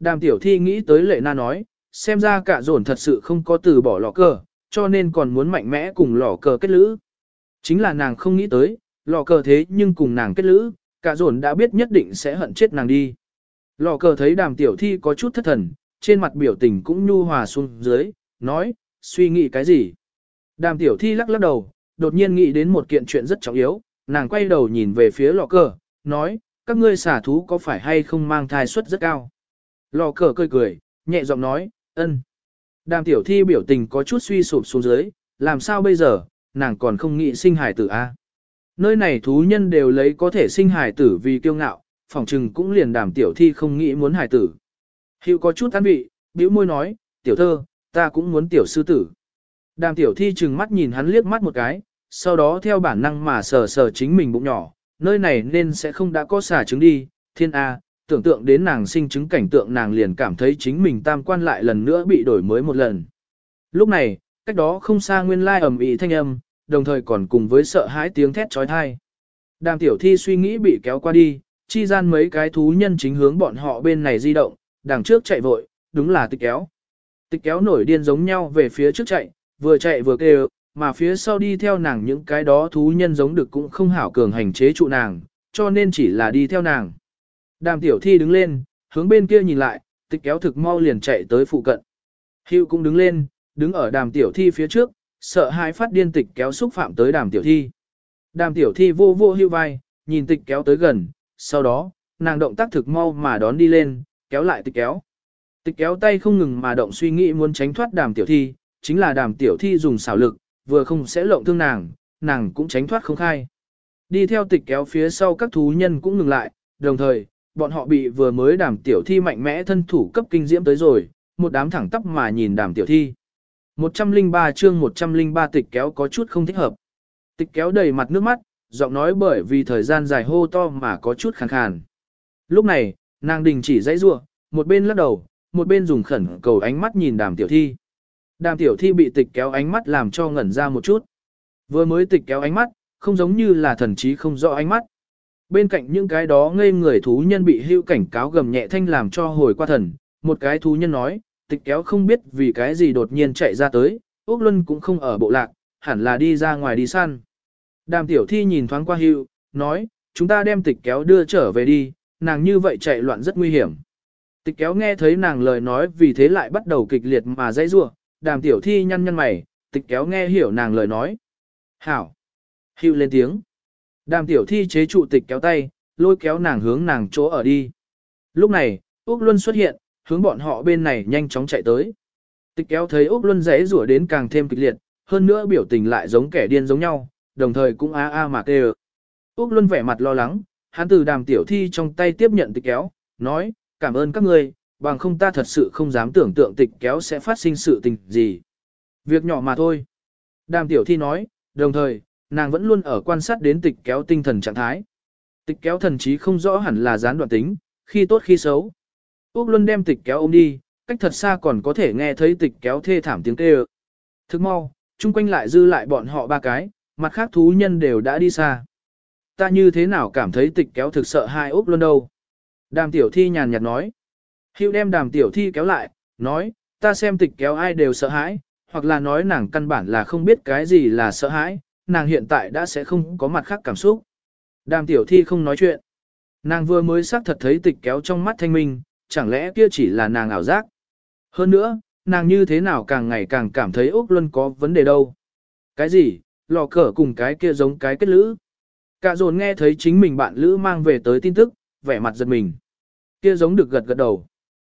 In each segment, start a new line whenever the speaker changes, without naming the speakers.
đàm tiểu thi nghĩ tới lệ na nói, xem ra cả dồn thật sự không có từ bỏ lò cờ, cho nên còn muốn mạnh mẽ cùng lò cờ kết lữ. Chính là nàng không nghĩ tới, lò cờ thế nhưng cùng nàng kết lữ, cả dồn đã biết nhất định sẽ hận chết nàng đi. Lò cờ thấy đàm tiểu thi có chút thất thần, trên mặt biểu tình cũng nhu hòa xuống dưới, nói, suy nghĩ cái gì. Đàm tiểu thi lắc lắc đầu, đột nhiên nghĩ đến một kiện chuyện rất trọng yếu, nàng quay đầu nhìn về phía lò cờ, nói, các ngươi xả thú có phải hay không mang thai suất rất cao. Lò cờ cười cười, nhẹ giọng nói, ân. Đàm tiểu thi biểu tình có chút suy sụp xuống dưới, làm sao bây giờ, nàng còn không nghĩ sinh hài tử a. À? Nơi này thú nhân đều lấy có thể sinh hài tử vì kiêu ngạo, phòng trừng cũng liền đàm tiểu thi không nghĩ muốn hài tử. Hiệu có chút an vị, bĩu môi nói, tiểu thơ, ta cũng muốn tiểu sư tử. Đàm tiểu thi chừng mắt nhìn hắn liếc mắt một cái, sau đó theo bản năng mà sờ sờ chính mình bụng nhỏ, nơi này nên sẽ không đã có xả trứng đi, thiên A, tưởng tượng đến nàng sinh chứng cảnh tượng nàng liền cảm thấy chính mình tam quan lại lần nữa bị đổi mới một lần. Lúc này, cách đó không xa nguyên lai ẩm ĩ thanh âm, đồng thời còn cùng với sợ hãi tiếng thét trói thai. Đàm tiểu thi suy nghĩ bị kéo qua đi, chi gian mấy cái thú nhân chính hướng bọn họ bên này di động, đằng trước chạy vội, đúng là tịch kéo. Tịch kéo nổi điên giống nhau về phía trước chạy, vừa chạy vừa kêu, mà phía sau đi theo nàng những cái đó thú nhân giống được cũng không hảo cường hành chế trụ nàng, cho nên chỉ là đi theo nàng. Đàm tiểu thi đứng lên, hướng bên kia nhìn lại, tịch kéo thực mau liền chạy tới phụ cận. Hưu cũng đứng lên, đứng ở đàm tiểu thi phía trước, sợ hai phát điên tịch kéo xúc phạm tới đàm tiểu thi. Đàm tiểu thi vô vô hưu vai, nhìn tịch kéo tới gần, sau đó, nàng động tác thực mau mà đón đi lên, kéo lại tịch kéo. Tịch kéo tay không ngừng mà động suy nghĩ muốn tránh thoát đàm tiểu thi, chính là đàm tiểu thi dùng xảo lực, vừa không sẽ lộng thương nàng, nàng cũng tránh thoát không khai. Đi theo tịch kéo phía sau các thú nhân cũng ngừng lại, đồng thời, bọn họ bị vừa mới đàm tiểu thi mạnh mẽ thân thủ cấp kinh diễm tới rồi, một đám thẳng tắp mà nhìn đàm tiểu thi. 103 chương 103 tịch kéo có chút không thích hợp. Tịch kéo đầy mặt nước mắt, giọng nói bởi vì thời gian dài hô to mà có chút khàn khàn. Lúc này, nàng đình chỉ dãy rua, một bên lắc đầu, một bên dùng khẩn cầu ánh mắt nhìn đàm tiểu thi. Đàm tiểu thi bị tịch kéo ánh mắt làm cho ngẩn ra một chút. Vừa mới tịch kéo ánh mắt, không giống như là thần trí không rõ ánh mắt. Bên cạnh những cái đó ngây người thú nhân bị hưu cảnh cáo gầm nhẹ thanh làm cho hồi qua thần. Một cái thú nhân nói, tịch kéo không biết vì cái gì đột nhiên chạy ra tới, Úc Luân cũng không ở bộ lạc, hẳn là đi ra ngoài đi săn. Đàm tiểu thi nhìn thoáng qua hưu, nói, chúng ta đem tịch kéo đưa trở về đi, nàng như vậy chạy loạn rất nguy hiểm. Tịch kéo nghe thấy nàng lời nói vì thế lại bắt đầu kịch liệt mà dãy rủa đàm tiểu thi nhăn nhăn mày, tịch kéo nghe hiểu nàng lời nói. Hảo! Hưu lên tiếng. Đàm tiểu thi chế trụ tịch kéo tay, lôi kéo nàng hướng nàng chỗ ở đi. Lúc này, Úc Luân xuất hiện, hướng bọn họ bên này nhanh chóng chạy tới. Tịch kéo thấy Úc Luân rẽ rủa đến càng thêm kịch liệt, hơn nữa biểu tình lại giống kẻ điên giống nhau, đồng thời cũng a a mà kêu. Úc Luân vẻ mặt lo lắng, hắn từ đàm tiểu thi trong tay tiếp nhận tịch kéo, nói, cảm ơn các ngươi, bằng không ta thật sự không dám tưởng tượng tịch kéo sẽ phát sinh sự tình gì. Việc nhỏ mà thôi. Đàm tiểu thi nói, đồng thời, nàng vẫn luôn ở quan sát đến tịch kéo tinh thần trạng thái. Tịch kéo thần trí không rõ hẳn là gián đoạn tính, khi tốt khi xấu. Úc Luân đem tịch kéo ôm đi, cách thật xa còn có thể nghe thấy tịch kéo thê thảm tiếng kêu. Thức mau, chung quanh lại dư lại bọn họ ba cái, mặt khác thú nhân đều đã đi xa. Ta như thế nào cảm thấy tịch kéo thực sợ hai Úc Luân đâu. Đàm tiểu thi nhàn nhạt nói. Hữu đem đàm tiểu thi kéo lại, nói, ta xem tịch kéo ai đều sợ hãi, hoặc là nói nàng căn bản là không biết cái gì là sợ hãi, nàng hiện tại đã sẽ không có mặt khác cảm xúc. Đàm tiểu thi không nói chuyện. Nàng vừa mới xác thật thấy tịch kéo trong mắt thanh minh, chẳng lẽ kia chỉ là nàng ảo giác. Hơn nữa, nàng như thế nào càng ngày càng cảm thấy Úc Luân có vấn đề đâu. Cái gì, lò cờ cùng cái kia giống cái kết lữ. Cả dồn nghe thấy chính mình bạn lữ mang về tới tin tức, vẻ mặt giật mình. Kia giống được gật gật đầu.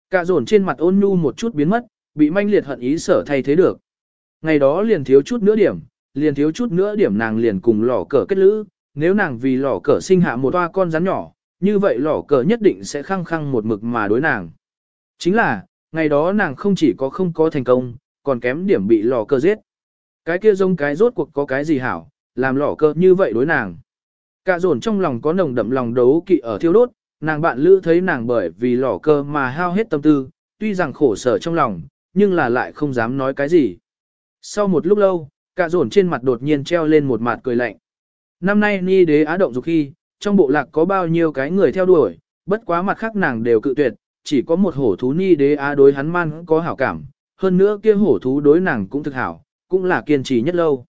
Cả dồn trên mặt ôn nhu một chút biến mất, bị manh liệt hận ý sở thay thế được. Ngày đó liền thiếu chút nữa điểm, liền thiếu chút nữa điểm nàng liền cùng lò cờ kết lữ, nếu nàng vì lò cờ sinh hạ một toa con rắn nhỏ, như vậy lò cờ nhất định sẽ khăng khăng một mực mà đối nàng. Chính là, ngày đó nàng không chỉ có không có thành công, còn kém điểm bị lò cờ giết. Cái kia giống cái rốt cuộc có cái gì hảo, làm lò cờ như vậy đối nàng. Cả dồn trong lòng có nồng đậm lòng đấu kỵ ở thiêu đốt, nàng bạn lữ thấy nàng bởi vì lò cờ mà hao hết tâm tư, tuy rằng khổ sở trong lòng, nhưng là lại không dám nói cái gì. Sau một lúc lâu, cả dồn trên mặt đột nhiên treo lên một mặt cười lạnh. Năm nay ni đế á động dục khi, trong bộ lạc có bao nhiêu cái người theo đuổi, bất quá mặt khác nàng đều cự tuyệt, chỉ có một hổ thú ni đế á đối hắn man có hảo cảm, hơn nữa kia hổ thú đối nàng cũng thực hảo, cũng là kiên trì nhất lâu.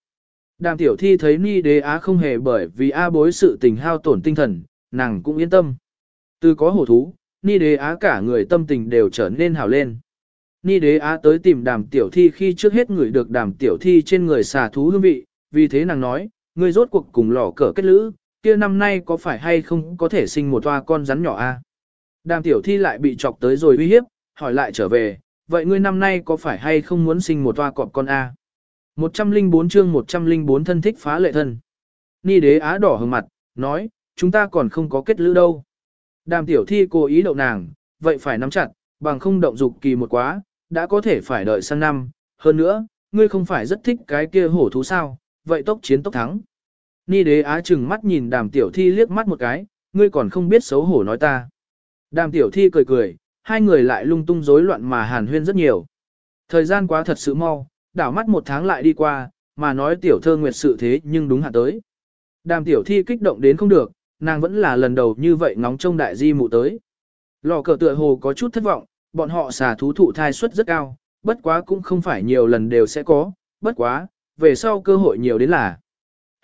Đàm tiểu thi thấy ni đế á không hề bởi vì a bối sự tình hao tổn tinh thần, nàng cũng yên tâm. Từ có hổ thú, ni đế á cả người tâm tình đều trở nên hảo lên. Ni đế á tới tìm đàm tiểu thi khi trước hết người được đàm tiểu thi trên người xà thú hương vị, vì thế nàng nói, ngươi rốt cuộc cùng lò cờ kết lữ, kia năm nay có phải hay không có thể sinh một toa con rắn nhỏ a? Đàm tiểu thi lại bị chọc tới rồi uy hiếp, hỏi lại trở về, vậy ngươi năm nay có phải hay không muốn sinh một toa cọp con a? 104 chương 104 thân thích phá lệ thân. Ni đế á đỏ hừng mặt, nói, chúng ta còn không có kết lữ đâu. Đàm tiểu thi cố ý đậu nàng, vậy phải nắm chặt, bằng không động dục kỳ một quá, đã có thể phải đợi sang năm. Hơn nữa, ngươi không phải rất thích cái kia hổ thú sao, vậy tốc chiến tốc thắng. Ni đế á chừng mắt nhìn đàm tiểu thi liếc mắt một cái, ngươi còn không biết xấu hổ nói ta. Đàm tiểu thi cười cười, hai người lại lung tung rối loạn mà hàn huyên rất nhiều. Thời gian quá thật sự mau, đảo mắt một tháng lại đi qua, mà nói tiểu thơ nguyệt sự thế nhưng đúng hạn tới. Đàm tiểu thi kích động đến không được, nàng vẫn là lần đầu như vậy ngóng trông đại di mụ tới. Lò cờ tựa hồ có chút thất vọng, bọn họ xà thú thụ thai suất rất cao, bất quá cũng không phải nhiều lần đều sẽ có, bất quá, về sau cơ hội nhiều đến là.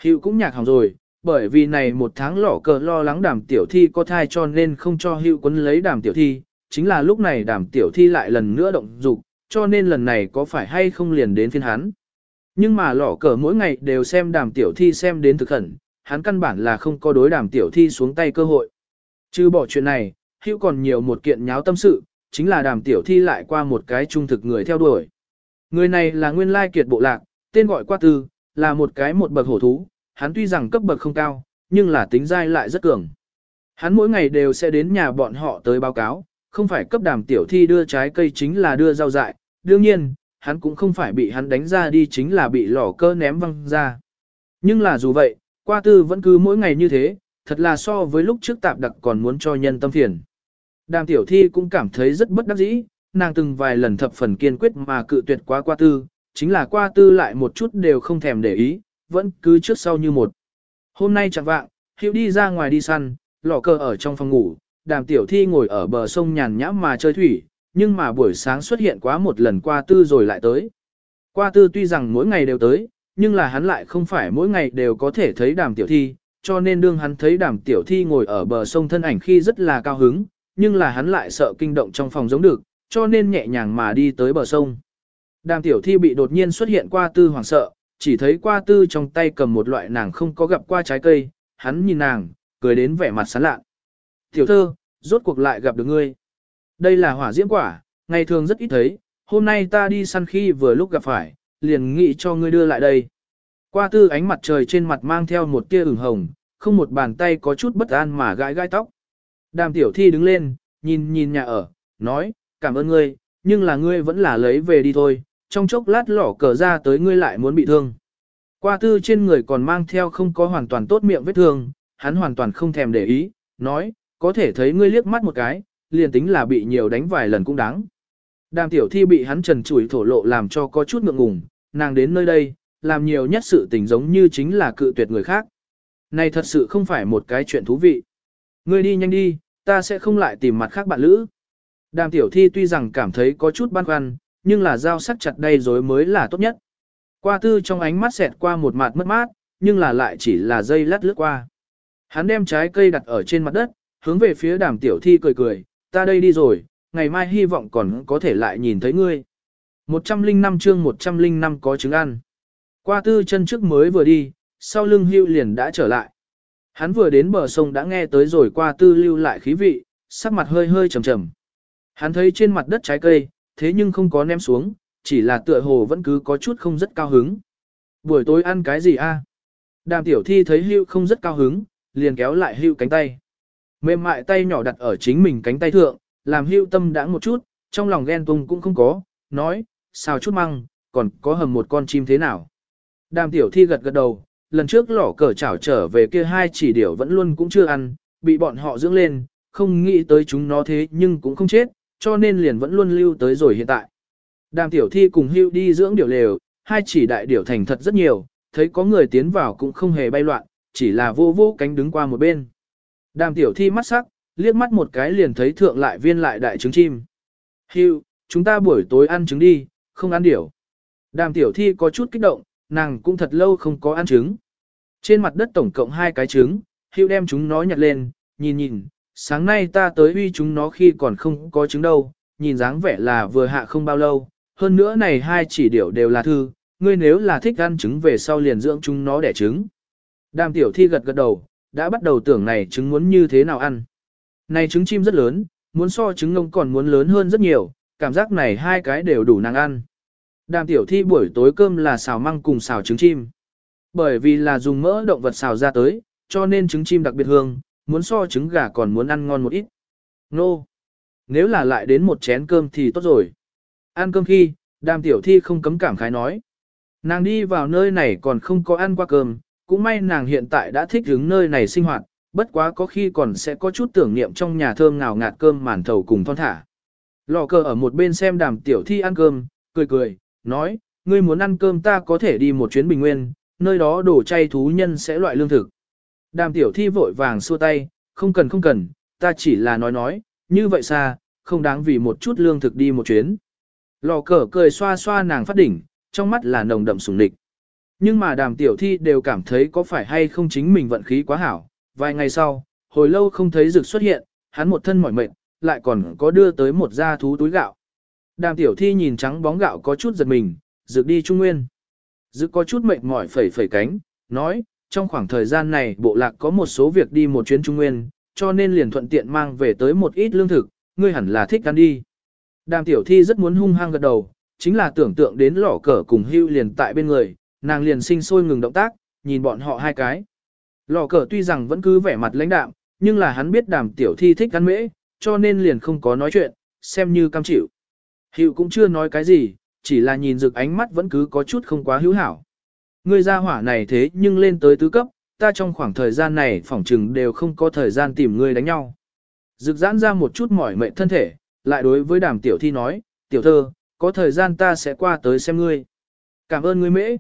Hiệu cũng nhạc hỏng rồi, bởi vì này một tháng lỏ cờ lo lắng đàm tiểu thi có thai cho nên không cho hiệu quấn lấy đàm tiểu thi, chính là lúc này đàm tiểu thi lại lần nữa động dục, cho nên lần này có phải hay không liền đến phiên hắn. Nhưng mà lỏ cờ mỗi ngày đều xem đàm tiểu thi xem đến thực khẩn, hắn căn bản là không có đối đàm tiểu thi xuống tay cơ hội. Chứ bỏ chuyện này, hữu còn nhiều một kiện nháo tâm sự, chính là đàm tiểu thi lại qua một cái trung thực người theo đuổi. Người này là nguyên lai kiệt bộ lạc, tên gọi qua tư, là một cái một bậc hổ thú, hắn tuy rằng cấp bậc không cao, nhưng là tính dai lại rất cường. Hắn mỗi ngày đều sẽ đến nhà bọn họ tới báo cáo, không phải cấp đàm tiểu thi đưa trái cây chính là đưa rau dại, đương nhiên, hắn cũng không phải bị hắn đánh ra đi chính là bị lò cơ ném văng ra. Nhưng là dù vậy, qua tư vẫn cứ mỗi ngày như thế, thật là so với lúc trước tạp đặc còn muốn cho nhân tâm phiền. Đàm tiểu thi cũng cảm thấy rất bất đắc dĩ, nàng từng vài lần thập phần kiên quyết mà cự tuyệt quá qua tư, chính là qua tư lại một chút đều không thèm để ý, vẫn cứ trước sau như một. Hôm nay chẳng vạng, Hiệu đi ra ngoài đi săn, lọ cờ ở trong phòng ngủ, đàm tiểu thi ngồi ở bờ sông nhàn nhã mà chơi thủy, nhưng mà buổi sáng xuất hiện quá một lần qua tư rồi lại tới. Qua tư tuy rằng mỗi ngày đều tới, nhưng là hắn lại không phải mỗi ngày đều có thể thấy đàm tiểu thi, cho nên đương hắn thấy đàm tiểu thi ngồi ở bờ sông thân ảnh khi rất là cao hứng, nhưng là hắn lại sợ kinh động trong phòng giống được, cho nên nhẹ nhàng mà đi tới bờ sông. Đàm tiểu thi bị đột nhiên xuất hiện qua tư Hoàng sợ, chỉ thấy qua tư trong tay cầm một loại nàng không có gặp qua trái cây, hắn nhìn nàng, cười đến vẻ mặt sán lạ. Tiểu thơ, rốt cuộc lại gặp được ngươi. Đây là hỏa diễm quả, ngày thường rất ít thấy, hôm nay ta đi săn khi vừa lúc gặp phải, liền nghĩ cho ngươi đưa lại đây. Qua tư ánh mặt trời trên mặt mang theo một tia ửng hồng, không một bàn tay có chút bất an mà gãi gai tóc. Đàm tiểu thi đứng lên, nhìn nhìn nhà ở, nói, cảm ơn ngươi, nhưng là ngươi vẫn là lấy về đi thôi, trong chốc lát lỏ cờ ra tới ngươi lại muốn bị thương. Qua tư trên người còn mang theo không có hoàn toàn tốt miệng vết thương, hắn hoàn toàn không thèm để ý, nói, có thể thấy ngươi liếc mắt một cái, liền tính là bị nhiều đánh vài lần cũng đáng. Đàm tiểu thi bị hắn trần chủi thổ lộ làm cho có chút ngượng ngùng, nàng đến nơi đây, làm nhiều nhất sự tình giống như chính là cự tuyệt người khác. Này thật sự không phải một cái chuyện thú vị. Ngươi đi nhanh đi, ta sẽ không lại tìm mặt khác bạn lữ. Đàm tiểu thi tuy rằng cảm thấy có chút băn khoăn, nhưng là dao sắc chặt đây rồi mới là tốt nhất. Qua tư trong ánh mắt xẹt qua một mặt mất mát, nhưng là lại chỉ là dây lát lướt qua. Hắn đem trái cây đặt ở trên mặt đất, hướng về phía đàm tiểu thi cười cười, ta đây đi rồi, ngày mai hy vọng còn có thể lại nhìn thấy ngươi. 105 chương 105 có trứng ăn. Qua tư chân trước mới vừa đi, sau lưng hưu liền đã trở lại. Hắn vừa đến bờ sông đã nghe tới rồi qua tư lưu lại khí vị, sắc mặt hơi hơi trầm trầm. Hắn thấy trên mặt đất trái cây, thế nhưng không có ném xuống, chỉ là tựa hồ vẫn cứ có chút không rất cao hứng. Buổi tối ăn cái gì a? Đàm tiểu thi thấy hưu không rất cao hứng, liền kéo lại hưu cánh tay. Mềm mại tay nhỏ đặt ở chính mình cánh tay thượng, làm hưu tâm đãng một chút, trong lòng ghen tung cũng không có, nói, sao chút măng, còn có hầm một con chim thế nào. Đàm tiểu thi gật gật đầu, lần trước lỏ cờ chảo trở về kia hai chỉ điểu vẫn luôn cũng chưa ăn, bị bọn họ dưỡng lên, không nghĩ tới chúng nó thế nhưng cũng không chết, cho nên liền vẫn luôn lưu tới rồi hiện tại. Đàm tiểu thi cùng hưu đi dưỡng điểu lều, hai chỉ đại điểu thành thật rất nhiều, thấy có người tiến vào cũng không hề bay loạn, chỉ là vô vô cánh đứng qua một bên. Đàm tiểu thi mắt sắc, liếc mắt một cái liền thấy thượng lại viên lại đại trứng chim. Hưu, chúng ta buổi tối ăn trứng đi, không ăn điểu. Đàm tiểu thi có chút kích động, nàng cũng thật lâu không có ăn trứng. Trên mặt đất tổng cộng hai cái trứng, Hưu đem chúng nó nhặt lên, nhìn nhìn, sáng nay ta tới uy chúng nó khi còn không có trứng đâu, nhìn dáng vẻ là vừa hạ không bao lâu, hơn nữa này hai chỉ điểu đều là thư, ngươi nếu là thích ăn trứng về sau liền dưỡng chúng nó đẻ trứng. Đàm tiểu thi gật gật đầu, đã bắt đầu tưởng này trứng muốn như thế nào ăn. Này trứng chim rất lớn, muốn so trứng ngông còn muốn lớn hơn rất nhiều, cảm giác này hai cái đều đủ nàng ăn. Đàm tiểu thi buổi tối cơm là xào măng cùng xào trứng chim. Bởi vì là dùng mỡ động vật xào ra tới, cho nên trứng chim đặc biệt hương, muốn so trứng gà còn muốn ăn ngon một ít. Nô! Nếu là lại đến một chén cơm thì tốt rồi. Ăn cơm khi, đàm tiểu thi không cấm cảm khái nói. Nàng đi vào nơi này còn không có ăn qua cơm, cũng may nàng hiện tại đã thích hứng nơi này sinh hoạt, bất quá có khi còn sẽ có chút tưởng niệm trong nhà thơm ngào ngạt cơm màn thầu cùng thon thả. Lò cờ ở một bên xem đàm tiểu thi ăn cơm, cười cười, nói, ngươi muốn ăn cơm ta có thể đi một chuyến bình nguyên, nơi đó đổ chay thú nhân sẽ loại lương thực. Đàm tiểu thi vội vàng xua tay, không cần không cần, ta chỉ là nói nói, như vậy xa, không đáng vì một chút lương thực đi một chuyến. Lò cờ cười xoa xoa nàng phát đỉnh, trong mắt là nồng đậm sùng địch. Nhưng mà đàm tiểu thi đều cảm thấy có phải hay không chính mình vận khí quá hảo. Vài ngày sau, hồi lâu không thấy rực xuất hiện, hắn một thân mỏi mệt, lại còn có đưa tới một da thú túi gạo. Đàm tiểu thi nhìn trắng bóng gạo có chút giật mình, dược đi trung nguyên. Dược có chút mệt mỏi phẩy phẩy cánh, nói, trong khoảng thời gian này bộ lạc có một số việc đi một chuyến trung nguyên, cho nên liền thuận tiện mang về tới một ít lương thực, ngươi hẳn là thích ăn đi. Đàm tiểu thi rất muốn hung hăng gật đầu, chính là tưởng tượng đến lỏ cờ cùng hưu liền tại bên người, nàng liền sinh sôi ngừng động tác, nhìn bọn họ hai cái. Lò cờ tuy rằng vẫn cứ vẻ mặt lãnh đạm, nhưng là hắn biết đàm tiểu thi thích ăn mễ, cho nên liền không có nói chuyện, xem như cam chịu. Hiệu cũng chưa nói cái gì, chỉ là nhìn rực ánh mắt vẫn cứ có chút không quá hữu hảo. Ngươi ra hỏa này thế nhưng lên tới tứ cấp, ta trong khoảng thời gian này phỏng chừng đều không có thời gian tìm ngươi đánh nhau. Rực giãn ra một chút mỏi mệt thân thể, lại đối với đàm tiểu thi nói, tiểu thơ, có thời gian ta sẽ qua tới xem ngươi. Cảm ơn ngươi mễ.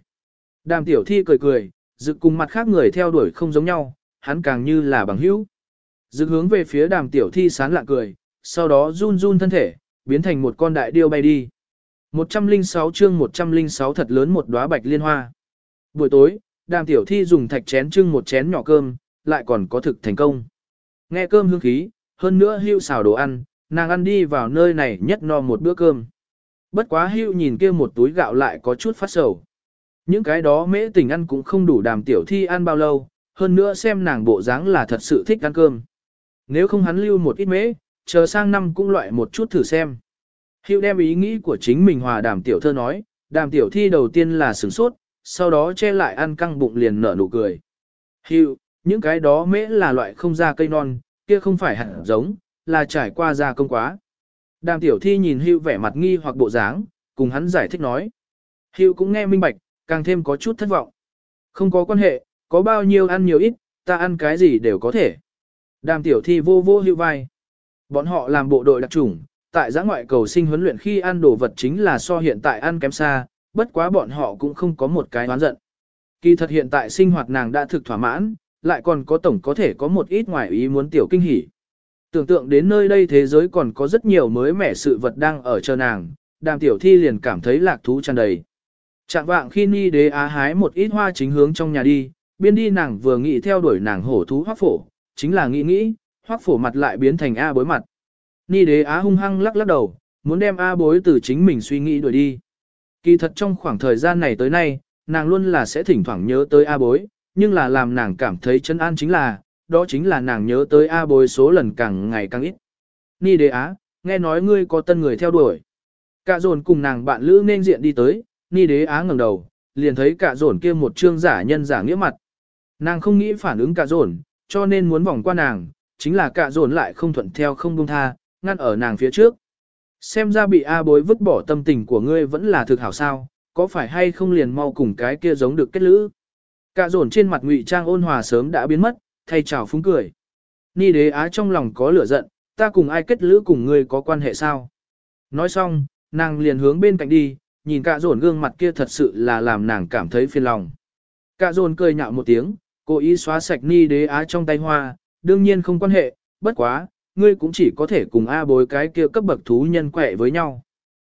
Đàm tiểu thi cười cười, rực cùng mặt khác người theo đuổi không giống nhau, hắn càng như là bằng hữu. Dực hướng về phía đàm tiểu thi sán lạ cười, sau đó run run thân thể, biến thành một con đại điêu bay đi. 106 chương 106 thật lớn một đóa bạch liên hoa. Buổi tối, đàm tiểu thi dùng thạch chén trưng một chén nhỏ cơm, lại còn có thực thành công. Nghe cơm hương khí, hơn nữa hưu xào đồ ăn, nàng ăn đi vào nơi này nhất no một bữa cơm. Bất quá hưu nhìn kia một túi gạo lại có chút phát sầu. Những cái đó mễ tình ăn cũng không đủ đàm tiểu thi ăn bao lâu, hơn nữa xem nàng bộ dáng là thật sự thích ăn cơm. Nếu không hắn lưu một ít mễ, chờ sang năm cũng loại một chút thử xem. Hữu đem ý nghĩ của chính mình hòa đàm tiểu thơ nói, đàm tiểu thi đầu tiên là sửng sốt, sau đó che lại ăn căng bụng liền nở nụ cười. Hữu, những cái đó mễ là loại không ra cây non, kia không phải hẳn giống, là trải qua ra công quá. Đàm tiểu thi nhìn Hữu vẻ mặt nghi hoặc bộ dáng, cùng hắn giải thích nói. Hữu cũng nghe minh bạch, càng thêm có chút thất vọng. Không có quan hệ, có bao nhiêu ăn nhiều ít, ta ăn cái gì đều có thể. Đàm tiểu thi vô vô Hữu vai. Bọn họ làm bộ đội đặc chủng, tại giã ngoại cầu sinh huấn luyện khi ăn đồ vật chính là so hiện tại ăn kém xa, bất quá bọn họ cũng không có một cái oán giận. Kỳ thật hiện tại sinh hoạt nàng đã thực thỏa mãn, lại còn có tổng có thể có một ít ngoài ý muốn tiểu kinh hỉ. Tưởng tượng đến nơi đây thế giới còn có rất nhiều mới mẻ sự vật đang ở chờ nàng, đàm tiểu thi liền cảm thấy lạc thú tràn đầy. Chạm vạng khi Ni đế á hái một ít hoa chính hướng trong nhà đi, biên đi nàng vừa nghĩ theo đuổi nàng hổ thú hoác phổ, chính là nghĩ nghĩ, hoác phổ mặt lại biến thành A bối mặt. Ni đế á hung hăng lắc lắc đầu, muốn đem A bối từ chính mình suy nghĩ đuổi đi. Kỳ thật trong khoảng thời gian này tới nay, nàng luôn là sẽ thỉnh thoảng nhớ tới A bối, nhưng là làm nàng cảm thấy chân an chính là, đó chính là nàng nhớ tới A bối số lần càng ngày càng ít. Ni đế á, nghe nói ngươi có tân người theo đuổi. Cả dồn cùng nàng bạn lữ nên diện đi tới, Ni đế á ngẩng đầu, liền thấy cả dồn kia một trương giả nhân giả nghĩa mặt. Nàng không nghĩ phản ứng cả dồn, cho nên muốn vòng qua nàng, chính là cạ dồn lại không thuận theo không buông tha, ngăn ở nàng phía trước. Xem ra bị A bối vứt bỏ tâm tình của ngươi vẫn là thực hảo sao, có phải hay không liền mau cùng cái kia giống được kết lữ. cạ dồn trên mặt ngụy trang ôn hòa sớm đã biến mất, thay chào phúng cười. Ni đế á trong lòng có lửa giận, ta cùng ai kết lữ cùng ngươi có quan hệ sao? Nói xong, nàng liền hướng bên cạnh đi, nhìn cạ dồn gương mặt kia thật sự là làm nàng cảm thấy phiền lòng. cạ dồn cười nhạo một tiếng, cố ý xóa sạch ni đế á trong tay hoa, đương nhiên không quan hệ, bất quá, ngươi cũng chỉ có thể cùng A bối cái kia cấp bậc thú nhân quẹ với nhau.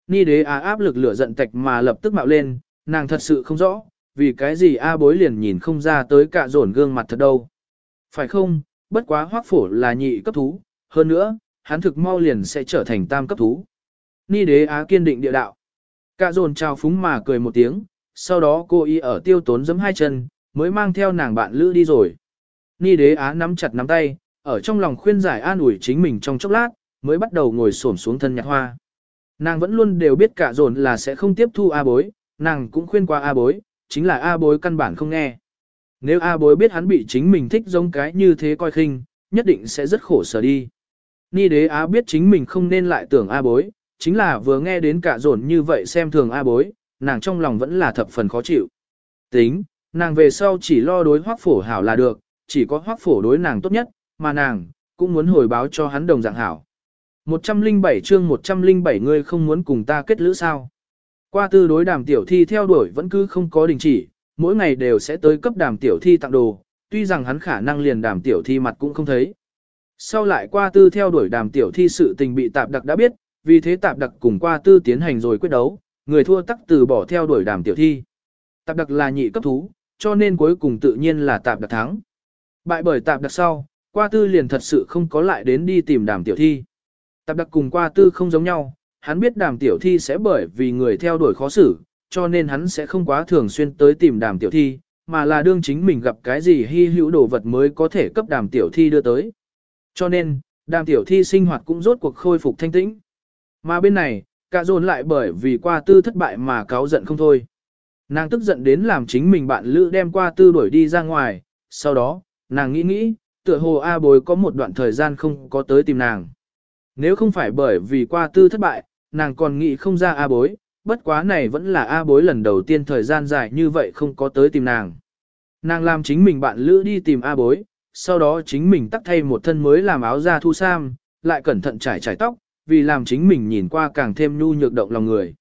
Ni đế á áp lực lửa giận tạch mà lập tức mạo lên, nàng thật sự không rõ, vì cái gì A bối liền nhìn không ra tới cả dồn gương mặt thật đâu. Phải không, bất quá hoác phổ là nhị cấp thú, hơn nữa, hắn thực mau liền sẽ trở thành tam cấp thú. Ni đế á kiên định địa đạo. Cả dồn trao phúng mà cười một tiếng, sau đó cô y ở tiêu tốn giấm hai chân, mới mang theo nàng bạn lữ đi rồi. Ni đế á nắm chặt nắm tay, ở trong lòng khuyên giải an ủi chính mình trong chốc lát, mới bắt đầu ngồi xổm xuống thân nhạc hoa. Nàng vẫn luôn đều biết cả dồn là sẽ không tiếp thu A bối, nàng cũng khuyên qua A bối, chính là A bối căn bản không nghe. Nếu A bối biết hắn bị chính mình thích giống cái như thế coi khinh, nhất định sẽ rất khổ sở đi. Ni đế á biết chính mình không nên lại tưởng A bối, chính là vừa nghe đến cả dồn như vậy xem thường A bối, nàng trong lòng vẫn là thập phần khó chịu. Tính, nàng về sau chỉ lo đối hoác phổ hảo là được, chỉ có hoác phổ đối nàng tốt nhất, mà nàng, cũng muốn hồi báo cho hắn đồng dạng hảo. 107 chương 107 ngươi không muốn cùng ta kết lữ sao. Qua tư đối đàm tiểu thi theo đuổi vẫn cứ không có đình chỉ, mỗi ngày đều sẽ tới cấp đàm tiểu thi tặng đồ, tuy rằng hắn khả năng liền đàm tiểu thi mặt cũng không thấy. Sau lại qua tư theo đuổi đàm tiểu thi sự tình bị tạp đặc đã biết, vì thế tạp đặc cùng qua tư tiến hành rồi quyết đấu, người thua tắc từ bỏ theo đuổi đàm tiểu thi. Tạp đặc là nhị cấp thú, cho nên cuối cùng tự nhiên là tạp đặc thắng. Bại bởi tạp đặc sau, qua tư liền thật sự không có lại đến đi tìm đàm tiểu thi. Tạp đặc cùng qua tư không giống nhau, hắn biết đàm tiểu thi sẽ bởi vì người theo đuổi khó xử, cho nên hắn sẽ không quá thường xuyên tới tìm đàm tiểu thi, mà là đương chính mình gặp cái gì hy hữu đồ vật mới có thể cấp đàm tiểu thi đưa tới. Cho nên, đàm tiểu thi sinh hoạt cũng rốt cuộc khôi phục thanh tĩnh. Mà bên này, cả dồn lại bởi vì qua tư thất bại mà cáo giận không thôi. Nàng tức giận đến làm chính mình bạn lữ đem qua tư đuổi đi ra ngoài, sau đó, nàng nghĩ nghĩ, tựa hồ A bối có một đoạn thời gian không có tới tìm nàng. Nếu không phải bởi vì qua tư thất bại, nàng còn nghĩ không ra A bối, bất quá này vẫn là A bối lần đầu tiên thời gian dài như vậy không có tới tìm nàng. Nàng làm chính mình bạn lữ đi tìm A bối, sau đó chính mình tắt thay một thân mới làm áo da thu sam, lại cẩn thận trải trải tóc, vì làm chính mình nhìn qua càng thêm nhu nhược động lòng người.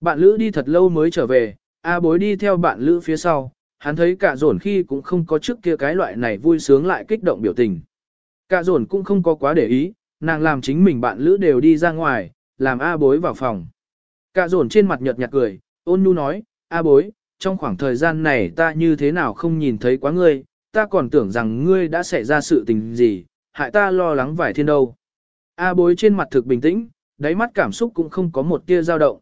Bạn lữ đi thật lâu mới trở về, A bối đi theo bạn lữ phía sau, hắn thấy cả dồn khi cũng không có trước kia cái loại này vui sướng lại kích động biểu tình. Cả dồn cũng không có quá để ý, nàng làm chính mình bạn lữ đều đi ra ngoài, làm A bối vào phòng. Cả dồn trên mặt nhợt nhạt cười, ôn nhu nói, A bối, trong khoảng thời gian này ta như thế nào không nhìn thấy quá ngươi, ta còn tưởng rằng ngươi đã xảy ra sự tình gì, hại ta lo lắng vài thiên đâu. A bối trên mặt thực bình tĩnh, đáy mắt cảm xúc cũng không có một tia dao động.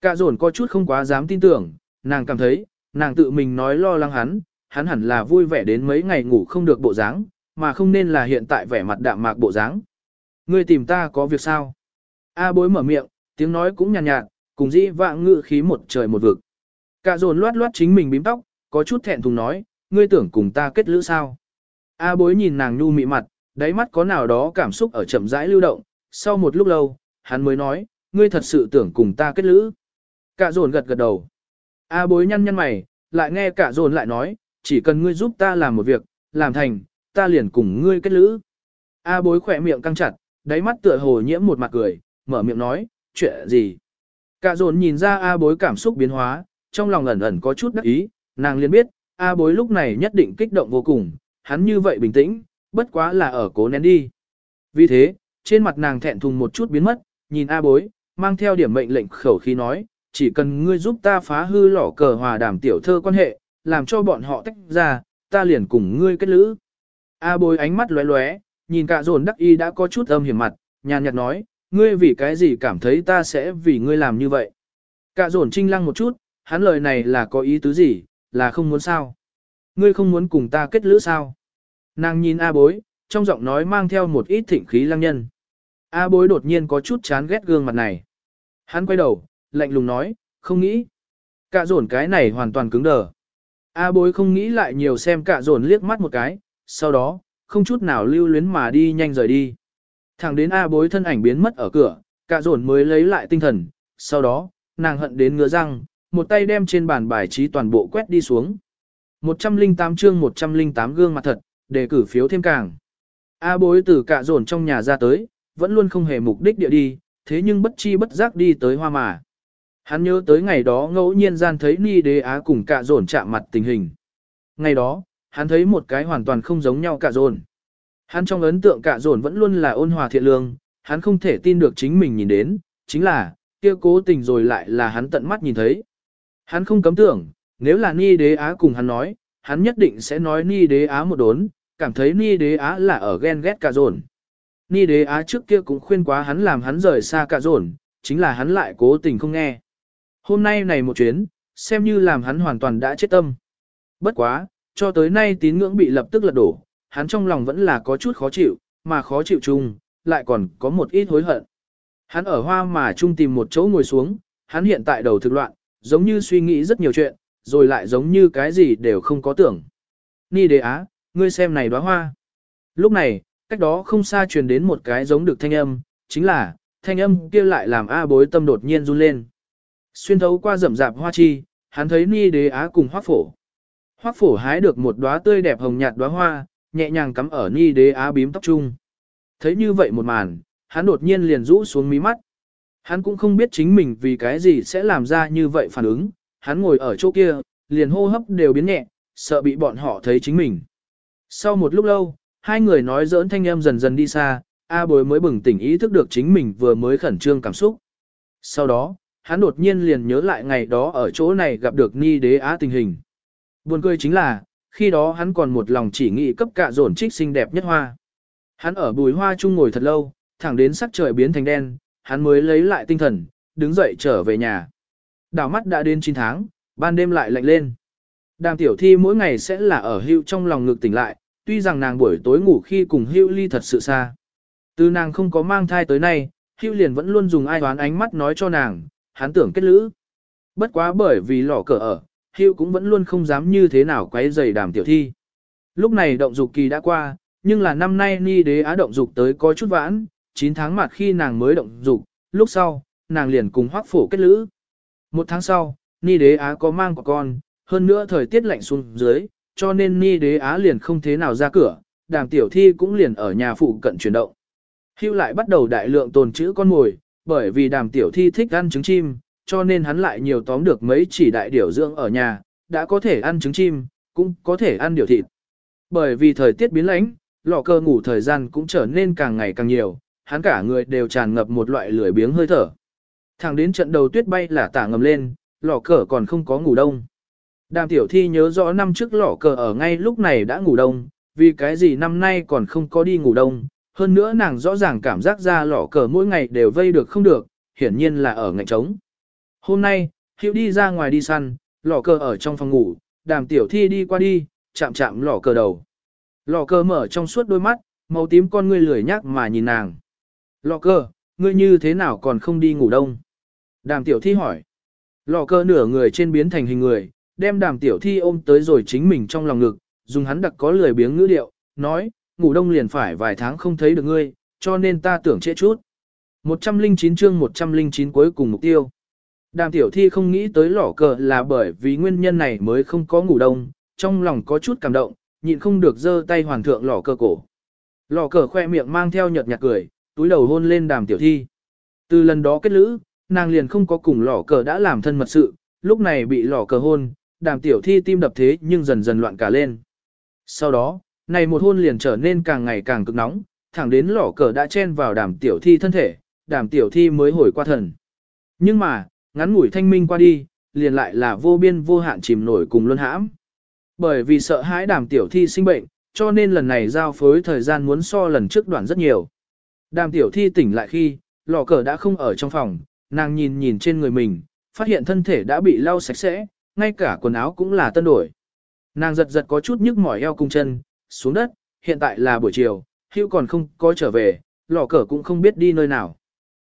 Cả dồn có chút không quá dám tin tưởng, nàng cảm thấy, nàng tự mình nói lo lắng hắn, hắn hẳn là vui vẻ đến mấy ngày ngủ không được bộ dáng, mà không nên là hiện tại vẻ mặt đạm mạc bộ dáng. Ngươi tìm ta có việc sao? A bối mở miệng, tiếng nói cũng nhàn nhạt, nhạt, cùng dĩ vạng ngự khí một trời một vực. Cả dồn loát loát chính mình bím tóc, có chút thẹn thùng nói, ngươi tưởng cùng ta kết lữ sao? A bối nhìn nàng nhu mị mặt, đáy mắt có nào đó cảm xúc ở chậm rãi lưu động, sau một lúc lâu, hắn mới nói, ngươi thật sự tưởng cùng ta kết lữ. Cả dồn gật gật đầu. A bối nhăn nhăn mày, lại nghe cả dồn lại nói, chỉ cần ngươi giúp ta làm một việc, làm thành, ta liền cùng ngươi kết lữ. A bối khỏe miệng căng chặt, đáy mắt tựa hồ nhiễm một mặt cười, mở miệng nói, chuyện gì. Cả dồn nhìn ra A bối cảm xúc biến hóa, trong lòng ẩn ẩn có chút đắc ý, nàng liền biết, A bối lúc này nhất định kích động vô cùng, hắn như vậy bình tĩnh, bất quá là ở cố nén đi. Vì thế, trên mặt nàng thẹn thùng một chút biến mất, nhìn A bối, mang theo điểm mệnh lệnh khẩu khí nói, chỉ cần ngươi giúp ta phá hư lỏ cờ hòa đàm tiểu thơ quan hệ, làm cho bọn họ tách ra, ta liền cùng ngươi kết lữ. A bối ánh mắt lóe lóe, nhìn cả dồn đắc y đã có chút âm hiểm mặt, nhàn nhạt nói, ngươi vì cái gì cảm thấy ta sẽ vì ngươi làm như vậy. Cả dồn trinh lăng một chút, hắn lời này là có ý tứ gì, là không muốn sao. Ngươi không muốn cùng ta kết lữ sao. Nàng nhìn A bối, trong giọng nói mang theo một ít thịnh khí lăng nhân. A bối đột nhiên có chút chán ghét gương mặt này. Hắn quay đầu, lạnh lùng nói, không nghĩ. Cả dồn cái này hoàn toàn cứng đờ. A bối không nghĩ lại nhiều xem cả dồn liếc mắt một cái, sau đó, không chút nào lưu luyến mà đi nhanh rời đi. Thẳng đến A bối thân ảnh biến mất ở cửa, cả dồn mới lấy lại tinh thần, sau đó, nàng hận đến ngứa răng, một tay đem trên bàn bài trí toàn bộ quét đi xuống. 108 chương 108 gương mặt thật, đề cử phiếu thêm càng. A bối từ cả dồn trong nhà ra tới, vẫn luôn không hề mục đích địa đi, thế nhưng bất chi bất giác đi tới hoa mà. Hắn nhớ tới ngày đó ngẫu nhiên gian thấy Ni Đế Á cùng cả dồn chạm mặt tình hình. Ngày đó, hắn thấy một cái hoàn toàn không giống nhau cả dồn. Hắn trong ấn tượng cả dồn vẫn luôn là ôn hòa thiện lương, hắn không thể tin được chính mình nhìn đến, chính là, kia cố tình rồi lại là hắn tận mắt nhìn thấy. Hắn không cấm tưởng, nếu là Ni Đế Á cùng hắn nói, hắn nhất định sẽ nói Ni Đế Á một đốn, cảm thấy Ni Đế Á là ở ghen ghét cả dồn. Ni Đế Á trước kia cũng khuyên quá hắn làm hắn rời xa cả dồn, chính là hắn lại cố tình không nghe. Hôm nay này một chuyến, xem như làm hắn hoàn toàn đã chết tâm. Bất quá, cho tới nay tín ngưỡng bị lập tức lật đổ, hắn trong lòng vẫn là có chút khó chịu, mà khó chịu chung, lại còn có một ít hối hận. Hắn ở hoa mà chung tìm một chỗ ngồi xuống, hắn hiện tại đầu thực loạn, giống như suy nghĩ rất nhiều chuyện, rồi lại giống như cái gì đều không có tưởng. Ni đế á, ngươi xem này đóa hoa. Lúc này, cách đó không xa truyền đến một cái giống được thanh âm, chính là, thanh âm kia lại làm A bối tâm đột nhiên run lên. Xuyên thấu qua rậm rạp hoa chi, hắn thấy Ni đế á cùng hoác phổ. Hoác phổ hái được một đóa tươi đẹp hồng nhạt đóa hoa, nhẹ nhàng cắm ở Ni đế á bím tóc trung. Thấy như vậy một màn, hắn đột nhiên liền rũ xuống mí mắt. Hắn cũng không biết chính mình vì cái gì sẽ làm ra như vậy phản ứng, hắn ngồi ở chỗ kia, liền hô hấp đều biến nhẹ, sợ bị bọn họ thấy chính mình. Sau một lúc lâu, hai người nói giỡn thanh âm dần dần đi xa, A bối mới bừng tỉnh ý thức được chính mình vừa mới khẩn trương cảm xúc. Sau đó, hắn đột nhiên liền nhớ lại ngày đó ở chỗ này gặp được Ni Đế Á tình hình. Buồn cười chính là, khi đó hắn còn một lòng chỉ nghĩ cấp cả dồn trích xinh đẹp nhất hoa. Hắn ở bùi hoa chung ngồi thật lâu, thẳng đến sắc trời biến thành đen, hắn mới lấy lại tinh thần, đứng dậy trở về nhà. Đảo mắt đã đến 9 tháng, ban đêm lại lạnh lên. Đàm tiểu thi mỗi ngày sẽ là ở hưu trong lòng ngực tỉnh lại, tuy rằng nàng buổi tối ngủ khi cùng hưu ly thật sự xa. Từ nàng không có mang thai tới nay, hưu liền vẫn luôn dùng ai đoán ánh mắt nói cho nàng, hắn tưởng kết lữ. Bất quá bởi vì lỏ cờ ở, hưu cũng vẫn luôn không dám như thế nào quấy giày đàm tiểu thi. Lúc này động dục kỳ đã qua, nhưng là năm nay ni đế á động dục tới có chút vãn, 9 tháng mặt khi nàng mới động dục, lúc sau, nàng liền cùng hoác phổ kết lữ. Một tháng sau, Ni Đế Á có mang quả con, hơn nữa thời tiết lạnh xuống dưới, cho nên Ni Đế Á liền không thế nào ra cửa, đàm tiểu thi cũng liền ở nhà phụ cận chuyển động. Hưu lại bắt đầu đại lượng tồn trữ con mồi, bởi vì đàm tiểu thi thích ăn trứng chim, cho nên hắn lại nhiều tóm được mấy chỉ đại điểu dưỡng ở nhà, đã có thể ăn trứng chim, cũng có thể ăn điểu thịt. Bởi vì thời tiết biến lãnh, lò cơ ngủ thời gian cũng trở nên càng ngày càng nhiều, hắn cả người đều tràn ngập một loại lười biếng hơi thở. Thẳng đến trận đầu tuyết bay là tả ngầm lên, lò cờ còn không có ngủ đông. Đàm tiểu thi nhớ rõ năm trước lò cờ ở ngay lúc này đã ngủ đông, vì cái gì năm nay còn không có đi ngủ đông. Hơn nữa nàng rõ ràng cảm giác ra lỏ cờ mỗi ngày đều vây được không được, hiển nhiên là ở ngạnh trống. Hôm nay, Hiệu đi ra ngoài đi săn, lỏ cờ ở trong phòng ngủ, đàm tiểu thi đi qua đi, chạm chạm lỏ cờ đầu. lỏ cờ mở trong suốt đôi mắt, màu tím con ngươi lười nhác mà nhìn nàng. lỏ cờ, ngươi như thế nào còn không đi ngủ đông? Đàm tiểu thi hỏi. lỏ cờ nửa người trên biến thành hình người, đem đàm tiểu thi ôm tới rồi chính mình trong lòng ngực, dùng hắn đặc có lười biếng ngữ điệu, nói, ngủ đông liền phải vài tháng không thấy được ngươi, cho nên ta tưởng trễ chút. 109 chương 109 cuối cùng mục tiêu. Đàm tiểu thi không nghĩ tới lỏ cờ là bởi vì nguyên nhân này mới không có ngủ đông, trong lòng có chút cảm động, nhịn không được giơ tay hoàn thượng lỏ cờ cổ. Lỏ cờ khoe miệng mang theo nhợt nhạt cười, túi đầu hôn lên đàm tiểu thi. Từ lần đó kết lữ, nàng liền không có cùng lỏ cờ đã làm thân mật sự, lúc này bị lỏ cờ hôn, đàm tiểu thi tim đập thế nhưng dần dần loạn cả lên. Sau đó, này một hôn liền trở nên càng ngày càng cực nóng, thẳng đến lỏ cờ đã chen vào đàm tiểu thi thân thể, đàm tiểu thi mới hồi qua thần. Nhưng mà, ngắn ngủi thanh minh qua đi, liền lại là vô biên vô hạn chìm nổi cùng luân hãm. Bởi vì sợ hãi đàm tiểu thi sinh bệnh, cho nên lần này giao phối thời gian muốn so lần trước đoạn rất nhiều. Đàm tiểu thi tỉnh lại khi, lò cờ đã không ở trong phòng, nàng nhìn nhìn trên người mình, phát hiện thân thể đã bị lau sạch sẽ, ngay cả quần áo cũng là tân đổi. Nàng giật giật có chút nhức mỏi eo cung chân, xuống đất, hiện tại là buổi chiều, hữu còn không có trở về, lò cờ cũng không biết đi nơi nào.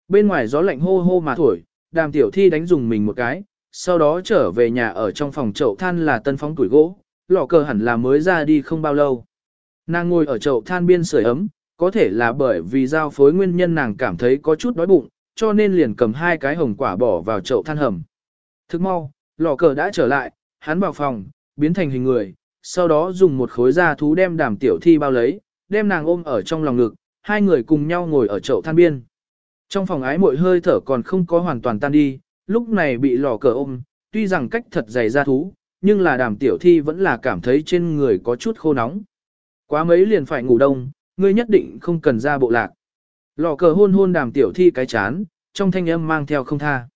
Bên ngoài gió lạnh hô hô mà thổi, đàm tiểu thi đánh dùng mình một cái, sau đó trở về nhà ở trong phòng chậu than là tân phóng tuổi gỗ, lò cờ hẳn là mới ra đi không bao lâu. Nàng ngồi ở chậu than biên sưởi ấm, có thể là bởi vì giao phối nguyên nhân nàng cảm thấy có chút đói bụng, cho nên liền cầm hai cái hồng quả bỏ vào chậu than hầm. Thức mau, lò cờ đã trở lại, hắn vào phòng, biến thành hình người, sau đó dùng một khối da thú đem đàm tiểu thi bao lấy, đem nàng ôm ở trong lòng ngực, hai người cùng nhau ngồi ở chậu than biên. Trong phòng ái mội hơi thở còn không có hoàn toàn tan đi, lúc này bị lò cờ ôm, tuy rằng cách thật dày da thú, nhưng là đàm tiểu thi vẫn là cảm thấy trên người có chút khô nóng. Quá mấy liền phải ngủ đông, ngươi nhất định không cần ra bộ lạc. Lò cờ hôn hôn đàm tiểu thi cái chán, trong thanh âm mang theo không tha.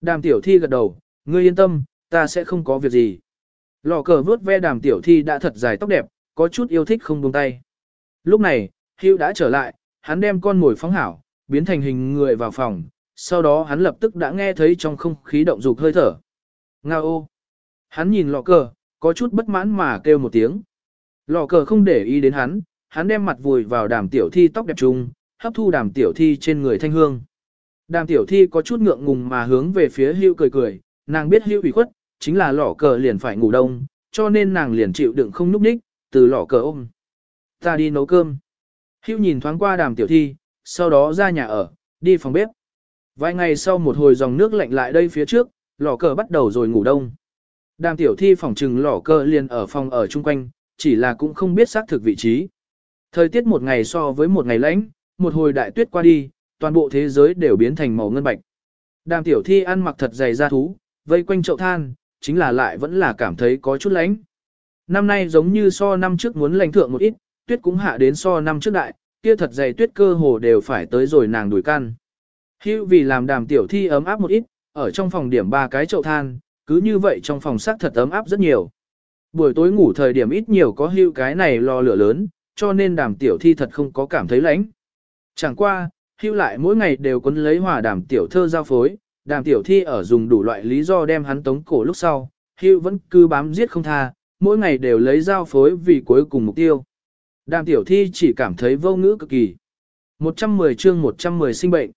Đàm tiểu thi gật đầu, ngươi yên tâm, ta sẽ không có việc gì. Lò cờ vớt ve đàm tiểu thi đã thật dài tóc đẹp, có chút yêu thích không buông tay. Lúc này, Hugh đã trở lại, hắn đem con mồi phóng hảo, biến thành hình người vào phòng, sau đó hắn lập tức đã nghe thấy trong không khí động dục hơi thở. Nga ô! Hắn nhìn lò cờ, có chút bất mãn mà kêu một tiếng. Lò cờ không để ý đến hắn, hắn đem mặt vùi vào đàm tiểu thi tóc đẹp trung, hấp thu đàm tiểu thi trên người thanh hương. Đàm tiểu thi có chút ngượng ngùng mà hướng về phía hưu cười cười, nàng biết hưu ủy khuất, chính là lò cờ liền phải ngủ đông, cho nên nàng liền chịu đựng không núp ních, từ lò cờ ôm. Ta đi nấu cơm. Hưu nhìn thoáng qua đàm tiểu thi, sau đó ra nhà ở, đi phòng bếp. Vài ngày sau một hồi dòng nước lạnh lại đây phía trước, lò cờ bắt đầu rồi ngủ đông. Đàm tiểu thi phòng trừng lò cờ liền ở phòng ở chung quanh, chỉ là cũng không biết xác thực vị trí. Thời tiết một ngày so với một ngày lạnh, một hồi đại tuyết qua đi, toàn bộ thế giới đều biến thành màu ngân bạch. Đàm tiểu thi ăn mặc thật dày da thú, vây quanh chậu than, chính là lại vẫn là cảm thấy có chút lánh. Năm nay giống như so năm trước muốn lành thượng một ít, tuyết cũng hạ đến so năm trước đại, kia thật dày tuyết cơ hồ đều phải tới rồi nàng đuổi căn. Hưu vì làm đàm tiểu thi ấm áp một ít, ở trong phòng điểm ba cái chậu than, cứ như vậy trong phòng sắc thật ấm áp rất nhiều. Buổi tối ngủ thời điểm ít nhiều có hưu cái này lo lửa lớn, cho nên đàm tiểu thi thật không có cảm thấy lạnh. Chẳng qua, hưu lại mỗi ngày đều quấn lấy hòa đàm tiểu thơ giao phối, đàm tiểu thi ở dùng đủ loại lý do đem hắn tống cổ lúc sau, hưu vẫn cứ bám giết không tha, mỗi ngày đều lấy giao phối vì cuối cùng mục tiêu. Đàm tiểu thi chỉ cảm thấy vô ngữ cực kỳ. 110 chương 110 sinh bệnh.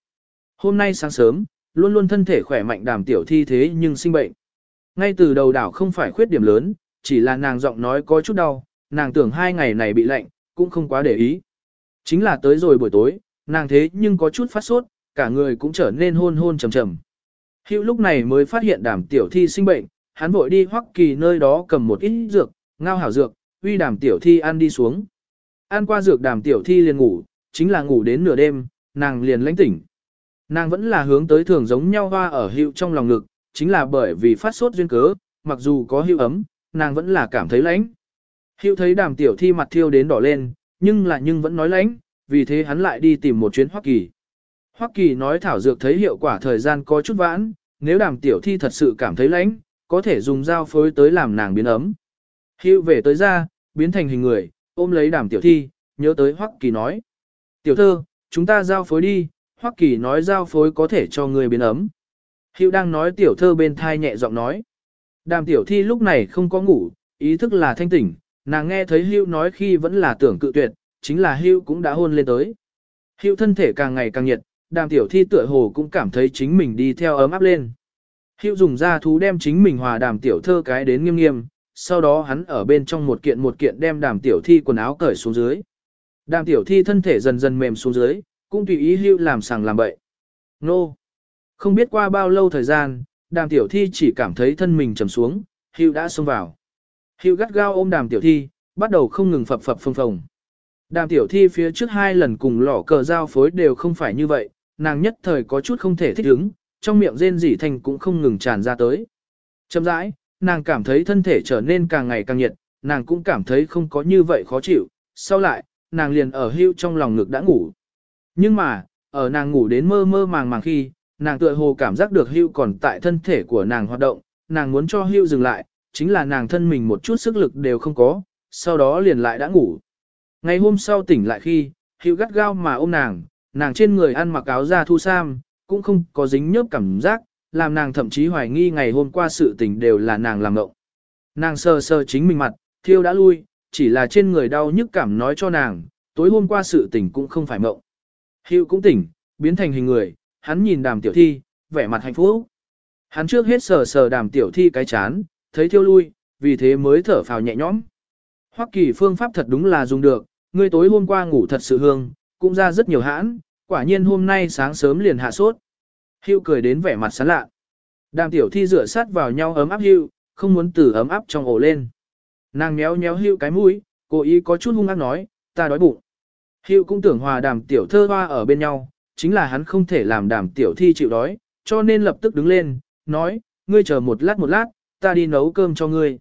Hôm nay sáng sớm, luôn luôn thân thể khỏe mạnh đàm tiểu thi thế nhưng sinh bệnh. Ngay từ đầu đảo không phải khuyết điểm lớn, chỉ là nàng giọng nói có chút đau, nàng tưởng hai ngày này bị lạnh, cũng không quá để ý. Chính là tới rồi buổi tối, nàng thế nhưng có chút phát sốt, cả người cũng trở nên hôn hôn trầm trầm. Hữu lúc này mới phát hiện đàm tiểu thi sinh bệnh, hắn vội đi hoắc kỳ nơi đó cầm một ít dược, ngao hảo dược, uy đàm tiểu thi ăn đi xuống. Ăn qua dược đàm tiểu thi liền ngủ, chính là ngủ đến nửa đêm, nàng liền lãnh tỉnh. Nàng vẫn là hướng tới thường giống nhau hoa ở hữu trong lòng ngực, chính là bởi vì phát sốt duyên cớ, mặc dù có hữu ấm, nàng vẫn là cảm thấy lãnh. Hữu thấy đàm tiểu thi mặt thiêu đến đỏ lên, nhưng là nhưng vẫn nói lãnh, vì thế hắn lại đi tìm một chuyến Hoắc Kỳ. Hoắc Kỳ nói thảo dược thấy hiệu quả thời gian có chút vãn, nếu đàm tiểu thi thật sự cảm thấy lãnh, có thể dùng dao phối tới làm nàng biến ấm. Hưu về tới ra, biến thành hình người, ôm lấy đàm tiểu thi, nhớ tới Hoắc Kỳ nói. Tiểu thơ, chúng ta giao phối đi, Hoắc Kỳ nói giao phối có thể cho người biến ấm. Hữu đang nói tiểu thơ bên thai nhẹ giọng nói. Đàm tiểu thi lúc này không có ngủ, ý thức là thanh tỉnh, nàng nghe thấy Hữu nói khi vẫn là tưởng cự tuyệt, chính là Hữu cũng đã hôn lên tới. Hữu thân thể càng ngày càng nhiệt, đàm tiểu thi tựa hồ cũng cảm thấy chính mình đi theo ấm áp lên. Hữu dùng ra thú đem chính mình hòa đàm tiểu thơ cái đến nghiêm nghiêm, sau đó hắn ở bên trong một kiện một kiện đem đàm tiểu thi quần áo cởi xuống dưới. Đàm tiểu thi thân thể dần dần mềm xuống dưới, cũng tùy ý hữu làm sàng làm bậy. Nô! Không biết qua bao lâu thời gian, đàm tiểu thi chỉ cảm thấy thân mình trầm xuống, hữu đã xông vào. Hữu gắt gao ôm đàm tiểu thi, bắt đầu không ngừng phập phập phồng phồng. Đàm tiểu thi phía trước hai lần cùng lỏ cờ giao phối đều không phải như vậy, nàng nhất thời có chút không thể thích ứng, trong miệng rên rỉ thành cũng không ngừng tràn ra tới. Chậm rãi, nàng cảm thấy thân thể trở nên càng ngày càng nhiệt, nàng cũng cảm thấy không có như vậy khó chịu, sau lại, nàng liền ở hưu trong lòng ngực đã ngủ. Nhưng mà, ở nàng ngủ đến mơ mơ màng màng khi, nàng tựa hồ cảm giác được hưu còn tại thân thể của nàng hoạt động, nàng muốn cho hưu dừng lại, chính là nàng thân mình một chút sức lực đều không có, sau đó liền lại đã ngủ. Ngày hôm sau tỉnh lại khi, hưu gắt gao mà ôm nàng, nàng trên người ăn mặc áo da thu sam, cũng không có dính nhớp cảm giác, làm nàng thậm chí hoài nghi ngày hôm qua sự tình đều là nàng làm ngộng. Nàng sờ sờ chính mình mặt, thiêu đã lui, chỉ là trên người đau nhức cảm nói cho nàng, tối hôm qua sự tình cũng không phải mộng. hiệu cũng tỉnh, biến thành hình người, hắn nhìn đàm tiểu thi, vẻ mặt hạnh phúc. Hắn trước hết sờ sờ đàm tiểu thi cái chán, thấy thiêu lui, vì thế mới thở phào nhẹ nhõm. Hoắc kỳ phương pháp thật đúng là dùng được, ngươi tối hôm qua ngủ thật sự hương, cũng ra rất nhiều hãn, quả nhiên hôm nay sáng sớm liền hạ sốt. Hưu cười đến vẻ mặt sán lạ. Đàm tiểu thi rửa sát vào nhau ấm áp hưu, không muốn từ ấm áp trong ổ lên. Nàng méo méo hưu cái mũi, cố ý có chút hung ác nói, ta đói bụng. Hưu cũng tưởng hòa đàm tiểu thơ hoa ở bên nhau, chính là hắn không thể làm đàm tiểu thi chịu đói, cho nên lập tức đứng lên, nói, ngươi chờ một lát một lát, ta đi nấu cơm cho ngươi.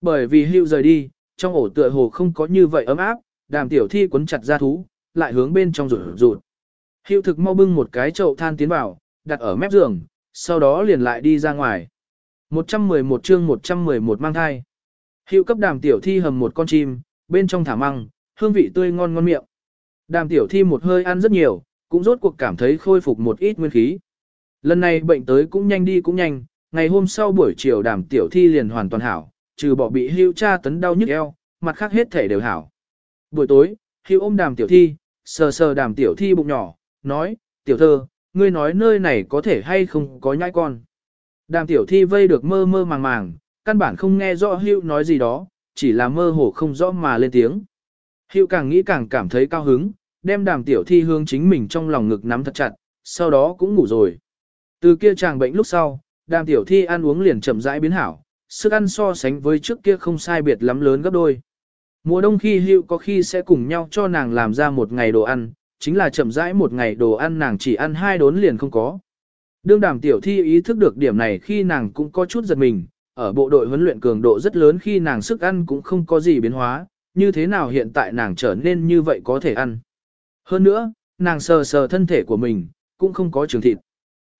Bởi vì hưu rời đi, trong ổ tựa hồ không có như vậy ấm áp, đàm tiểu thi quấn chặt ra thú, lại hướng bên trong rụt rụt. Hiệu thực mau bưng một cái chậu than tiến vào, đặt ở mép giường, sau đó liền lại đi ra ngoài. 111 chương 111 mang thai. Hiệu cấp đàm tiểu thi hầm một con chim, bên trong thả măng, hương vị tươi ngon ngon miệng. Đàm tiểu thi một hơi ăn rất nhiều, cũng rốt cuộc cảm thấy khôi phục một ít nguyên khí. Lần này bệnh tới cũng nhanh đi cũng nhanh, ngày hôm sau buổi chiều đàm tiểu thi liền hoàn toàn hảo, trừ bỏ bị hưu cha tấn đau nhức eo, mặt khác hết thể đều hảo. Buổi tối, hưu ôm đàm tiểu thi, sờ sờ đàm tiểu thi bụng nhỏ, nói, tiểu thơ, ngươi nói nơi này có thể hay không có nhãi con. Đàm tiểu thi vây được mơ mơ màng màng, căn bản không nghe rõ hữu nói gì đó, chỉ là mơ hồ không rõ mà lên tiếng. Hữu càng nghĩ càng cảm thấy cao hứng, đem đàm tiểu thi hướng chính mình trong lòng ngực nắm thật chặt, sau đó cũng ngủ rồi. Từ kia chàng bệnh lúc sau, đàm tiểu thi ăn uống liền chậm rãi biến hảo, sức ăn so sánh với trước kia không sai biệt lắm lớn gấp đôi. Mùa đông khi hữu có khi sẽ cùng nhau cho nàng làm ra một ngày đồ ăn, chính là chậm rãi một ngày đồ ăn nàng chỉ ăn hai đốn liền không có. Đương đàm tiểu thi ý thức được điểm này khi nàng cũng có chút giật mình, ở bộ đội huấn luyện cường độ rất lớn khi nàng sức ăn cũng không có gì biến hóa, như thế nào hiện tại nàng trở nên như vậy có thể ăn. Hơn nữa, nàng sờ sờ thân thể của mình, cũng không có trường thịt.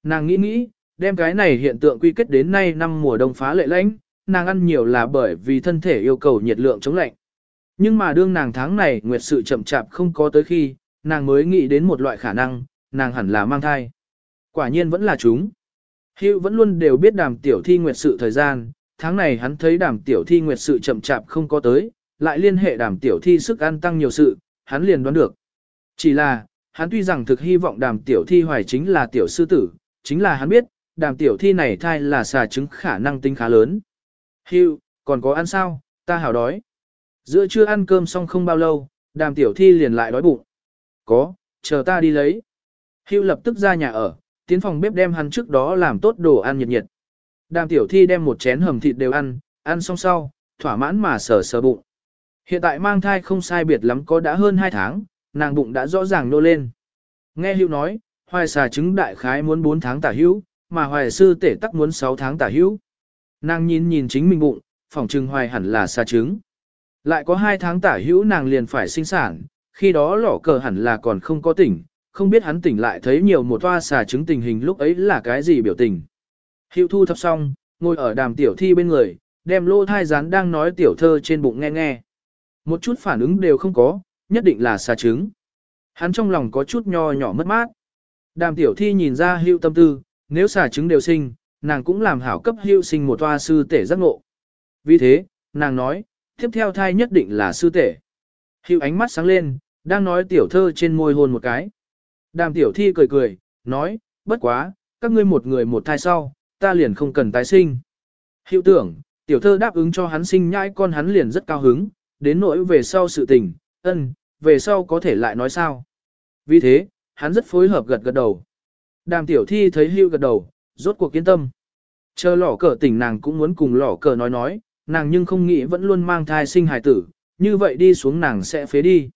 Nàng nghĩ nghĩ, đem cái này hiện tượng quy kết đến nay năm mùa đông phá lệ lãnh, nàng ăn nhiều là bởi vì thân thể yêu cầu nhiệt lượng chống lạnh. Nhưng mà đương nàng tháng này nguyệt sự chậm chạp không có tới khi, nàng mới nghĩ đến một loại khả năng, nàng hẳn là mang thai. Quả nhiên vẫn là chúng. Hữu vẫn luôn đều biết đàm tiểu thi nguyệt sự thời gian, tháng này hắn thấy đàm tiểu thi nguyệt sự chậm chạp không có tới, lại liên hệ đàm tiểu thi sức ăn tăng nhiều sự, hắn liền đoán được. Chỉ là, hắn tuy rằng thực hy vọng đàm tiểu thi hoài chính là tiểu sư tử, chính là hắn biết, đàm tiểu thi này thai là xà trứng khả năng tính khá lớn. Hưu, còn có ăn sao, ta hào đói. Giữa trưa ăn cơm xong không bao lâu, đàm tiểu thi liền lại đói bụng. Có, chờ ta đi lấy. Hưu lập tức ra nhà ở, tiến phòng bếp đem hắn trước đó làm tốt đồ ăn nhiệt nhiệt. Đàm tiểu thi đem một chén hầm thịt đều ăn, ăn xong sau, thỏa mãn mà sờ sờ bụng. Hiện tại mang thai không sai biệt lắm có đã hơn 2 tháng, nàng bụng đã rõ ràng nô lên. Nghe Hưu nói, hoài xà trứng đại khái muốn 4 tháng tả hữu, mà hoài sư tể tắc muốn 6 tháng tả hữu. Nàng nhìn nhìn chính mình bụng, phòng trừng hoài hẳn là xà trứng. Lại có hai tháng tả hữu nàng liền phải sinh sản, khi đó lỏ cờ hẳn là còn không có tỉnh, không biết hắn tỉnh lại thấy nhiều một toa xà trứng tình hình lúc ấy là cái gì biểu tình. Hữu thu thập xong, ngồi ở đàm tiểu thi bên người, đem lô thai rán đang nói tiểu thơ trên bụng nghe nghe. Một chút phản ứng đều không có, nhất định là xà trứng. Hắn trong lòng có chút nho nhỏ mất mát. Đàm tiểu thi nhìn ra hữu tâm tư, nếu xà trứng đều sinh, nàng cũng làm hảo cấp hữu sinh một toa sư tể giác ngộ. Vì thế, nàng nói, tiếp theo thai nhất định là sư tể. Hiệu ánh mắt sáng lên, đang nói tiểu thơ trên môi hôn một cái. Đàm tiểu thi cười cười, nói, bất quá, các ngươi một người một thai sau, ta liền không cần tái sinh. Hiệu tưởng, tiểu thơ đáp ứng cho hắn sinh nhãi con hắn liền rất cao hứng, đến nỗi về sau sự tình, ân, về sau có thể lại nói sao. Vì thế, hắn rất phối hợp gật gật đầu. Đàm tiểu thi thấy hưu gật đầu, rốt cuộc kiên tâm. Chờ lỏ cờ tỉnh nàng cũng muốn cùng lỏ cờ nói nói, nàng nhưng không nghĩ vẫn luôn mang thai sinh hài tử, như vậy đi xuống nàng sẽ phế đi.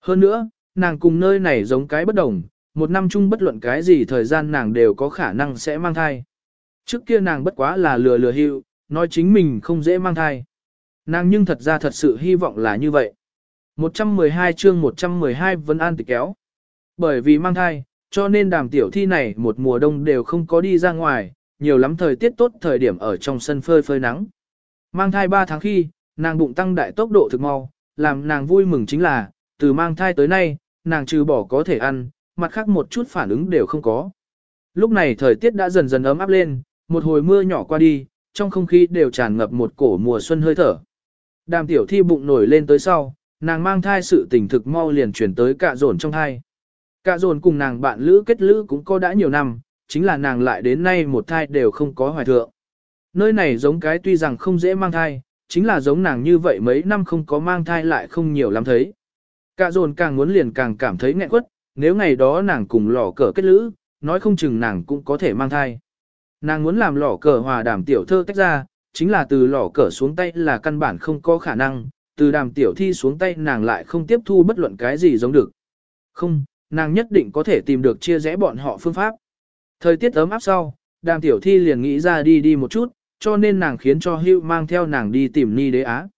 Hơn nữa, nàng cùng nơi này giống cái bất đồng, một năm chung bất luận cái gì thời gian nàng đều có khả năng sẽ mang thai. Trước kia nàng bất quá là lừa lừa hưu, nói chính mình không dễ mang thai. Nàng nhưng thật ra thật sự hy vọng là như vậy. 112 chương 112 vẫn an tịch kéo. Bởi vì mang thai, cho nên đàm tiểu thi này một mùa đông đều không có đi ra ngoài, nhiều lắm thời tiết tốt thời điểm ở trong sân phơi phơi nắng. Mang thai 3 tháng khi, nàng bụng tăng đại tốc độ thực mau, làm nàng vui mừng chính là, từ mang thai tới nay, nàng trừ bỏ có thể ăn, mặt khác một chút phản ứng đều không có. Lúc này thời tiết đã dần dần ấm áp lên, một hồi mưa nhỏ qua đi, trong không khí đều tràn ngập một cổ mùa xuân hơi thở. Đàm tiểu thi bụng nổi lên tới sau, nàng mang thai sự tình thực mau liền chuyển tới cạ dồn trong thai. Cạ dồn cùng nàng bạn lữ kết lữ cũng có đã nhiều năm, chính là nàng lại đến nay một thai đều không có hoài thượng. Nơi này giống cái tuy rằng không dễ mang thai, chính là giống nàng như vậy mấy năm không có mang thai lại không nhiều lắm thấy. Cả dồn càng muốn liền càng cảm thấy nghẹn quất, nếu ngày đó nàng cùng lò cờ kết lữ, nói không chừng nàng cũng có thể mang thai. Nàng muốn làm lò cờ hòa đảm tiểu thơ tách ra, chính là từ lò cờ xuống tay là căn bản không có khả năng, từ đàm tiểu thi xuống tay nàng lại không tiếp thu bất luận cái gì giống được. Không, nàng nhất định có thể tìm được chia rẽ bọn họ phương pháp. Thời tiết ấm áp sau, đàm tiểu thi liền nghĩ ra đi đi một chút, cho nên nàng khiến cho hưu mang theo nàng đi tìm ni đế á.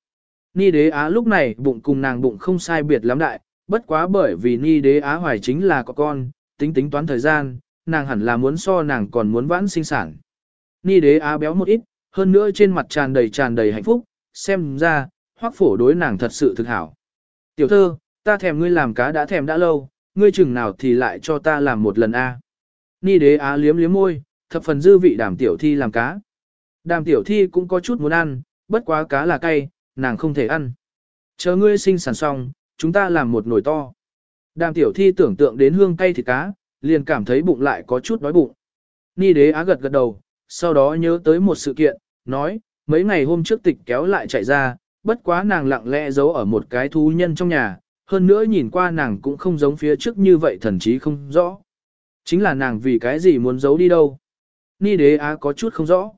Ni đế á lúc này bụng cùng nàng bụng không sai biệt lắm đại, bất quá bởi vì Ni đế á hoài chính là có con, tính tính toán thời gian, nàng hẳn là muốn so nàng còn muốn vãn sinh sản. Ni đế á béo một ít, hơn nữa trên mặt tràn đầy tràn đầy hạnh phúc, xem ra, hoắc phổ đối nàng thật sự thực hảo. Tiểu thơ, ta thèm ngươi làm cá đã thèm đã lâu, ngươi chừng nào thì lại cho ta làm một lần a. Ni đế á liếm liếm môi, thập phần dư vị đảm tiểu thi làm cá. Đàm tiểu thi cũng có chút muốn ăn, bất quá cá là cay, nàng không thể ăn. Chờ ngươi sinh sản xong, chúng ta làm một nồi to. Đàm tiểu thi tưởng tượng đến hương cay thịt cá, liền cảm thấy bụng lại có chút đói bụng. Ni đế á gật gật đầu, sau đó nhớ tới một sự kiện, nói, mấy ngày hôm trước tịch kéo lại chạy ra, bất quá nàng lặng lẽ giấu ở một cái thú nhân trong nhà, hơn nữa nhìn qua nàng cũng không giống phía trước như vậy thần chí không rõ. Chính là nàng vì cái gì muốn giấu đi đâu. Ni đế á có chút không rõ.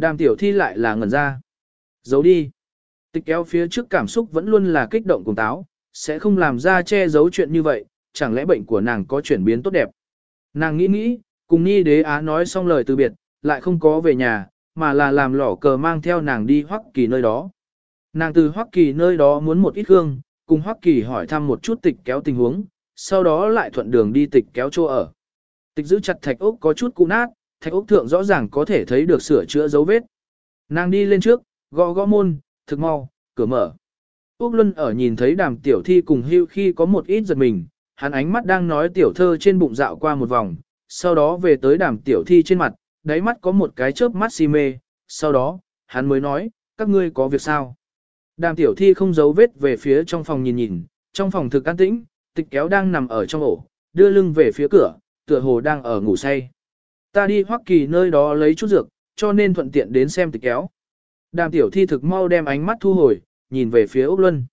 Đàm tiểu thi lại là ngẩn ra. Giấu đi. Tịch kéo phía trước cảm xúc vẫn luôn là kích động cùng táo, sẽ không làm ra che giấu chuyện như vậy, chẳng lẽ bệnh của nàng có chuyển biến tốt đẹp. Nàng nghĩ nghĩ, cùng nhi đế á nói xong lời từ biệt, lại không có về nhà, mà là làm lỏ cờ mang theo nàng đi Hoắc Kỳ nơi đó. Nàng từ Hoắc Kỳ nơi đó muốn một ít hương, cùng Hoắc Kỳ hỏi thăm một chút tịch kéo tình huống, sau đó lại thuận đường đi tịch kéo chỗ ở. Tịch giữ chặt thạch ốc có chút cũ nát, thạch ốc thượng rõ ràng có thể thấy được sửa chữa dấu vết. Nàng đi lên trước, gõ gõ môn, thực mau, cửa mở. Úc Luân ở nhìn thấy đàm tiểu thi cùng hưu khi có một ít giật mình, hắn ánh mắt đang nói tiểu thơ trên bụng dạo qua một vòng, sau đó về tới đàm tiểu thi trên mặt, đáy mắt có một cái chớp mắt si mê, sau đó, hắn mới nói, các ngươi có việc sao? Đàm tiểu thi không giấu vết về phía trong phòng nhìn nhìn, trong phòng thực an tĩnh, tịch kéo đang nằm ở trong ổ, đưa lưng về phía cửa, tựa hồ đang ở ngủ say. Ta đi Hoắc Kỳ nơi đó lấy chút dược, cho nên thuận tiện đến xem tịch kéo. Đàm tiểu thi thực mau đem ánh mắt thu hồi, nhìn về phía Úc Luân.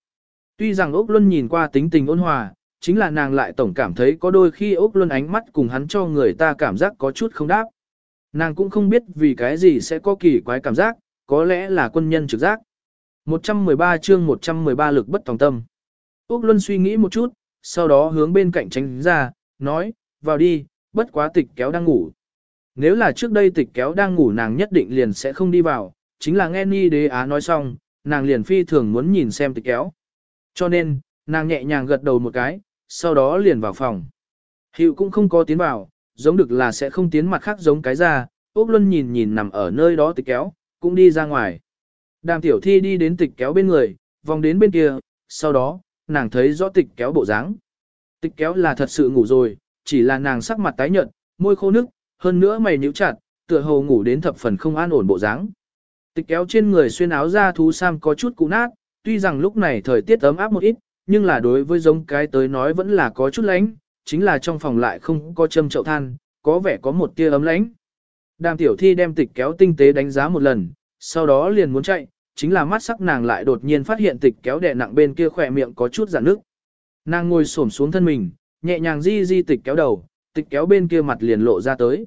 Tuy rằng Úc Luân nhìn qua tính tình ôn hòa, chính là nàng lại tổng cảm thấy có đôi khi Úc Luân ánh mắt cùng hắn cho người ta cảm giác có chút không đáp. Nàng cũng không biết vì cái gì sẽ có kỳ quái cảm giác, có lẽ là quân nhân trực giác. 113 chương 113 lực bất tòng tâm. Úc Luân suy nghĩ một chút, sau đó hướng bên cạnh tránh ra, nói, vào đi, bất quá tịch kéo đang ngủ. Nếu là trước đây tịch kéo đang ngủ nàng nhất định liền sẽ không đi vào, chính là nghe Ni Đế Á nói xong, nàng liền phi thường muốn nhìn xem tịch kéo. Cho nên, nàng nhẹ nhàng gật đầu một cái, sau đó liền vào phòng. Hiệu cũng không có tiến vào, giống được là sẽ không tiến mặt khác giống cái ra, Úc Luân nhìn nhìn nằm ở nơi đó tịch kéo, cũng đi ra ngoài. Đàm tiểu thi đi đến tịch kéo bên người, vòng đến bên kia, sau đó, nàng thấy rõ tịch kéo bộ dáng. Tịch kéo là thật sự ngủ rồi, chỉ là nàng sắc mặt tái nhợt, môi khô nước, hơn nữa mày nhíu chặt, tựa hồ ngủ đến thập phần không an ổn bộ dáng. Tịch kéo trên người xuyên áo da thú sam có chút cũ nát, tuy rằng lúc này thời tiết ấm áp một ít, nhưng là đối với giống cái tới nói vẫn là có chút lánh, chính là trong phòng lại không có châm chậu than, có vẻ có một tia ấm lánh. Đàm tiểu thi đem tịch kéo tinh tế đánh giá một lần, sau đó liền muốn chạy, chính là mắt sắc nàng lại đột nhiên phát hiện tịch kéo đè nặng bên kia khỏe miệng có chút giãn nước. Nàng ngồi xổm xuống thân mình, nhẹ nhàng di di tịch kéo đầu, tịch kéo bên kia mặt liền lộ ra tới.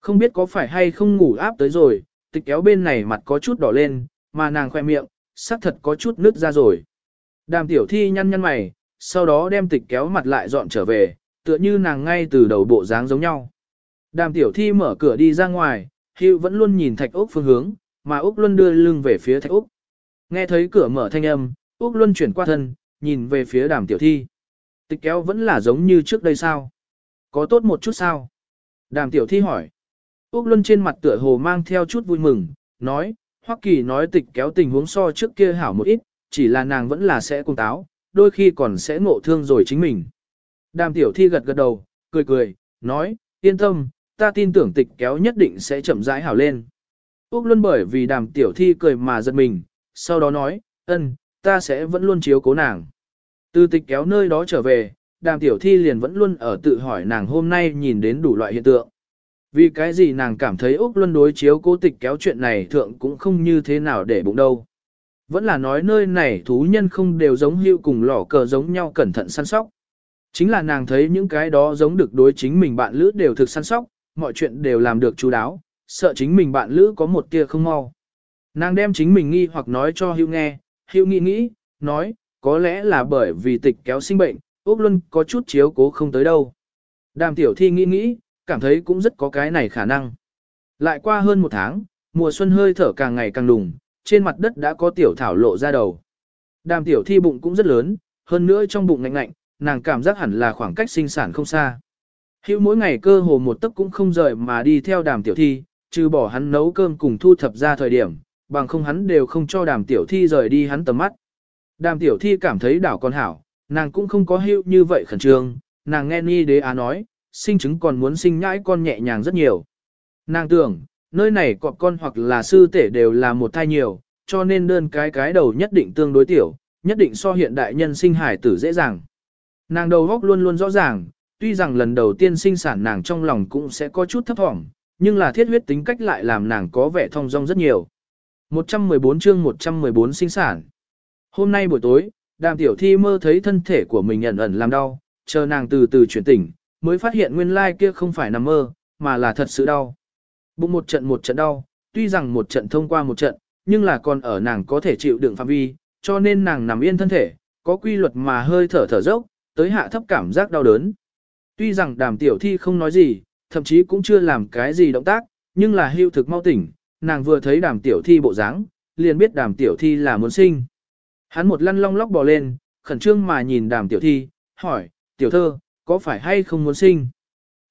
Không biết có phải hay không ngủ áp tới rồi, tịch kéo bên này mặt có chút đỏ lên, mà nàng khoe miệng, sắc thật có chút nứt ra rồi. Đàm tiểu thi nhăn nhăn mày, sau đó đem tịch kéo mặt lại dọn trở về, tựa như nàng ngay từ đầu bộ dáng giống nhau. Đàm tiểu thi mở cửa đi ra ngoài, Hữu vẫn luôn nhìn thạch ốc phương hướng, mà Úc Luân đưa lưng về phía thạch Úc. Nghe thấy cửa mở thanh âm, Úc Luân chuyển qua thân, nhìn về phía đàm tiểu thi. Tịch kéo vẫn là giống như trước đây sao? Có tốt một chút sao? Đàm tiểu thi hỏi. Úc Luân trên mặt tựa hồ mang theo chút vui mừng, nói, Hoắc Kỳ nói tịch kéo tình huống so trước kia hảo một ít, chỉ là nàng vẫn là sẽ cung táo, đôi khi còn sẽ ngộ thương rồi chính mình. Đàm tiểu thi gật gật đầu, cười cười, nói, yên tâm, ta tin tưởng tịch kéo nhất định sẽ chậm rãi hảo lên. Úc Luân bởi vì đàm tiểu thi cười mà giật mình, sau đó nói, ân, ta sẽ vẫn luôn chiếu cố nàng. Từ tịch kéo nơi đó trở về, đàm tiểu thi liền vẫn luôn ở tự hỏi nàng hôm nay nhìn đến đủ loại hiện tượng. Vì cái gì nàng cảm thấy Úc Luân đối chiếu cố tịch kéo chuyện này thượng cũng không như thế nào để bụng đâu. Vẫn là nói nơi này thú nhân không đều giống hữu cùng lỏ cờ giống nhau cẩn thận săn sóc. Chính là nàng thấy những cái đó giống được đối chính mình bạn lữ đều thực săn sóc, mọi chuyện đều làm được chú đáo, sợ chính mình bạn lữ có một tia không mau. Nàng đem chính mình nghi hoặc nói cho hữu nghe, hữu nghĩ nghĩ, nói, có lẽ là bởi vì tịch kéo sinh bệnh, Úc Luân có chút chiếu cố không tới đâu. Đàm tiểu thi nghĩ nghĩ, cảm thấy cũng rất có cái này khả năng. Lại qua hơn một tháng, mùa xuân hơi thở càng ngày càng đùng, trên mặt đất đã có tiểu thảo lộ ra đầu. Đàm tiểu thi bụng cũng rất lớn, hơn nữa trong bụng ngạnh ngạnh, nàng cảm giác hẳn là khoảng cách sinh sản không xa. Hữu mỗi ngày cơ hồ một tấc cũng không rời mà đi theo đàm tiểu thi, trừ bỏ hắn nấu cơm cùng thu thập ra thời điểm, bằng không hắn đều không cho đàm tiểu thi rời đi hắn tầm mắt. Đàm tiểu thi cảm thấy đảo con hảo, nàng cũng không có hữu như vậy khẩn trương, nàng nghe ni đế á nói, sinh chứng còn muốn sinh nhãi con nhẹ nhàng rất nhiều. Nàng tưởng, nơi này cọp con hoặc là sư tể đều là một thai nhiều, cho nên đơn cái cái đầu nhất định tương đối tiểu, nhất định so hiện đại nhân sinh hải tử dễ dàng. Nàng đầu góc luôn luôn rõ ràng, tuy rằng lần đầu tiên sinh sản nàng trong lòng cũng sẽ có chút thấp thỏm, nhưng là thiết huyết tính cách lại làm nàng có vẻ thông dong rất nhiều. 114 chương 114 sinh sản. Hôm nay buổi tối, đàm tiểu thi mơ thấy thân thể của mình ẩn ẩn làm đau, chờ nàng từ từ chuyển tỉnh, mới phát hiện nguyên lai kia không phải nằm mơ, mà là thật sự đau. Bụng một trận một trận đau, tuy rằng một trận thông qua một trận, nhưng là còn ở nàng có thể chịu đựng phạm vi, cho nên nàng nằm yên thân thể, có quy luật mà hơi thở thở dốc, tới hạ thấp cảm giác đau đớn. Tuy rằng đàm tiểu thi không nói gì, thậm chí cũng chưa làm cái gì động tác, nhưng là hưu thực mau tỉnh, nàng vừa thấy đàm tiểu thi bộ dáng, liền biết đàm tiểu thi là muốn sinh. Hắn một lăn long lóc bò lên, khẩn trương mà nhìn đàm tiểu thi, hỏi, tiểu thơ, có phải hay không muốn sinh?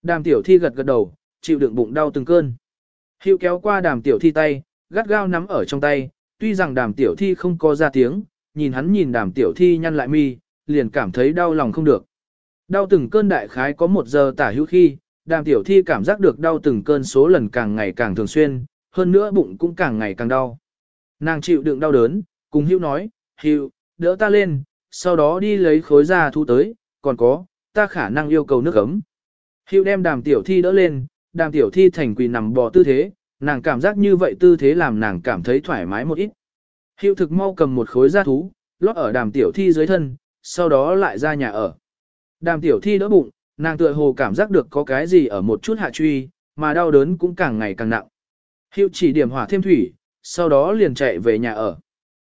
Đàm tiểu thi gật gật đầu, chịu đựng bụng đau từng cơn. Hưu kéo qua đàm tiểu thi tay, gắt gao nắm ở trong tay, tuy rằng đàm tiểu thi không có ra tiếng, nhìn hắn nhìn đàm tiểu thi nhăn lại mi, liền cảm thấy đau lòng không được. Đau từng cơn đại khái có một giờ tả hữu khi, đàm tiểu thi cảm giác được đau từng cơn số lần càng ngày càng thường xuyên, hơn nữa bụng cũng càng ngày càng đau. Nàng chịu đựng đau đớn, cùng hữu nói, hữu, đỡ ta lên, sau đó đi lấy khối da thu tới, còn có, ta khả năng yêu cầu nước ấm. Hữu đem đàm tiểu thi đỡ lên, đàm tiểu thi thành quỳ nằm bò tư thế, nàng cảm giác như vậy tư thế làm nàng cảm thấy thoải mái một ít. Hữu thực mau cầm một khối da thú, lót ở đàm tiểu thi dưới thân, sau đó lại ra nhà ở. Đàm tiểu thi đỡ bụng, nàng tựa hồ cảm giác được có cái gì ở một chút hạ truy, mà đau đớn cũng càng ngày càng nặng. Hiệu chỉ điểm hỏa thêm thủy, sau đó liền chạy về nhà ở.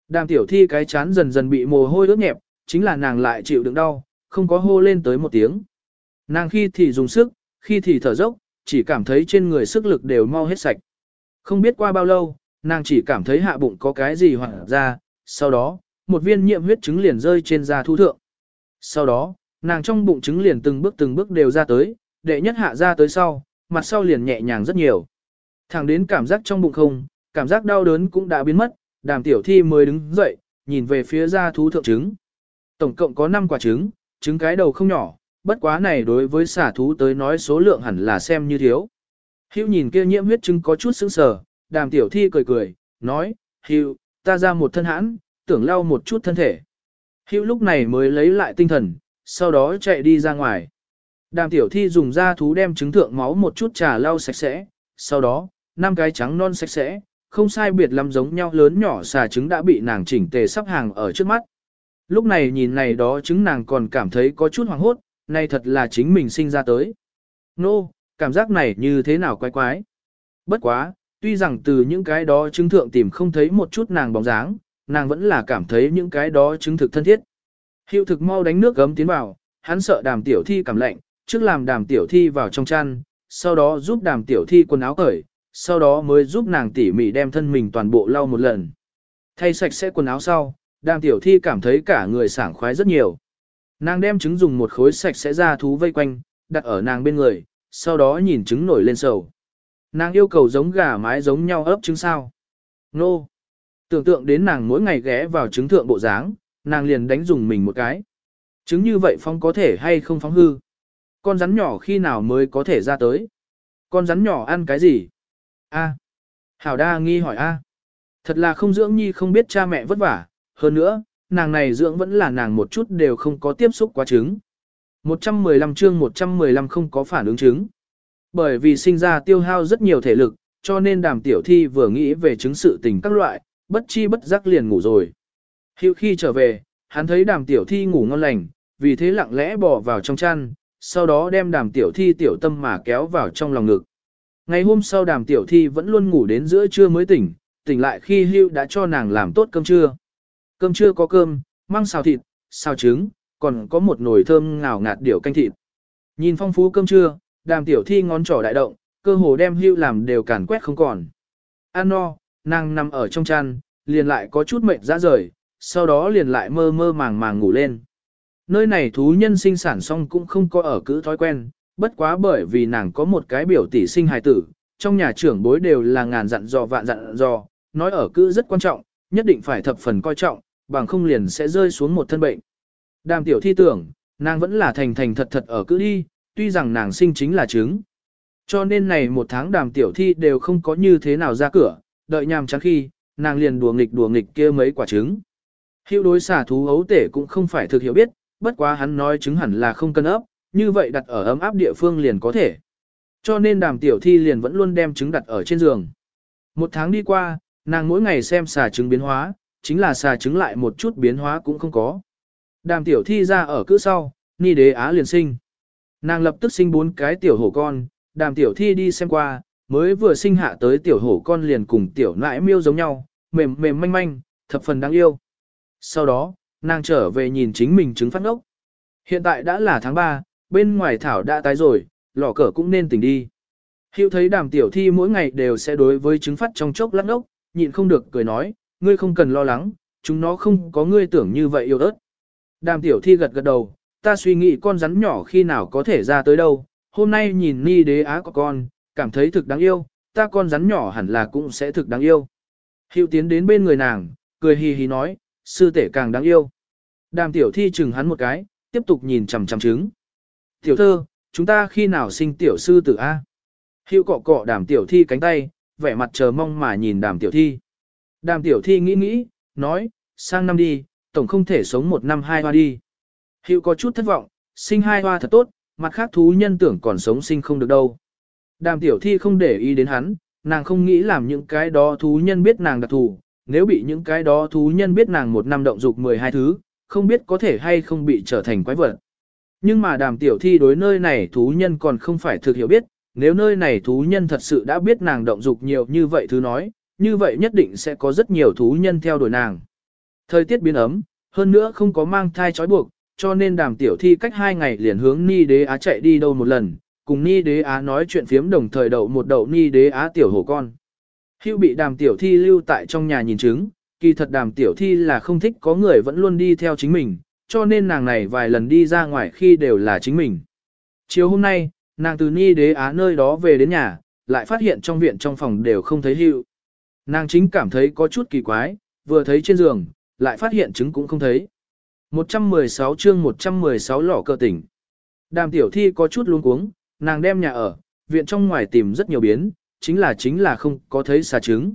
Đàm tiểu thi cái chán dần dần bị mồ hôi ướt nhẹp, chính là nàng lại chịu đựng đau, không có hô lên tới một tiếng. Nàng khi thì dùng sức, khi thì thở dốc, chỉ cảm thấy trên người sức lực đều mau hết sạch. Không biết qua bao lâu, nàng chỉ cảm thấy hạ bụng có cái gì hoặc ra, sau đó, một viên nhiễm huyết trứng liền rơi trên da thu thượng. Sau đó, nàng trong bụng trứng liền từng bước từng bước đều ra tới, đệ nhất hạ ra tới sau, mặt sau liền nhẹ nhàng rất nhiều. Thẳng đến cảm giác trong bụng không, cảm giác đau đớn cũng đã biến mất, đàm tiểu thi mới đứng dậy, nhìn về phía da thú thượng trứng. Tổng cộng có 5 quả trứng, trứng cái đầu không nhỏ, bất quá này đối với xả thú tới nói số lượng hẳn là xem như thiếu. Hữu nhìn kia nhiễm huyết trứng có chút sững sờ, đàm tiểu thi cười cười, nói, Hữu, ta ra một thân hãn, tưởng lau một chút thân thể. Hữu lúc này mới lấy lại tinh thần, sau đó chạy đi ra ngoài. Đàm tiểu thi dùng da thú đem trứng thượng máu một chút trà lau sạch sẽ, sau đó, năm cái trắng non sạch sẽ, không sai biệt lắm giống nhau lớn nhỏ xà trứng đã bị nàng chỉnh tề sắp hàng ở trước mắt. Lúc này nhìn này đó trứng nàng còn cảm thấy có chút hoảng hốt, này thật là chính mình sinh ra tới. Nô, no, cảm giác này như thế nào quái quái. Bất quá, tuy rằng từ những cái đó trứng thượng tìm không thấy một chút nàng bóng dáng, nàng vẫn là cảm thấy những cái đó chứng thực thân thiết. Hiệu thực mau đánh nước gấm tiến vào, hắn sợ đàm tiểu thi cảm lạnh, trước làm đàm tiểu thi vào trong chăn, sau đó giúp đàm tiểu thi quần áo cởi, sau đó mới giúp nàng tỉ mỉ đem thân mình toàn bộ lau một lần. Thay sạch sẽ quần áo sau, đàm tiểu thi cảm thấy cả người sảng khoái rất nhiều. Nàng đem trứng dùng một khối sạch sẽ ra thú vây quanh, đặt ở nàng bên người, sau đó nhìn trứng nổi lên sầu. Nàng yêu cầu giống gà mái giống nhau ấp trứng sao. Nô! Tưởng tượng đến nàng mỗi ngày ghé vào trứng thượng bộ dáng, nàng liền đánh dùng mình một cái. Trứng như vậy phong có thể hay không phóng hư? Con rắn nhỏ khi nào mới có thể ra tới? Con rắn nhỏ ăn cái gì? A. Hảo đa nghi hỏi A. Thật là không dưỡng nhi không biết cha mẹ vất vả, hơn nữa, nàng này dưỡng vẫn là nàng một chút đều không có tiếp xúc quá trứng. 115 chương 115 không có phản ứng trứng. Bởi vì sinh ra tiêu hao rất nhiều thể lực, cho nên đàm tiểu thi vừa nghĩ về chứng sự tình các loại, bất chi bất giác liền ngủ rồi. Hiệu khi trở về, hắn thấy đàm tiểu thi ngủ ngon lành, vì thế lặng lẽ bỏ vào trong chăn, sau đó đem đàm tiểu thi tiểu tâm mà kéo vào trong lòng ngực. Ngày hôm sau đàm tiểu thi vẫn luôn ngủ đến giữa trưa mới tỉnh, tỉnh lại khi hưu đã cho nàng làm tốt cơm trưa. Cơm trưa có cơm, măng xào thịt, xào trứng, còn có một nồi thơm ngào ngạt điểu canh thịt. Nhìn phong phú cơm trưa, đàm tiểu thi ngón trỏ đại động, cơ hồ đem hưu làm đều càn quét không còn. An no, nàng nằm ở trong chăn, liền lại có chút mệt ra rời, sau đó liền lại mơ mơ màng màng ngủ lên. Nơi này thú nhân sinh sản xong cũng không có ở cữ thói quen, bất quá bởi vì nàng có một cái biểu tỷ sinh hài tử, trong nhà trưởng bối đều là ngàn dặn dò vạn dặn dò, nói ở cữ rất quan trọng, nhất định phải thập phần coi trọng, bằng không liền sẽ rơi xuống một thân bệnh. Đàm tiểu thi tưởng, nàng vẫn là thành thành thật thật ở cữ đi, tuy rằng nàng sinh chính là trứng. Cho nên này một tháng đàm tiểu thi đều không có như thế nào ra cửa, đợi nhàm chán khi, nàng liền đùa nghịch đùa nghịch kia mấy quả trứng. Hiệu đối xả thú ấu tể cũng không phải thực hiểu biết, bất quá hắn nói trứng hẳn là không cân ấp, như vậy đặt ở ấm áp địa phương liền có thể. Cho nên đàm tiểu thi liền vẫn luôn đem trứng đặt ở trên giường. Một tháng đi qua, nàng mỗi ngày xem xà trứng biến hóa, chính là xà trứng lại một chút biến hóa cũng không có. Đàm tiểu thi ra ở cữ sau, ni đế á liền sinh. Nàng lập tức sinh bốn cái tiểu hổ con, đàm tiểu thi đi xem qua, mới vừa sinh hạ tới tiểu hổ con liền cùng tiểu nãi miêu giống nhau, mềm mềm manh manh, thập phần đáng yêu. Sau đó, nàng trở về nhìn chính mình trứng phát ngốc. Hiện tại đã là tháng 3, bên ngoài thảo đã tái rồi, lò cờ cũng nên tỉnh đi. Hiệu thấy đàm tiểu thi mỗi ngày đều sẽ đối với trứng phát trong chốc lắc ốc, nhịn không được cười nói, ngươi không cần lo lắng, chúng nó không có ngươi tưởng như vậy yêu ớt. Đàm tiểu thi gật gật đầu, ta suy nghĩ con rắn nhỏ khi nào có thể ra tới đâu, hôm nay nhìn ni đế á có con, cảm thấy thực đáng yêu, ta con rắn nhỏ hẳn là cũng sẽ thực đáng yêu. Hiệu tiến đến bên người nàng, cười hì hì nói, sư tể càng đáng yêu. Đàm tiểu thi chừng hắn một cái, tiếp tục nhìn chằm chằm trứng. Tiểu thơ, chúng ta khi nào sinh tiểu sư tử A? Hiệu cọ cọ đàm tiểu thi cánh tay, vẻ mặt chờ mong mà nhìn đàm tiểu thi. Đàm tiểu thi nghĩ nghĩ, nói, sang năm đi, tổng không thể sống một năm hai hoa đi. Hiệu có chút thất vọng, sinh hai hoa thật tốt, mặt khác thú nhân tưởng còn sống sinh không được đâu. Đàm tiểu thi không để ý đến hắn, nàng không nghĩ làm những cái đó thú nhân biết nàng đặc thù, nếu bị những cái đó thú nhân biết nàng một năm động dục 12 thứ, không biết có thể hay không bị trở thành quái vật. Nhưng mà đàm tiểu thi đối nơi này thú nhân còn không phải thực hiểu biết, nếu nơi này thú nhân thật sự đã biết nàng động dục nhiều như vậy thứ nói, như vậy nhất định sẽ có rất nhiều thú nhân theo đuổi nàng. Thời tiết biến ấm, hơn nữa không có mang thai trói buộc, cho nên đàm tiểu thi cách hai ngày liền hướng Ni Đế Á chạy đi đâu một lần, cùng Ni Đế Á nói chuyện phiếm đồng thời đậu một đậu Ni Đế Á tiểu hổ con. Hưu bị đàm tiểu thi lưu tại trong nhà nhìn chứng, kỳ thật đàm tiểu thi là không thích có người vẫn luôn đi theo chính mình, cho nên nàng này vài lần đi ra ngoài khi đều là chính mình. Chiều hôm nay, nàng từ Ni Đế Á nơi đó về đến nhà, lại phát hiện trong viện trong phòng đều không thấy hữu. Nàng chính cảm thấy có chút kỳ quái, vừa thấy trên giường, lại phát hiện trứng cũng không thấy. 116 chương 116 lỏ cơ tỉnh. Đàm tiểu thi có chút luống cuống, nàng đem nhà ở, viện trong ngoài tìm rất nhiều biến, chính là chính là không có thấy xà trứng.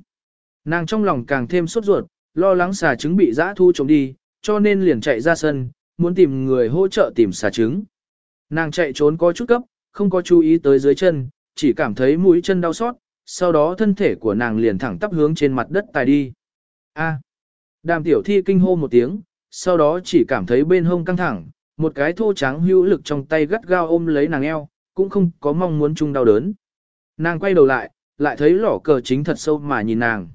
Nàng trong lòng càng thêm sốt ruột, lo lắng xà trứng bị giã thu trộm đi, cho nên liền chạy ra sân, muốn tìm người hỗ trợ tìm xà trứng. Nàng chạy trốn có chút cấp, không có chú ý tới dưới chân, chỉ cảm thấy mũi chân đau xót, sau đó thân thể của nàng liền thẳng tắp hướng trên mặt đất tài đi. A. Đàm tiểu thi kinh hô một tiếng, sau đó chỉ cảm thấy bên hông căng thẳng, một cái thô trắng hữu lực trong tay gắt gao ôm lấy nàng eo, cũng không có mong muốn chung đau đớn. Nàng quay đầu lại, lại thấy lỏ cờ chính thật sâu mà nhìn nàng.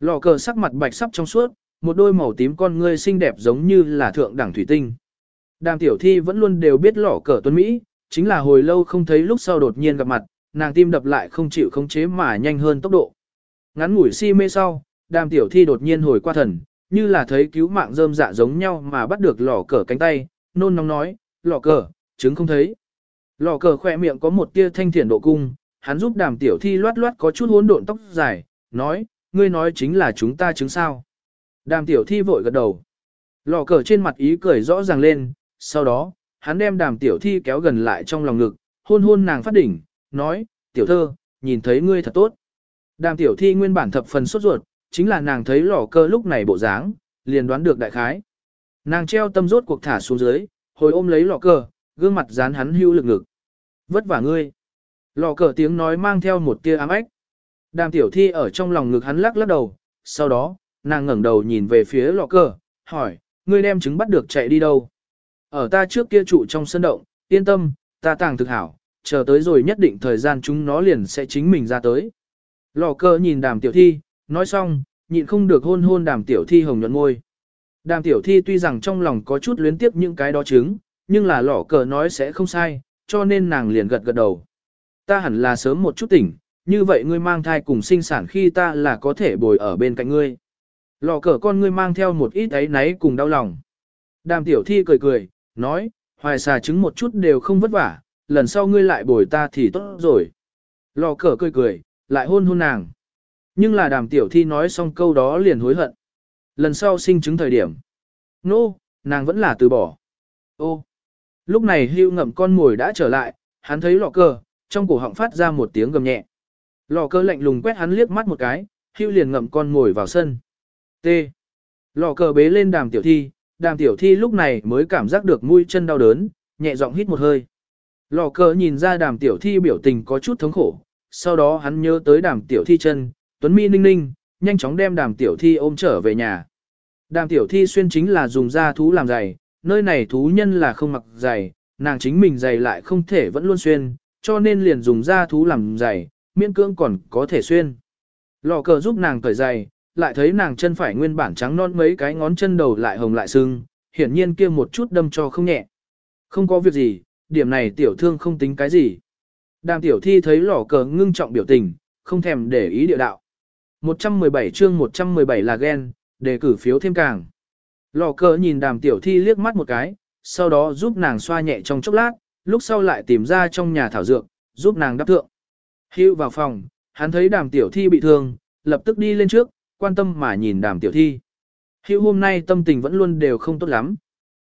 Lỏ cờ sắc mặt bạch sắp trong suốt, một đôi màu tím con ngươi xinh đẹp giống như là thượng đẳng thủy tinh. Đàm tiểu thi vẫn luôn đều biết lỏ cờ tuấn Mỹ, chính là hồi lâu không thấy lúc sau đột nhiên gặp mặt, nàng tim đập lại không chịu khống chế mà nhanh hơn tốc độ. Ngắn ngủi si mê sau, đàm tiểu thi đột nhiên hồi qua thần, như là thấy cứu mạng rơm dạ giống nhau mà bắt được lỏ cờ cánh tay, nôn nóng nói, lỏ cờ, chứng không thấy. lỏ cờ khỏe miệng có một tia thanh thiện độ cung, hắn giúp đàm tiểu thi loát loát có chút hỗn độn tóc dài, nói, ngươi nói chính là chúng ta chứng sao. Đàm tiểu thi vội gật đầu. Lò cờ trên mặt ý cười rõ ràng lên, sau đó, hắn đem đàm tiểu thi kéo gần lại trong lòng ngực, hôn hôn nàng phát đỉnh, nói, tiểu thơ, nhìn thấy ngươi thật tốt. Đàm tiểu thi nguyên bản thập phần sốt ruột, chính là nàng thấy lò cơ lúc này bộ dáng, liền đoán được đại khái. Nàng treo tâm rốt cuộc thả xuống dưới, hồi ôm lấy lò cờ, gương mặt dán hắn hưu lực ngực. Vất vả ngươi. Lò cờ tiếng nói mang theo một tia ám ếch. Đàm tiểu thi ở trong lòng ngực hắn lắc lắc đầu, sau đó, nàng ngẩng đầu nhìn về phía lò cờ, hỏi, ngươi đem trứng bắt được chạy đi đâu? Ở ta trước kia trụ trong sân động, yên tâm, ta tàng thực hảo, chờ tới rồi nhất định thời gian chúng nó liền sẽ chính mình ra tới. Lò cờ nhìn đàm tiểu thi, nói xong, nhịn không được hôn hôn đàm tiểu thi hồng nhuận ngôi. Đàm tiểu thi tuy rằng trong lòng có chút luyến tiếp những cái đó chứng, nhưng là Lò cờ nói sẽ không sai, cho nên nàng liền gật gật đầu. Ta hẳn là sớm một chút tỉnh, như vậy ngươi mang thai cùng sinh sản khi ta là có thể bồi ở bên cạnh ngươi. Lò cờ con ngươi mang theo một ít ấy náy cùng đau lòng. Đàm tiểu thi cười cười, nói, hoài xà trứng một chút đều không vất vả, lần sau ngươi lại bồi ta thì tốt rồi. Lò cờ cười cười, lại hôn hôn nàng. Nhưng là đàm tiểu thi nói xong câu đó liền hối hận. Lần sau sinh chứng thời điểm. Nô, no, nàng vẫn là từ bỏ. Ô, lúc này hưu ngậm con mồi đã trở lại, hắn thấy lò cờ, trong cổ họng phát ra một tiếng gầm nhẹ. Lò cờ lạnh lùng quét hắn liếc mắt một cái, hưu liền ngậm con mồi vào sân. T. Lò cờ bế lên đàm tiểu thi, đàm tiểu thi lúc này mới cảm giác được mũi chân đau đớn, nhẹ giọng hít một hơi. Lò cờ nhìn ra đàm tiểu thi biểu tình có chút thống khổ, sau đó hắn nhớ tới đàm tiểu thi chân, tuấn mi ninh ninh, nhanh chóng đem đàm tiểu thi ôm trở về nhà. Đàm tiểu thi xuyên chính là dùng da thú làm giày, nơi này thú nhân là không mặc giày, nàng chính mình giày lại không thể vẫn luôn xuyên, cho nên liền dùng da thú làm giày, miễn cưỡng còn có thể xuyên. Lò cờ giúp nàng cởi giày, lại thấy nàng chân phải nguyên bản trắng non mấy cái ngón chân đầu lại hồng lại sưng, hiển nhiên kia một chút đâm cho không nhẹ. Không có việc gì, điểm này tiểu thương không tính cái gì. Đàm tiểu thi thấy lò cờ ngưng trọng biểu tình, không thèm để ý địa đạo. 117 chương 117 là ghen, đề cử phiếu thêm càng. Lò cờ nhìn đàm tiểu thi liếc mắt một cái, sau đó giúp nàng xoa nhẹ trong chốc lát, lúc sau lại tìm ra trong nhà thảo dược, giúp nàng đắp thượng. Hưu vào phòng, hắn thấy đàm tiểu thi bị thương, lập tức đi lên trước, quan tâm mà nhìn đàm tiểu thi. Hữu hôm nay tâm tình vẫn luôn đều không tốt lắm.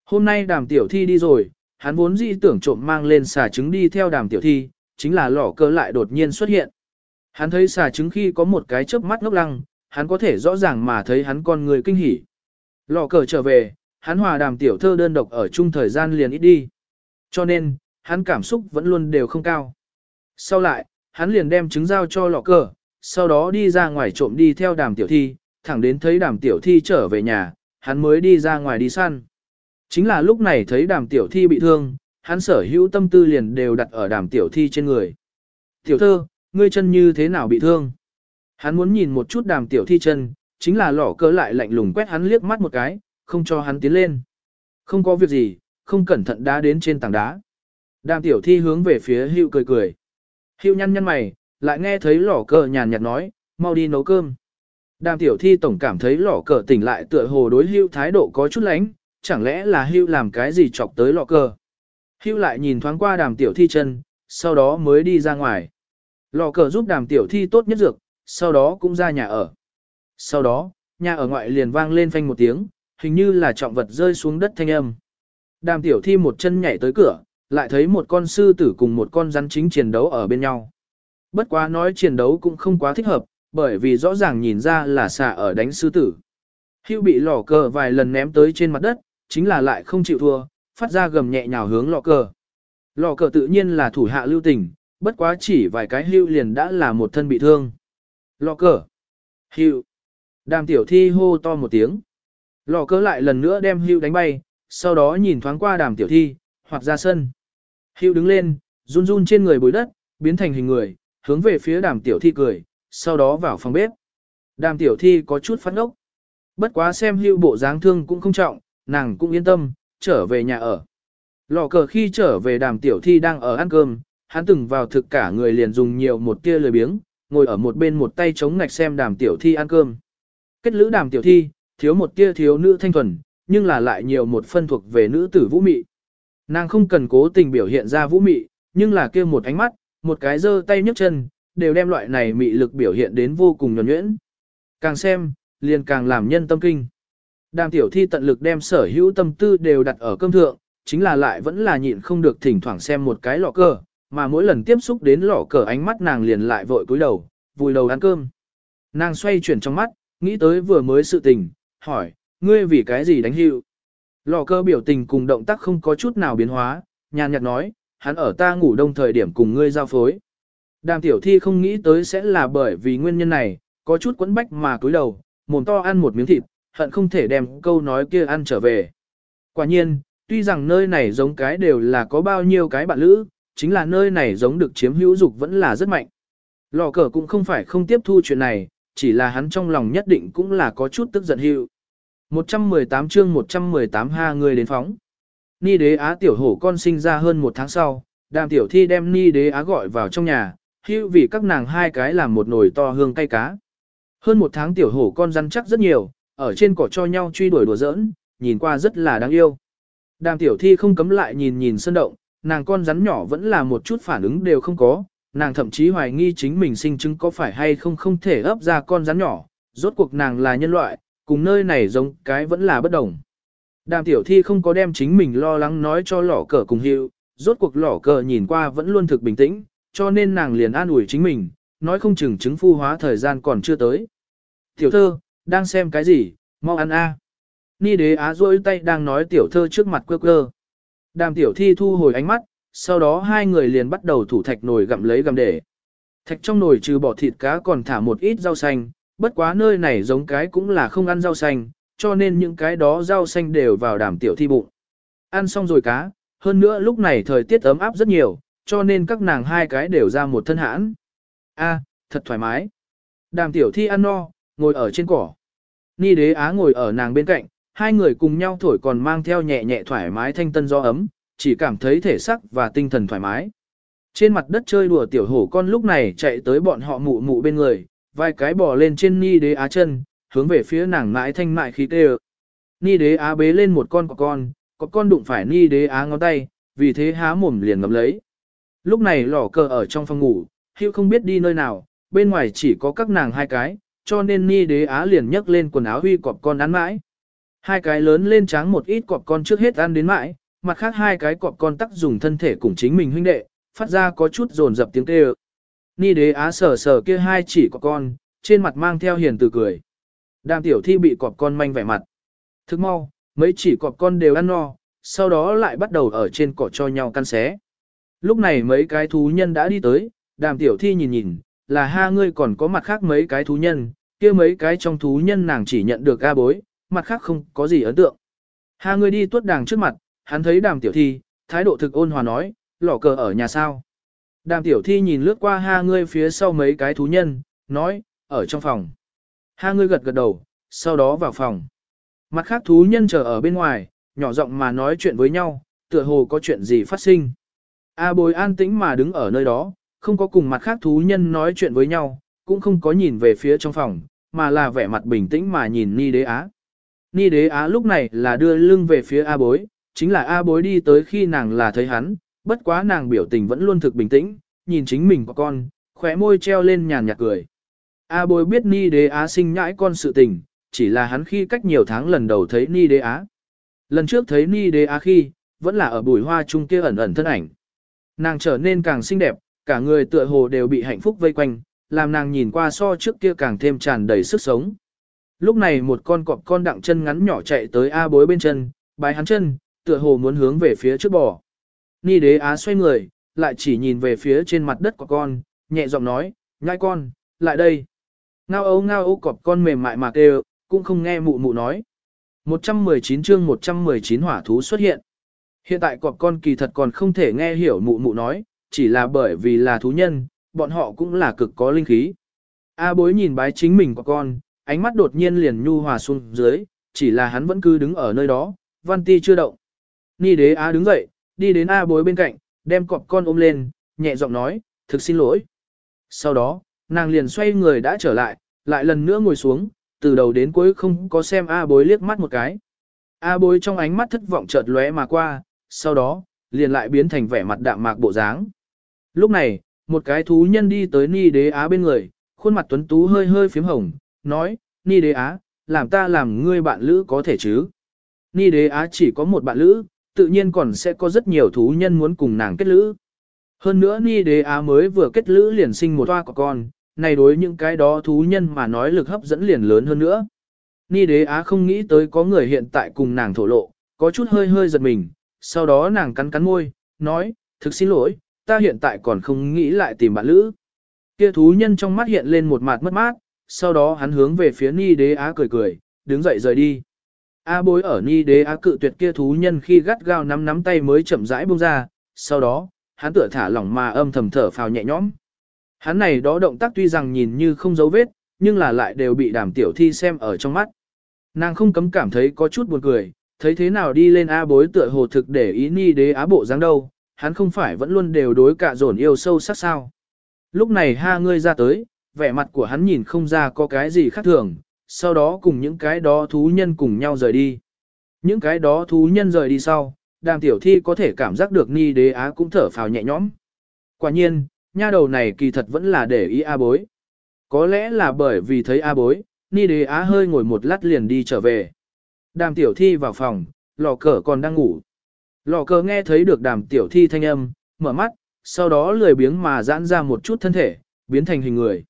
Hôm nay đàm tiểu thi đi rồi, hắn vốn dĩ tưởng trộm mang lên xà trứng đi theo đàm tiểu thi, chính là lỏ cơ lại đột nhiên xuất hiện. Hắn thấy xà trứng khi có một cái chớp mắt ngốc lăng, hắn có thể rõ ràng mà thấy hắn con người kinh hỉ. Lò cờ trở về, hắn hòa đàm tiểu thơ đơn độc ở chung thời gian liền ít đi. Cho nên, hắn cảm xúc vẫn luôn đều không cao. Sau lại, hắn liền đem trứng giao cho lò cờ, sau đó đi ra ngoài trộm đi theo đàm tiểu thi, thẳng đến thấy đàm tiểu thi trở về nhà, hắn mới đi ra ngoài đi săn. Chính là lúc này thấy đàm tiểu thi bị thương, hắn sở hữu tâm tư liền đều đặt ở đàm tiểu thi trên người. Tiểu thơ, ngươi chân như thế nào bị thương? Hắn muốn nhìn một chút đàm tiểu thi chân, chính là lỏ cơ lại lạnh lùng quét hắn liếc mắt một cái, không cho hắn tiến lên. Không có việc gì, không cẩn thận đá đến trên tảng đá. Đàm tiểu thi hướng về phía hữu cười cười. Hữu nhăn nhăn mày, lại nghe thấy lỏ cờ nhàn nhạt nói, mau đi nấu cơm. Đàm tiểu thi tổng cảm thấy lỏ cờ tỉnh lại tựa hồ đối hưu thái độ có chút lánh, chẳng lẽ là hưu làm cái gì chọc tới lọ cờ. Hưu lại nhìn thoáng qua đàm tiểu thi chân, sau đó mới đi ra ngoài. Lọ cờ giúp đàm tiểu thi tốt nhất dược, sau đó cũng ra nhà ở. Sau đó, nhà ở ngoại liền vang lên phanh một tiếng, hình như là trọng vật rơi xuống đất thanh âm. Đàm tiểu thi một chân nhảy tới cửa, lại thấy một con sư tử cùng một con rắn chính chiến đấu ở bên nhau. Bất quá nói chiến đấu cũng không quá thích hợp, bởi vì rõ ràng nhìn ra là xà ở đánh sư tử. Hưu bị lò cờ vài lần ném tới trên mặt đất, chính là lại không chịu thua, phát ra gầm nhẹ nhào hướng lò cờ. Lò cờ tự nhiên là thủ hạ lưu tình, bất quá chỉ vài cái hưu liền đã là một thân bị thương. Lò cờ. Hưu. Đàm tiểu thi hô to một tiếng. Lò cờ lại lần nữa đem hưu đánh bay, sau đó nhìn thoáng qua đàm tiểu thi, hoặc ra sân. Hưu đứng lên, run run trên người bối đất, biến thành hình người, hướng về phía đàm tiểu thi cười, sau đó vào phòng bếp. Đàm tiểu thi có chút phát ốc. Bất quá xem hưu bộ dáng thương cũng không trọng, nàng cũng yên tâm, trở về nhà ở. Lò cờ khi trở về đàm tiểu thi đang ở ăn cơm, hắn từng vào thực cả người liền dùng nhiều một tia lười biếng, ngồi ở một bên một tay chống ngạch xem đàm tiểu thi ăn cơm. Kết lữ đàm tiểu thi, thiếu một tia thiếu nữ thanh thuần, nhưng là lại nhiều một phân thuộc về nữ tử vũ mị. Nàng không cần cố tình biểu hiện ra vũ mị, nhưng là kia một ánh mắt, một cái giơ tay nhấc chân, đều đem loại này mị lực biểu hiện đến vô cùng nhuần nhuyễn. Càng xem, liền càng làm nhân tâm kinh. Đàm tiểu thi tận lực đem sở hữu tâm tư đều đặt ở cơm thượng, chính là lại vẫn là nhịn không được thỉnh thoảng xem một cái lọ cờ, mà mỗi lần tiếp xúc đến lọ cờ ánh mắt nàng liền lại vội cúi đầu, vùi đầu ăn cơm. Nàng xoay chuyển trong mắt, nghĩ tới vừa mới sự tình, hỏi, ngươi vì cái gì đánh hữu? Lọ cờ biểu tình cùng động tác không có chút nào biến hóa, nhàn nhạt nói, hắn ở ta ngủ đông thời điểm cùng ngươi giao phối. Đàm tiểu thi không nghĩ tới sẽ là bởi vì nguyên nhân này, có chút quẫn bách mà cúi đầu, mồm to ăn một miếng thịt, hận không thể đem câu nói kia ăn trở về. Quả nhiên, tuy rằng nơi này giống cái đều là có bao nhiêu cái bạn lữ, chính là nơi này giống được chiếm hữu dục vẫn là rất mạnh. Lò cờ cũng không phải không tiếp thu chuyện này, chỉ là hắn trong lòng nhất định cũng là có chút tức giận hữu. 118 chương 118 ha người đến phóng. Ni đế á tiểu hổ con sinh ra hơn một tháng sau, đàm tiểu thi đem ni đế á gọi vào trong nhà, hưu vì các nàng hai cái làm một nồi to hương cay cá. Hơn một tháng tiểu hổ con rắn chắc rất nhiều, ở trên cỏ cho nhau truy đuổi đùa giỡn, nhìn qua rất là đáng yêu. Đàm tiểu thi không cấm lại nhìn nhìn sân động, nàng con rắn nhỏ vẫn là một chút phản ứng đều không có, nàng thậm chí hoài nghi chính mình sinh chứng có phải hay không không thể ấp ra con rắn nhỏ, rốt cuộc nàng là nhân loại, cùng nơi này giống cái vẫn là bất đồng. Đàm tiểu thi không có đem chính mình lo lắng nói cho lỏ cờ cùng hiệu, rốt cuộc lỏ cờ nhìn qua vẫn luôn thực bình tĩnh, cho nên nàng liền an ủi chính mình, nói không chừng chứng phu hóa thời gian còn chưa tới. Tiểu thơ, đang xem cái gì, mau ăn a. Ni đế á rôi tay đang nói tiểu thơ trước mặt quơ quơ. Đàm tiểu thi thu hồi ánh mắt, sau đó hai người liền bắt đầu thủ thạch nồi gặm lấy gặm để. Thạch trong nồi trừ bỏ thịt cá còn thả một ít rau xanh, bất quá nơi này giống cái cũng là không ăn rau xanh, cho nên những cái đó rau xanh đều vào đàm tiểu thi bụng. Ăn xong rồi cá, hơn nữa lúc này thời tiết ấm áp rất nhiều, cho nên các nàng hai cái đều ra một thân hãn. A, à, thật thoải mái. Đàm tiểu thi ăn no, ngồi ở trên cỏ. Ni đế á ngồi ở nàng bên cạnh, hai người cùng nhau thổi còn mang theo nhẹ nhẹ thoải mái thanh tân do ấm, chỉ cảm thấy thể sắc và tinh thần thoải mái. Trên mặt đất chơi đùa tiểu hổ con lúc này chạy tới bọn họ mụ mụ bên người, vài cái bò lên trên ni đế á chân, hướng về phía nàng mãi thanh mại khí tê Ni đế á bế lên một con có con, có con đụng phải ni đế á ngón tay, vì thế há mồm liền ngậm lấy. Lúc này lỏ cờ ở trong phòng ngủ, hữu không biết đi nơi nào, bên ngoài chỉ có các nàng hai cái, cho nên ni đế á liền nhấc lên quần áo huy cọp con ăn mãi. Hai cái lớn lên tráng một ít cọp con trước hết ăn đến mãi, mặt khác hai cái cọp con tắc dùng thân thể cùng chính mình huynh đệ, phát ra có chút rồn dập tiếng kêu. Ni đế á sờ sờ kia hai chỉ cọp con, trên mặt mang theo hiền từ cười. Đàm tiểu thi bị cọp con manh vẻ mặt. Thức mau, mấy chỉ cọp con đều ăn no, sau đó lại bắt đầu ở trên cỏ cho nhau căn xé. Lúc này mấy cái thú nhân đã đi tới, đàm tiểu thi nhìn nhìn, là ha ngươi còn có mặt khác mấy cái thú nhân, kia mấy cái trong thú nhân nàng chỉ nhận được ga bối, mặt khác không có gì ấn tượng. Ha ngươi đi tuốt đàng trước mặt, hắn thấy đàm tiểu thi, thái độ thực ôn hòa nói, lỏ cờ ở nhà sao. Đàm tiểu thi nhìn lướt qua ha ngươi phía sau mấy cái thú nhân, nói, ở trong phòng. Ha ngươi gật gật đầu, sau đó vào phòng. Mặt khác thú nhân chờ ở bên ngoài, nhỏ giọng mà nói chuyện với nhau, tựa hồ có chuyện gì phát sinh. A bồi an tĩnh mà đứng ở nơi đó, không có cùng mặt khác thú nhân nói chuyện với nhau, cũng không có nhìn về phía trong phòng, mà là vẻ mặt bình tĩnh mà nhìn Ni Đế Á. Ni Đế Á lúc này là đưa lưng về phía A bối, chính là A bối đi tới khi nàng là thấy hắn, bất quá nàng biểu tình vẫn luôn thực bình tĩnh, nhìn chính mình có con, khóe môi treo lên nhàn nhạt cười. A bối biết Ni Đế Á sinh nhãi con sự tình, chỉ là hắn khi cách nhiều tháng lần đầu thấy Ni Đế Á. Lần trước thấy Ni Đế Á khi, vẫn là ở bùi hoa trung kia ẩn ẩn thân ảnh. Nàng trở nên càng xinh đẹp, cả người tựa hồ đều bị hạnh phúc vây quanh, làm nàng nhìn qua so trước kia càng thêm tràn đầy sức sống. Lúc này một con cọp con đặng chân ngắn nhỏ chạy tới A bối bên chân, bái hắn chân, tựa hồ muốn hướng về phía trước bò. Ni đế á xoay người, lại chỉ nhìn về phía trên mặt đất của con, nhẹ giọng nói, nhai con, lại đây. Ngao ấu ngao ấu cọp con mềm mại mà kêu, cũng không nghe mụ mụ nói. 119 chương 119 hỏa thú xuất hiện. Hiện tại cọp con kỳ thật còn không thể nghe hiểu mụ mụ nói, chỉ là bởi vì là thú nhân, bọn họ cũng là cực có linh khí. A bối nhìn bái chính mình của con, ánh mắt đột nhiên liền nhu hòa xuống dưới, chỉ là hắn vẫn cứ đứng ở nơi đó, văn ti chưa động. Ni đế A đứng dậy, đi đến A bối bên cạnh, đem cọp con ôm lên, nhẹ giọng nói, thực xin lỗi. Sau đó, nàng liền xoay người đã trở lại, lại lần nữa ngồi xuống, từ đầu đến cuối không có xem A bối liếc mắt một cái. A bối trong ánh mắt thất vọng chợt lóe mà qua, sau đó, liền lại biến thành vẻ mặt đạm mạc bộ dáng. Lúc này, một cái thú nhân đi tới Ni Đế Á bên người, khuôn mặt tuấn tú hơi hơi phím hồng, nói, Ni Đế Á, làm ta làm ngươi bạn lữ có thể chứ. Ni Đế Á chỉ có một bạn lữ, tự nhiên còn sẽ có rất nhiều thú nhân muốn cùng nàng kết lữ. Hơn nữa Ni Đế Á mới vừa kết lữ liền sinh một toa của con, này đối những cái đó thú nhân mà nói lực hấp dẫn liền lớn hơn nữa. Ni Đế Á không nghĩ tới có người hiện tại cùng nàng thổ lộ, có chút hơi hơi giật mình, sau đó nàng cắn cắn môi, nói, thực xin lỗi, ta hiện tại còn không nghĩ lại tìm bạn lữ. Kia thú nhân trong mắt hiện lên một mặt mất mát, sau đó hắn hướng về phía Ni Đế Á cười cười, đứng dậy rời đi. A bối ở Ni Đế Á cự tuyệt kia thú nhân khi gắt gao nắm nắm tay mới chậm rãi buông ra, sau đó, hắn tựa thả lỏng mà âm thầm thở phào nhẹ nhõm. Hắn này đó động tác tuy rằng nhìn như không dấu vết, nhưng là lại đều bị đàm tiểu thi xem ở trong mắt. Nàng không cấm cảm thấy có chút buồn cười, thấy thế nào đi lên A bối tựa hồ thực để ý Ni Đế Á bộ dáng đâu, hắn không phải vẫn luôn đều đối cả dồn yêu sâu sắc sao. Lúc này ha ngươi ra tới, vẻ mặt của hắn nhìn không ra có cái gì khác thường, sau đó cùng những cái đó thú nhân cùng nhau rời đi. Những cái đó thú nhân rời đi sau, đàm tiểu thi có thể cảm giác được ni đế á cũng thở phào nhẹ nhõm. Quả nhiên, nha đầu này kỳ thật vẫn là để ý A bối. Có lẽ là bởi vì thấy A bối, ni đế á hơi ngồi một lát liền đi trở về. Đàm tiểu thi vào phòng, lò cờ còn đang ngủ. Lò cờ nghe thấy được đàm tiểu thi thanh âm, mở mắt, sau đó lười biếng mà giãn ra một chút thân thể, biến thành hình người.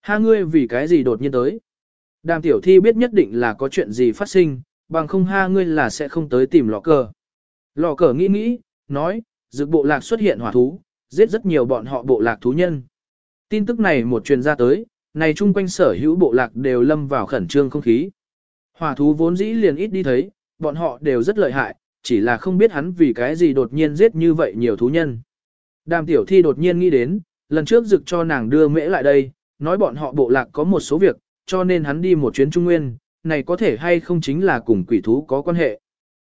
Ha ngươi vì cái gì đột nhiên tới? Đàm tiểu thi biết nhất định là có chuyện gì phát sinh, bằng không ha ngươi là sẽ không tới tìm lò cờ. Lò cờ nghĩ nghĩ, nói, dược bộ lạc xuất hiện hỏa thú, giết rất nhiều bọn họ bộ lạc thú nhân. Tin tức này một truyền ra tới, này chung quanh sở hữu bộ lạc đều lâm vào khẩn trương không khí. Hỏa thú vốn dĩ liền ít đi thấy, bọn họ đều rất lợi hại, chỉ là không biết hắn vì cái gì đột nhiên giết như vậy nhiều thú nhân. Đàm tiểu thi đột nhiên nghĩ đến, lần trước rực cho nàng đưa mễ lại đây, nói bọn họ bộ lạc có một số việc, cho nên hắn đi một chuyến trung nguyên, này có thể hay không chính là cùng quỷ thú có quan hệ.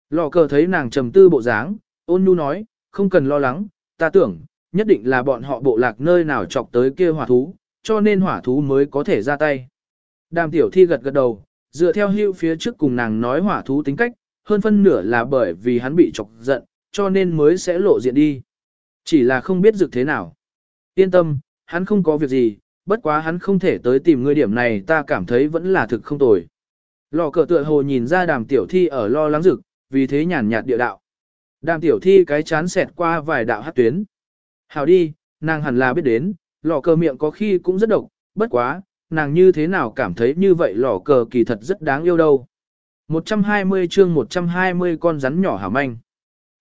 Lò cờ thấy nàng trầm tư bộ dáng, ôn nhu nói, không cần lo lắng, ta tưởng, nhất định là bọn họ bộ lạc nơi nào chọc tới kia hỏa thú, cho nên hỏa thú mới có thể ra tay. Đàm tiểu thi gật gật đầu, dựa theo hữu phía trước cùng nàng nói hỏa thú tính cách, hơn phân nửa là bởi vì hắn bị chọc giận, cho nên mới sẽ lộ diện đi. Chỉ là không biết dược thế nào. Yên tâm, hắn không có việc gì, bất quá hắn không thể tới tìm ngươi điểm này ta cảm thấy vẫn là thực không tồi. Lò cờ tựa hồ nhìn ra đàm tiểu thi ở lo lắng rực, vì thế nhàn nhạt địa đạo. Đàm tiểu thi cái chán xẹt qua vài đạo hát tuyến. Hảo đi, nàng hẳn là biết đến, lò cờ miệng có khi cũng rất độc, bất quá, nàng như thế nào cảm thấy như vậy lò cờ kỳ thật rất đáng yêu đâu. 120 chương 120 con rắn nhỏ hảo manh.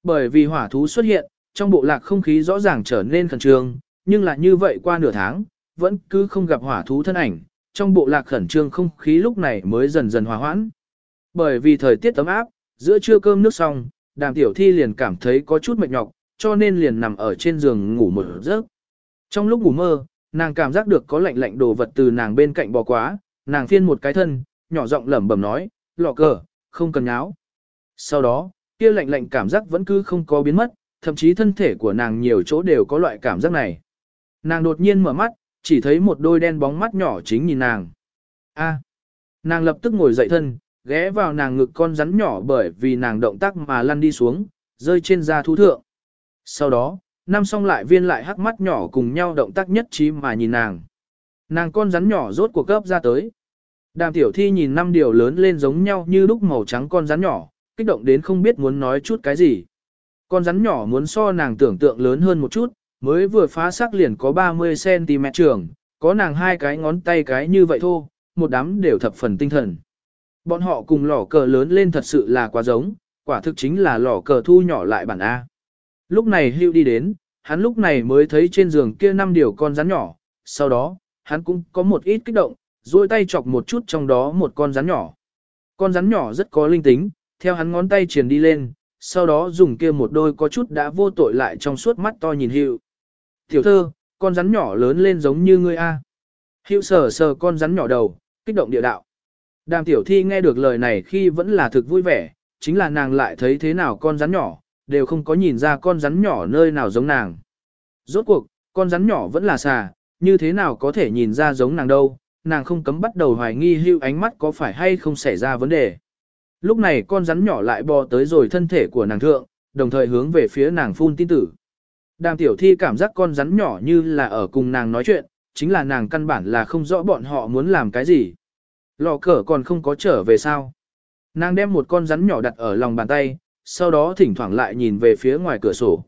Bởi vì hỏa thú xuất hiện, trong bộ lạc không khí rõ ràng trở nên khẩn trương, nhưng là như vậy qua nửa tháng, vẫn cứ không gặp hỏa thú thân ảnh, trong bộ lạc khẩn trương không khí lúc này mới dần dần hòa hoãn. Bởi vì thời tiết ấm áp, giữa trưa cơm nước xong, đàm tiểu thi liền cảm thấy có chút mệt nhọc, cho nên liền nằm ở trên giường ngủ một giấc. Trong lúc ngủ mơ, nàng cảm giác được có lạnh lạnh đồ vật từ nàng bên cạnh bò quá, nàng phiên một cái thân, nhỏ giọng lẩm bẩm nói, lọ cờ, không cần nháo. Sau đó, kia lạnh lạnh cảm giác vẫn cứ không có biến mất, thậm chí thân thể của nàng nhiều chỗ đều có loại cảm giác này. Nàng đột nhiên mở mắt, chỉ thấy một đôi đen bóng mắt nhỏ chính nhìn nàng. A. Nàng lập tức ngồi dậy thân, ghé vào nàng ngực con rắn nhỏ bởi vì nàng động tác mà lăn đi xuống, rơi trên da thú thượng. Sau đó, năm song lại viên lại hắc mắt nhỏ cùng nhau động tác nhất trí mà nhìn nàng. Nàng con rắn nhỏ rốt cuộc cấp ra tới. Đàm tiểu thi nhìn năm điều lớn lên giống nhau như lúc màu trắng con rắn nhỏ, kích động đến không biết muốn nói chút cái gì. Con rắn nhỏ muốn so nàng tưởng tượng lớn hơn một chút, mới vừa phá xác liền có 30cm trường, có nàng hai cái ngón tay cái như vậy thôi, một đám đều thập phần tinh thần. Bọn họ cùng lỏ cờ lớn lên thật sự là quá giống, quả thực chính là lỏ cờ thu nhỏ lại bản A. Lúc này hưu đi đến, hắn lúc này mới thấy trên giường kia năm điều con rắn nhỏ, sau đó, hắn cũng có một ít kích động, duỗi tay chọc một chút trong đó một con rắn nhỏ. Con rắn nhỏ rất có linh tính, theo hắn ngón tay truyền đi lên, sau đó dùng kia một đôi có chút đã vô tội lại trong suốt mắt to nhìn Hưu. Tiểu thơ, con rắn nhỏ lớn lên giống như ngươi A. Hiệu sờ sờ con rắn nhỏ đầu, kích động địa đạo. Đàm tiểu thi nghe được lời này khi vẫn là thực vui vẻ, chính là nàng lại thấy thế nào con rắn nhỏ, đều không có nhìn ra con rắn nhỏ nơi nào giống nàng. Rốt cuộc, con rắn nhỏ vẫn là xà, như thế nào có thể nhìn ra giống nàng đâu, nàng không cấm bắt đầu hoài nghi hưu ánh mắt có phải hay không xảy ra vấn đề. Lúc này con rắn nhỏ lại bò tới rồi thân thể của nàng thượng, đồng thời hướng về phía nàng phun tin tử. Đàm tiểu thi cảm giác con rắn nhỏ như là ở cùng nàng nói chuyện, chính là nàng căn bản là không rõ bọn họ muốn làm cái gì. Lò cờ còn không có trở về sao. Nàng đem một con rắn nhỏ đặt ở lòng bàn tay, sau đó thỉnh thoảng lại nhìn về phía ngoài cửa sổ.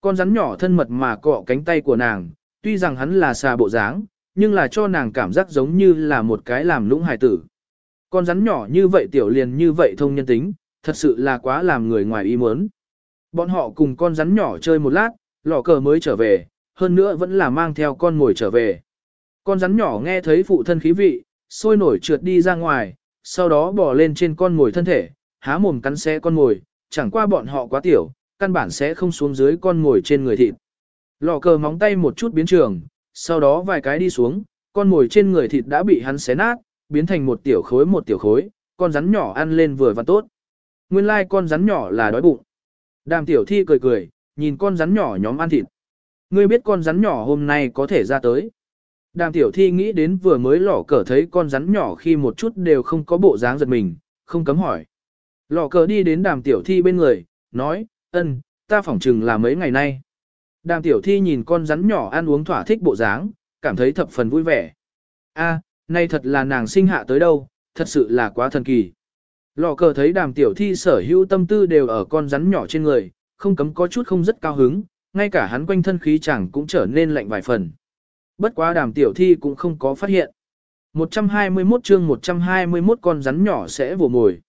Con rắn nhỏ thân mật mà cọ cánh tay của nàng, tuy rằng hắn là xà bộ dáng, nhưng là cho nàng cảm giác giống như là một cái làm lũng hài tử. Con rắn nhỏ như vậy tiểu liền như vậy thông nhân tính, thật sự là quá làm người ngoài ý muốn. Bọn họ cùng con rắn nhỏ chơi một lát, lò cờ mới trở về, hơn nữa vẫn là mang theo con ngồi trở về. Con rắn nhỏ nghe thấy phụ thân khí vị, sôi nổi trượt đi ra ngoài, sau đó bỏ lên trên con ngồi thân thể, há mồm cắn xé con ngồi, chẳng qua bọn họ quá tiểu, căn bản sẽ không xuống dưới con ngồi trên người thịt. Lò cờ móng tay một chút biến trường, sau đó vài cái đi xuống, con ngồi trên người thịt đã bị hắn xé nát, biến thành một tiểu khối một tiểu khối, con rắn nhỏ ăn lên vừa và tốt. Nguyên lai like con rắn nhỏ là đói bụng. Đàm tiểu thi cười cười, nhìn con rắn nhỏ nhóm ăn thịt. Ngươi biết con rắn nhỏ hôm nay có thể ra tới. Đàm tiểu thi nghĩ đến vừa mới lỏ cờ thấy con rắn nhỏ khi một chút đều không có bộ dáng giật mình, không cấm hỏi. Lò cờ đi đến đàm tiểu thi bên người, nói, ân, ta phỏng chừng là mấy ngày nay. Đàm tiểu thi nhìn con rắn nhỏ ăn uống thỏa thích bộ dáng, cảm thấy thập phần vui vẻ. A, nay thật là nàng sinh hạ tới đâu, thật sự là quá thần kỳ. Lò cờ thấy đàm tiểu thi sở hữu tâm tư đều ở con rắn nhỏ trên người, không cấm có chút không rất cao hứng, ngay cả hắn quanh thân khí chẳng cũng trở nên lạnh vài phần. Bất quá đàm tiểu thi cũng không có phát hiện. 121 chương 121 con rắn nhỏ sẽ vồ mồi.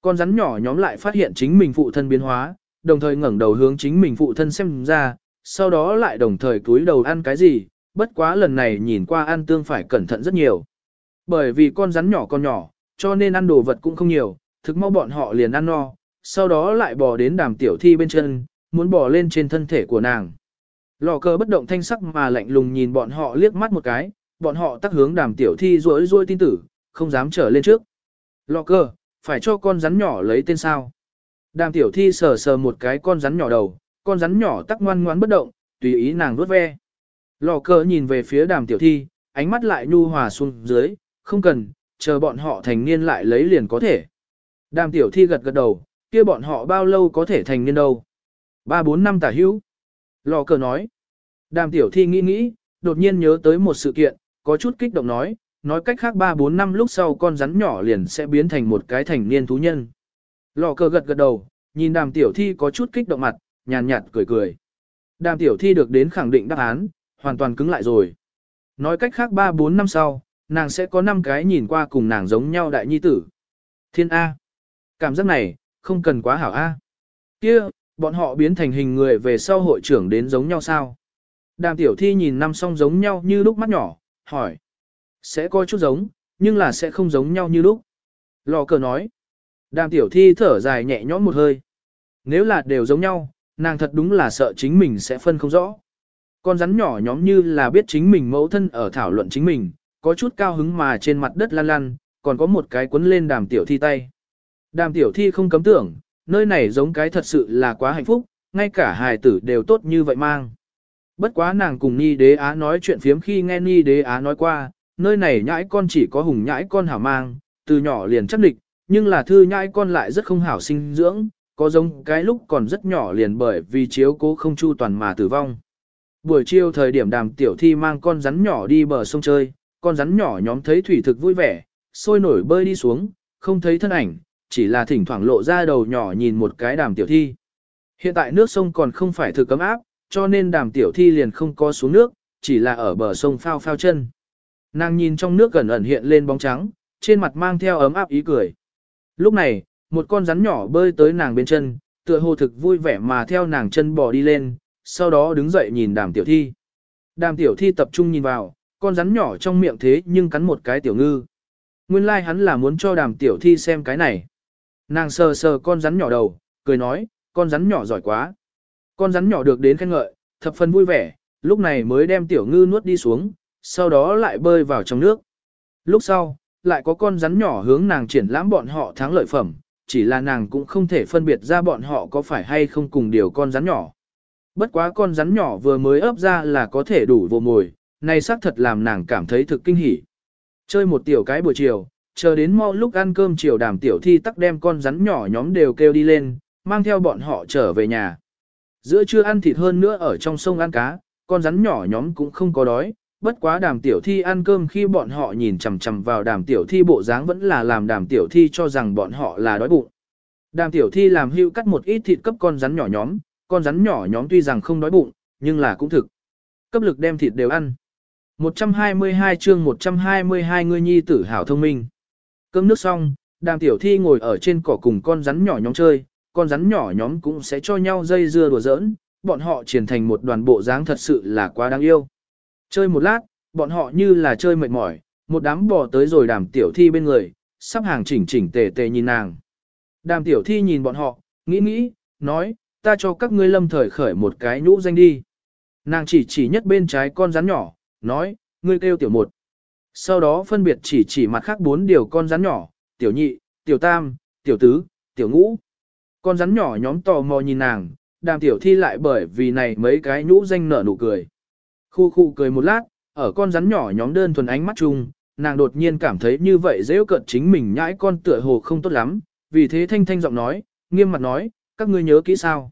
Con rắn nhỏ nhóm lại phát hiện chính mình phụ thân biến hóa, đồng thời ngẩng đầu hướng chính mình phụ thân xem ra, sau đó lại đồng thời cúi đầu ăn cái gì, bất quá lần này nhìn qua ăn tương phải cẩn thận rất nhiều. Bởi vì con rắn nhỏ con nhỏ, cho nên ăn đồ vật cũng không nhiều, thực mau bọn họ liền ăn no, sau đó lại bò đến đàm tiểu thi bên chân, muốn bò lên trên thân thể của nàng. Lò cờ bất động thanh sắc mà lạnh lùng nhìn bọn họ liếc mắt một cái, bọn họ tắt hướng đàm tiểu thi rối rối tin tử, không dám trở lên trước. Lò cờ, phải cho con rắn nhỏ lấy tên sao. Đàm tiểu thi sờ sờ một cái con rắn nhỏ đầu, con rắn nhỏ tắc ngoan ngoan bất động, tùy ý nàng vuốt ve. Lò cờ nhìn về phía đàm tiểu thi, ánh mắt lại nhu hòa xuống dưới, không cần, chờ bọn họ thành niên lại lấy liền có thể. Đàm tiểu thi gật gật đầu, kia bọn họ bao lâu có thể thành niên đâu. Ba bốn năm tả hữu. Lò cờ nói. Đàm tiểu thi nghĩ nghĩ, đột nhiên nhớ tới một sự kiện, có chút kích động nói, nói cách khác ba bốn năm lúc sau con rắn nhỏ liền sẽ biến thành một cái thành niên thú nhân. Lò cờ gật gật đầu, nhìn đàm tiểu thi có chút kích động mặt, nhàn nhạt cười cười. Đàm tiểu thi được đến khẳng định đáp án, hoàn toàn cứng lại rồi. Nói cách khác 3-4 năm sau, nàng sẽ có 5 cái nhìn qua cùng nàng giống nhau đại nhi tử. Thiên A. Cảm giác này, không cần quá hảo A. kia bọn họ biến thành hình người về sau hội trưởng đến giống nhau sao? Đàm tiểu thi nhìn năm song giống nhau như lúc mắt nhỏ, hỏi. Sẽ có chút giống, nhưng là sẽ không giống nhau như lúc. Lò cờ nói. Đàm tiểu thi thở dài nhẹ nhõm một hơi. Nếu là đều giống nhau, nàng thật đúng là sợ chính mình sẽ phân không rõ. Con rắn nhỏ nhóm như là biết chính mình mẫu thân ở thảo luận chính mình, có chút cao hứng mà trên mặt đất lăn lăn, còn có một cái quấn lên đàm tiểu thi tay. Đàm tiểu thi không cấm tưởng, nơi này giống cái thật sự là quá hạnh phúc, ngay cả hài tử đều tốt như vậy mang. Bất quá nàng cùng Ni Đế Á nói chuyện phiếm khi nghe Ni Đế Á nói qua, nơi này nhãi con chỉ có hùng nhãi con hảo mang, từ nhỏ liền chắc địch, nhưng là thư nhãi con lại rất không hảo sinh dưỡng, có giống cái lúc còn rất nhỏ liền bởi vì chiếu cố không chu toàn mà tử vong. Buổi chiều thời điểm đàm tiểu thi mang con rắn nhỏ đi bờ sông chơi, con rắn nhỏ nhóm thấy thủy thực vui vẻ, sôi nổi bơi đi xuống, không thấy thân ảnh, chỉ là thỉnh thoảng lộ ra đầu nhỏ nhìn một cái đàm tiểu thi. Hiện tại nước sông còn không phải thực cấm áp, cho nên đàm tiểu thi liền không có xuống nước, chỉ là ở bờ sông phao phao chân. Nàng nhìn trong nước gần ẩn hiện lên bóng trắng, trên mặt mang theo ấm áp ý cười. Lúc này, một con rắn nhỏ bơi tới nàng bên chân, tựa hồ thực vui vẻ mà theo nàng chân bò đi lên, sau đó đứng dậy nhìn đàm tiểu thi. Đàm tiểu thi tập trung nhìn vào, con rắn nhỏ trong miệng thế nhưng cắn một cái tiểu ngư. Nguyên lai like hắn là muốn cho đàm tiểu thi xem cái này. Nàng sờ sờ con rắn nhỏ đầu, cười nói, con rắn nhỏ giỏi quá. Con rắn nhỏ được đến khen ngợi, thập phần vui vẻ, lúc này mới đem tiểu ngư nuốt đi xuống, sau đó lại bơi vào trong nước. Lúc sau, lại có con rắn nhỏ hướng nàng triển lãm bọn họ thắng lợi phẩm, chỉ là nàng cũng không thể phân biệt ra bọn họ có phải hay không cùng điều con rắn nhỏ. Bất quá con rắn nhỏ vừa mới ấp ra là có thể đủ vô mồi, này xác thật làm nàng cảm thấy thực kinh hỉ. Chơi một tiểu cái buổi chiều, chờ đến mau lúc ăn cơm chiều đàm tiểu thi tắc đem con rắn nhỏ nhóm đều kêu đi lên, mang theo bọn họ trở về nhà. Giữa trưa ăn thịt hơn nữa ở trong sông ăn cá, con rắn nhỏ nhóm cũng không có đói, bất quá đàm tiểu thi ăn cơm khi bọn họ nhìn chằm chằm vào đàm tiểu thi bộ dáng vẫn là làm đàm tiểu thi cho rằng bọn họ là đói bụng. Đàm tiểu thi làm hưu cắt một ít thịt cấp con rắn nhỏ nhóm, con rắn nhỏ nhóm tuy rằng không đói bụng, nhưng là cũng thực. Cấp lực đem thịt đều ăn. 122 chương 122 ngươi nhi tử hảo thông minh. Cơm nước xong, đàm tiểu thi ngồi ở trên cỏ cùng con rắn nhỏ nhóm chơi, con rắn nhỏ nhóm cũng sẽ cho nhau dây dưa đùa giỡn, bọn họ triển thành một đoàn bộ dáng thật sự là quá đáng yêu. Chơi một lát, bọn họ như là chơi mệt mỏi, một đám bò tới rồi đàm tiểu thi bên người, sắp hàng chỉnh chỉnh tề tề nhìn nàng. Đàm tiểu thi nhìn bọn họ, nghĩ nghĩ, nói, ta cho các ngươi lâm thời khởi một cái nhũ danh đi. Nàng chỉ chỉ nhất bên trái con rắn nhỏ, nói, ngươi kêu tiểu một. Sau đó phân biệt chỉ chỉ mặt khác bốn điều con rắn nhỏ, tiểu nhị, tiểu tam, tiểu tứ, tiểu ngũ. Con rắn nhỏ nhóm tò mò nhìn nàng, đàm tiểu thi lại bởi vì này mấy cái nhũ danh nở nụ cười. Khu khu cười một lát, ở con rắn nhỏ nhóm đơn thuần ánh mắt chung, nàng đột nhiên cảm thấy như vậy dễ cận chính mình nhãi con tựa hồ không tốt lắm, vì thế thanh thanh giọng nói, nghiêm mặt nói, các ngươi nhớ kỹ sao.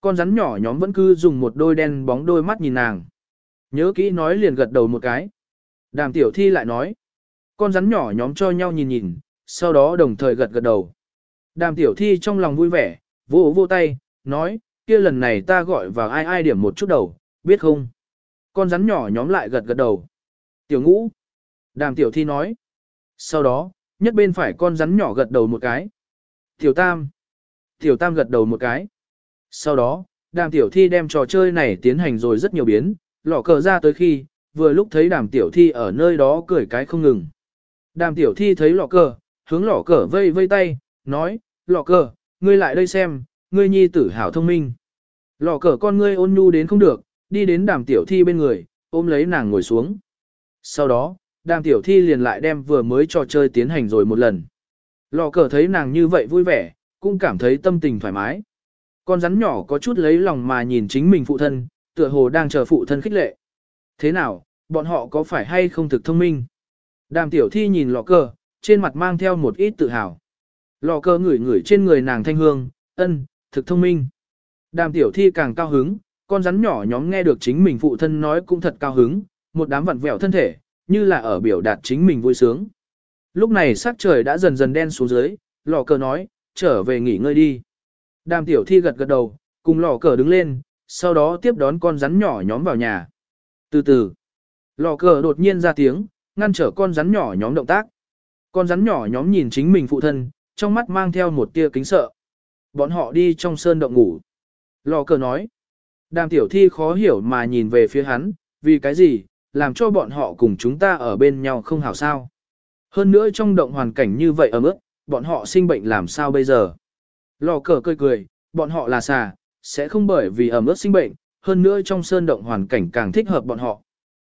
Con rắn nhỏ nhóm vẫn cứ dùng một đôi đen bóng đôi mắt nhìn nàng. Nhớ kỹ nói liền gật đầu một cái. Đàm tiểu thi lại nói, con rắn nhỏ nhóm cho nhau nhìn nhìn, sau đó đồng thời gật gật đầu. Đàm tiểu thi trong lòng vui vẻ, vỗ vỗ tay, nói, kia lần này ta gọi vào ai ai điểm một chút đầu, biết không? Con rắn nhỏ nhóm lại gật gật đầu. Tiểu ngũ. Đàm tiểu thi nói. Sau đó, nhất bên phải con rắn nhỏ gật đầu một cái. Tiểu tam. Tiểu tam gật đầu một cái. Sau đó, đàm tiểu thi đem trò chơi này tiến hành rồi rất nhiều biến, lọ cờ ra tới khi, vừa lúc thấy đàm tiểu thi ở nơi đó cười cái không ngừng. Đàm tiểu thi thấy lọ cờ, hướng lọ cờ vây vây tay, nói, lọ cờ, ngươi lại đây xem, ngươi nhi tử hảo thông minh. Lọ cờ con ngươi ôn nhu đến không được, đi đến đàm tiểu thi bên người, ôm lấy nàng ngồi xuống. Sau đó, đàm tiểu thi liền lại đem vừa mới trò chơi tiến hành rồi một lần. Lò cờ thấy nàng như vậy vui vẻ, cũng cảm thấy tâm tình thoải mái. Con rắn nhỏ có chút lấy lòng mà nhìn chính mình phụ thân, tựa hồ đang chờ phụ thân khích lệ. Thế nào, bọn họ có phải hay không thực thông minh? Đàm tiểu thi nhìn lò cờ, trên mặt mang theo một ít tự hào. Lò cờ ngửi ngửi trên người nàng thanh hương, ân, thực thông minh. Đàm tiểu thi càng cao hứng, con rắn nhỏ nhóm nghe được chính mình phụ thân nói cũng thật cao hứng, một đám vặn vẹo thân thể, như là ở biểu đạt chính mình vui sướng. Lúc này sắc trời đã dần dần đen xuống dưới, lò cờ nói, trở về nghỉ ngơi đi. Đàm tiểu thi gật gật đầu, cùng lò cờ đứng lên, sau đó tiếp đón con rắn nhỏ nhóm vào nhà. Từ từ, lò cờ đột nhiên ra tiếng, ngăn trở con rắn nhỏ nhóm động tác. Con rắn nhỏ nhóm nhìn chính mình phụ thân, trong mắt mang theo một tia kính sợ. Bọn họ đi trong sơn động ngủ. Lò cờ nói. Đàm tiểu thi khó hiểu mà nhìn về phía hắn, vì cái gì, làm cho bọn họ cùng chúng ta ở bên nhau không hảo sao. Hơn nữa trong động hoàn cảnh như vậy ở mức, bọn họ sinh bệnh làm sao bây giờ. Lò cờ cười cười, bọn họ là xà, sẽ không bởi vì ẩm ướt sinh bệnh, hơn nữa trong sơn động hoàn cảnh càng thích hợp bọn họ.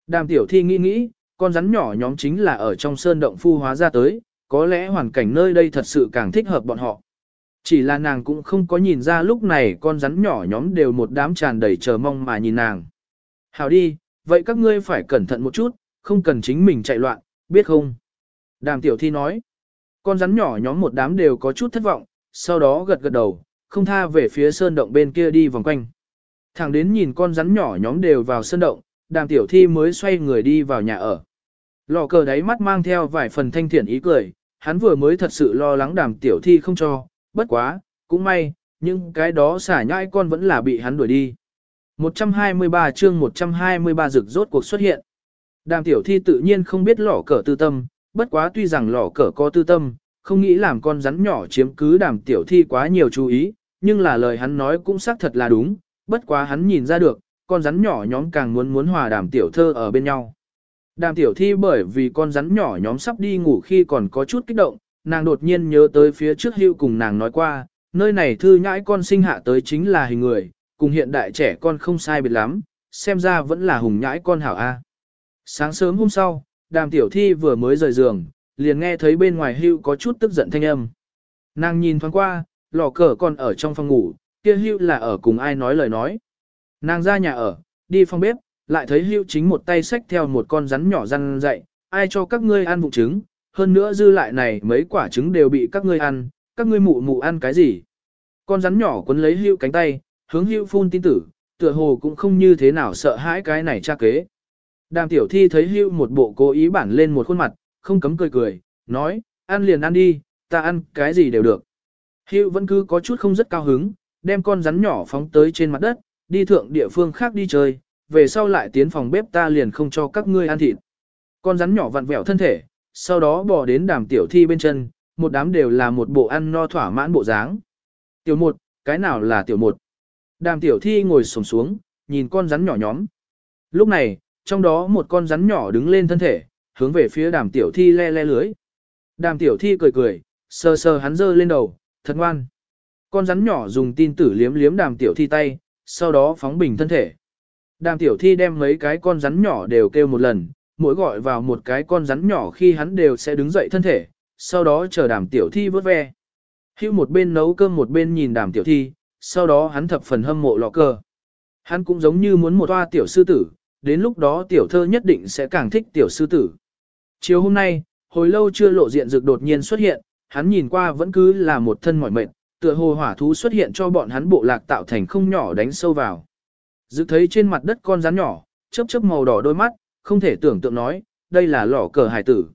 Đàm tiểu thi nghĩ nghĩ, con rắn nhỏ nhóm chính là ở trong sơn động phu hóa ra tới, có lẽ hoàn cảnh nơi đây thật sự càng thích hợp bọn họ. Chỉ là nàng cũng không có nhìn ra lúc này con rắn nhỏ nhóm đều một đám tràn đầy chờ mong mà nhìn nàng. Hào đi, vậy các ngươi phải cẩn thận một chút, không cần chính mình chạy loạn, biết không? Đàm tiểu thi nói. Con rắn nhỏ nhóm một đám đều có chút thất vọng, sau đó gật gật đầu, không tha về phía sơn động bên kia đi vòng quanh. Thẳng đến nhìn con rắn nhỏ nhóm đều vào sơn động, đàm tiểu thi mới xoay người đi vào nhà ở. Lò cờ đáy mắt mang theo vài phần thanh thiện ý cười, hắn vừa mới thật sự lo lắng đàm tiểu thi không cho, bất quá, cũng may, nhưng cái đó xả nhãi con vẫn là bị hắn đuổi đi. 123 chương 123 rực rốt cuộc xuất hiện. Đàm tiểu thi tự nhiên không biết lỏ cờ tư tâm, bất quá tuy rằng lỏ cờ có tư tâm, không nghĩ làm con rắn nhỏ chiếm cứ đàm tiểu thi quá nhiều chú ý, nhưng là lời hắn nói cũng xác thật là đúng, bất quá hắn nhìn ra được, con rắn nhỏ nhóm càng muốn muốn hòa đàm tiểu thơ ở bên nhau. Đàm tiểu thi bởi vì con rắn nhỏ nhóm sắp đi ngủ khi còn có chút kích động, nàng đột nhiên nhớ tới phía trước hưu cùng nàng nói qua, nơi này thư nhãi con sinh hạ tới chính là hình người, cùng hiện đại trẻ con không sai biệt lắm, xem ra vẫn là hùng nhãi con hảo A. Sáng sớm hôm sau, đàm tiểu thi vừa mới rời giường, liền nghe thấy bên ngoài hưu có chút tức giận thanh âm. Nàng nhìn thoáng qua, lò cờ còn ở trong phòng ngủ, kia hưu là ở cùng ai nói lời nói. Nàng ra nhà ở, đi phòng bếp, lại thấy hưu chính một tay xách theo một con rắn nhỏ răn dậy, ai cho các ngươi ăn vụ trứng, hơn nữa dư lại này mấy quả trứng đều bị các ngươi ăn, các ngươi mụ mụ ăn cái gì. Con rắn nhỏ quấn lấy hữu cánh tay, hướng hữu phun tin tử, tựa hồ cũng không như thế nào sợ hãi cái này cha kế. Đàm tiểu thi thấy hữu một bộ cố ý bản lên một khuôn mặt, không cấm cười cười, nói, ăn liền ăn đi, ta ăn cái gì đều được. hữu vẫn cứ có chút không rất cao hứng, đem con rắn nhỏ phóng tới trên mặt đất, đi thượng địa phương khác đi chơi, về sau lại tiến phòng bếp ta liền không cho các ngươi ăn thịt. Con rắn nhỏ vặn vẹo thân thể, sau đó bỏ đến đàm tiểu thi bên chân, một đám đều là một bộ ăn no thỏa mãn bộ dáng. Tiểu một, cái nào là tiểu một? Đàm tiểu thi ngồi sổng xuống, nhìn con rắn nhỏ nhóm. Lúc này, trong đó một con rắn nhỏ đứng lên thân thể, hướng về phía đàm tiểu thi le le lưới. Đàm tiểu thi cười cười, sờ sờ hắn dơ lên đầu, thật ngoan. Con rắn nhỏ dùng tin tử liếm liếm đàm tiểu thi tay, sau đó phóng bình thân thể. Đàm tiểu thi đem mấy cái con rắn nhỏ đều kêu một lần, mỗi gọi vào một cái con rắn nhỏ khi hắn đều sẽ đứng dậy thân thể, sau đó chờ đàm tiểu thi vớt ve. Hưu một bên nấu cơm một bên nhìn đàm tiểu thi, sau đó hắn thập phần hâm mộ lọ cờ. Hắn cũng giống như muốn một toa tiểu sư tử, đến lúc đó tiểu thơ nhất định sẽ càng thích tiểu sư tử. Chiều hôm nay, hồi lâu chưa lộ diện rực đột nhiên xuất hiện, hắn nhìn qua vẫn cứ là một thân mỏi mệt, tựa hồ hỏa thú xuất hiện cho bọn hắn bộ lạc tạo thành không nhỏ đánh sâu vào. dự thấy trên mặt đất con rắn nhỏ, chớp chớp màu đỏ đôi mắt, không thể tưởng tượng nói, đây là lỏ cờ hải tử.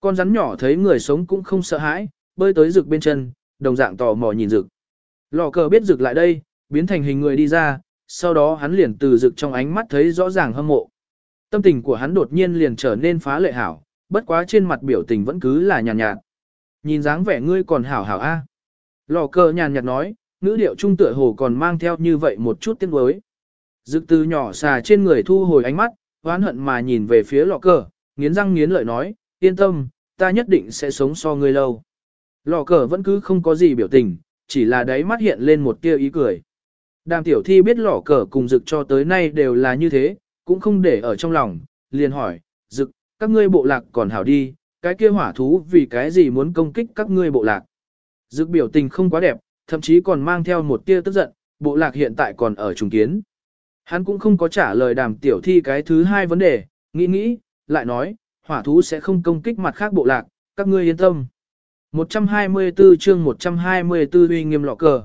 Con rắn nhỏ thấy người sống cũng không sợ hãi, bơi tới rực bên chân, đồng dạng tò mò nhìn rực. Lò cờ biết rực lại đây, biến thành hình người đi ra, sau đó hắn liền từ rực trong ánh mắt thấy rõ ràng hâm mộ. Tâm tình của hắn đột nhiên liền trở nên phá lệ hảo, bất quá trên mặt biểu tình vẫn cứ là nhàn nhạt, nhạt. Nhìn dáng vẻ ngươi còn hảo hảo a. Lò cờ nhàn nhạt nói, ngữ điệu trung tựa hồ còn mang theo như vậy một chút tiếng đối. Dực từ nhỏ xà trên người thu hồi ánh mắt, hoán hận mà nhìn về phía lọ cờ, nghiến răng nghiến lợi nói, yên tâm, ta nhất định sẽ sống so ngươi lâu. Lọ cờ vẫn cứ không có gì biểu tình, chỉ là đáy mắt hiện lên một tia ý cười. Đàm tiểu thi biết lọ cờ cùng dực cho tới nay đều là như thế, cũng không để ở trong lòng, liền hỏi, dực, các ngươi bộ lạc còn hảo đi, cái kia hỏa thú vì cái gì muốn công kích các ngươi bộ lạc. Dực biểu tình không quá đẹp, thậm chí còn mang theo một tia tức giận, bộ lạc hiện tại còn ở trùng kiến. Hắn cũng không có trả lời đàm tiểu thi cái thứ hai vấn đề, nghĩ nghĩ, lại nói, hỏa thú sẽ không công kích mặt khác bộ lạc, các ngươi yên tâm. 124 chương 124 uy nghiêm lọ cờ.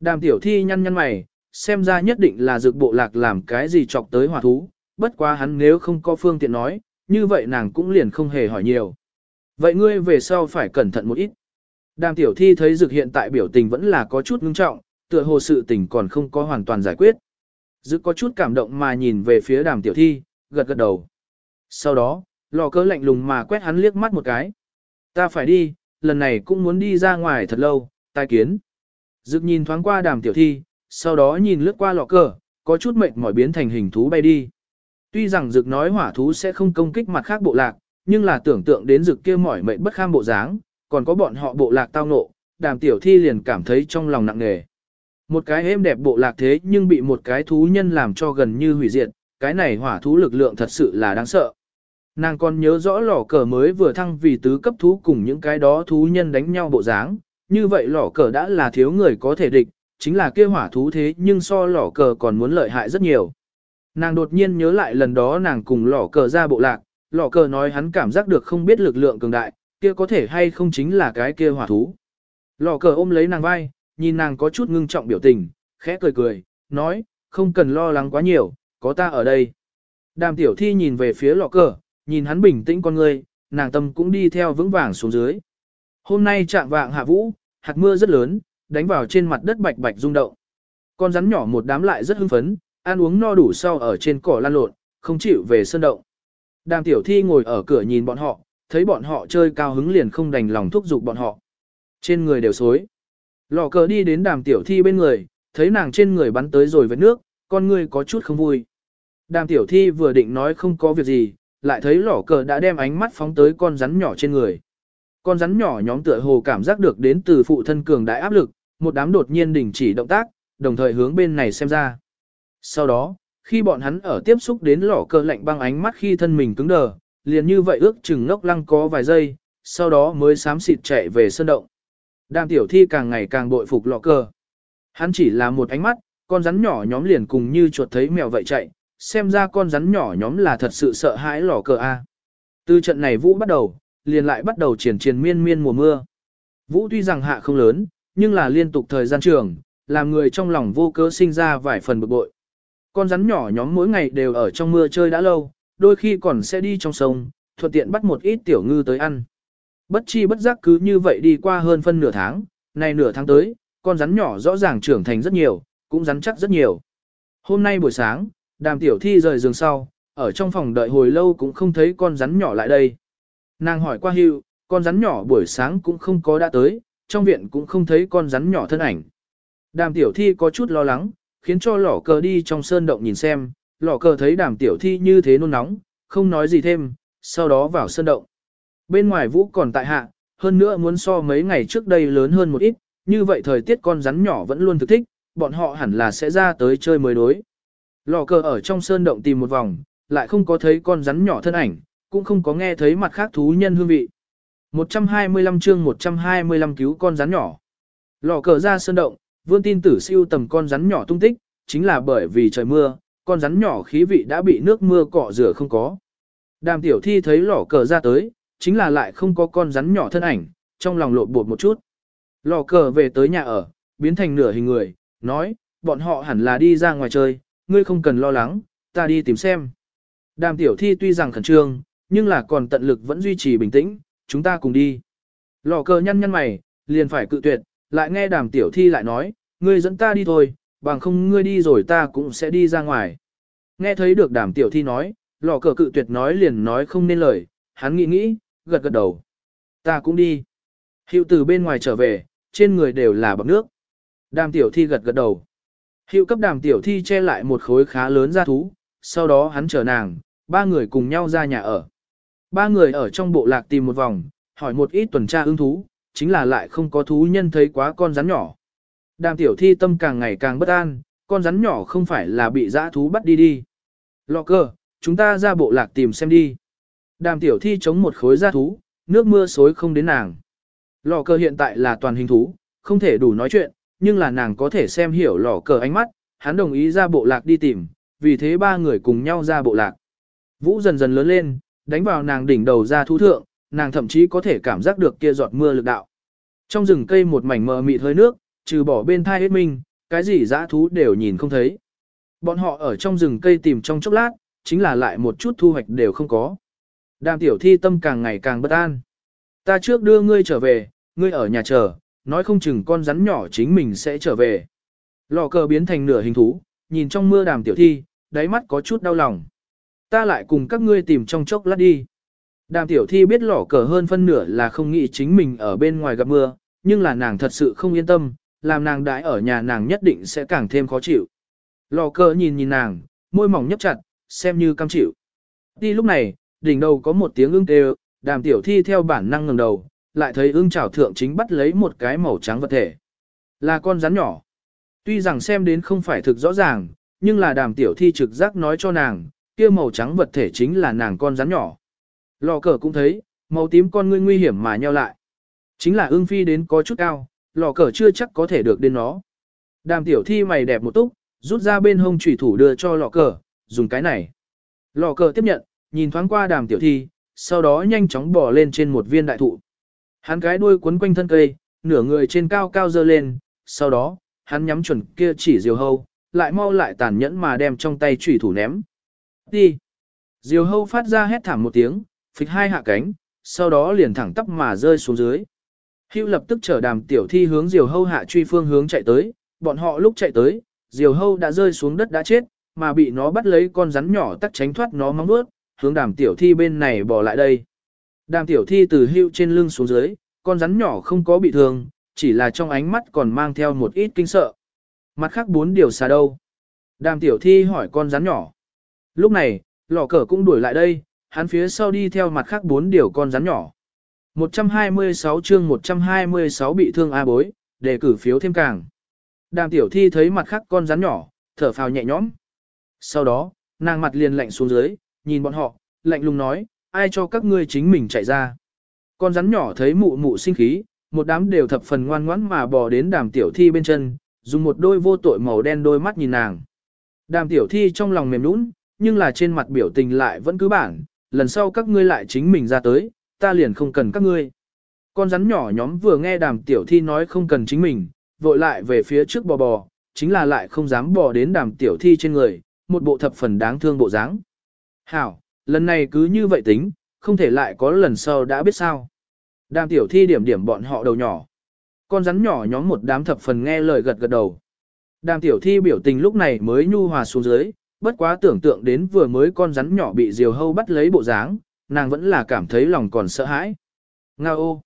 Đàm tiểu thi nhăn nhăn mày, xem ra nhất định là dược bộ lạc làm cái gì chọc tới hỏa thú, bất quá hắn nếu không có phương tiện nói, như vậy nàng cũng liền không hề hỏi nhiều. Vậy ngươi về sau phải cẩn thận một ít. Đàm tiểu thi thấy dược hiện tại biểu tình vẫn là có chút ngưng trọng, tựa hồ sự tình còn không có hoàn toàn giải quyết. Dực có chút cảm động mà nhìn về phía đàm tiểu thi, gật gật đầu. Sau đó, lò cớ lạnh lùng mà quét hắn liếc mắt một cái. Ta phải đi, lần này cũng muốn đi ra ngoài thật lâu, tai kiến. Dực nhìn thoáng qua đàm tiểu thi, sau đó nhìn lướt qua lò cờ, có chút mệt mỏi biến thành hình thú bay đi. Tuy rằng dực nói hỏa thú sẽ không công kích mặt khác bộ lạc, nhưng là tưởng tượng đến dực kia mỏi mệt bất kham bộ dáng, còn có bọn họ bộ lạc tao nộ, đàm tiểu thi liền cảm thấy trong lòng nặng nề. Một cái êm đẹp bộ lạc thế nhưng bị một cái thú nhân làm cho gần như hủy diệt, cái này hỏa thú lực lượng thật sự là đáng sợ. Nàng còn nhớ rõ lỏ cờ mới vừa thăng vì tứ cấp thú cùng những cái đó thú nhân đánh nhau bộ dáng, như vậy lỏ cờ đã là thiếu người có thể địch, chính là kia hỏa thú thế nhưng so lỏ cờ còn muốn lợi hại rất nhiều. Nàng đột nhiên nhớ lại lần đó nàng cùng lỏ cờ ra bộ lạc, lỏ cờ nói hắn cảm giác được không biết lực lượng cường đại, kia có thể hay không chính là cái kia hỏa thú. Lỏ cờ ôm lấy nàng vai, nhìn nàng có chút ngưng trọng biểu tình, khẽ cười cười, nói, không cần lo lắng quá nhiều, có ta ở đây. Đàm tiểu thi nhìn về phía lò cờ, nhìn hắn bình tĩnh con người, nàng tâm cũng đi theo vững vàng xuống dưới. Hôm nay trạng vạng hạ vũ, hạt mưa rất lớn, đánh vào trên mặt đất bạch bạch rung động. Con rắn nhỏ một đám lại rất hưng phấn, ăn uống no đủ sau ở trên cỏ lan lộn, không chịu về sân động. Đàm tiểu thi ngồi ở cửa nhìn bọn họ, thấy bọn họ chơi cao hứng liền không đành lòng thúc giục bọn họ. Trên người đều xối. Lò cờ đi đến đàm tiểu thi bên người, thấy nàng trên người bắn tới rồi với nước, con người có chút không vui. Đàm tiểu thi vừa định nói không có việc gì, lại thấy lò cờ đã đem ánh mắt phóng tới con rắn nhỏ trên người. Con rắn nhỏ nhóm tựa hồ cảm giác được đến từ phụ thân cường đại áp lực, một đám đột nhiên đình chỉ động tác, đồng thời hướng bên này xem ra. Sau đó, khi bọn hắn ở tiếp xúc đến lò cờ lạnh băng ánh mắt khi thân mình cứng đờ, liền như vậy ước chừng ngốc lăng có vài giây, sau đó mới xám xịt chạy về sơn động. Đàm tiểu thi càng ngày càng bội phục lọ cờ. Hắn chỉ là một ánh mắt, con rắn nhỏ nhóm liền cùng như chuột thấy mèo vậy chạy, xem ra con rắn nhỏ nhóm là thật sự sợ hãi lò cờ A. Từ trận này vũ bắt đầu, liền lại bắt đầu triển triển miên miên mùa mưa. Vũ tuy rằng hạ không lớn, nhưng là liên tục thời gian trường, làm người trong lòng vô cớ sinh ra vài phần bực bội. Con rắn nhỏ nhóm mỗi ngày đều ở trong mưa chơi đã lâu, đôi khi còn sẽ đi trong sông, thuận tiện bắt một ít tiểu ngư tới ăn. Bất chi bất giác cứ như vậy đi qua hơn phân nửa tháng, này nửa tháng tới, con rắn nhỏ rõ ràng trưởng thành rất nhiều, cũng rắn chắc rất nhiều. Hôm nay buổi sáng, đàm tiểu thi rời giường sau, ở trong phòng đợi hồi lâu cũng không thấy con rắn nhỏ lại đây. Nàng hỏi qua hưu, con rắn nhỏ buổi sáng cũng không có đã tới, trong viện cũng không thấy con rắn nhỏ thân ảnh. Đàm tiểu thi có chút lo lắng, khiến cho lỏ cờ đi trong sơn động nhìn xem, lỏ cờ thấy đàm tiểu thi như thế nôn nóng, không nói gì thêm, sau đó vào sơn động. Bên ngoài vũ còn tại hạ, hơn nữa muốn so mấy ngày trước đây lớn hơn một ít, như vậy thời tiết con rắn nhỏ vẫn luôn thực thích, bọn họ hẳn là sẽ ra tới chơi mới đối. Lò cờ ở trong sơn động tìm một vòng, lại không có thấy con rắn nhỏ thân ảnh, cũng không có nghe thấy mặt khác thú nhân hương vị. 125 chương 125 cứu con rắn nhỏ. Lò cờ ra sơn động, vương tin tử siêu tầm con rắn nhỏ tung tích, chính là bởi vì trời mưa, con rắn nhỏ khí vị đã bị nước mưa cọ rửa không có. Đàm tiểu thi thấy lò cờ ra tới, chính là lại không có con rắn nhỏ thân ảnh, trong lòng lộn bột một chút. Lò cờ về tới nhà ở, biến thành nửa hình người, nói, bọn họ hẳn là đi ra ngoài chơi, ngươi không cần lo lắng, ta đi tìm xem. Đàm tiểu thi tuy rằng khẩn trương, nhưng là còn tận lực vẫn duy trì bình tĩnh, chúng ta cùng đi. Lò cờ nhăn nhăn mày, liền phải cự tuyệt, lại nghe đàm tiểu thi lại nói, ngươi dẫn ta đi thôi, bằng không ngươi đi rồi ta cũng sẽ đi ra ngoài. Nghe thấy được đàm tiểu thi nói, lò cờ cự tuyệt nói liền nói không nên lời, hắn nghĩ nghĩ, gật gật đầu. Ta cũng đi. Hiệu từ bên ngoài trở về, trên người đều là bọc nước. Đàm tiểu thi gật gật đầu. Hiệu cấp đàm tiểu thi che lại một khối khá lớn ra thú, sau đó hắn chở nàng, ba người cùng nhau ra nhà ở. Ba người ở trong bộ lạc tìm một vòng, hỏi một ít tuần tra ưng thú, chính là lại không có thú nhân thấy quá con rắn nhỏ. Đàm tiểu thi tâm càng ngày càng bất an, con rắn nhỏ không phải là bị dã thú bắt đi đi. Lọ cơ, chúng ta ra bộ lạc tìm xem đi. Đàm tiểu thi chống một khối da thú, nước mưa xối không đến nàng. Lò cờ hiện tại là toàn hình thú, không thể đủ nói chuyện, nhưng là nàng có thể xem hiểu lò cờ ánh mắt, hắn đồng ý ra bộ lạc đi tìm, vì thế ba người cùng nhau ra bộ lạc. Vũ dần dần lớn lên, đánh vào nàng đỉnh đầu ra thú thượng, nàng thậm chí có thể cảm giác được kia giọt mưa lực đạo. Trong rừng cây một mảnh mờ mịt hơi nước, trừ bỏ bên thai hết minh, cái gì dã thú đều nhìn không thấy. Bọn họ ở trong rừng cây tìm trong chốc lát, chính là lại một chút thu hoạch đều không có. Đàm tiểu thi tâm càng ngày càng bất an. Ta trước đưa ngươi trở về, ngươi ở nhà chờ, nói không chừng con rắn nhỏ chính mình sẽ trở về. Lò cờ biến thành nửa hình thú, nhìn trong mưa đàm tiểu thi, đáy mắt có chút đau lòng. Ta lại cùng các ngươi tìm trong chốc lát đi. Đàm tiểu thi biết lỏ cờ hơn phân nửa là không nghĩ chính mình ở bên ngoài gặp mưa, nhưng là nàng thật sự không yên tâm, làm nàng đãi ở nhà nàng nhất định sẽ càng thêm khó chịu. Lò cờ nhìn nhìn nàng, môi mỏng nhấp chặt, xem như cam chịu. Đi lúc này, đỉnh đầu có một tiếng ưng kêu, đàm tiểu thi theo bản năng ngẩng đầu, lại thấy ưng chảo thượng chính bắt lấy một cái màu trắng vật thể. Là con rắn nhỏ. Tuy rằng xem đến không phải thực rõ ràng, nhưng là đàm tiểu thi trực giác nói cho nàng, kia màu trắng vật thể chính là nàng con rắn nhỏ. Lò cờ cũng thấy, màu tím con ngươi nguy hiểm mà nheo lại. Chính là ưng phi đến có chút cao, lò cờ chưa chắc có thể được đến nó. Đàm tiểu thi mày đẹp một túc, rút ra bên hông chủy thủ đưa cho lò cờ, dùng cái này. Lò cờ tiếp nhận, nhìn thoáng qua đàm tiểu thi, sau đó nhanh chóng bỏ lên trên một viên đại thụ. Hắn cái đuôi quấn quanh thân cây, nửa người trên cao cao dơ lên, sau đó, hắn nhắm chuẩn kia chỉ diều hâu, lại mau lại tàn nhẫn mà đem trong tay chủy thủ ném. Đi! Diều hâu phát ra hét thảm một tiếng, phịch hai hạ cánh, sau đó liền thẳng tắp mà rơi xuống dưới. Hưu lập tức chở đàm tiểu thi hướng diều hâu hạ truy phương hướng chạy tới, bọn họ lúc chạy tới, diều hâu đã rơi xuống đất đã chết, mà bị nó bắt lấy con rắn nhỏ tắt tránh thoát nó móng vuốt, hướng đàm tiểu thi bên này bỏ lại đây. Đàm tiểu thi từ hưu trên lưng xuống dưới, con rắn nhỏ không có bị thương, chỉ là trong ánh mắt còn mang theo một ít kinh sợ. Mặt khác bốn điều xà đâu? Đàm tiểu thi hỏi con rắn nhỏ. Lúc này, lò cờ cũng đuổi lại đây, hắn phía sau đi theo mặt khác bốn điều con rắn nhỏ. 126 chương 126 bị thương A bối, đề cử phiếu thêm càng. Đàm tiểu thi thấy mặt khác con rắn nhỏ, thở phào nhẹ nhõm. Sau đó, nàng mặt liền lạnh xuống dưới, nhìn bọn họ, lạnh lùng nói, ai cho các ngươi chính mình chạy ra. Con rắn nhỏ thấy mụ mụ sinh khí, một đám đều thập phần ngoan ngoãn mà bò đến đàm tiểu thi bên chân, dùng một đôi vô tội màu đen đôi mắt nhìn nàng. Đàm tiểu thi trong lòng mềm nũng, nhưng là trên mặt biểu tình lại vẫn cứ bản, lần sau các ngươi lại chính mình ra tới, ta liền không cần các ngươi. Con rắn nhỏ nhóm vừa nghe đàm tiểu thi nói không cần chính mình, vội lại về phía trước bò bò, chính là lại không dám bò đến đàm tiểu thi trên người, một bộ thập phần đáng thương bộ dáng. Hảo, lần này cứ như vậy tính, không thể lại có lần sau đã biết sao. Đàm tiểu thi điểm điểm bọn họ đầu nhỏ. Con rắn nhỏ nhóm một đám thập phần nghe lời gật gật đầu. Đàm tiểu thi biểu tình lúc này mới nhu hòa xuống dưới, bất quá tưởng tượng đến vừa mới con rắn nhỏ bị diều hâu bắt lấy bộ dáng, nàng vẫn là cảm thấy lòng còn sợ hãi. Nga ô!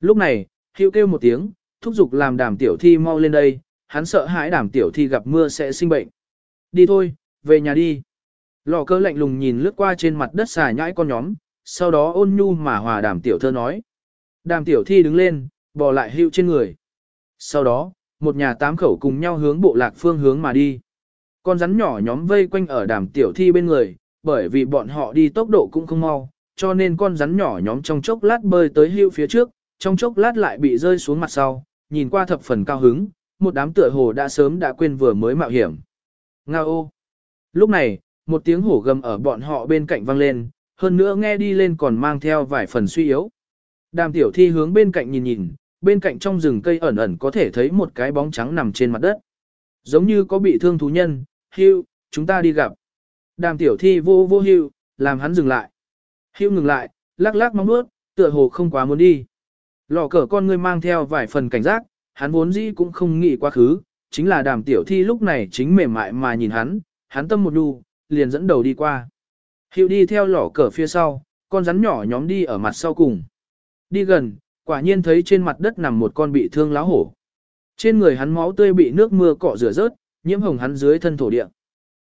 Lúc này, hiệu kêu một tiếng, thúc giục làm đàm tiểu thi mau lên đây, hắn sợ hãi đàm tiểu thi gặp mưa sẽ sinh bệnh. Đi thôi, về nhà đi. Lò cơ lạnh lùng nhìn lướt qua trên mặt đất xà nhãi con nhóm, sau đó ôn nhu mà hòa đàm tiểu thơ nói. Đàm tiểu thi đứng lên, bò lại hưu trên người. Sau đó, một nhà tám khẩu cùng nhau hướng bộ lạc phương hướng mà đi. Con rắn nhỏ nhóm vây quanh ở đàm tiểu thi bên người, bởi vì bọn họ đi tốc độ cũng không mau, cho nên con rắn nhỏ nhóm trong chốc lát bơi tới hưu phía trước, trong chốc lát lại bị rơi xuống mặt sau, nhìn qua thập phần cao hứng, một đám tựa hồ đã sớm đã quên vừa mới mạo hiểm. Nga ô! Lúc này, một tiếng hổ gầm ở bọn họ bên cạnh vang lên, hơn nữa nghe đi lên còn mang theo vài phần suy yếu. Đàm tiểu thi hướng bên cạnh nhìn nhìn, bên cạnh trong rừng cây ẩn ẩn có thể thấy một cái bóng trắng nằm trên mặt đất. Giống như có bị thương thú nhân, hưu, chúng ta đi gặp. Đàm tiểu thi vô vô hưu, làm hắn dừng lại. Hưu ngừng lại, lắc lắc mong nuốt, tựa hồ không quá muốn đi. Lò cờ con ngươi mang theo vài phần cảnh giác, hắn vốn dĩ cũng không nghĩ quá khứ, chính là đàm tiểu thi lúc này chính mềm mại mà nhìn hắn, hắn tâm một đu, liền dẫn đầu đi qua. Hiệu đi theo lỏ cờ phía sau, con rắn nhỏ nhóm đi ở mặt sau cùng. Đi gần, quả nhiên thấy trên mặt đất nằm một con bị thương láo hổ. Trên người hắn máu tươi bị nước mưa cọ rửa rớt, nhiễm hồng hắn dưới thân thổ địa.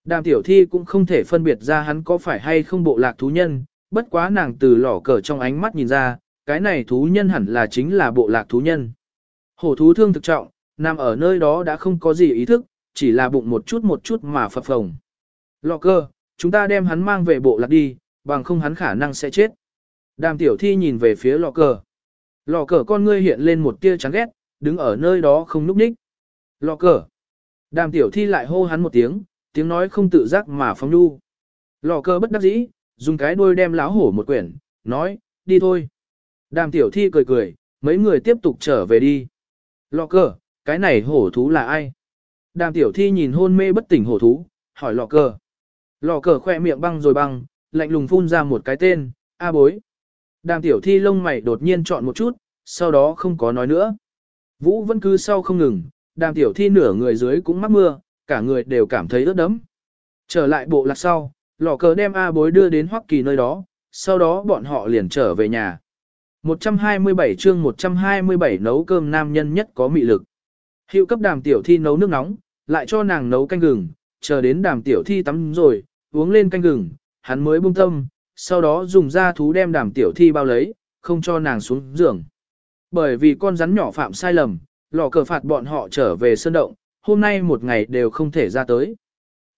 Đàm tiểu thi cũng không thể phân biệt ra hắn có phải hay không bộ lạc thú nhân, bất quá nàng từ lỏ cờ trong ánh mắt nhìn ra, cái này thú nhân hẳn là chính là bộ lạc thú nhân. Hổ thú thương thực trọng, nằm ở nơi đó đã không có gì ý thức, chỉ là bụng một chút một chút mà phập phồng. Lọ cơ, chúng ta đem hắn mang về bộ lạc đi, bằng không hắn khả năng sẽ chết. Đàm tiểu thi nhìn về phía lọ cờ. Lọ cờ con ngươi hiện lên một tia chán ghét, đứng ở nơi đó không núp ních. Lọ cờ. Đàm tiểu thi lại hô hắn một tiếng, tiếng nói không tự giác mà phong đu. Lọ cờ bất đắc dĩ, dùng cái đuôi đem láo hổ một quyển, nói, đi thôi. Đàm tiểu thi cười cười, mấy người tiếp tục trở về đi. Lọ cờ, cái này hổ thú là ai? Đàm tiểu thi nhìn hôn mê bất tỉnh hổ thú, hỏi lọ cờ. Lọ cờ khoe miệng băng rồi băng, lạnh lùng phun ra một cái tên, A bối. Đàm tiểu thi lông mày đột nhiên chọn một chút, sau đó không có nói nữa. Vũ vẫn cứ sau không ngừng, đàm tiểu thi nửa người dưới cũng mắc mưa, cả người đều cảm thấy ướt đẫm. Trở lại bộ lạc sau, lọ cờ đem A bối đưa đến Hoắc Kỳ nơi đó, sau đó bọn họ liền trở về nhà. 127 chương 127 nấu cơm nam nhân nhất có mị lực. Hiệu cấp đàm tiểu thi nấu nước nóng, lại cho nàng nấu canh gừng, chờ đến đàm tiểu thi tắm rồi, uống lên canh gừng, hắn mới buông tâm, sau đó dùng da thú đem đàm tiểu thi bao lấy, không cho nàng xuống giường. Bởi vì con rắn nhỏ phạm sai lầm, lò cờ phạt bọn họ trở về sơn động, hôm nay một ngày đều không thể ra tới.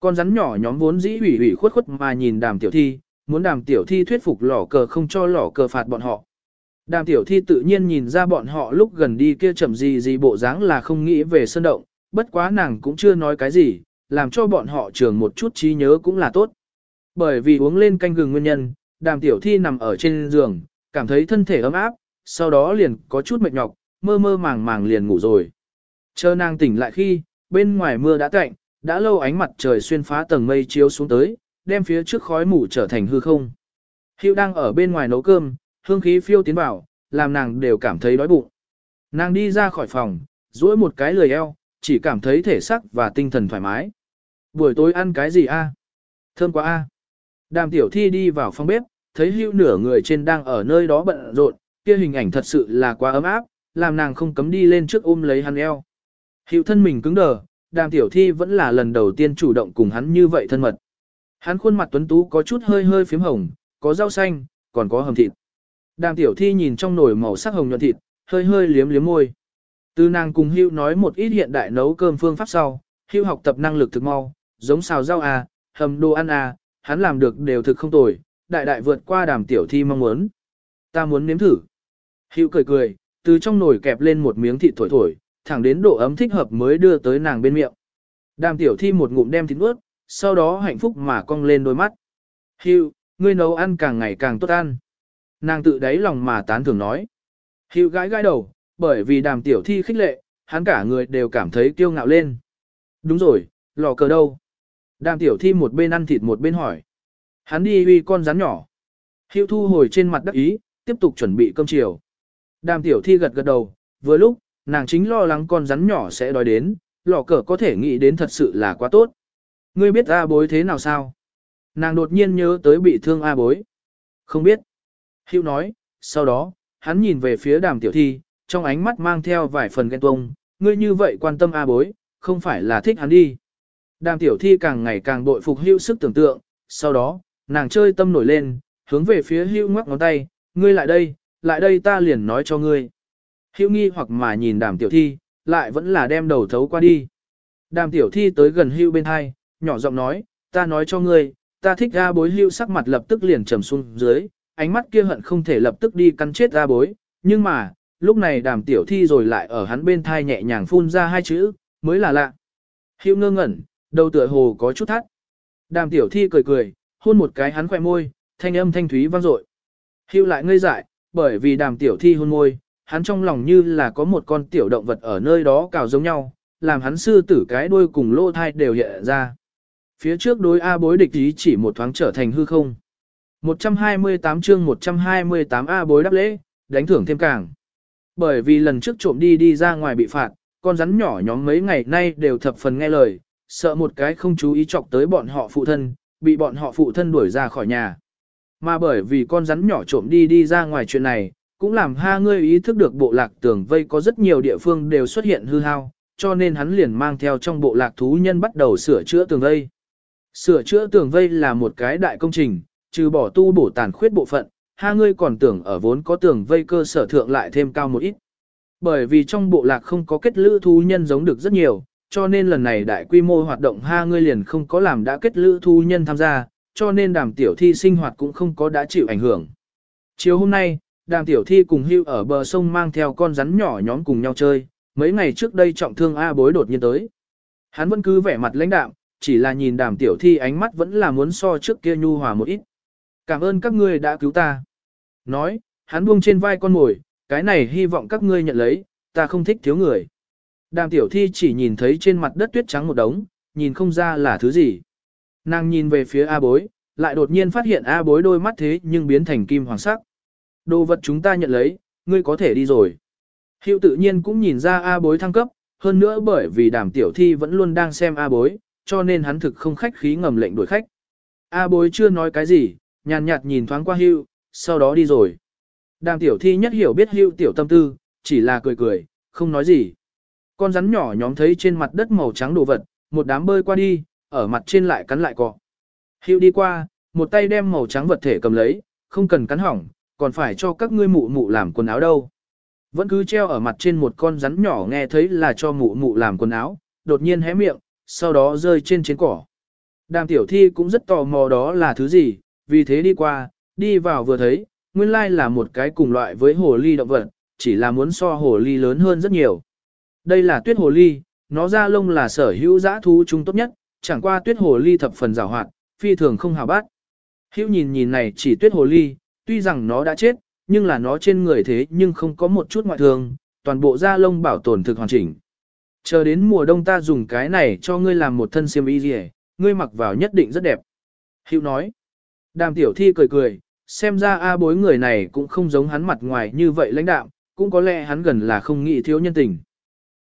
Con rắn nhỏ nhóm vốn dĩ hủy hủy khuất khuất mà nhìn đàm tiểu thi, muốn đàm tiểu thi thuyết phục lò cờ không cho lò cờ phạt bọn họ. Đàm tiểu thi tự nhiên nhìn ra bọn họ lúc gần đi kia chậm gì gì bộ dáng là không nghĩ về sơn động, bất quá nàng cũng chưa nói cái gì, làm cho bọn họ trường một chút trí nhớ cũng là tốt. Bởi vì uống lên canh gừng nguyên nhân, đàm tiểu thi nằm ở trên giường, cảm thấy thân thể ấm áp, sau đó liền có chút mệt nhọc, mơ mơ màng màng liền ngủ rồi. Chờ nàng tỉnh lại khi, bên ngoài mưa đã tạnh, đã lâu ánh mặt trời xuyên phá tầng mây chiếu xuống tới, đem phía trước khói mù trở thành hư không. Hiệu đang ở bên ngoài nấu cơm, hương khí phiêu tiến vào, làm nàng đều cảm thấy đói bụng. Nàng đi ra khỏi phòng, duỗi một cái lười eo, chỉ cảm thấy thể sắc và tinh thần thoải mái. Buổi tối ăn cái gì a? Thơm quá a. Đàm tiểu thi đi vào phòng bếp, thấy hưu nửa người trên đang ở nơi đó bận rộn, kia hình ảnh thật sự là quá ấm áp, làm nàng không cấm đi lên trước ôm lấy hắn eo. Hữu thân mình cứng đờ, đàm tiểu thi vẫn là lần đầu tiên chủ động cùng hắn như vậy thân mật. Hắn khuôn mặt tuấn tú có chút hơi hơi phím hồng, có rau xanh, còn có hầm thịt. Đàm tiểu thi nhìn trong nồi màu sắc hồng nhuận thịt, hơi hơi liếm liếm môi. Từ nàng cùng Hưu nói một ít hiện đại nấu cơm phương pháp sau, Hưu học tập năng lực thực mau, giống xào rau à, hầm đồ ăn à, hắn làm được đều thực không tồi, đại đại vượt qua đàm tiểu thi mong muốn. Ta muốn nếm thử. Hữu cười cười, từ trong nồi kẹp lên một miếng thịt thổi thổi, thẳng đến độ ấm thích hợp mới đưa tới nàng bên miệng. Đàm tiểu thi một ngụm đem thịt ướt, sau đó hạnh phúc mà cong lên đôi mắt. Hữu, ngươi nấu ăn càng ngày càng tốt ăn. Nàng tự đáy lòng mà tán thưởng nói. Hữu gãi gãi đầu, bởi vì đàm tiểu thi khích lệ, hắn cả người đều cảm thấy kiêu ngạo lên. Đúng rồi, lò cờ đâu? Đàm tiểu thi một bên ăn thịt một bên hỏi. Hắn đi uy con rắn nhỏ. Hiệu thu hồi trên mặt đắc ý, tiếp tục chuẩn bị cơm chiều. Đàm tiểu thi gật gật đầu, vừa lúc, nàng chính lo lắng con rắn nhỏ sẽ đói đến, lò cờ có thể nghĩ đến thật sự là quá tốt. Ngươi biết A bối thế nào sao? Nàng đột nhiên nhớ tới bị thương A bối. Không biết. Hiệu nói, sau đó, hắn nhìn về phía đàm tiểu thi, trong ánh mắt mang theo vài phần ghen tuông, ngươi như vậy quan tâm A bối, không phải là thích hắn đi. Đàm tiểu thi càng ngày càng bội phục hữu sức tưởng tượng, sau đó, nàng chơi tâm nổi lên, hướng về phía hữu ngoắc ngón tay, ngươi lại đây, lại đây ta liền nói cho ngươi. Hưu nghi hoặc mà nhìn đàm tiểu thi, lại vẫn là đem đầu thấu qua đi. Đàm tiểu thi tới gần hữu bên hai, nhỏ giọng nói, ta nói cho ngươi, ta thích ra bối hữu sắc mặt lập tức liền trầm xuống dưới, ánh mắt kia hận không thể lập tức đi cắn chết ra bối, nhưng mà, lúc này đàm tiểu thi rồi lại ở hắn bên thai nhẹ nhàng phun ra hai chữ, mới là lạ. Hưu ngơ ngẩn, đầu tựa hồ có chút thắt. Đàm tiểu thi cười cười, hôn một cái hắn khỏe môi, thanh âm thanh thúy vang dội. Hưu lại ngây dại, bởi vì đàm tiểu thi hôn môi, hắn trong lòng như là có một con tiểu động vật ở nơi đó cào giống nhau, làm hắn sư tử cái đuôi cùng lô thai đều hiện ra. Phía trước đối A bối địch ý chỉ một thoáng trở thành hư không. 128 chương 128 A bối đáp lễ, đánh thưởng thêm càng. Bởi vì lần trước trộm đi đi ra ngoài bị phạt, con rắn nhỏ nhóm mấy ngày nay đều thập phần nghe lời, sợ một cái không chú ý chọc tới bọn họ phụ thân, bị bọn họ phụ thân đuổi ra khỏi nhà. Mà bởi vì con rắn nhỏ trộm đi đi ra ngoài chuyện này, cũng làm ha ngươi ý thức được bộ lạc tường vây có rất nhiều địa phương đều xuất hiện hư hao, cho nên hắn liền mang theo trong bộ lạc thú nhân bắt đầu sửa chữa tường vây. Sửa chữa tường vây là một cái đại công trình, trừ bỏ tu bổ tàn khuyết bộ phận, ha ngươi còn tưởng ở vốn có tường vây cơ sở thượng lại thêm cao một ít. Bởi vì trong bộ lạc không có kết lữ thú nhân giống được rất nhiều, cho nên lần này đại quy mô hoạt động ha ngươi liền không có làm đã kết lữ thu nhân tham gia, cho nên đàm tiểu thi sinh hoạt cũng không có đã chịu ảnh hưởng. Chiều hôm nay, đàm tiểu thi cùng hưu ở bờ sông mang theo con rắn nhỏ nhóm cùng nhau chơi, mấy ngày trước đây trọng thương A bối đột nhiên tới. Hắn vẫn cứ vẻ mặt lãnh đạm, chỉ là nhìn đàm tiểu thi ánh mắt vẫn là muốn so trước kia nhu hòa một ít. Cảm ơn các ngươi đã cứu ta. Nói, hắn buông trên vai con mồi, cái này hy vọng các ngươi nhận lấy, ta không thích thiếu người. Đàm tiểu thi chỉ nhìn thấy trên mặt đất tuyết trắng một đống, nhìn không ra là thứ gì. Nàng nhìn về phía A bối, lại đột nhiên phát hiện A bối đôi mắt thế nhưng biến thành kim hoàng sắc. Đồ vật chúng ta nhận lấy, ngươi có thể đi rồi. Hiệu tự nhiên cũng nhìn ra A bối thăng cấp, hơn nữa bởi vì đàm tiểu thi vẫn luôn đang xem A bối, cho nên hắn thực không khách khí ngầm lệnh đuổi khách. A bối chưa nói cái gì, nhàn nhạt nhìn thoáng qua hưu, sau đó đi rồi. Đàm tiểu thi nhất hiểu biết hưu tiểu tâm tư, chỉ là cười cười, không nói gì. Con rắn nhỏ nhóm thấy trên mặt đất màu trắng đồ vật, một đám bơi qua đi, ở mặt trên lại cắn lại cọ. Hưu đi qua, một tay đem màu trắng vật thể cầm lấy, không cần cắn hỏng, còn phải cho các ngươi mụ mụ làm quần áo đâu. Vẫn cứ treo ở mặt trên một con rắn nhỏ nghe thấy là cho mụ mụ làm quần áo, đột nhiên hé miệng, sau đó rơi trên trên cỏ. Đàm tiểu thi cũng rất tò mò đó là thứ gì, vì thế đi qua, đi vào vừa thấy, nguyên lai là một cái cùng loại với hồ ly động vật, chỉ là muốn so hồ ly lớn hơn rất nhiều. Đây là tuyết hồ ly, nó ra lông là sở hữu giã thú chúng tốt nhất, chẳng qua tuyết hồ ly thập phần rào hoạt, phi thường không hào bát. Hữu nhìn nhìn này chỉ tuyết hồ ly, tuy rằng nó đã chết, nhưng là nó trên người thế nhưng không có một chút ngoại thương, toàn bộ da lông bảo tồn thực hoàn chỉnh. Chờ đến mùa đông ta dùng cái này cho ngươi làm một thân xiêm y gì ngươi mặc vào nhất định rất đẹp. Hữu nói. Đàm tiểu thi cười cười, xem ra A bối người này cũng không giống hắn mặt ngoài như vậy lãnh đạm, cũng có lẽ hắn gần là không nghĩ thiếu nhân tình.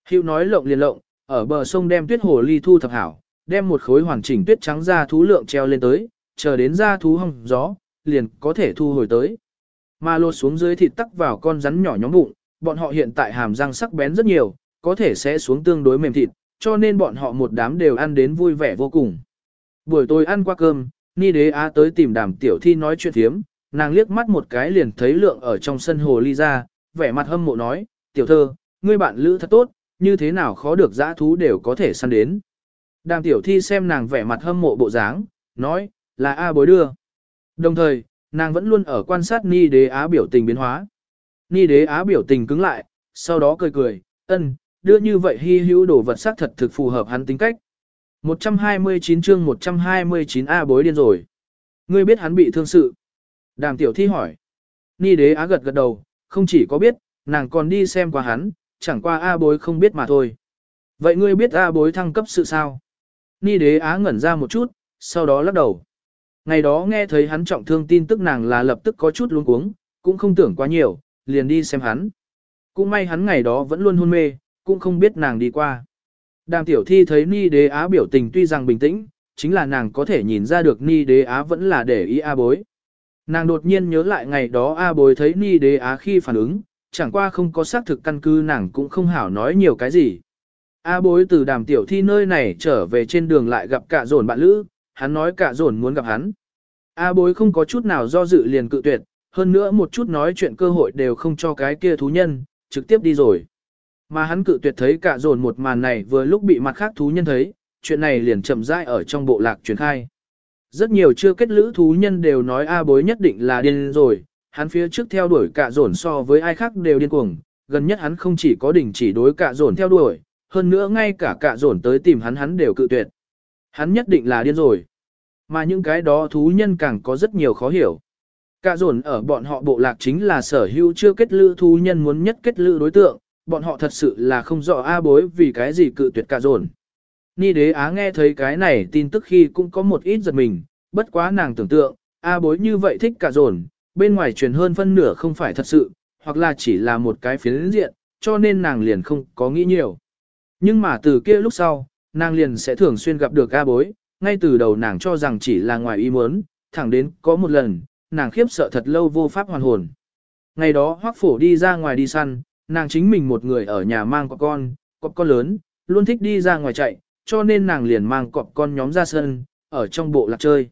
Hữu nói lộng liền lộng, ở bờ sông đem tuyết hồ ly thu thập hảo, đem một khối hoàn chỉnh tuyết trắng ra thú lượng treo lên tới, chờ đến ra thú hong gió, liền có thể thu hồi tới. Mà lột xuống dưới thịt tắc vào con rắn nhỏ nhóm bụng, bọn họ hiện tại hàm răng sắc bén rất nhiều, có thể sẽ xuống tương đối mềm thịt, cho nên bọn họ một đám đều ăn đến vui vẻ vô cùng. Buổi tối ăn qua cơm, Ni Đế Á tới tìm đàm tiểu thi nói chuyện thiếm, nàng liếc mắt một cái liền thấy lượng ở trong sân hồ ly ra, vẻ mặt hâm mộ nói, tiểu thơ, ngươi bạn lữ thật tốt, như thế nào khó được dã thú đều có thể săn đến. Đàm tiểu thi xem nàng vẻ mặt hâm mộ bộ dáng, nói, là A bối đưa. Đồng thời, nàng vẫn luôn ở quan sát Ni Đế Á biểu tình biến hóa. Ni Đế Á biểu tình cứng lại, sau đó cười cười, ân, đưa như vậy hy hữu đồ vật sắc thật thực phù hợp hắn tính cách. 129 chương 129 A bối điên rồi. Ngươi biết hắn bị thương sự. Đàm tiểu thi hỏi. Ni đế á gật gật đầu, không chỉ có biết, nàng còn đi xem qua hắn, chẳng qua A bối không biết mà thôi. Vậy ngươi biết A bối thăng cấp sự sao? Ni đế á ngẩn ra một chút, sau đó lắc đầu. Ngày đó nghe thấy hắn trọng thương tin tức nàng là lập tức có chút luống cuống, cũng không tưởng quá nhiều, liền đi xem hắn. Cũng may hắn ngày đó vẫn luôn hôn mê, cũng không biết nàng đi qua. Đàm tiểu thi thấy Ni đế á biểu tình tuy rằng bình tĩnh, chính là nàng có thể nhìn ra được Ni đế á vẫn là để ý A bối. Nàng đột nhiên nhớ lại ngày đó A bối thấy Ni đế á khi phản ứng, chẳng qua không có xác thực căn cứ nàng cũng không hảo nói nhiều cái gì. A bối từ đàm tiểu thi nơi này trở về trên đường lại gặp cả dồn bạn lữ, hắn nói cả dồn muốn gặp hắn. A bối không có chút nào do dự liền cự tuyệt, hơn nữa một chút nói chuyện cơ hội đều không cho cái kia thú nhân, trực tiếp đi rồi. Mà hắn cự tuyệt thấy cả dồn một màn này vừa lúc bị mặt khác thú nhân thấy, chuyện này liền chậm rãi ở trong bộ lạc truyền khai. Rất nhiều chưa kết lữ thú nhân đều nói A bối nhất định là điên rồi, hắn phía trước theo đuổi cả dồn so với ai khác đều điên cuồng, gần nhất hắn không chỉ có đỉnh chỉ đối cả dồn theo đuổi, hơn nữa ngay cả cả dồn tới tìm hắn hắn đều cự tuyệt. Hắn nhất định là điên rồi. Mà những cái đó thú nhân càng có rất nhiều khó hiểu. Cả dồn ở bọn họ bộ lạc chính là sở hữu chưa kết lữ thú nhân muốn nhất kết lữ đối tượng, bọn họ thật sự là không rõ A bối vì cái gì cự tuyệt cả dồn. Ni đế á nghe thấy cái này tin tức khi cũng có một ít giật mình, bất quá nàng tưởng tượng, A bối như vậy thích cả dồn, bên ngoài truyền hơn phân nửa không phải thật sự, hoặc là chỉ là một cái phiến diện, cho nên nàng liền không có nghĩ nhiều. Nhưng mà từ kia lúc sau, nàng liền sẽ thường xuyên gặp được A bối, ngay từ đầu nàng cho rằng chỉ là ngoài ý muốn, thẳng đến có một lần, nàng khiếp sợ thật lâu vô pháp hoàn hồn. Ngày đó hoác phổ đi ra ngoài đi săn, nàng chính mình một người ở nhà mang cọp con, cọp con lớn, luôn thích đi ra ngoài chạy, cho nên nàng liền mang cọp con nhóm ra sân, ở trong bộ lạc chơi.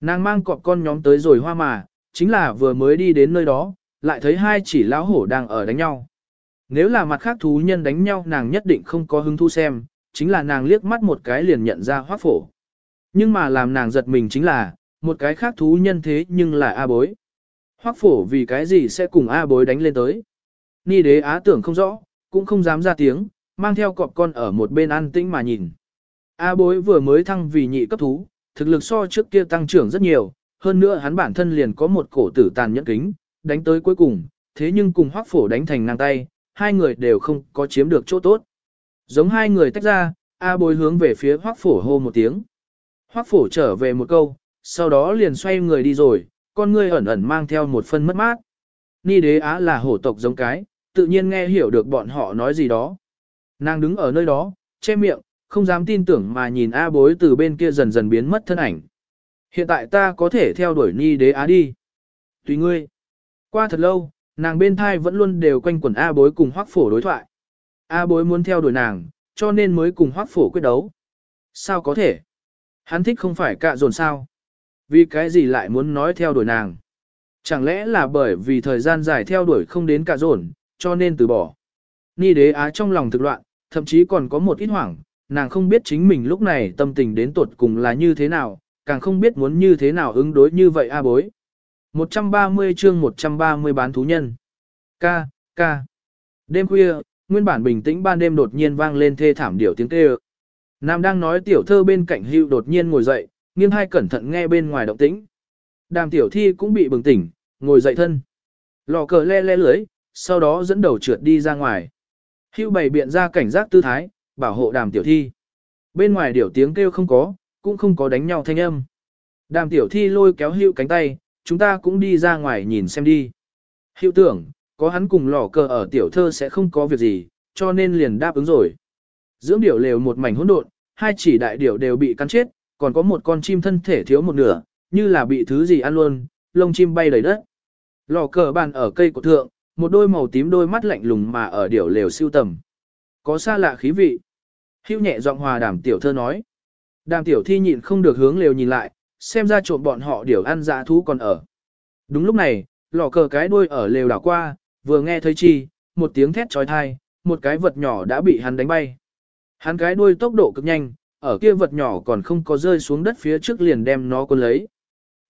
Nàng mang cọp con nhóm tới rồi hoa mà, chính là vừa mới đi đến nơi đó, lại thấy hai chỉ lão hổ đang ở đánh nhau. Nếu là mặt khác thú nhân đánh nhau nàng nhất định không có hứng thú xem, chính là nàng liếc mắt một cái liền nhận ra hoác phổ. Nhưng mà làm nàng giật mình chính là, một cái khác thú nhân thế nhưng là A bối. Hoác phổ vì cái gì sẽ cùng A bối đánh lên tới. Ni đế á tưởng không rõ, cũng không dám ra tiếng, mang theo cọp con ở một bên an tĩnh mà nhìn. A bối vừa mới thăng vì nhị cấp thú, thực lực so trước kia tăng trưởng rất nhiều, hơn nữa hắn bản thân liền có một cổ tử tàn nhẫn kính, đánh tới cuối cùng, thế nhưng cùng hoác phổ đánh thành ngang tay, hai người đều không có chiếm được chỗ tốt. Giống hai người tách ra, A bối hướng về phía hoác phổ hô một tiếng. Hoác phổ trở về một câu, sau đó liền xoay người đi rồi, con ngươi ẩn ẩn mang theo một phân mất mát. Ni đế á là hổ tộc giống cái, tự nhiên nghe hiểu được bọn họ nói gì đó. Nàng đứng ở nơi đó, che miệng, không dám tin tưởng mà nhìn A bối từ bên kia dần dần biến mất thân ảnh. Hiện tại ta có thể theo đuổi Ni đế á đi. Tùy ngươi. Qua thật lâu, nàng bên thai vẫn luôn đều quanh quẩn A bối cùng hoác phổ đối thoại. A bối muốn theo đuổi nàng, cho nên mới cùng hoác phổ quyết đấu. Sao có thể? Hắn thích không phải cạ dồn sao? Vì cái gì lại muốn nói theo đuổi nàng? Chẳng lẽ là bởi vì thời gian dài theo đuổi không đến cạ dồn, cho nên từ bỏ. Ni đế á trong lòng thực loạn, thậm chí còn có một ít hoảng, nàng không biết chính mình lúc này tâm tình đến tuột cùng là như thế nào, càng không biết muốn như thế nào ứng đối như vậy a bối. 130 chương 130 bán thú nhân. Ca, ca. Đêm khuya, nguyên bản bình tĩnh ban đêm đột nhiên vang lên thê thảm điệu tiếng kêu. Nam đang nói tiểu thơ bên cạnh hưu đột nhiên ngồi dậy, nghiêng hai cẩn thận nghe bên ngoài động tĩnh. Đàm tiểu thi cũng bị bừng tỉnh, ngồi dậy thân. Lò cờ le le lưới, sau đó dẫn đầu trượt đi ra ngoài. Hưu bày biện ra cảnh giác tư thái, bảo hộ đàm tiểu thi. Bên ngoài điểu tiếng kêu không có, cũng không có đánh nhau thanh âm. Đàm tiểu thi lôi kéo hữu cánh tay, chúng ta cũng đi ra ngoài nhìn xem đi. Hưu tưởng, có hắn cùng lò cờ ở tiểu thơ sẽ không có việc gì, cho nên liền đáp ứng rồi. Dưỡng điểu lều một mảnh hỗn độn, hai chỉ đại điểu đều bị cắn chết, còn có một con chim thân thể thiếu một nửa, như là bị thứ gì ăn luôn, lông chim bay đầy đất. Lò cờ bàn ở cây của thượng, một đôi màu tím đôi mắt lạnh lùng mà ở điểu lều siêu tầm. Có xa lạ khí vị. Hưu nhẹ giọng hòa đàm tiểu thơ nói. Đàm tiểu thi nhịn không được hướng lều nhìn lại, xem ra trộm bọn họ điều ăn dã thú còn ở. Đúng lúc này, lò cờ cái đuôi ở lều đảo qua, vừa nghe thấy chi, một tiếng thét trói thai, một cái vật nhỏ đã bị hắn đánh bay. Hắn cái đuôi tốc độ cực nhanh, ở kia vật nhỏ còn không có rơi xuống đất phía trước liền đem nó cuốn lấy.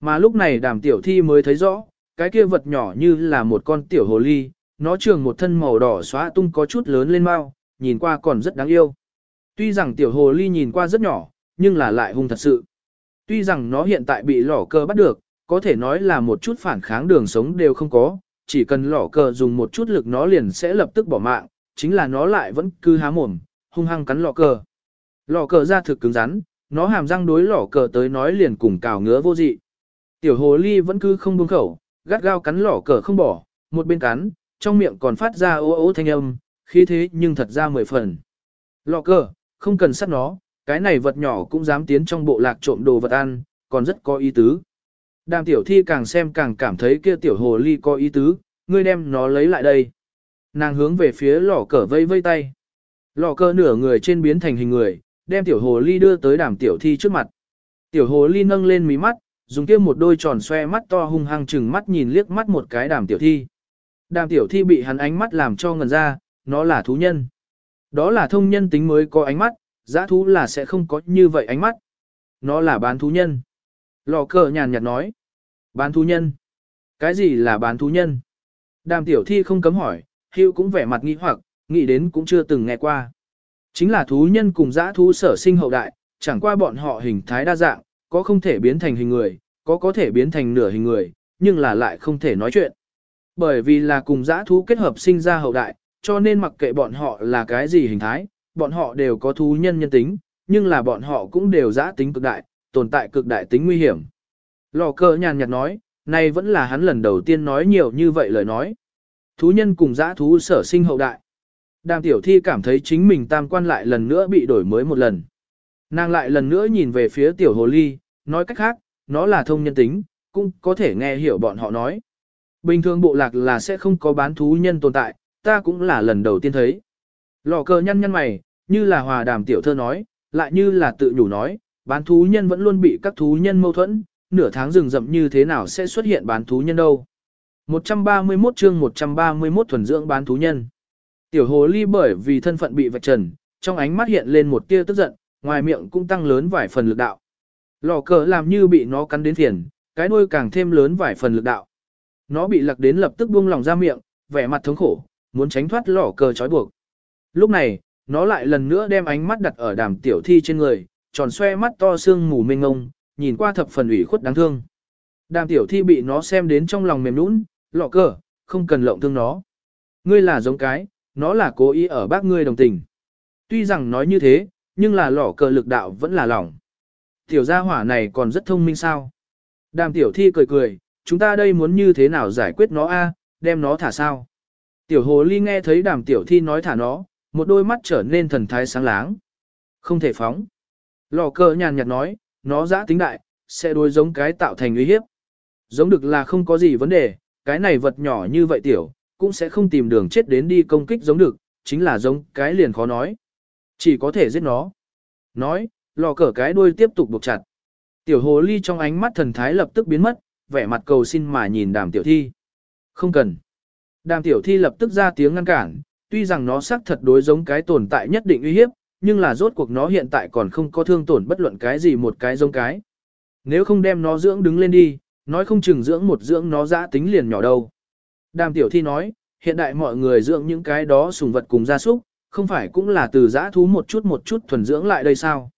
Mà lúc này đàm tiểu thi mới thấy rõ, cái kia vật nhỏ như là một con tiểu hồ ly, nó trường một thân màu đỏ xóa tung có chút lớn lên mau, nhìn qua còn rất đáng yêu. Tuy rằng tiểu hồ ly nhìn qua rất nhỏ, nhưng là lại hung thật sự. Tuy rằng nó hiện tại bị lỏ cơ bắt được, có thể nói là một chút phản kháng đường sống đều không có, chỉ cần lỏ cờ dùng một chút lực nó liền sẽ lập tức bỏ mạng, chính là nó lại vẫn cứ há mồm, hung hăng cắn lỏ cờ. Lỏ cờ ra thực cứng rắn, nó hàm răng đối lỏ cờ tới nói liền cùng cào ngứa vô dị. Tiểu hồ ly vẫn cứ không buông khẩu, gắt gao cắn lỏ cờ không bỏ, một bên cắn, trong miệng còn phát ra ố ố thanh âm, khí thế nhưng thật ra mười phần. Lọ cờ, không cần sát nó, cái này vật nhỏ cũng dám tiến trong bộ lạc trộm đồ vật ăn, còn rất có ý tứ. Đàm tiểu thi càng xem càng cảm thấy kia tiểu hồ ly có ý tứ, ngươi đem nó lấy lại đây. Nàng hướng về phía lò cờ vây vây tay. Lò cờ nửa người trên biến thành hình người, đem tiểu hồ ly đưa tới đàm tiểu thi trước mặt. Tiểu hồ ly nâng lên mí mắt, dùng kia một đôi tròn xoe mắt to hung hăng chừng mắt nhìn liếc mắt một cái đàm tiểu thi. Đàm tiểu thi bị hắn ánh mắt làm cho ngần ra, nó là thú nhân. Đó là thông nhân tính mới có ánh mắt, giã thú là sẽ không có như vậy ánh mắt. Nó là bán thú nhân. Lò cờ nhàn nhạt nói. Bán thú nhân. Cái gì là bán thú nhân? Đàm tiểu thi không cấm hỏi, hữu cũng vẻ mặt nghi hoặc, nghĩ đến cũng chưa từng nghe qua. Chính là thú nhân cùng dã thú sở sinh hậu đại, chẳng qua bọn họ hình thái đa dạng, có không thể biến thành hình người, có có thể biến thành nửa hình người, nhưng là lại không thể nói chuyện. Bởi vì là cùng dã thú kết hợp sinh ra hậu đại, cho nên mặc kệ bọn họ là cái gì hình thái, bọn họ đều có thú nhân nhân tính, nhưng là bọn họ cũng đều dã tính cực đại, tồn tại cực đại tính nguy hiểm. Lò cơ nhàn nhạt nói, này vẫn là hắn lần đầu tiên nói nhiều như vậy lời nói. Thú nhân cùng dã thú sở sinh hậu đại. Đàm tiểu thi cảm thấy chính mình tam quan lại lần nữa bị đổi mới một lần. Nàng lại lần nữa nhìn về phía tiểu hồ ly, nói cách khác, nó là thông nhân tính, cũng có thể nghe hiểu bọn họ nói. Bình thường bộ lạc là sẽ không có bán thú nhân tồn tại, ta cũng là lần đầu tiên thấy. Lò cờ nhăn nhăn mày, như là hòa đàm tiểu thơ nói, lại như là tự nhủ nói, bán thú nhân vẫn luôn bị các thú nhân mâu thuẫn, nửa tháng rừng rậm như thế nào sẽ xuất hiện bán thú nhân đâu. 131 chương 131 thuần dưỡng bán thú nhân. Tiểu hồ ly bởi vì thân phận bị vạch trần, trong ánh mắt hiện lên một tia tức giận, ngoài miệng cũng tăng lớn vài phần lực đạo. Lò cờ làm như bị nó cắn đến phiền, cái đuôi càng thêm lớn vài phần lực đạo. Nó bị lặc đến lập tức buông lòng ra miệng, vẻ mặt thống khổ, muốn tránh thoát lò cờ trói buộc. Lúc này, nó lại lần nữa đem ánh mắt đặt ở đàm tiểu thi trên người, tròn xoe mắt to xương mù mênh ngông, nhìn qua thập phần ủy khuất đáng thương. Đàm tiểu thi bị nó xem đến trong lòng mềm nũng, lọ cờ, không cần lộng thương nó. Ngươi là giống cái, nó là cố ý ở bác ngươi đồng tình. Tuy rằng nói như thế, nhưng là lọ cờ lực đạo vẫn là lỏng. Tiểu gia hỏa này còn rất thông minh sao. Đàm tiểu thi cười cười, chúng ta đây muốn như thế nào giải quyết nó a, đem nó thả sao. Tiểu hồ ly nghe thấy đàm tiểu thi nói thả nó, một đôi mắt trở nên thần thái sáng láng. Không thể phóng. Lò cờ nhàn nhạt nói, nó giã tính đại, sẽ đối giống cái tạo thành uy hiếp. Giống được là không có gì vấn đề, cái này vật nhỏ như vậy tiểu, cũng sẽ không tìm đường chết đến đi công kích giống được, chính là giống cái liền khó nói. Chỉ có thể giết nó. Nói, lò cờ cái đuôi tiếp tục buộc chặt. Tiểu hồ ly trong ánh mắt thần thái lập tức biến mất, vẻ mặt cầu xin mà nhìn đàm tiểu thi. Không cần. Đàm tiểu thi lập tức ra tiếng ngăn cản, tuy rằng nó xác thật đối giống cái tồn tại nhất định uy hiếp, nhưng là rốt cuộc nó hiện tại còn không có thương tổn bất luận cái gì một cái giống cái. Nếu không đem nó dưỡng đứng lên đi, nói không chừng dưỡng một dưỡng nó dã tính liền nhỏ đâu. Đàm tiểu thi nói, hiện đại mọi người dưỡng những cái đó sùng vật cùng gia súc, không phải cũng là từ dã thú một chút một chút thuần dưỡng lại đây sao?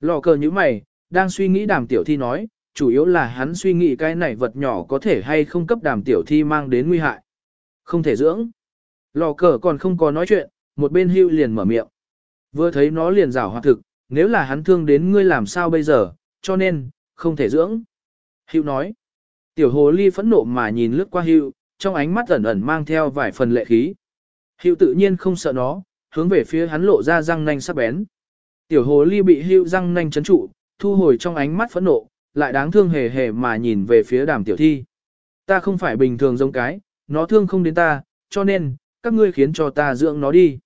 Lò cờ như mày, đang suy nghĩ đàm tiểu thi nói, chủ yếu là hắn suy nghĩ cái này vật nhỏ có thể hay không cấp đàm tiểu thi mang đến nguy hại. Không thể dưỡng. Lò cờ còn không có nói chuyện, một bên hưu liền mở miệng. Vừa thấy nó liền rảo hoạt thực, nếu là hắn thương đến ngươi làm sao bây giờ, cho nên, không thể dưỡng. Hưu nói. Tiểu hồ ly phẫn nộ mà nhìn lướt qua hưu, trong ánh mắt ẩn ẩn mang theo vài phần lệ khí. Hưu tự nhiên không sợ nó, hướng về phía hắn lộ ra răng nanh sắc bén. Tiểu hồ ly bị hưu răng nanh chấn trụ, thu hồi trong ánh mắt phẫn nộ, lại đáng thương hề hề mà nhìn về phía đàm tiểu thi. Ta không phải bình thường giống cái, nó thương không đến ta, cho nên, các ngươi khiến cho ta dưỡng nó đi.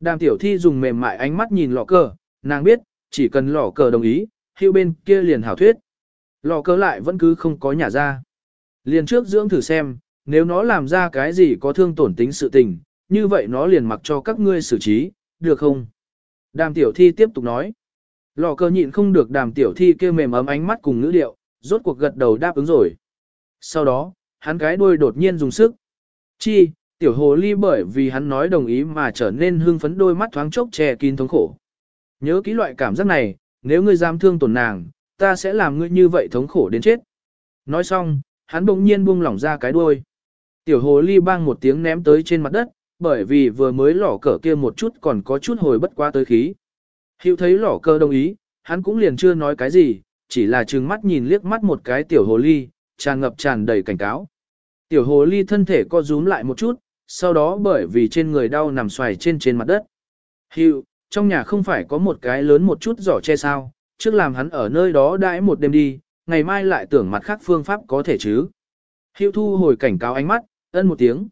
Đàm tiểu thi dùng mềm mại ánh mắt nhìn lọ cờ, nàng biết, chỉ cần lọ cờ đồng ý, hưu bên kia liền hảo thuyết. Lọ cờ lại vẫn cứ không có nhả ra. Liền trước dưỡng thử xem, nếu nó làm ra cái gì có thương tổn tính sự tình, như vậy nó liền mặc cho các ngươi xử trí, được không? Đàm tiểu thi tiếp tục nói. Lò cờ nhịn không được đàm tiểu thi kêu mềm ấm ánh mắt cùng ngữ điệu, rốt cuộc gật đầu đáp ứng rồi. Sau đó, hắn cái đuôi đột nhiên dùng sức. Chi, tiểu hồ ly bởi vì hắn nói đồng ý mà trở nên hưng phấn đôi mắt thoáng chốc che kín thống khổ. Nhớ kỹ loại cảm giác này, nếu ngươi dám thương tổn nàng, ta sẽ làm ngươi như vậy thống khổ đến chết. Nói xong, hắn bỗng nhiên buông lỏng ra cái đuôi. Tiểu hồ ly bang một tiếng ném tới trên mặt đất, bởi vì vừa mới lỏ cờ kia một chút còn có chút hồi bất qua tới khí. Hiệu thấy lỏ cờ đồng ý, hắn cũng liền chưa nói cái gì, chỉ là trừng mắt nhìn liếc mắt một cái tiểu hồ ly, tràn ngập tràn đầy cảnh cáo. Tiểu hồ ly thân thể co rúm lại một chút, sau đó bởi vì trên người đau nằm xoài trên trên mặt đất. Hiệu, trong nhà không phải có một cái lớn một chút giỏ che sao, trước làm hắn ở nơi đó đãi một đêm đi, ngày mai lại tưởng mặt khác phương pháp có thể chứ. Hiệu thu hồi cảnh cáo ánh mắt, ân một tiếng.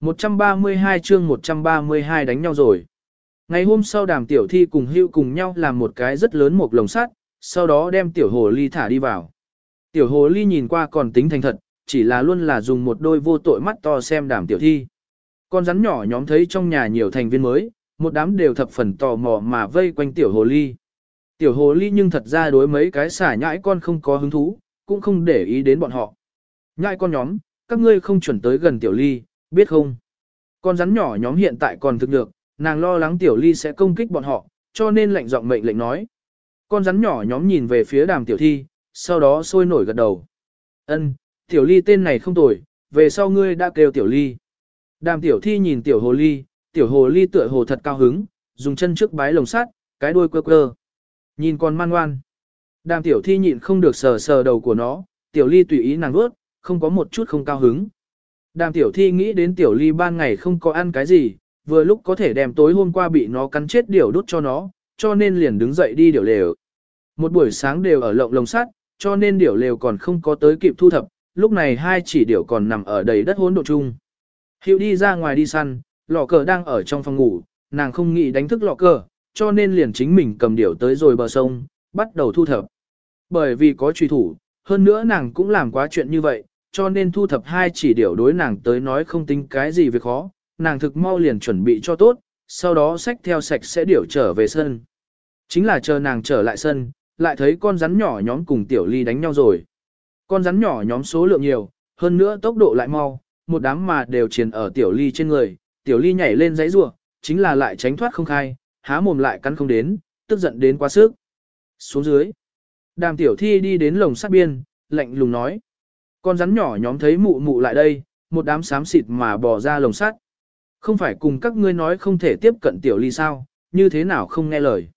132 chương 132 đánh nhau rồi. Ngày hôm sau đàm tiểu thi cùng hưu cùng nhau làm một cái rất lớn một lồng sắt, sau đó đem tiểu hồ ly thả đi vào. Tiểu hồ ly nhìn qua còn tính thành thật, chỉ là luôn là dùng một đôi vô tội mắt to xem đàm tiểu thi. Con rắn nhỏ nhóm thấy trong nhà nhiều thành viên mới, một đám đều thập phần tò mò mà vây quanh tiểu hồ ly. Tiểu hồ ly nhưng thật ra đối mấy cái xả nhãi con không có hứng thú, cũng không để ý đến bọn họ. Nhãi con nhóm, các ngươi không chuẩn tới gần tiểu ly, biết không? Con rắn nhỏ nhóm hiện tại còn thực được, nàng lo lắng tiểu ly sẽ công kích bọn họ, cho nên lệnh giọng mệnh lệnh nói. Con rắn nhỏ nhóm nhìn về phía đàm tiểu thi, sau đó sôi nổi gật đầu. Ân, tiểu ly tên này không tồi, về sau ngươi đã kêu tiểu ly. Đàm tiểu thi nhìn tiểu hồ ly, tiểu hồ ly tựa hồ thật cao hứng, dùng chân trước bái lồng sắt, cái đuôi quơ quơ. Nhìn con man ngoan. Đàm tiểu thi nhịn không được sờ sờ đầu của nó, tiểu ly tùy ý nàng vớt, không có một chút không cao hứng. Đàm tiểu thi nghĩ đến tiểu ly ban ngày không có ăn cái gì, vừa lúc có thể đem tối hôm qua bị nó cắn chết điều đốt cho nó, cho nên liền đứng dậy đi điều lều. Một buổi sáng đều ở lộng lồng sắt, cho nên điều lều còn không có tới kịp thu thập, lúc này hai chỉ điểu còn nằm ở đầy đất hỗn độn chung. Hiệu đi ra ngoài đi săn, lọ cờ đang ở trong phòng ngủ, nàng không nghĩ đánh thức lọ cờ, cho nên liền chính mình cầm điểu tới rồi bờ sông, bắt đầu thu thập. Bởi vì có truy thủ, hơn nữa nàng cũng làm quá chuyện như vậy, cho nên thu thập hai chỉ điểu đối nàng tới nói không tính cái gì việc khó, nàng thực mau liền chuẩn bị cho tốt, sau đó xách theo sạch sẽ điểu trở về sân. Chính là chờ nàng trở lại sân, lại thấy con rắn nhỏ nhóm cùng tiểu ly đánh nhau rồi. Con rắn nhỏ nhóm số lượng nhiều, hơn nữa tốc độ lại mau, một đám mà đều triền ở tiểu ly trên người, tiểu ly nhảy lên dãy rủa, chính là lại tránh thoát không khai, há mồm lại cắn không đến, tức giận đến quá sức. Xuống dưới, đàm tiểu thi đi đến lồng sắt biên, lạnh lùng nói. Con rắn nhỏ nhóm thấy mụ mụ lại đây, một đám xám xịt mà bỏ ra lồng sắt. Không phải cùng các ngươi nói không thể tiếp cận tiểu ly sao, như thế nào không nghe lời.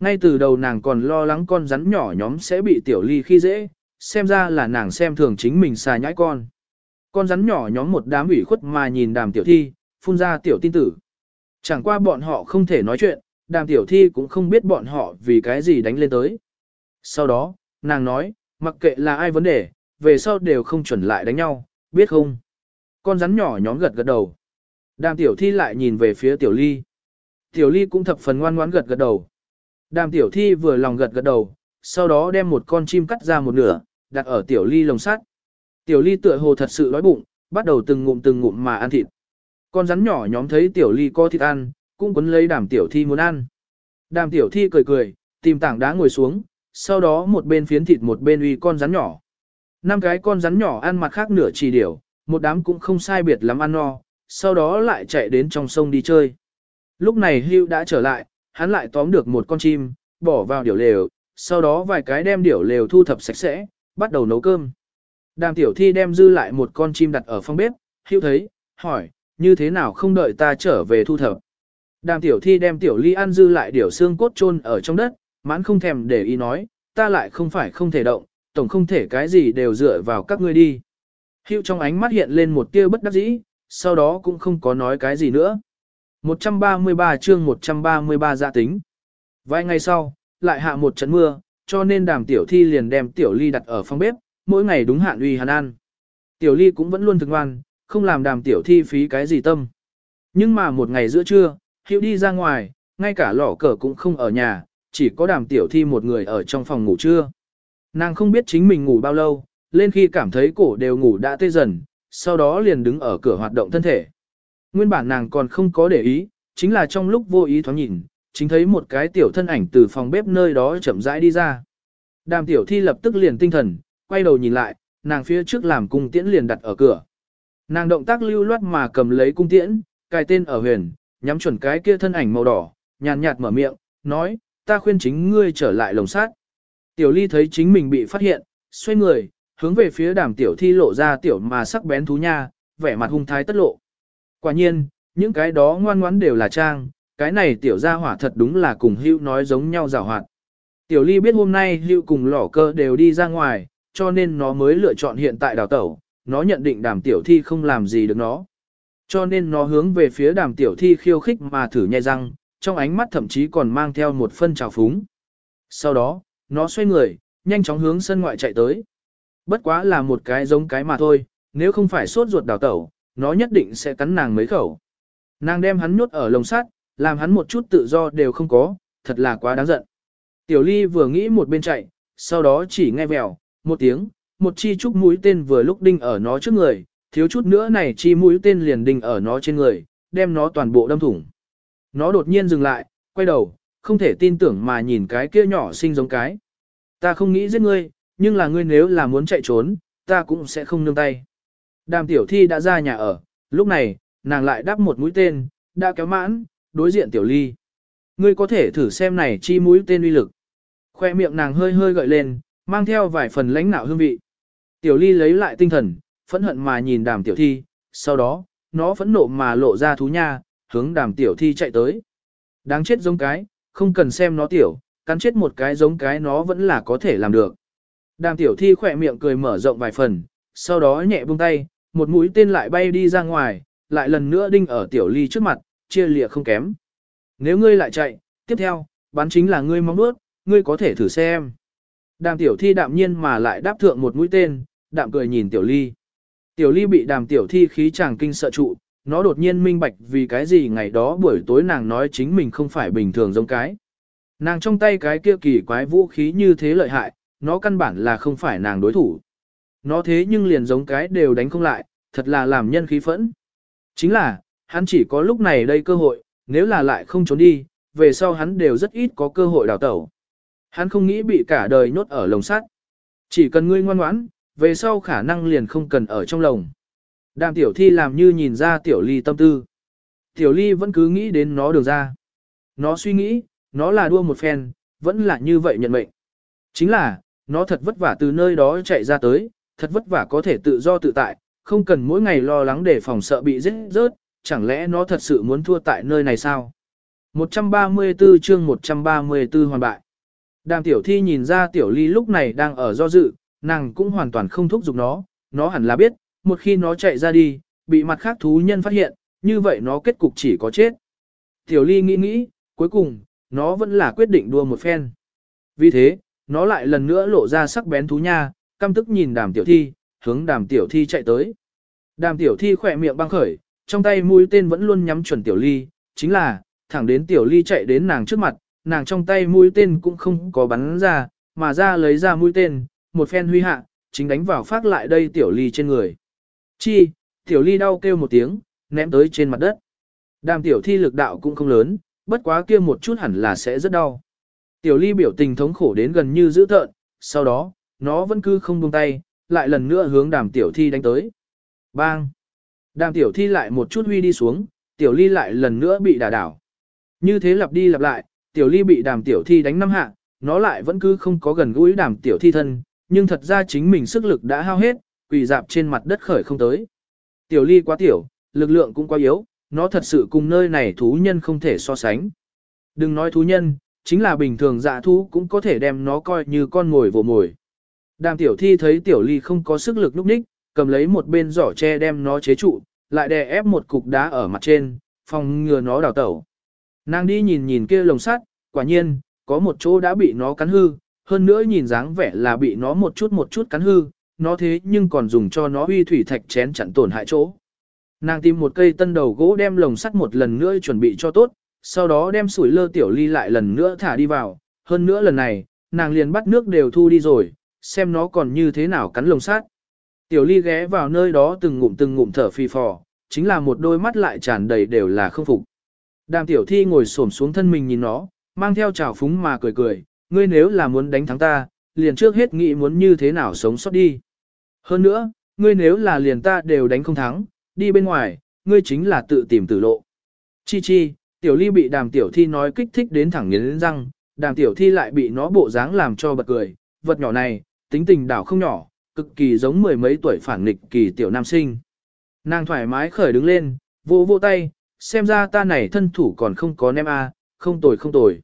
Ngay từ đầu nàng còn lo lắng con rắn nhỏ nhóm sẽ bị tiểu ly khi dễ, xem ra là nàng xem thường chính mình xà nhãi con. Con rắn nhỏ nhóm một đám ủy khuất mà nhìn đàm tiểu thi, phun ra tiểu tin tử. Chẳng qua bọn họ không thể nói chuyện, đàm tiểu thi cũng không biết bọn họ vì cái gì đánh lên tới. Sau đó, nàng nói, mặc kệ là ai vấn đề, về sau đều không chuẩn lại đánh nhau, biết không? Con rắn nhỏ nhóm gật gật đầu. Đàm tiểu thi lại nhìn về phía tiểu ly. Tiểu ly cũng thập phần ngoan ngoãn gật gật đầu. Đàm tiểu thi vừa lòng gật gật đầu, sau đó đem một con chim cắt ra một nửa, đặt ở tiểu ly lồng sắt. Tiểu ly tựa hồ thật sự đói bụng, bắt đầu từng ngụm từng ngụm mà ăn thịt. Con rắn nhỏ nhóm thấy tiểu ly có thịt ăn, cũng quấn lấy đàm tiểu thi muốn ăn. Đàm tiểu thi cười cười, tìm tảng đá ngồi xuống, sau đó một bên phiến thịt một bên uy con rắn nhỏ. Năm cái con rắn nhỏ ăn mặt khác nửa chỉ điểu, một đám cũng không sai biệt lắm ăn no, sau đó lại chạy đến trong sông đi chơi. Lúc này hưu đã trở lại, hắn lại tóm được một con chim, bỏ vào điểu lều, sau đó vài cái đem điểu lều thu thập sạch sẽ, bắt đầu nấu cơm. Đàm tiểu thi đem dư lại một con chim đặt ở phòng bếp, hữu thấy, hỏi, như thế nào không đợi ta trở về thu thập. Đàm tiểu thi đem tiểu ly ăn dư lại điểu xương cốt chôn ở trong đất, mãn không thèm để ý nói, ta lại không phải không thể động, tổng không thể cái gì đều dựa vào các ngươi đi. Hữu trong ánh mắt hiện lên một tia bất đắc dĩ, sau đó cũng không có nói cái gì nữa. 133 chương 133 gia tính. Vài ngày sau, lại hạ một trận mưa, cho nên đàm tiểu thi liền đem tiểu ly đặt ở phòng bếp, mỗi ngày đúng hạn uy hắn ăn. Tiểu ly cũng vẫn luôn thường ngoan, không làm đàm tiểu thi phí cái gì tâm. Nhưng mà một ngày giữa trưa, hiệu đi ra ngoài, ngay cả lỏ cờ cũng không ở nhà, chỉ có đàm tiểu thi một người ở trong phòng ngủ trưa. Nàng không biết chính mình ngủ bao lâu, lên khi cảm thấy cổ đều ngủ đã tê dần, sau đó liền đứng ở cửa hoạt động thân thể. Nguyên bản nàng còn không có để ý, chính là trong lúc vô ý thoáng nhìn, chính thấy một cái tiểu thân ảnh từ phòng bếp nơi đó chậm rãi đi ra. Đàm tiểu thi lập tức liền tinh thần, quay đầu nhìn lại, nàng phía trước làm cung tiễn liền đặt ở cửa. Nàng động tác lưu loát mà cầm lấy cung tiễn, cài tên ở huyền, nhắm chuẩn cái kia thân ảnh màu đỏ, nhàn nhạt mở miệng, nói, ta khuyên chính ngươi trở lại lồng sát. Tiểu ly thấy chính mình bị phát hiện, xoay người, hướng về phía đàm tiểu thi lộ ra tiểu mà sắc bén thú nha, vẻ mặt hung thái tất lộ. Quả nhiên, những cái đó ngoan ngoãn đều là trang, cái này tiểu gia hỏa thật đúng là cùng hưu nói giống nhau rào hoạt. Tiểu ly biết hôm nay hưu cùng lỏ cơ đều đi ra ngoài, cho nên nó mới lựa chọn hiện tại đào tẩu, nó nhận định đàm tiểu thi không làm gì được nó. Cho nên nó hướng về phía đàm tiểu thi khiêu khích mà thử nhai răng, trong ánh mắt thậm chí còn mang theo một phân trào phúng. Sau đó, nó xoay người, nhanh chóng hướng sân ngoại chạy tới. Bất quá là một cái giống cái mà thôi, nếu không phải sốt ruột đào tẩu, nó nhất định sẽ cắn nàng mấy khẩu. Nàng đem hắn nhốt ở lồng sắt, làm hắn một chút tự do đều không có, thật là quá đáng giận. Tiểu ly vừa nghĩ một bên chạy, sau đó chỉ nghe vèo, một tiếng, một chi trúc mũi tên vừa lúc đinh ở nó trước người, thiếu chút nữa này chi mũi tên liền đinh ở nó trên người, đem nó toàn bộ đâm thủng. Nó đột nhiên dừng lại, quay đầu, không thể tin tưởng mà nhìn cái kia nhỏ xinh giống cái. Ta không nghĩ giết ngươi, nhưng là ngươi nếu là muốn chạy trốn, ta cũng sẽ không nương tay. Đàm tiểu thi đã ra nhà ở, lúc này, nàng lại đắp một mũi tên, đã kéo mãn, đối diện tiểu ly. Ngươi có thể thử xem này chi mũi tên uy lực. Khoe miệng nàng hơi hơi gợi lên, mang theo vài phần lãnh nạo hương vị. Tiểu ly lấy lại tinh thần, phẫn hận mà nhìn đàm tiểu thi, sau đó, nó phẫn nộ mà lộ ra thú nha, hướng đàm tiểu thi chạy tới. Đáng chết giống cái, không cần xem nó tiểu, cắn chết một cái giống cái nó vẫn là có thể làm được. Đàm tiểu thi khỏe miệng cười mở rộng vài phần, sau đó nhẹ buông tay, một mũi tên lại bay đi ra ngoài, lại lần nữa đinh ở tiểu ly trước mặt, chia lịa không kém. Nếu ngươi lại chạy, tiếp theo, bắn chính là ngươi mong nuốt, ngươi có thể thử xem. Đàm tiểu thi đạm nhiên mà lại đáp thượng một mũi tên, đạm cười nhìn tiểu ly. Tiểu ly bị đàm tiểu thi khí chàng kinh sợ trụ, nó đột nhiên minh bạch vì cái gì ngày đó buổi tối nàng nói chính mình không phải bình thường giống cái. Nàng trong tay cái kia kỳ quái vũ khí như thế lợi hại, nó căn bản là không phải nàng đối thủ. Nó thế nhưng liền giống cái đều đánh không lại, thật là làm nhân khí phẫn. Chính là, hắn chỉ có lúc này đây cơ hội, nếu là lại không trốn đi, về sau hắn đều rất ít có cơ hội đào tẩu. Hắn không nghĩ bị cả đời nhốt ở lồng sắt. Chỉ cần ngươi ngoan ngoãn, về sau khả năng liền không cần ở trong lồng. Đàm tiểu thi làm như nhìn ra tiểu ly tâm tư. Tiểu ly vẫn cứ nghĩ đến nó đường ra. Nó suy nghĩ, nó là đua một phen, vẫn là như vậy nhận mệnh. Chính là, nó thật vất vả từ nơi đó chạy ra tới, thật vất vả có thể tự do tự tại, không cần mỗi ngày lo lắng để phòng sợ bị giết rớt, chẳng lẽ nó thật sự muốn thua tại nơi này sao? 134 chương 134 hoàn bại. Đàm tiểu thi nhìn ra tiểu ly lúc này đang ở do dự, nàng cũng hoàn toàn không thúc giục nó, nó hẳn là biết, một khi nó chạy ra đi, bị mặt khác thú nhân phát hiện, như vậy nó kết cục chỉ có chết. Tiểu ly nghĩ nghĩ, cuối cùng, nó vẫn là quyết định đua một phen. Vì thế, nó lại lần nữa lộ ra sắc bén thú nha, căm tức nhìn đàm tiểu thi, hướng đàm tiểu thi chạy tới. Đàm tiểu thi khỏe miệng băng khởi, trong tay mũi tên vẫn luôn nhắm chuẩn tiểu ly, chính là, thẳng đến tiểu ly chạy đến nàng trước mặt, nàng trong tay mũi tên cũng không có bắn ra, mà ra lấy ra mũi tên, một phen huy hạ, chính đánh vào phát lại đây tiểu ly trên người. Chi, tiểu ly đau kêu một tiếng, ném tới trên mặt đất. Đàm tiểu thi lực đạo cũng không lớn, bất quá kia một chút hẳn là sẽ rất đau. Tiểu ly biểu tình thống khổ đến gần như dữ tợn, sau đó, nó vẫn cứ không buông tay, lại lần nữa hướng đàm tiểu thi đánh tới. Bang! Đàm tiểu thi lại một chút huy đi xuống, tiểu ly lại lần nữa bị đả đảo. Như thế lặp đi lặp lại, tiểu ly bị đàm tiểu thi đánh năm hạ, nó lại vẫn cứ không có gần gũi đàm tiểu thi thân, nhưng thật ra chính mình sức lực đã hao hết, quỳ dạp trên mặt đất khởi không tới. Tiểu ly quá tiểu, lực lượng cũng quá yếu, nó thật sự cùng nơi này thú nhân không thể so sánh. Đừng nói thú nhân, chính là bình thường dạ thú cũng có thể đem nó coi như con ngồi vồ mồi. Đàm tiểu thi thấy tiểu ly không có sức lực lúc ních, cầm lấy một bên giỏ tre đem nó chế trụ, lại đè ép một cục đá ở mặt trên, phòng ngừa nó đào tẩu. Nàng đi nhìn nhìn kia lồng sắt, quả nhiên, có một chỗ đã bị nó cắn hư, hơn nữa nhìn dáng vẻ là bị nó một chút một chút cắn hư, nó thế nhưng còn dùng cho nó uy thủy thạch chén chặn tổn hại chỗ. Nàng tìm một cây tân đầu gỗ đem lồng sắt một lần nữa chuẩn bị cho tốt, sau đó đem sủi lơ tiểu ly lại lần nữa thả đi vào, hơn nữa lần này, nàng liền bắt nước đều thu đi rồi, xem nó còn như thế nào cắn lồng sắt. Tiểu ly ghé vào nơi đó từng ngụm từng ngụm thở phì phò, chính là một đôi mắt lại tràn đầy đều là không phục. Đàm tiểu thi ngồi xổm xuống thân mình nhìn nó, mang theo trào phúng mà cười cười, ngươi nếu là muốn đánh thắng ta, liền trước hết nghĩ muốn như thế nào sống sót đi. Hơn nữa, ngươi nếu là liền ta đều đánh không thắng, đi bên ngoài, ngươi chính là tự tìm tử lộ. Chi chi, tiểu ly bị đàm tiểu thi nói kích thích đến thẳng nghiến răng, đàm tiểu thi lại bị nó bộ dáng làm cho bật cười, vật nhỏ này, tính tình đảo không nhỏ, cực kỳ giống mười mấy tuổi phản nghịch kỳ tiểu nam sinh. Nàng thoải mái khởi đứng lên, vô vô tay, xem ra ta này thân thủ còn không có nem a, không tồi không tồi.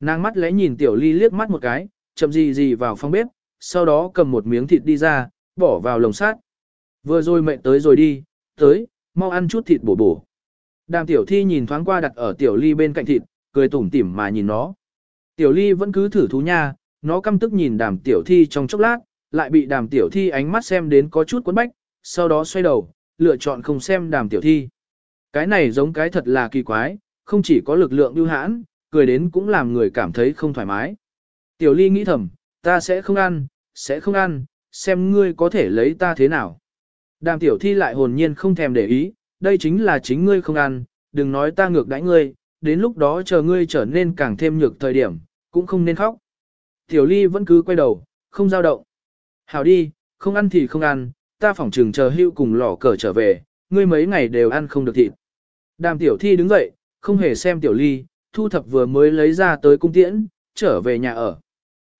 Nàng mắt lẽ nhìn tiểu ly liếc mắt một cái, chậm gì gì vào phòng bếp, sau đó cầm một miếng thịt đi ra, bỏ vào lồng sát. Vừa rồi mẹ tới rồi đi, tới, mau ăn chút thịt bổ bổ. Đàm tiểu thi nhìn thoáng qua đặt ở tiểu ly bên cạnh thịt, cười tủm tỉm mà nhìn nó. Tiểu ly vẫn cứ thử thú nha, nó căm tức nhìn đàm tiểu thi trong chốc lát, lại bị đàm tiểu thi ánh mắt xem đến có chút cuốn bách, sau đó xoay đầu, lựa chọn không xem đàm tiểu thi. Cái này giống cái thật là kỳ quái, không chỉ có lực lượng ưu hãn, cười đến cũng làm người cảm thấy không thoải mái. Tiểu ly nghĩ thầm, ta sẽ không ăn, sẽ không ăn, xem ngươi có thể lấy ta thế nào. Đàm tiểu thi lại hồn nhiên không thèm để ý, đây chính là chính ngươi không ăn, đừng nói ta ngược đãi ngươi, đến lúc đó chờ ngươi trở nên càng thêm nhược thời điểm, cũng không nên khóc. Tiểu ly vẫn cứ quay đầu, không giao động. Hảo đi, không ăn thì không ăn, ta phỏng trừng chờ hưu cùng lỏ cờ trở về, ngươi mấy ngày đều ăn không được thịt. Đàm tiểu thi đứng dậy, không hề xem tiểu ly, thu thập vừa mới lấy ra tới cung tiễn, trở về nhà ở.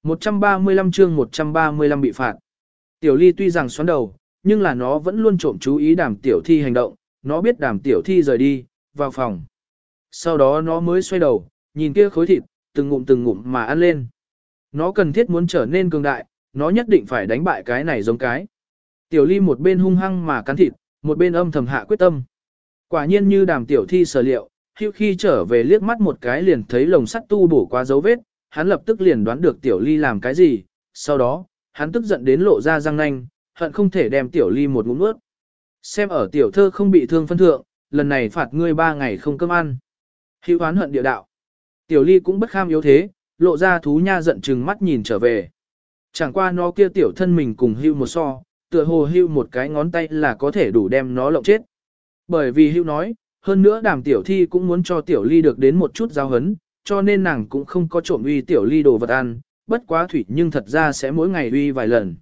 135 chương 135 bị phạt. Tiểu ly tuy rằng xoắn đầu, nhưng là nó vẫn luôn trộm chú ý đàm tiểu thi hành động, nó biết đàm tiểu thi rời đi, vào phòng. Sau đó nó mới xoay đầu, nhìn kia khối thịt, từng ngụm từng ngụm mà ăn lên. Nó cần thiết muốn trở nên cường đại, nó nhất định phải đánh bại cái này giống cái. Tiểu ly một bên hung hăng mà cắn thịt, một bên âm thầm hạ quyết tâm. Quả nhiên như đàm tiểu thi sở liệu, hữu khi trở về liếc mắt một cái liền thấy lồng sắt tu bổ qua dấu vết, hắn lập tức liền đoán được tiểu ly làm cái gì, sau đó, hắn tức giận đến lộ ra răng nanh, hận không thể đem tiểu ly một ngụm nuốt. Xem ở tiểu thơ không bị thương phân thượng, lần này phạt ngươi ba ngày không cơm ăn. Hữu oán hận địa đạo. Tiểu ly cũng bất kham yếu thế, lộ ra thú nha giận chừng mắt nhìn trở về. Chẳng qua nó kia tiểu thân mình cùng hưu một so, tựa hồ hưu một cái ngón tay là có thể đủ đem nó lộng chết. Bởi vì hưu nói, hơn nữa đàm tiểu thi cũng muốn cho tiểu ly được đến một chút giao hấn, cho nên nàng cũng không có trộm uy tiểu ly đồ vật ăn, bất quá thủy nhưng thật ra sẽ mỗi ngày uy vài lần.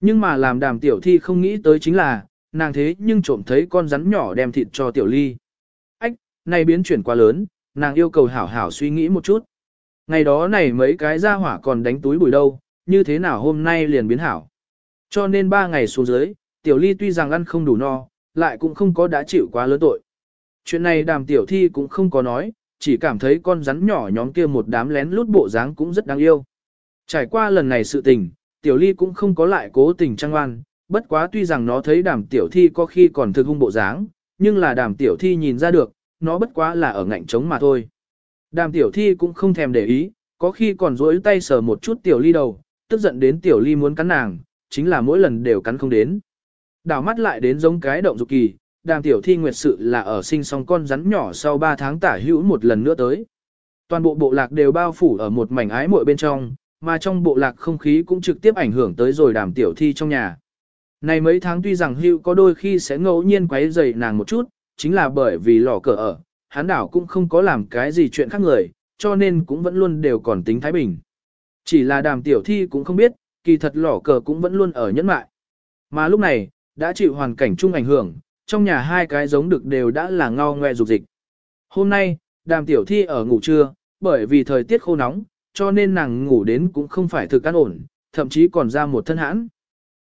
Nhưng mà làm đàm tiểu thi không nghĩ tới chính là, nàng thế nhưng trộm thấy con rắn nhỏ đem thịt cho tiểu ly. Ách, này biến chuyển quá lớn, nàng yêu cầu hảo hảo suy nghĩ một chút. Ngày đó này mấy cái ra hỏa còn đánh túi bùi đâu, như thế nào hôm nay liền biến hảo. Cho nên ba ngày xuống dưới, tiểu ly tuy rằng ăn không đủ no, lại cũng không có đã chịu quá lớn tội. Chuyện này đàm tiểu thi cũng không có nói, chỉ cảm thấy con rắn nhỏ nhóm kia một đám lén lút bộ dáng cũng rất đáng yêu. Trải qua lần này sự tình, tiểu ly cũng không có lại cố tình trăng oan, bất quá tuy rằng nó thấy đàm tiểu thi có khi còn thực hung bộ dáng, nhưng là đàm tiểu thi nhìn ra được, nó bất quá là ở ngạnh trống mà thôi. Đàm tiểu thi cũng không thèm để ý, có khi còn rỗi tay sờ một chút tiểu ly đầu, tức giận đến tiểu ly muốn cắn nàng, chính là mỗi lần đều cắn không đến. Đảo mắt lại đến giống cái động dục kỳ, đàm tiểu thi nguyệt sự là ở sinh xong con rắn nhỏ sau 3 tháng tả hữu một lần nữa tới. Toàn bộ bộ lạc đều bao phủ ở một mảnh ái muội bên trong, mà trong bộ lạc không khí cũng trực tiếp ảnh hưởng tới rồi đàm tiểu thi trong nhà. Này mấy tháng tuy rằng hữu có đôi khi sẽ ngẫu nhiên quấy rầy nàng một chút, chính là bởi vì lò cờ ở, hắn đảo cũng không có làm cái gì chuyện khác người, cho nên cũng vẫn luôn đều còn tính thái bình. Chỉ là đàm tiểu thi cũng không biết, kỳ thật lò cờ cũng vẫn luôn ở nhẫn mại. Mà lúc này, đã chịu hoàn cảnh chung ảnh hưởng, trong nhà hai cái giống được đều đã là ngao ngoe dục dịch. Hôm nay, đàm tiểu thi ở ngủ trưa, bởi vì thời tiết khô nóng, cho nên nàng ngủ đến cũng không phải thực an ổn, thậm chí còn ra một thân hãn.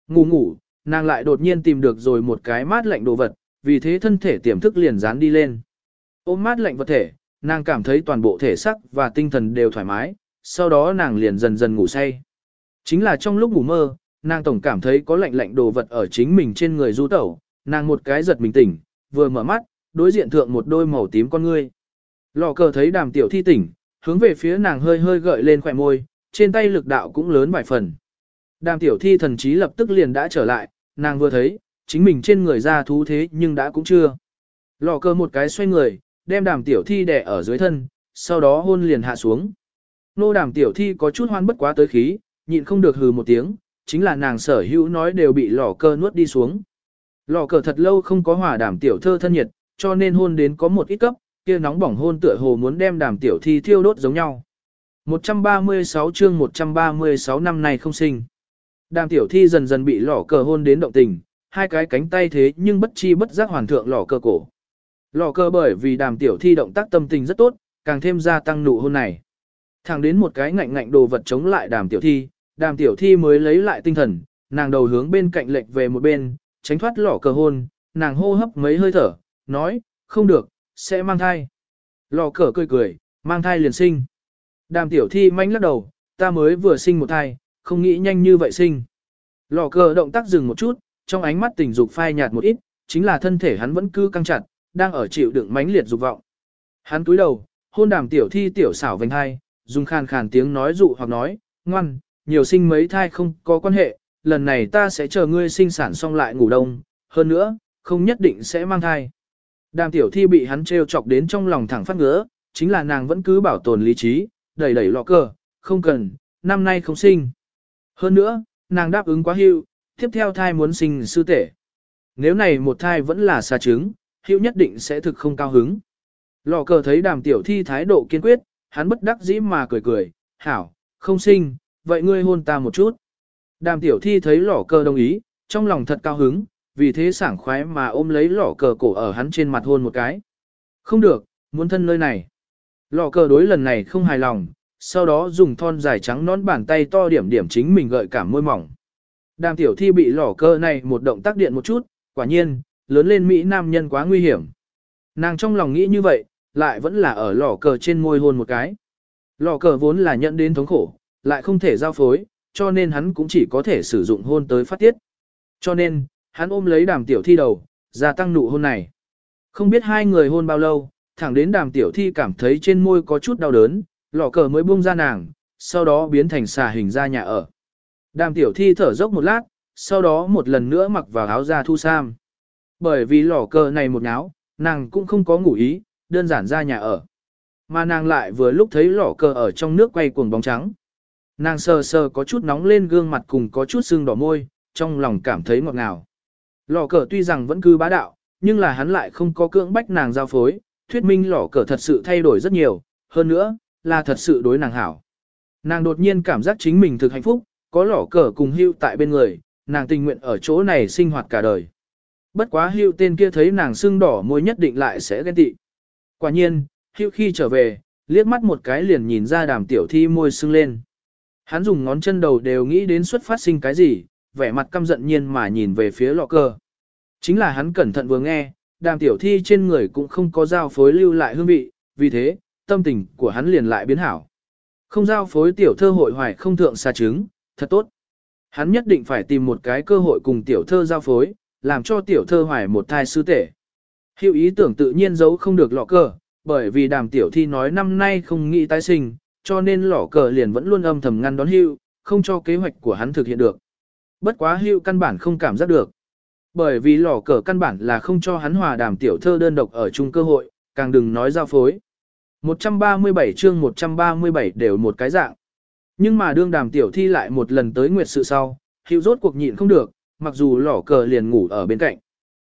Ngủ ngủ, nàng lại đột nhiên tìm được rồi một cái mát lạnh đồ vật, vì thế thân thể tiềm thức liền dán đi lên. Ôm mát lạnh vật thể, nàng cảm thấy toàn bộ thể sắc và tinh thần đều thoải mái, sau đó nàng liền dần dần ngủ say. Chính là trong lúc ngủ mơ, nàng tổng cảm thấy có lạnh lạnh đồ vật ở chính mình trên người du tẩu, nàng một cái giật mình tỉnh, vừa mở mắt, đối diện thượng một đôi màu tím con ngươi. Lò cờ thấy đàm tiểu thi tỉnh, hướng về phía nàng hơi hơi gợi lên khỏe môi, trên tay lực đạo cũng lớn vài phần. Đàm tiểu thi thần trí lập tức liền đã trở lại, nàng vừa thấy, chính mình trên người ra thú thế nhưng đã cũng chưa. Lò cờ một cái xoay người, đem đàm tiểu thi đè ở dưới thân, sau đó hôn liền hạ xuống. Nô đàm tiểu thi có chút hoan bất quá tới khí, nhịn không được hừ một tiếng, chính là nàng sở hữu nói đều bị lò cơ nuốt đi xuống. Lò cờ thật lâu không có hòa đàm tiểu thơ thân nhiệt, cho nên hôn đến có một ít cấp, kia nóng bỏng hôn tựa hồ muốn đem đàm tiểu thi thiêu đốt giống nhau. 136 chương 136 năm nay không sinh. Đàm tiểu thi dần dần bị lò cờ hôn đến động tình, hai cái cánh tay thế nhưng bất chi bất giác hoàn thượng lò cờ cổ. Lò cờ bởi vì đàm tiểu thi động tác tâm tình rất tốt, càng thêm gia tăng nụ hôn này. Thẳng đến một cái ngạnh ngạnh đồ vật chống lại đàm tiểu thi, đàm tiểu thi mới lấy lại tinh thần, nàng đầu hướng bên cạnh lệch về một bên, tránh thoát lò cờ hôn, nàng hô hấp mấy hơi thở, nói, không được, sẽ mang thai. Lò cờ cười cười, mang thai liền sinh. Đàm tiểu thi manh lắc đầu, ta mới vừa sinh một thai, không nghĩ nhanh như vậy sinh. Lò cờ động tác dừng một chút, trong ánh mắt tình dục phai nhạt một ít, chính là thân thể hắn vẫn cứ căng chặt, đang ở chịu đựng mãnh liệt dục vọng. Hắn túi đầu, hôn đàm tiểu thi tiểu xảo vành hai, dùng khàn khàn tiếng nói dụ hoặc nói, ngoan, nhiều sinh mấy thai không có quan hệ, lần này ta sẽ chờ ngươi sinh sản xong lại ngủ đông, hơn nữa, không nhất định sẽ mang thai. Đàm tiểu thi bị hắn trêu chọc đến trong lòng thẳng phát ngứa, chính là nàng vẫn cứ bảo tồn lý trí, đẩy đẩy lọ cờ, không cần, năm nay không sinh. Hơn nữa, nàng đáp ứng quá hưu, tiếp theo thai muốn sinh sư tể. Nếu này một thai vẫn là xa trứng, hưu nhất định sẽ thực không cao hứng. Lọ cờ thấy đàm tiểu thi thái độ kiên quyết, hắn bất đắc dĩ mà cười cười, hảo, không sinh, vậy ngươi hôn ta một chút. Đàm tiểu thi thấy lỏ cờ đồng ý, trong lòng thật cao hứng, vì thế sảng khoái mà ôm lấy lỏ cờ cổ ở hắn trên mặt hôn một cái. Không được, muốn thân nơi này. Lỏ cờ đối lần này không hài lòng, sau đó dùng thon dài trắng nón bàn tay to điểm điểm chính mình gợi cảm môi mỏng. Đàm tiểu thi bị lỏ cơ này một động tác điện một chút, quả nhiên, lớn lên Mỹ nam nhân quá nguy hiểm. Nàng trong lòng nghĩ như vậy, lại vẫn là ở lỏ cờ trên môi hôn một cái. Lỏ cờ vốn là nhận đến thống khổ, lại không thể giao phối, cho nên hắn cũng chỉ có thể sử dụng hôn tới phát tiết. Cho nên, hắn ôm lấy đàm tiểu thi đầu, gia tăng nụ hôn này. Không biết hai người hôn bao lâu, thẳng đến đàm tiểu thi cảm thấy trên môi có chút đau đớn, lọ cờ mới buông ra nàng, sau đó biến thành xà hình ra nhà ở. Đàm tiểu thi thở dốc một lát, sau đó một lần nữa mặc vào áo da thu sam. Bởi vì lỏ cờ này một náo, nàng cũng không có ngủ ý, đơn giản ra nhà ở. Mà nàng lại vừa lúc thấy lỏ cờ ở trong nước quay cuồng bóng trắng. Nàng sờ sờ có chút nóng lên gương mặt cùng có chút sưng đỏ môi, trong lòng cảm thấy ngọt ngào. Lỏ cờ tuy rằng vẫn cứ bá đạo, nhưng là hắn lại không có cưỡng bách nàng giao phối, thuyết minh lỏ cờ thật sự thay đổi rất nhiều, hơn nữa, là thật sự đối nàng hảo. Nàng đột nhiên cảm giác chính mình thực hạnh phúc, có lỏ cờ cùng hưu tại bên người, nàng tình nguyện ở chỗ này sinh hoạt cả đời. Bất quá hưu tên kia thấy nàng sưng đỏ môi nhất định lại sẽ ghen tị. Quả nhiên, hưu khi trở về, liếc mắt một cái liền nhìn ra đàm tiểu thi môi sưng lên. Hắn dùng ngón chân đầu đều nghĩ đến xuất phát sinh cái gì, vẻ mặt căm giận nhiên mà nhìn về phía lọ cờ. Chính là hắn cẩn thận vừa nghe, đàm tiểu thi trên người cũng không có giao phối lưu lại hương vị, vì thế, tâm tình của hắn liền lại biến hảo. Không giao phối tiểu thơ hội hoài không thượng xa trứng, thật tốt. Hắn nhất định phải tìm một cái cơ hội cùng tiểu thơ giao phối, làm cho tiểu thơ hoài một thai sư tể. Hiệu ý tưởng tự nhiên giấu không được lọ cờ, bởi vì đàm tiểu thi nói năm nay không nghĩ tái sinh, cho nên lỏ cờ liền vẫn luôn âm thầm ngăn đón hưu, không cho kế hoạch của hắn thực hiện được. Bất quá hưu căn bản không cảm giác được. Bởi vì lỏ cờ căn bản là không cho hắn hòa đàm tiểu thơ đơn độc ở chung cơ hội, càng đừng nói giao phối. 137 chương 137 đều một cái dạng. Nhưng mà đương đàm tiểu thi lại một lần tới nguyệt sự sau, hiệu rốt cuộc nhịn không được, mặc dù lỏ cờ liền ngủ ở bên cạnh.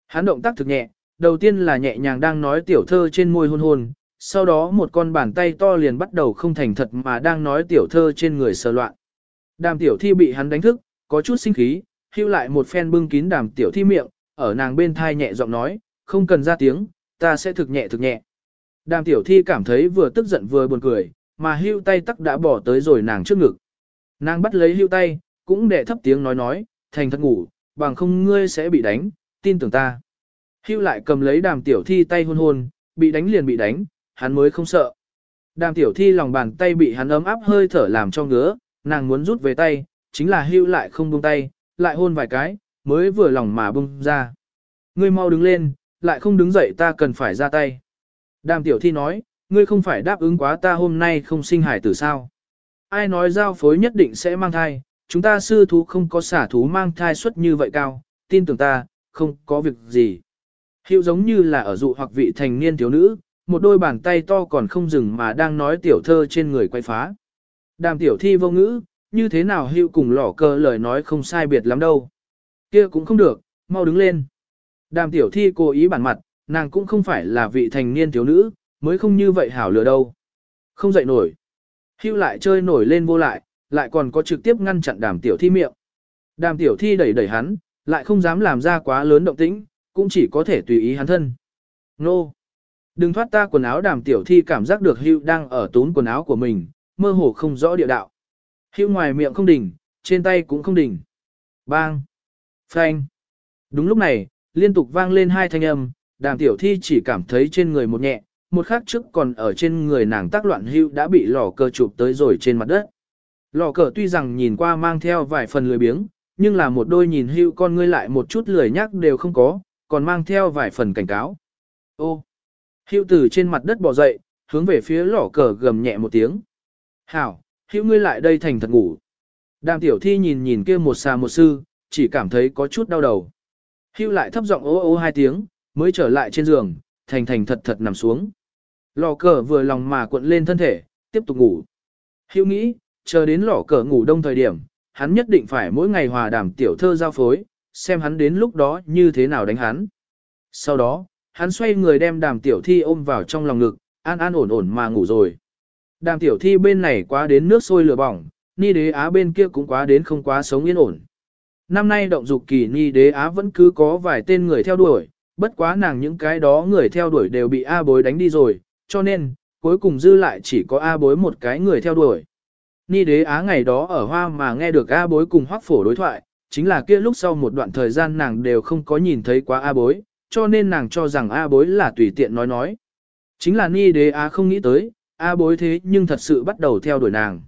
Hắn động tác thực nhẹ, đầu tiên là nhẹ nhàng đang nói tiểu thơ trên môi hôn hôn, sau đó một con bàn tay to liền bắt đầu không thành thật mà đang nói tiểu thơ trên người sờ loạn. Đàm tiểu thi bị hắn đánh thức, có chút sinh khí, hưu lại một phen bưng kín đàm tiểu thi miệng, ở nàng bên thai nhẹ giọng nói, không cần ra tiếng, ta sẽ thực nhẹ thực nhẹ. Đàm tiểu thi cảm thấy vừa tức giận vừa buồn cười, mà hưu tay tắc đã bỏ tới rồi nàng trước ngực. Nàng bắt lấy hưu tay, cũng để thấp tiếng nói nói, thành thật ngủ, bằng không ngươi sẽ bị đánh, tin tưởng ta. Hưu lại cầm lấy đàm tiểu thi tay hôn hôn, bị đánh liền bị đánh, hắn mới không sợ. Đàm tiểu thi lòng bàn tay bị hắn ấm áp hơi thở làm cho ngứa, nàng muốn rút về tay, chính là hưu lại không buông tay, lại hôn vài cái, mới vừa lòng mà buông ra. Ngươi mau đứng lên, lại không đứng dậy ta cần phải ra tay. Đàm tiểu thi nói, ngươi không phải đáp ứng quá ta hôm nay không sinh hải tử sao. Ai nói giao phối nhất định sẽ mang thai, chúng ta sư thú không có xả thú mang thai suất như vậy cao, tin tưởng ta, không có việc gì. Hiệu giống như là ở dụ hoặc vị thành niên thiếu nữ, một đôi bàn tay to còn không dừng mà đang nói tiểu thơ trên người quay phá. Đàm tiểu thi vô ngữ, như thế nào hữu cùng lỏ cơ lời nói không sai biệt lắm đâu. kia cũng không được, mau đứng lên. Đàm tiểu thi cố ý bản mặt, nàng cũng không phải là vị thành niên thiếu nữ, mới không như vậy hảo lừa đâu. Không dậy nổi. Hưu lại chơi nổi lên vô lại, lại còn có trực tiếp ngăn chặn đàm tiểu thi miệng. Đàm tiểu thi đẩy đẩy hắn, lại không dám làm ra quá lớn động tĩnh, cũng chỉ có thể tùy ý hắn thân. Nô! Đừng thoát ta quần áo đàm tiểu thi cảm giác được hưu đang ở tún quần áo của mình, mơ hồ không rõ địa đạo. Hưu ngoài miệng không đỉnh, trên tay cũng không đỉnh. Bang! Phanh! Đúng lúc này, liên tục vang lên hai thanh âm, đàm tiểu thi chỉ cảm thấy trên người một nhẹ, một khắc trước còn ở trên người nàng tác loạn hưu đã bị lò cờ chụp tới rồi trên mặt đất. Lò cờ tuy rằng nhìn qua mang theo vài phần lười biếng, nhưng là một đôi nhìn hưu con ngươi lại một chút lười nhắc đều không có, còn mang theo vài phần cảnh cáo. Ô! Hưu từ trên mặt đất bò dậy, hướng về phía lò cờ gầm nhẹ một tiếng. Hảo, hưu ngươi lại đây thành thật ngủ. Đàm tiểu thi nhìn nhìn kia một xà một sư, chỉ cảm thấy có chút đau đầu. Hưu lại thấp giọng ô ô hai tiếng, mới trở lại trên giường, thành thành thật thật nằm xuống. Lò cờ vừa lòng mà cuộn lên thân thể, tiếp tục ngủ. Hữu nghĩ, chờ đến lò cờ ngủ đông thời điểm, hắn nhất định phải mỗi ngày hòa đàm tiểu thơ giao phối, xem hắn đến lúc đó như thế nào đánh hắn. Sau đó, hắn xoay người đem đàm tiểu thi ôm vào trong lòng ngực, an an ổn ổn mà ngủ rồi. Đàm tiểu thi bên này quá đến nước sôi lửa bỏng, ni đế á bên kia cũng quá đến không quá sống yên ổn. Năm nay động dục kỳ ni đế á vẫn cứ có vài tên người theo đuổi, bất quá nàng những cái đó người theo đuổi đều bị A bối đánh đi rồi, cho nên, cuối cùng dư lại chỉ có A bối một cái người theo đuổi. Ni đế á ngày đó ở hoa mà nghe được A bối cùng hoắc phổ đối thoại, chính là kia lúc sau một đoạn thời gian nàng đều không có nhìn thấy quá A bối, cho nên nàng cho rằng A bối là tùy tiện nói nói. Chính là Ni đế á không nghĩ tới, A bối thế nhưng thật sự bắt đầu theo đuổi nàng.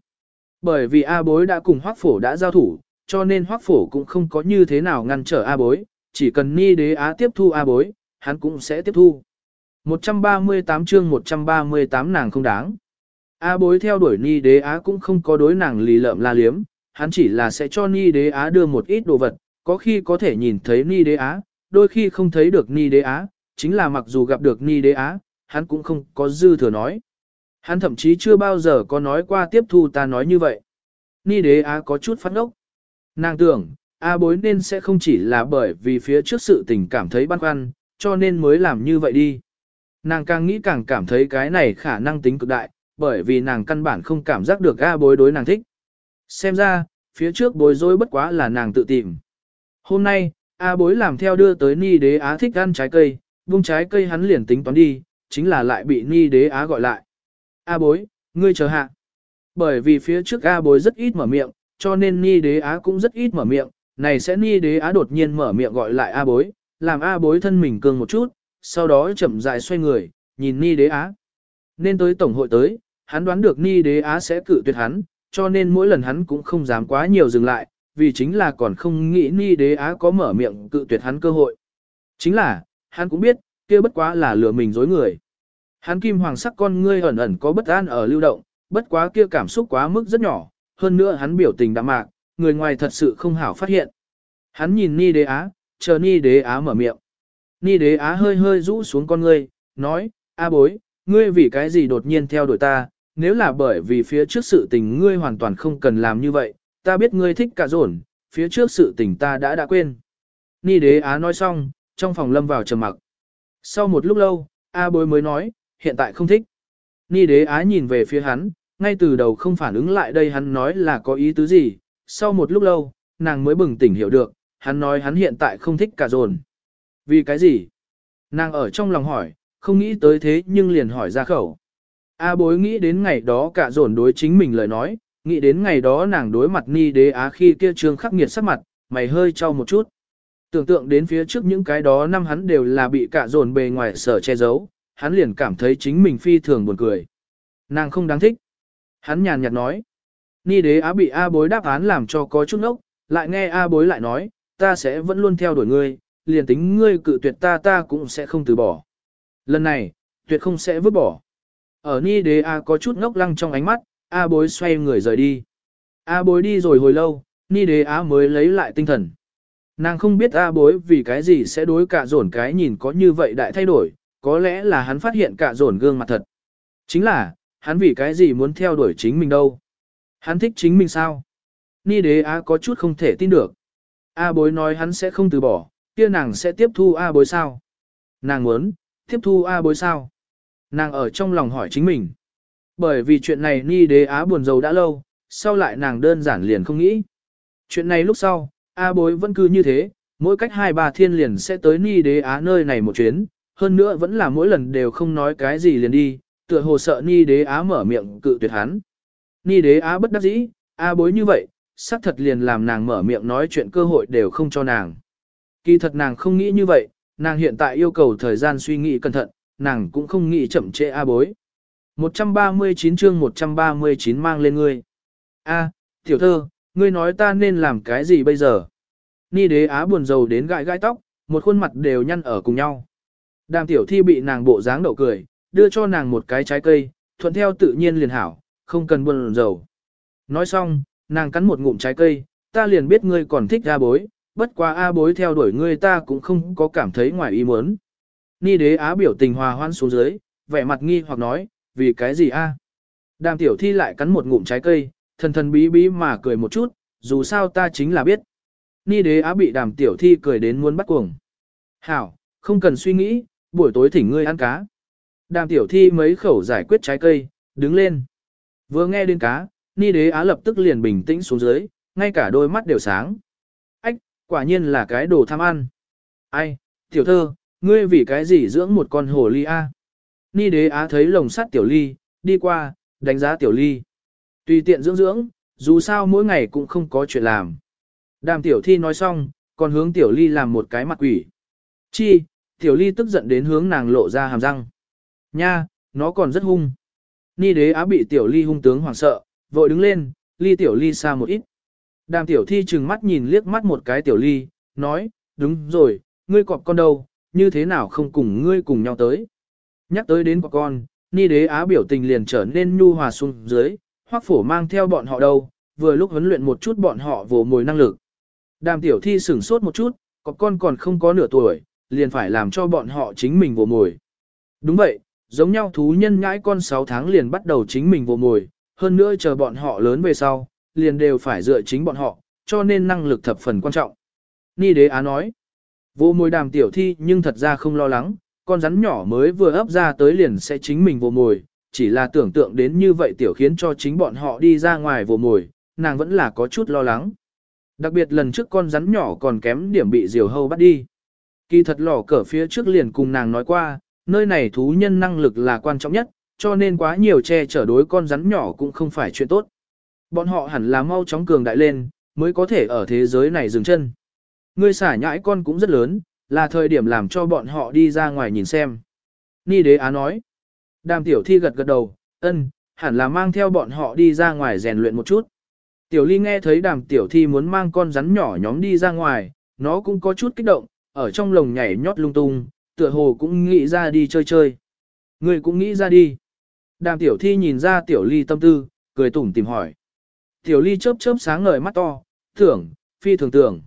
Bởi vì A bối đã cùng hoắc phổ đã giao thủ, cho nên hoắc phổ cũng không có như thế nào ngăn trở A bối, chỉ cần Ni đế á tiếp thu A bối, hắn cũng sẽ tiếp thu. 138 chương 138 nàng không đáng. A bối theo đuổi Ni đế á cũng không có đối nàng lì lợm la liếm, hắn chỉ là sẽ cho Ni đế á đưa một ít đồ vật, có khi có thể nhìn thấy Ni đế á, đôi khi không thấy được Ni đế á, chính là mặc dù gặp được Ni đế á, hắn cũng không có dư thừa nói. Hắn thậm chí chưa bao giờ có nói qua tiếp thu ta nói như vậy. Ni đế á có chút phát ốc. Nàng tưởng, A bối nên sẽ không chỉ là bởi vì phía trước sự tình cảm thấy băn khoăn, cho nên mới làm như vậy đi. Nàng càng nghĩ càng cảm thấy cái này khả năng tính cực đại, bởi vì nàng căn bản không cảm giác được A bối đối nàng thích. Xem ra, phía trước bối rối bất quá là nàng tự tìm. Hôm nay, A bối làm theo đưa tới Ni đế á thích ăn trái cây, vung trái cây hắn liền tính toán đi, chính là lại bị Ni đế á gọi lại. A bối, ngươi chờ hạ. Bởi vì phía trước A bối rất ít mở miệng, cho nên Ni đế á cũng rất ít mở miệng, này sẽ Ni đế á đột nhiên mở miệng gọi lại A bối, làm A bối thân mình cường một chút, sau đó chậm rãi xoay người, nhìn Ni đế á. Nên tới tổng hội tới, hắn đoán được Ni đế á sẽ cự tuyệt hắn, cho nên mỗi lần hắn cũng không dám quá nhiều dừng lại, vì chính là còn không nghĩ Ni đế á có mở miệng cự tuyệt hắn cơ hội. Chính là, hắn cũng biết, kia bất quá là lừa mình dối người. Hắn kim hoàng sắc con ngươi ẩn ẩn có bất an ở lưu động, bất quá kia cảm xúc quá mức rất nhỏ, hơn nữa hắn biểu tình đạm mạc, người ngoài thật sự không hảo phát hiện. Hắn nhìn Ni Đế Á, chờ Ni Đế Á mở miệng. Ni Đế Á hơi hơi rũ xuống con ngươi, nói, A bối, ngươi vì cái gì đột nhiên theo đuổi ta, nếu là bởi vì phía trước sự tình ngươi hoàn toàn không cần làm như vậy, ta biết ngươi thích cả rổn, phía trước sự tình ta đã đã quên. Ni Đế Á nói xong, trong phòng lâm vào trầm mặc. Sau một lúc lâu, A bối mới nói, hiện tại không thích. Ni Đế Á nhìn về phía hắn, ngay từ đầu không phản ứng lại đây hắn nói là có ý tứ gì, sau một lúc lâu, nàng mới bừng tỉnh hiểu được, hắn nói hắn hiện tại không thích cả dồn. Vì cái gì? Nàng ở trong lòng hỏi, không nghĩ tới thế nhưng liền hỏi ra khẩu. A bối nghĩ đến ngày đó cả dồn đối chính mình lời nói, nghĩ đến ngày đó nàng đối mặt ni đế á khi kia trương khắc nghiệt sắc mặt, mày hơi trao một chút. Tưởng tượng đến phía trước những cái đó năm hắn đều là bị cả dồn bề ngoài sở che giấu, hắn liền cảm thấy chính mình phi thường buồn cười. Nàng không đáng thích. Hắn nhàn nhạt nói. Ni đế á bị A bối đáp án làm cho có chút ốc, lại nghe A bối lại nói, ta sẽ vẫn luôn theo đuổi ngươi, liền tính ngươi cự tuyệt ta ta cũng sẽ không từ bỏ. Lần này, tuyệt không sẽ vứt bỏ. Ở Ni đế A có chút ngốc lăng trong ánh mắt, A bối xoay người rời đi. A bối đi rồi hồi lâu, Ni đế Á mới lấy lại tinh thần. Nàng không biết A bối vì cái gì sẽ đối cả dồn cái nhìn có như vậy đại thay đổi, có lẽ là hắn phát hiện cả dồn gương mặt thật. Chính là, hắn vì cái gì muốn theo đuổi chính mình đâu. Hắn thích chính mình sao? Ni đế á có chút không thể tin được. A bối nói hắn sẽ không từ bỏ, kia nàng sẽ tiếp thu A bối sao? Nàng muốn, tiếp thu A bối sao? Nàng ở trong lòng hỏi chính mình. Bởi vì chuyện này Ni đế á buồn rầu đã lâu, sau lại nàng đơn giản liền không nghĩ. Chuyện này lúc sau, A bối vẫn cứ như thế, mỗi cách hai ba thiên liền sẽ tới Ni đế á nơi này một chuyến, hơn nữa vẫn là mỗi lần đều không nói cái gì liền đi, tựa hồ sợ Ni đế á mở miệng cự tuyệt hắn. Ni đế á bất đắc dĩ, a bối như vậy, xác thật liền làm nàng mở miệng nói chuyện cơ hội đều không cho nàng. Kỳ thật nàng không nghĩ như vậy, nàng hiện tại yêu cầu thời gian suy nghĩ cẩn thận, nàng cũng không nghĩ chậm trễ a bối. 139 chương 139 mang lên ngươi. A, tiểu thơ, ngươi nói ta nên làm cái gì bây giờ? Ni đế á buồn rầu đến gãi gãi tóc, một khuôn mặt đều nhăn ở cùng nhau. Đàm tiểu thi bị nàng bộ dáng đậu cười, đưa cho nàng một cái trái cây, thuận theo tự nhiên liền hảo, không cần buồn rầu. Nói xong, nàng cắn một ngụm trái cây, ta liền biết ngươi còn thích A bối, bất quá A bối theo đuổi ngươi ta cũng không có cảm thấy ngoài ý muốn. Ni đế á biểu tình hòa hoan xuống dưới, vẻ mặt nghi hoặc nói, vì cái gì A? Đàm tiểu thi lại cắn một ngụm trái cây, thần thần bí bí mà cười một chút, dù sao ta chính là biết. Ni đế á bị đàm tiểu thi cười đến muốn bắt cuồng. Hảo, không cần suy nghĩ, buổi tối thỉnh ngươi ăn cá. Đàm tiểu thi mấy khẩu giải quyết trái cây, đứng lên. Vừa nghe đến cá, Ni đế á lập tức liền bình tĩnh xuống dưới, ngay cả đôi mắt đều sáng. Ách, quả nhiên là cái đồ tham ăn. Ai, tiểu thơ, ngươi vì cái gì dưỡng một con hồ ly a? Ni đế á thấy lồng sắt tiểu ly, đi qua, đánh giá tiểu ly. Tùy tiện dưỡng dưỡng, dù sao mỗi ngày cũng không có chuyện làm. Đàm tiểu thi nói xong, còn hướng tiểu ly làm một cái mặt quỷ. Chi, tiểu ly tức giận đến hướng nàng lộ ra hàm răng. Nha, nó còn rất hung. Ni đế á bị tiểu ly hung tướng hoảng sợ, vội đứng lên, ly tiểu ly xa một ít. Đàm tiểu thi chừng mắt nhìn liếc mắt một cái tiểu ly, nói, đúng rồi, ngươi cọp con đâu, như thế nào không cùng ngươi cùng nhau tới. Nhắc tới đến quả con, ni đế á biểu tình liền trở nên nhu hòa xuống dưới, hoắc phổ mang theo bọn họ đâu, vừa lúc huấn luyện một chút bọn họ vồ mồi năng lực. Đàm tiểu thi sửng sốt một chút, có con còn không có nửa tuổi, liền phải làm cho bọn họ chính mình vồ mồi. Đúng vậy, giống nhau thú nhân nhãi con 6 tháng liền bắt đầu chính mình vồ mồi, hơn nữa chờ bọn họ lớn về sau, liền đều phải dựa chính bọn họ, cho nên năng lực thập phần quan trọng. Ni đế á nói, vô mồi đàm tiểu thi nhưng thật ra không lo lắng, con rắn nhỏ mới vừa ấp ra tới liền sẽ chính mình vô mồi, chỉ là tưởng tượng đến như vậy tiểu khiến cho chính bọn họ đi ra ngoài vô mồi, nàng vẫn là có chút lo lắng. Đặc biệt lần trước con rắn nhỏ còn kém điểm bị diều hâu bắt đi. Kỳ thật lỏ cỡ phía trước liền cùng nàng nói qua, nơi này thú nhân năng lực là quan trọng nhất, cho nên quá nhiều che chở đối con rắn nhỏ cũng không phải chuyện tốt. Bọn họ hẳn là mau chóng cường đại lên, mới có thể ở thế giới này dừng chân. Ngươi xả nhãi con cũng rất lớn, là thời điểm làm cho bọn họ đi ra ngoài nhìn xem. Ni đế á nói. Đàm tiểu thi gật gật đầu, ân, hẳn là mang theo bọn họ đi ra ngoài rèn luyện một chút. Tiểu ly nghe thấy đàm tiểu thi muốn mang con rắn nhỏ nhóm đi ra ngoài, nó cũng có chút kích động, ở trong lồng nhảy nhót lung tung, tựa hồ cũng nghĩ ra đi chơi chơi. Người cũng nghĩ ra đi. Đàm tiểu thi nhìn ra tiểu ly tâm tư, cười tủm tìm hỏi. Tiểu ly chớp chớp sáng ngời mắt to, tưởng, phi thường tưởng.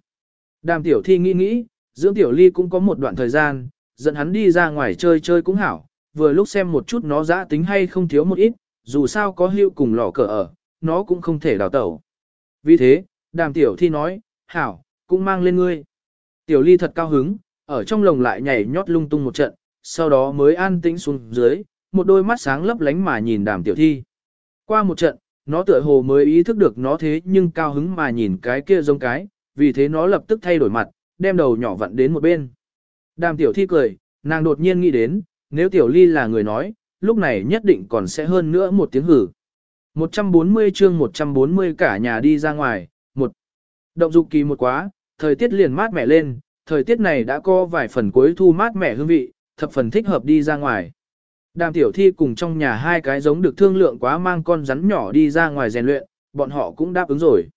Đàm tiểu thi nghĩ nghĩ, dưỡng tiểu ly cũng có một đoạn thời gian, dẫn hắn đi ra ngoài chơi chơi cũng hảo, vừa lúc xem một chút nó giã tính hay không thiếu một ít, dù sao có hưu cùng lò cờ ở, nó cũng không thể đào tẩu. Vì thế, đàm tiểu thi nói, hảo, cũng mang lên ngươi. Tiểu ly thật cao hứng, ở trong lồng lại nhảy nhót lung tung một trận, sau đó mới an tĩnh xuống dưới, một đôi mắt sáng lấp lánh mà nhìn đàm tiểu thi. Qua một trận, nó tựa hồ mới ý thức được nó thế nhưng cao hứng mà nhìn cái kia giống cái, vì thế nó lập tức thay đổi mặt, đem đầu nhỏ vặn đến một bên. Đàm tiểu thi cười, nàng đột nhiên nghĩ đến, nếu tiểu ly là người nói, lúc này nhất định còn sẽ hơn nữa một tiếng hử. 140 chương 140 cả nhà đi ra ngoài, một Động dục kỳ một quá, thời tiết liền mát mẻ lên, thời tiết này đã có vài phần cuối thu mát mẻ hương vị, thập phần thích hợp đi ra ngoài. Đàm tiểu thi cùng trong nhà hai cái giống được thương lượng quá mang con rắn nhỏ đi ra ngoài rèn luyện, bọn họ cũng đáp ứng rồi.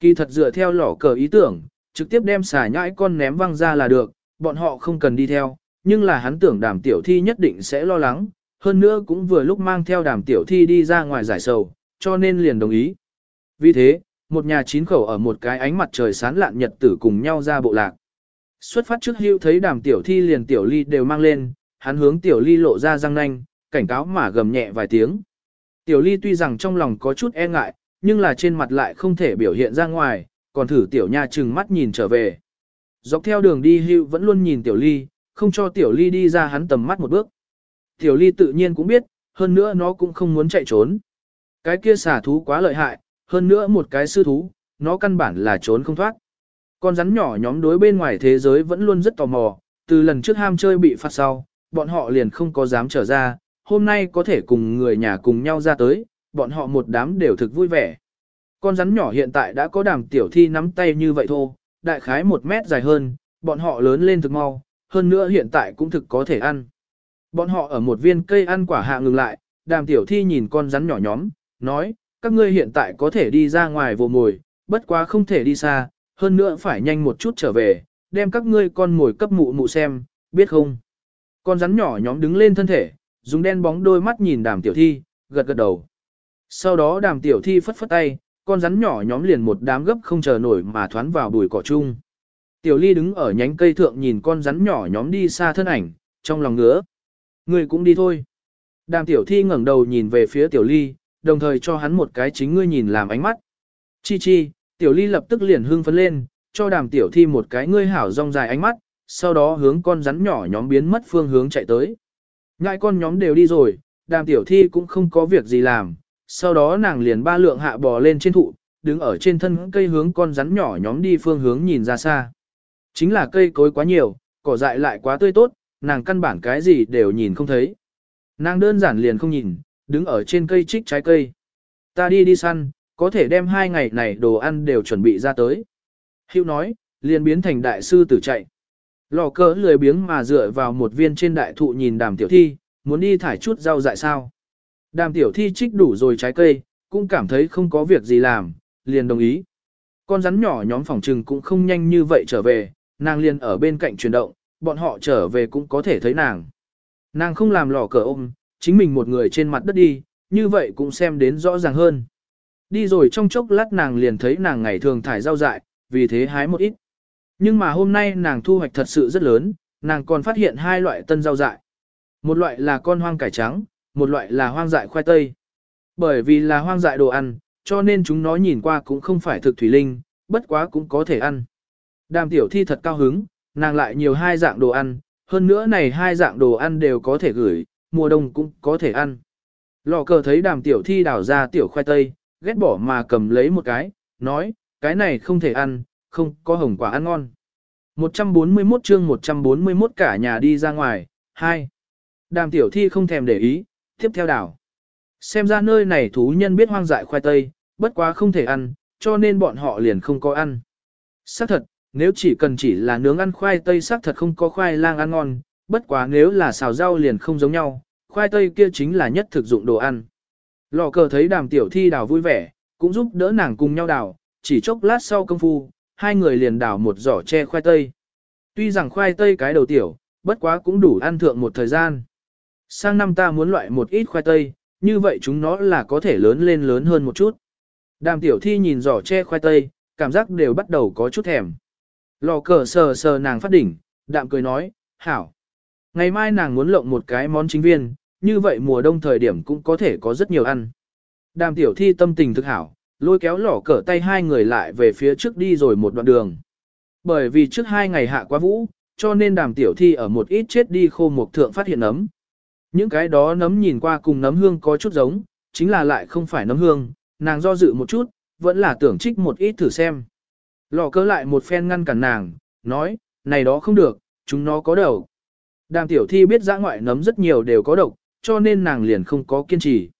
Kỳ thật dựa theo lỏ cờ ý tưởng, trực tiếp đem xà nhãi con ném văng ra là được, bọn họ không cần đi theo, nhưng là hắn tưởng đàm tiểu thi nhất định sẽ lo lắng, hơn nữa cũng vừa lúc mang theo đàm tiểu thi đi ra ngoài giải sầu, cho nên liền đồng ý. Vì thế, một nhà chín khẩu ở một cái ánh mặt trời sáng lạn nhật tử cùng nhau ra bộ lạc. Xuất phát trước hưu thấy đàm tiểu thi liền tiểu ly đều mang lên, hắn hướng tiểu ly lộ ra răng nanh, cảnh cáo mà gầm nhẹ vài tiếng. Tiểu ly tuy rằng trong lòng có chút e ngại, nhưng là trên mặt lại không thể biểu hiện ra ngoài, còn thử tiểu nha chừng mắt nhìn trở về. Dọc theo đường đi hưu vẫn luôn nhìn tiểu ly, không cho tiểu ly đi ra hắn tầm mắt một bước. Tiểu ly tự nhiên cũng biết, hơn nữa nó cũng không muốn chạy trốn. Cái kia xả thú quá lợi hại, hơn nữa một cái sư thú, nó căn bản là trốn không thoát. Con rắn nhỏ nhóm đối bên ngoài thế giới vẫn luôn rất tò mò, từ lần trước ham chơi bị phạt sau, bọn họ liền không có dám trở ra, hôm nay có thể cùng người nhà cùng nhau ra tới, bọn họ một đám đều thực vui vẻ. Con rắn nhỏ hiện tại đã có đàm tiểu thi nắm tay như vậy thôi, đại khái một mét dài hơn, bọn họ lớn lên thực mau, hơn nữa hiện tại cũng thực có thể ăn. Bọn họ ở một viên cây ăn quả hạ ngừng lại, đàm tiểu thi nhìn con rắn nhỏ nhóm, nói, các ngươi hiện tại có thể đi ra ngoài vồ mồi, bất quá không thể đi xa, hơn nữa phải nhanh một chút trở về, đem các ngươi con mồi cấp mụ mụ xem, biết không? Con rắn nhỏ nhóm đứng lên thân thể, dùng đen bóng đôi mắt nhìn đàm tiểu thi, gật gật đầu. Sau đó đàm tiểu thi phất phất tay, con rắn nhỏ nhóm liền một đám gấp không chờ nổi mà thoán vào bùi cỏ chung. Tiểu ly đứng ở nhánh cây thượng nhìn con rắn nhỏ nhóm đi xa thân ảnh, trong lòng ngứa. ngươi cũng đi thôi. Đàm tiểu thi ngẩng đầu nhìn về phía tiểu ly, đồng thời cho hắn một cái chính ngươi nhìn làm ánh mắt. Chi chi, tiểu ly lập tức liền hưng phấn lên, cho đàm tiểu thi một cái ngươi hảo rong dài ánh mắt, sau đó hướng con rắn nhỏ nhóm biến mất phương hướng chạy tới. Ngại con nhóm đều đi rồi, đàm tiểu thi cũng không có việc gì làm, sau đó nàng liền ba lượng hạ bò lên trên thụ, đứng ở trên thân cây hướng con rắn nhỏ nhóm đi phương hướng nhìn ra xa. Chính là cây cối quá nhiều, cỏ dại lại quá tươi tốt, nàng căn bản cái gì đều nhìn không thấy. Nàng đơn giản liền không nhìn, đứng ở trên cây trích trái cây. Ta đi đi săn, có thể đem hai ngày này đồ ăn đều chuẩn bị ra tới. Hữu nói, liền biến thành đại sư tử chạy. Lò cỡ lười biếng mà dựa vào một viên trên đại thụ nhìn đàm tiểu thi, muốn đi thải chút rau dại sao. Đàm tiểu thi trích đủ rồi trái cây, cũng cảm thấy không có việc gì làm, liền đồng ý. Con rắn nhỏ nhóm phòng trừng cũng không nhanh như vậy trở về, nàng liền ở bên cạnh chuyển động, bọn họ trở về cũng có thể thấy nàng. Nàng không làm lò cờ ôm, chính mình một người trên mặt đất đi, như vậy cũng xem đến rõ ràng hơn. Đi rồi trong chốc lát nàng liền thấy nàng ngày thường thải rau dại, vì thế hái một ít. Nhưng mà hôm nay nàng thu hoạch thật sự rất lớn, nàng còn phát hiện hai loại tân rau dại. Một loại là con hoang cải trắng, một loại là hoang dại khoai tây. Bởi vì là hoang dại đồ ăn, cho nên chúng nó nhìn qua cũng không phải thực thủy linh, bất quá cũng có thể ăn. Đàm tiểu thi thật cao hứng, nàng lại nhiều hai dạng đồ ăn, hơn nữa này hai dạng đồ ăn đều có thể gửi, mùa đông cũng có thể ăn. Lò cờ thấy đàm tiểu thi đảo ra tiểu khoai tây, ghét bỏ mà cầm lấy một cái, nói, cái này không thể ăn, không có hồng quả ăn ngon. 141 chương 141 cả nhà đi ra ngoài, 2. Đàm tiểu thi không thèm để ý, tiếp theo đảo. Xem ra nơi này thú nhân biết hoang dại khoai tây, bất quá không thể ăn, cho nên bọn họ liền không có ăn. Xác thật, nếu chỉ cần chỉ là nướng ăn khoai tây xác thật không có khoai lang ăn ngon, bất quá nếu là xào rau liền không giống nhau, khoai tây kia chính là nhất thực dụng đồ ăn. Lò cờ thấy đàm tiểu thi đào vui vẻ, cũng giúp đỡ nàng cùng nhau đào, chỉ chốc lát sau công phu, hai người liền đào một giỏ tre khoai tây. Tuy rằng khoai tây cái đầu tiểu, bất quá cũng đủ ăn thượng một thời gian. Sang năm ta muốn loại một ít khoai tây, như vậy chúng nó là có thể lớn lên lớn hơn một chút. Đàm tiểu thi nhìn giỏ che khoai tây, cảm giác đều bắt đầu có chút thèm. Lò cờ sờ sờ nàng phát đỉnh, đạm cười nói, hảo. Ngày mai nàng muốn lộng một cái món chính viên, như vậy mùa đông thời điểm cũng có thể có rất nhiều ăn. Đàm tiểu thi tâm tình thực hảo, lôi kéo lỏ cờ tay hai người lại về phía trước đi rồi một đoạn đường. Bởi vì trước hai ngày hạ quá vũ, cho nên đàm tiểu thi ở một ít chết đi khô một thượng phát hiện ấm. Những cái đó nấm nhìn qua cùng nấm hương có chút giống, chính là lại không phải nấm hương, nàng do dự một chút, vẫn là tưởng trích một ít thử xem. Lò cớ lại một phen ngăn cản nàng, nói, này đó không được, chúng nó có đầu. Đàm tiểu thi biết giã ngoại nấm rất nhiều đều có độc, cho nên nàng liền không có kiên trì.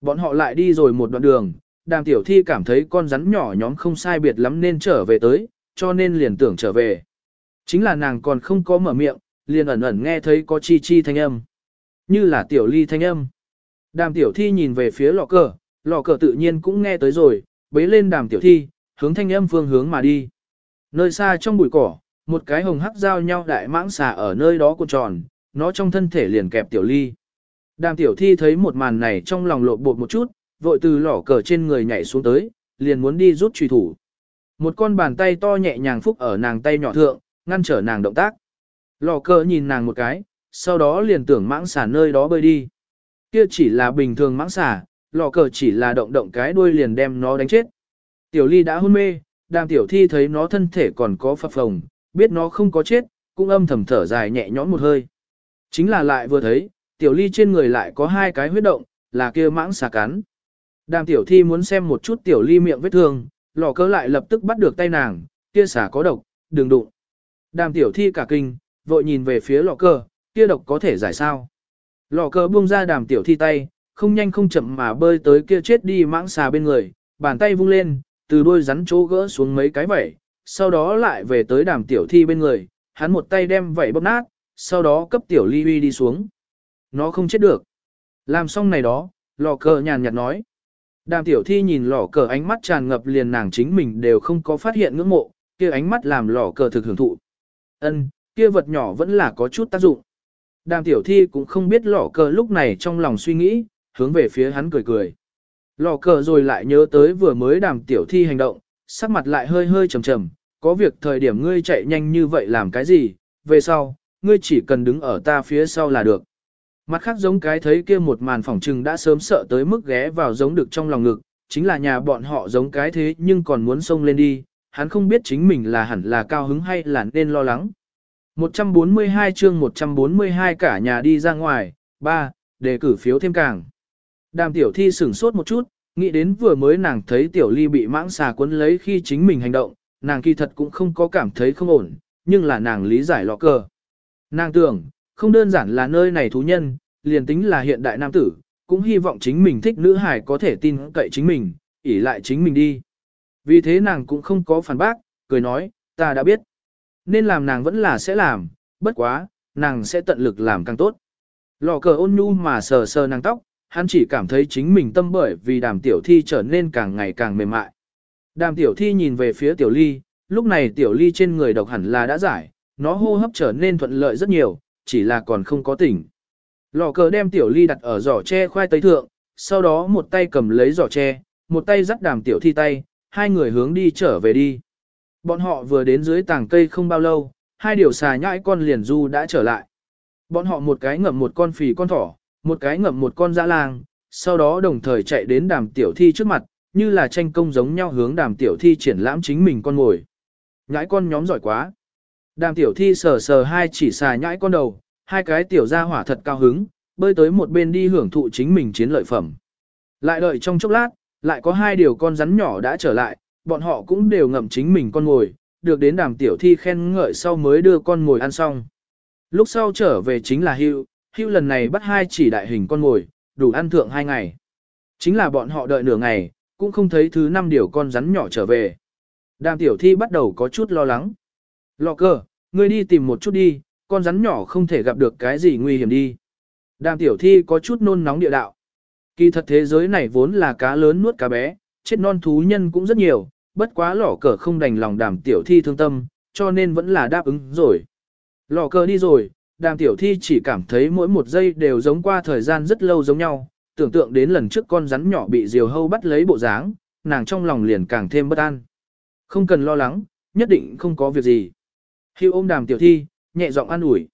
Bọn họ lại đi rồi một đoạn đường, đàm tiểu thi cảm thấy con rắn nhỏ nhóm không sai biệt lắm nên trở về tới, cho nên liền tưởng trở về. Chính là nàng còn không có mở miệng, liền ẩn ẩn nghe thấy có chi chi thanh âm. Như là tiểu ly thanh âm. Đàm tiểu thi nhìn về phía lọ cờ, lọ cờ tự nhiên cũng nghe tới rồi, bế lên đàm tiểu thi, hướng thanh âm phương hướng mà đi. Nơi xa trong bụi cỏ, một cái hồng hắc giao nhau đại mãng xà ở nơi đó cuộn tròn, nó trong thân thể liền kẹp tiểu ly. Đàm tiểu thi thấy một màn này trong lòng lộ bột một chút, vội từ lỏ cờ trên người nhảy xuống tới, liền muốn đi rút truy thủ. Một con bàn tay to nhẹ nhàng phúc ở nàng tay nhỏ thượng, ngăn trở nàng động tác. Lò cờ nhìn nàng một cái, sau đó liền tưởng mãng xà nơi đó bơi đi. Kia chỉ là bình thường mãng xà, lò cờ chỉ là động động cái đuôi liền đem nó đánh chết. Tiểu ly đã hôn mê, đàm tiểu thi thấy nó thân thể còn có phập phồng, biết nó không có chết, cũng âm thầm thở dài nhẹ nhõm một hơi. Chính là lại vừa thấy, tiểu ly trên người lại có hai cái huyết động, là kia mãng xà cắn. Đàm tiểu thi muốn xem một chút tiểu ly miệng vết thương, lò cơ lại lập tức bắt được tay nàng, kia xà có độc, đừng đụng. Đàm tiểu thi cả kinh, vội nhìn về phía lò cơ, kia độc có thể giải sao. Lò cờ buông ra đàm tiểu thi tay, không nhanh không chậm mà bơi tới kia chết đi mãng xà bên người, bàn tay vung lên, từ đôi rắn chỗ gỡ xuống mấy cái vẩy, sau đó lại về tới đàm tiểu thi bên người, hắn một tay đem vẩy bóp nát, sau đó cấp tiểu ly uy đi xuống. Nó không chết được. Làm xong này đó, lò cờ nhàn nhạt nói. Đàm tiểu thi nhìn lò cờ ánh mắt tràn ngập liền nàng chính mình đều không có phát hiện ngưỡng mộ, kia ánh mắt làm lò cờ thực hưởng thụ. Ân, kia vật nhỏ vẫn là có chút tác dụng. Đàm tiểu thi cũng không biết lỏ cờ lúc này trong lòng suy nghĩ, hướng về phía hắn cười cười. Lò cờ rồi lại nhớ tới vừa mới đàm tiểu thi hành động, sắc mặt lại hơi hơi trầm trầm, có việc thời điểm ngươi chạy nhanh như vậy làm cái gì, về sau, ngươi chỉ cần đứng ở ta phía sau là được. Mặt khác giống cái thấy kia một màn phỏng trừng đã sớm sợ tới mức ghé vào giống được trong lòng ngực, chính là nhà bọn họ giống cái thế nhưng còn muốn xông lên đi, hắn không biết chính mình là hẳn là cao hứng hay là nên lo lắng. 142 chương 142 cả nhà đi ra ngoài, 3. Đề cử phiếu thêm càng. Đàm tiểu thi sửng sốt một chút, nghĩ đến vừa mới nàng thấy tiểu ly bị mãng xà cuốn lấy khi chính mình hành động, nàng kỳ thật cũng không có cảm thấy không ổn, nhưng là nàng lý giải lọ cờ. Nàng tưởng, không đơn giản là nơi này thú nhân, liền tính là hiện đại nam tử, cũng hy vọng chính mình thích nữ hài có thể tin cậy chính mình, ỷ lại chính mình đi. Vì thế nàng cũng không có phản bác, cười nói, ta đã biết. Nên làm nàng vẫn là sẽ làm, bất quá, nàng sẽ tận lực làm càng tốt. Lò cờ ôn nhu mà sờ sờ nàng tóc, hắn chỉ cảm thấy chính mình tâm bởi vì đàm tiểu thi trở nên càng ngày càng mềm mại. Đàm tiểu thi nhìn về phía tiểu ly, lúc này tiểu ly trên người độc hẳn là đã giải, nó hô hấp trở nên thuận lợi rất nhiều, chỉ là còn không có tỉnh. Lò cờ đem tiểu ly đặt ở giỏ tre khoai tây thượng, sau đó một tay cầm lấy giỏ tre, một tay dắt đàm tiểu thi tay, hai người hướng đi trở về đi. Bọn họ vừa đến dưới tàng cây không bao lâu, hai điều xà nhãi con liền du đã trở lại. Bọn họ một cái ngậm một con phì con thỏ, một cái ngậm một con dã lang, sau đó đồng thời chạy đến đàm tiểu thi trước mặt, như là tranh công giống nhau hướng đàm tiểu thi triển lãm chính mình con ngồi. Nhãi con nhóm giỏi quá. Đàm tiểu thi sờ sờ hai chỉ xà nhãi con đầu, hai cái tiểu ra hỏa thật cao hứng, bơi tới một bên đi hưởng thụ chính mình chiến lợi phẩm. Lại đợi trong chốc lát, lại có hai điều con rắn nhỏ đã trở lại, bọn họ cũng đều ngậm chính mình con ngồi, được đến đàm tiểu thi khen ngợi sau mới đưa con ngồi ăn xong. Lúc sau trở về chính là hưu, hưu lần này bắt hai chỉ đại hình con ngồi, đủ ăn thượng hai ngày. Chính là bọn họ đợi nửa ngày, cũng không thấy thứ năm điều con rắn nhỏ trở về. Đàm tiểu thi bắt đầu có chút lo lắng. Lò cờ, ngươi đi tìm một chút đi, con rắn nhỏ không thể gặp được cái gì nguy hiểm đi. Đàm tiểu thi có chút nôn nóng địa đạo. Kỳ thật thế giới này vốn là cá lớn nuốt cá bé, chết non thú nhân cũng rất nhiều, bất quá lỏ cờ không đành lòng đàm tiểu thi thương tâm, cho nên vẫn là đáp ứng rồi. Lỏ cờ đi rồi, đàm tiểu thi chỉ cảm thấy mỗi một giây đều giống qua thời gian rất lâu giống nhau, tưởng tượng đến lần trước con rắn nhỏ bị diều hâu bắt lấy bộ dáng, nàng trong lòng liền càng thêm bất an. Không cần lo lắng, nhất định không có việc gì. Hưu ôm đàm tiểu thi, nhẹ giọng an ủi.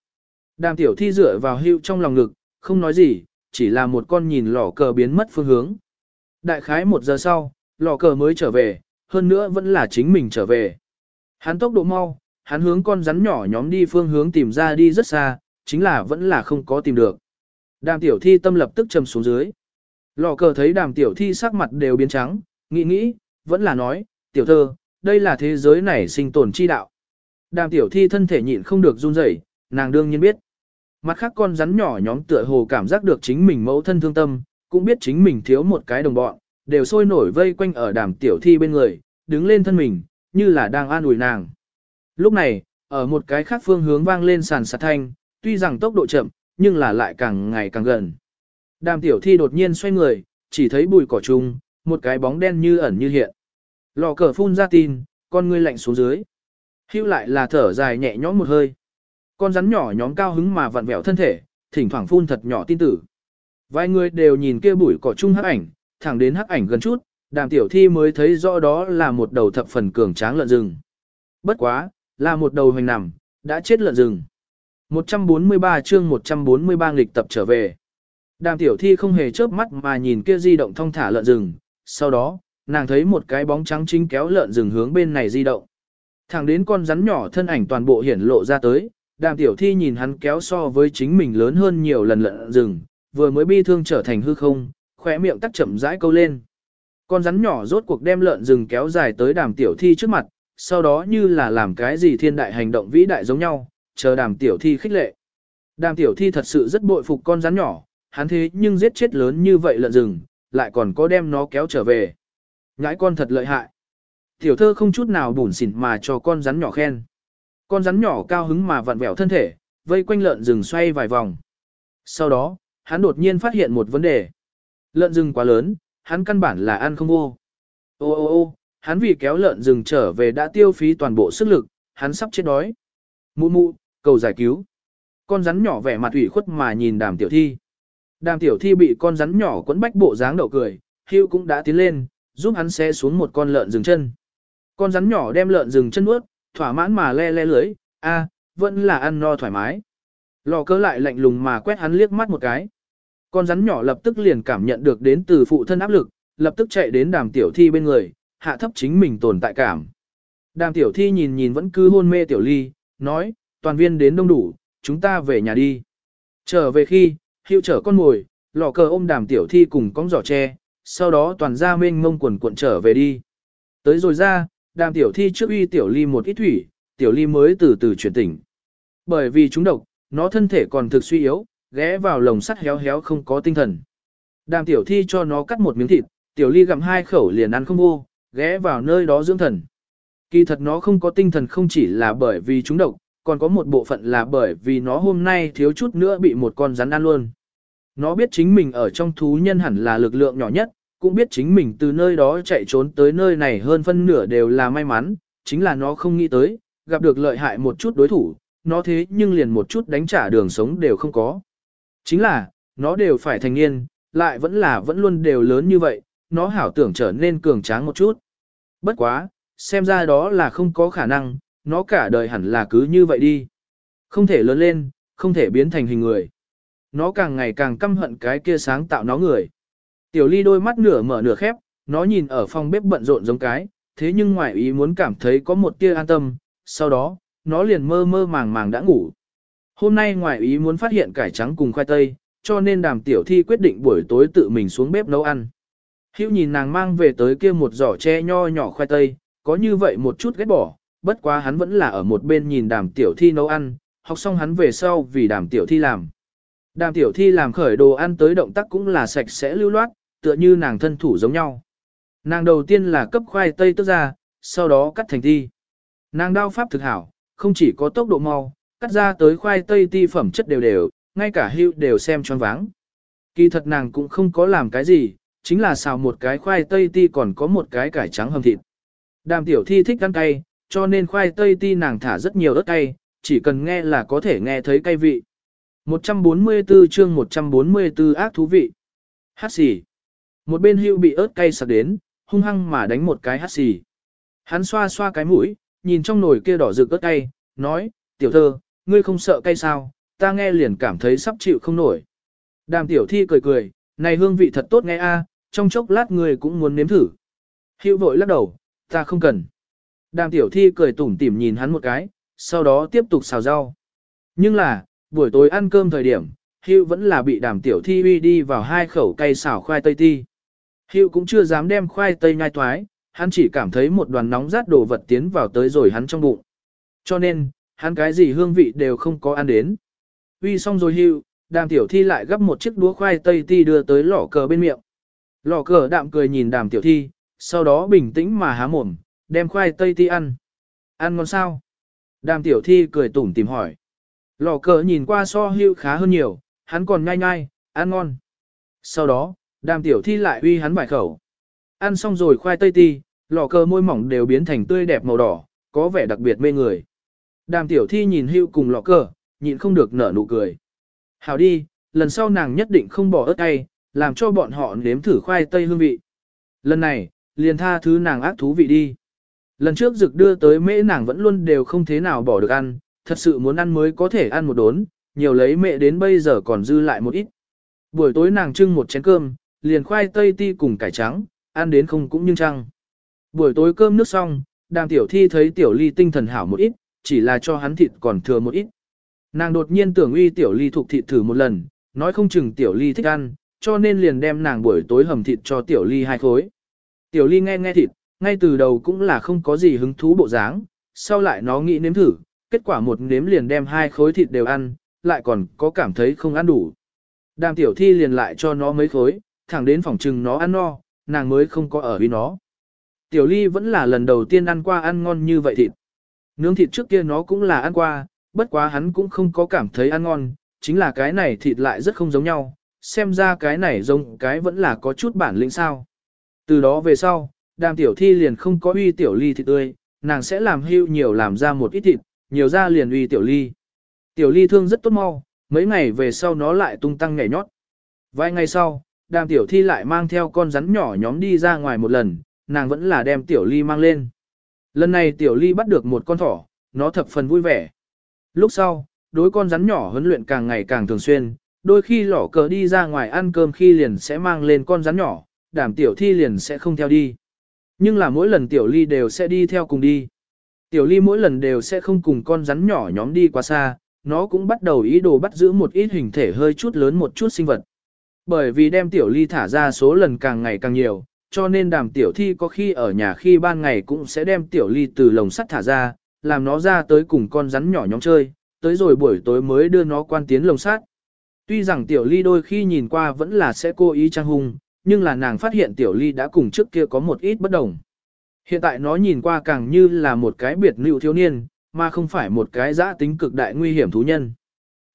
Đàm tiểu thi dựa vào hưu trong lòng ngực, không nói gì, chỉ là một con nhìn lò cờ biến mất phương hướng. Đại khái một giờ sau, lò cờ mới trở về, hơn nữa vẫn là chính mình trở về. Hắn tốc độ mau, hắn hướng con rắn nhỏ nhóm đi phương hướng tìm ra đi rất xa, chính là vẫn là không có tìm được. Đàm tiểu thi tâm lập tức trầm xuống dưới. Lò cờ thấy đàm tiểu thi sắc mặt đều biến trắng, nghĩ nghĩ, vẫn là nói, tiểu thơ, đây là thế giới này sinh tồn chi đạo. Đàm tiểu thi thân thể nhịn không được run rẩy, nàng đương nhiên biết. Mặt khác con rắn nhỏ nhóm tựa hồ cảm giác được chính mình mẫu thân thương tâm, cũng biết chính mình thiếu một cái đồng bọn, đều sôi nổi vây quanh ở đàm tiểu thi bên người, đứng lên thân mình, như là đang an ủi nàng. Lúc này, ở một cái khác phương hướng vang lên sàn sạt thanh, tuy rằng tốc độ chậm, nhưng là lại càng ngày càng gần. Đàm tiểu thi đột nhiên xoay người, chỉ thấy bụi cỏ trùng, một cái bóng đen như ẩn như hiện. Lò cờ phun ra tin, con ngươi lạnh xuống dưới. Hưu lại là thở dài nhẹ nhõm một hơi. Con rắn nhỏ nhóm cao hứng mà vặn vẹo thân thể, thỉnh thoảng phun thật nhỏ tin tử. Vài người đều nhìn kia bụi cỏ chung hắc ảnh, thẳng đến hắc ảnh gần chút, đàm tiểu thi mới thấy rõ đó là một đầu thập phần cường tráng lợn rừng. Bất quá, là một đầu hoành nằm, đã chết lợn rừng. 143 chương 143 nghịch tập trở về. Đàm tiểu thi không hề chớp mắt mà nhìn kia di động thong thả lợn rừng, sau đó, nàng thấy một cái bóng trắng chính kéo lợn rừng hướng bên này di động. Thẳng đến con rắn nhỏ thân ảnh toàn bộ hiển lộ ra tới, đàm tiểu thi nhìn hắn kéo so với chính mình lớn hơn nhiều lần lợn rừng, vừa mới bi thương trở thành hư không, khóe miệng tắc chậm rãi câu lên. Con rắn nhỏ rốt cuộc đem lợn rừng kéo dài tới đàm tiểu thi trước mặt, sau đó như là làm cái gì thiên đại hành động vĩ đại giống nhau, chờ đàm tiểu thi khích lệ. Đàm tiểu thi thật sự rất bội phục con rắn nhỏ, hắn thế nhưng giết chết lớn như vậy lợn rừng, lại còn có đem nó kéo trở về. ngãi con thật lợi hại. Tiểu thơ không chút nào bùn xỉn mà cho con rắn nhỏ khen. Con rắn nhỏ cao hứng mà vặn vẹo thân thể, vây quanh lợn rừng xoay vài vòng. Sau đó, hắn đột nhiên phát hiện một vấn đề. Lợn rừng quá lớn, hắn căn bản là ăn không vô. Ô ô ô, hắn vì kéo lợn rừng trở về đã tiêu phí toàn bộ sức lực, hắn sắp chết đói. Mụ mụ, cầu giải cứu. Con rắn nhỏ vẻ mặt ủy khuất mà nhìn đàm tiểu thi. Đàm tiểu thi bị con rắn nhỏ quấn bách bộ dáng đậu cười, hưu cũng đã tiến lên, giúp hắn xé xuống một con lợn rừng chân. Con rắn nhỏ đem lợn rừng chân nuốt, thỏa mãn mà le le lưới, a, vẫn là ăn no thoải mái. Lò cơ lại lạnh lùng mà quét hắn liếc mắt một cái. Con rắn nhỏ lập tức liền cảm nhận được đến từ phụ thân áp lực, lập tức chạy đến đàm tiểu thi bên người, hạ thấp chính mình tồn tại cảm. Đàm tiểu thi nhìn nhìn vẫn cứ hôn mê tiểu ly, nói, toàn viên đến đông đủ, chúng ta về nhà đi. Trở về khi, hiệu trở con ngồi, lò cờ ôm đàm tiểu thi cùng cong giỏ tre, sau đó toàn ra mênh mông quần cuộn trở về đi. Tới rồi ra, đàm tiểu thi trước uy tiểu ly một ít thủy, tiểu ly mới từ từ chuyển tỉnh. Bởi vì chúng độc, nó thân thể còn thực suy yếu, ghé vào lồng sắt héo héo không có tinh thần. Đàm tiểu thi cho nó cắt một miếng thịt, tiểu ly gặm hai khẩu liền ăn không vô, ghé vào nơi đó dưỡng thần. Kỳ thật nó không có tinh thần không chỉ là bởi vì chúng độc, còn có một bộ phận là bởi vì nó hôm nay thiếu chút nữa bị một con rắn ăn luôn. Nó biết chính mình ở trong thú nhân hẳn là lực lượng nhỏ nhất, cũng biết chính mình từ nơi đó chạy trốn tới nơi này hơn phân nửa đều là may mắn, chính là nó không nghĩ tới, gặp được lợi hại một chút đối thủ, nó thế nhưng liền một chút đánh trả đường sống đều không có. Chính là, nó đều phải thành niên, lại vẫn là vẫn luôn đều lớn như vậy, nó hảo tưởng trở nên cường tráng một chút. Bất quá, xem ra đó là không có khả năng, nó cả đời hẳn là cứ như vậy đi. Không thể lớn lên, không thể biến thành hình người. Nó càng ngày càng căm hận cái kia sáng tạo nó người. Tiểu ly đôi mắt nửa mở nửa khép, nó nhìn ở phòng bếp bận rộn giống cái, thế nhưng ngoài ý muốn cảm thấy có một tia an tâm, sau đó, nó liền mơ mơ màng màng đã ngủ. Hôm nay ngoài ý muốn phát hiện cải trắng cùng khoai tây, cho nên đàm tiểu thi quyết định buổi tối tự mình xuống bếp nấu ăn. Hữu nhìn nàng mang về tới kia một giỏ tre nho nhỏ khoai tây, có như vậy một chút ghét bỏ, bất quá hắn vẫn là ở một bên nhìn đàm tiểu thi nấu ăn, học xong hắn về sau vì đàm tiểu thi làm. Đàm tiểu thi làm khởi đồ ăn tới động tác cũng là sạch sẽ lưu loát, tựa như nàng thân thủ giống nhau. Nàng đầu tiên là cấp khoai tây tức ra, sau đó cắt thành thi. Nàng đao pháp thực hảo, không chỉ có tốc độ mau, cắt ra tới khoai tây ti phẩm chất đều đều, ngay cả hưu đều xem choáng váng. Kỳ thật nàng cũng không có làm cái gì, chính là xào một cái khoai tây ti còn có một cái cải trắng hầm thịt. Đàm tiểu thi thích ăn cay, cho nên khoai tây ti nàng thả rất nhiều ớt cay, chỉ cần nghe là có thể nghe thấy cay vị. 144 chương 144 ác thú vị. Hát xì. Một bên hưu bị ớt cay sặc đến, hung hăng mà đánh một cái hát xì. Hắn xoa xoa cái mũi, nhìn trong nồi kia đỏ rực ớt cay, nói, tiểu thơ, ngươi không sợ cay sao, ta nghe liền cảm thấy sắp chịu không nổi. Đàm tiểu thi cười cười, này hương vị thật tốt nghe a, trong chốc lát ngươi cũng muốn nếm thử. Hữu vội lắc đầu, ta không cần. Đàm tiểu thi cười tủm tỉm nhìn hắn một cái, sau đó tiếp tục xào rau. Nhưng là, buổi tối ăn cơm thời điểm, Hữu vẫn là bị đàm tiểu thi uy đi vào hai khẩu cây xào khoai tây ti. Hữu cũng chưa dám đem khoai tây nhai toái, hắn chỉ cảm thấy một đoàn nóng rát đồ vật tiến vào tới rồi hắn trong bụng. Cho nên, hắn cái gì hương vị đều không có ăn đến. Uy xong rồi Hưu, đàm tiểu thi lại gấp một chiếc đũa khoai tây ti đưa tới lỏ cờ bên miệng. Lỏ cờ đạm cười nhìn đàm tiểu thi, sau đó bình tĩnh mà há mồm, đem khoai tây ti ăn. Ăn ngon sao? Đàm tiểu thi cười tủm tìm hỏi. Lò cờ nhìn qua so hưu khá hơn nhiều, hắn còn nhai nhai, ăn ngon. Sau đó, đàm tiểu thi lại uy hắn bài khẩu. Ăn xong rồi khoai tây ti, lò cờ môi mỏng đều biến thành tươi đẹp màu đỏ, có vẻ đặc biệt mê người. Đàm tiểu thi nhìn hưu cùng lọ cờ, nhịn không được nở nụ cười. Hảo đi, lần sau nàng nhất định không bỏ ớt cay, làm cho bọn họ nếm thử khoai tây hương vị. Lần này, liền tha thứ nàng ác thú vị đi. Lần trước rực đưa tới mễ nàng vẫn luôn đều không thế nào bỏ được ăn, thật sự muốn ăn mới có thể ăn một đốn, nhiều lấy mẹ đến bây giờ còn dư lại một ít. Buổi tối nàng trưng một chén cơm, liền khoai tây ti cùng cải trắng, ăn đến không cũng nhưng trăng. Buổi tối cơm nước xong, đàm tiểu thi thấy tiểu ly tinh thần hảo một ít, chỉ là cho hắn thịt còn thừa một ít. Nàng đột nhiên tưởng uy tiểu ly thuộc thịt thử một lần, nói không chừng tiểu ly thích ăn, cho nên liền đem nàng buổi tối hầm thịt cho tiểu ly hai khối. Tiểu ly nghe nghe thịt, ngay từ đầu cũng là không có gì hứng thú bộ dáng, sau lại nó nghĩ nếm thử, kết quả một nếm liền đem hai khối thịt đều ăn, lại còn có cảm thấy không ăn đủ. Đàm tiểu thi liền lại cho nó mấy khối, thẳng đến phòng trừng nó ăn no, nàng mới không có ở với nó. Tiểu ly vẫn là lần đầu tiên ăn qua ăn ngon như vậy thịt. Nướng thịt trước kia nó cũng là ăn qua, bất quá hắn cũng không có cảm thấy ăn ngon, chính là cái này thịt lại rất không giống nhau, xem ra cái này giống cái vẫn là có chút bản lĩnh sao. Từ đó về sau, đàm tiểu thi liền không có uy tiểu ly thịt tươi, nàng sẽ làm hưu nhiều làm ra một ít thịt, nhiều ra liền uy tiểu ly. Tiểu ly thương rất tốt mau, mấy ngày về sau nó lại tung tăng nhảy nhót. Vài ngày sau, đàm tiểu thi lại mang theo con rắn nhỏ nhóm đi ra ngoài một lần, nàng vẫn là đem tiểu ly mang lên. Lần này tiểu ly bắt được một con thỏ, nó thập phần vui vẻ. Lúc sau, đối con rắn nhỏ huấn luyện càng ngày càng thường xuyên, đôi khi lỏ cờ đi ra ngoài ăn cơm khi liền sẽ mang lên con rắn nhỏ, đảm tiểu thi liền sẽ không theo đi. Nhưng là mỗi lần tiểu ly đều sẽ đi theo cùng đi. Tiểu ly mỗi lần đều sẽ không cùng con rắn nhỏ nhóm đi quá xa, nó cũng bắt đầu ý đồ bắt giữ một ít hình thể hơi chút lớn một chút sinh vật. Bởi vì đem tiểu ly thả ra số lần càng ngày càng nhiều, cho nên đàm tiểu thi có khi ở nhà khi ban ngày cũng sẽ đem tiểu ly từ lồng sắt thả ra, làm nó ra tới cùng con rắn nhỏ nhóm chơi, tới rồi buổi tối mới đưa nó quan tiến lồng sắt. Tuy rằng tiểu ly đôi khi nhìn qua vẫn là sẽ cố ý trang hung, nhưng là nàng phát hiện tiểu ly đã cùng trước kia có một ít bất đồng. Hiện tại nó nhìn qua càng như là một cái biệt lưu thiếu niên, mà không phải một cái giã tính cực đại nguy hiểm thú nhân.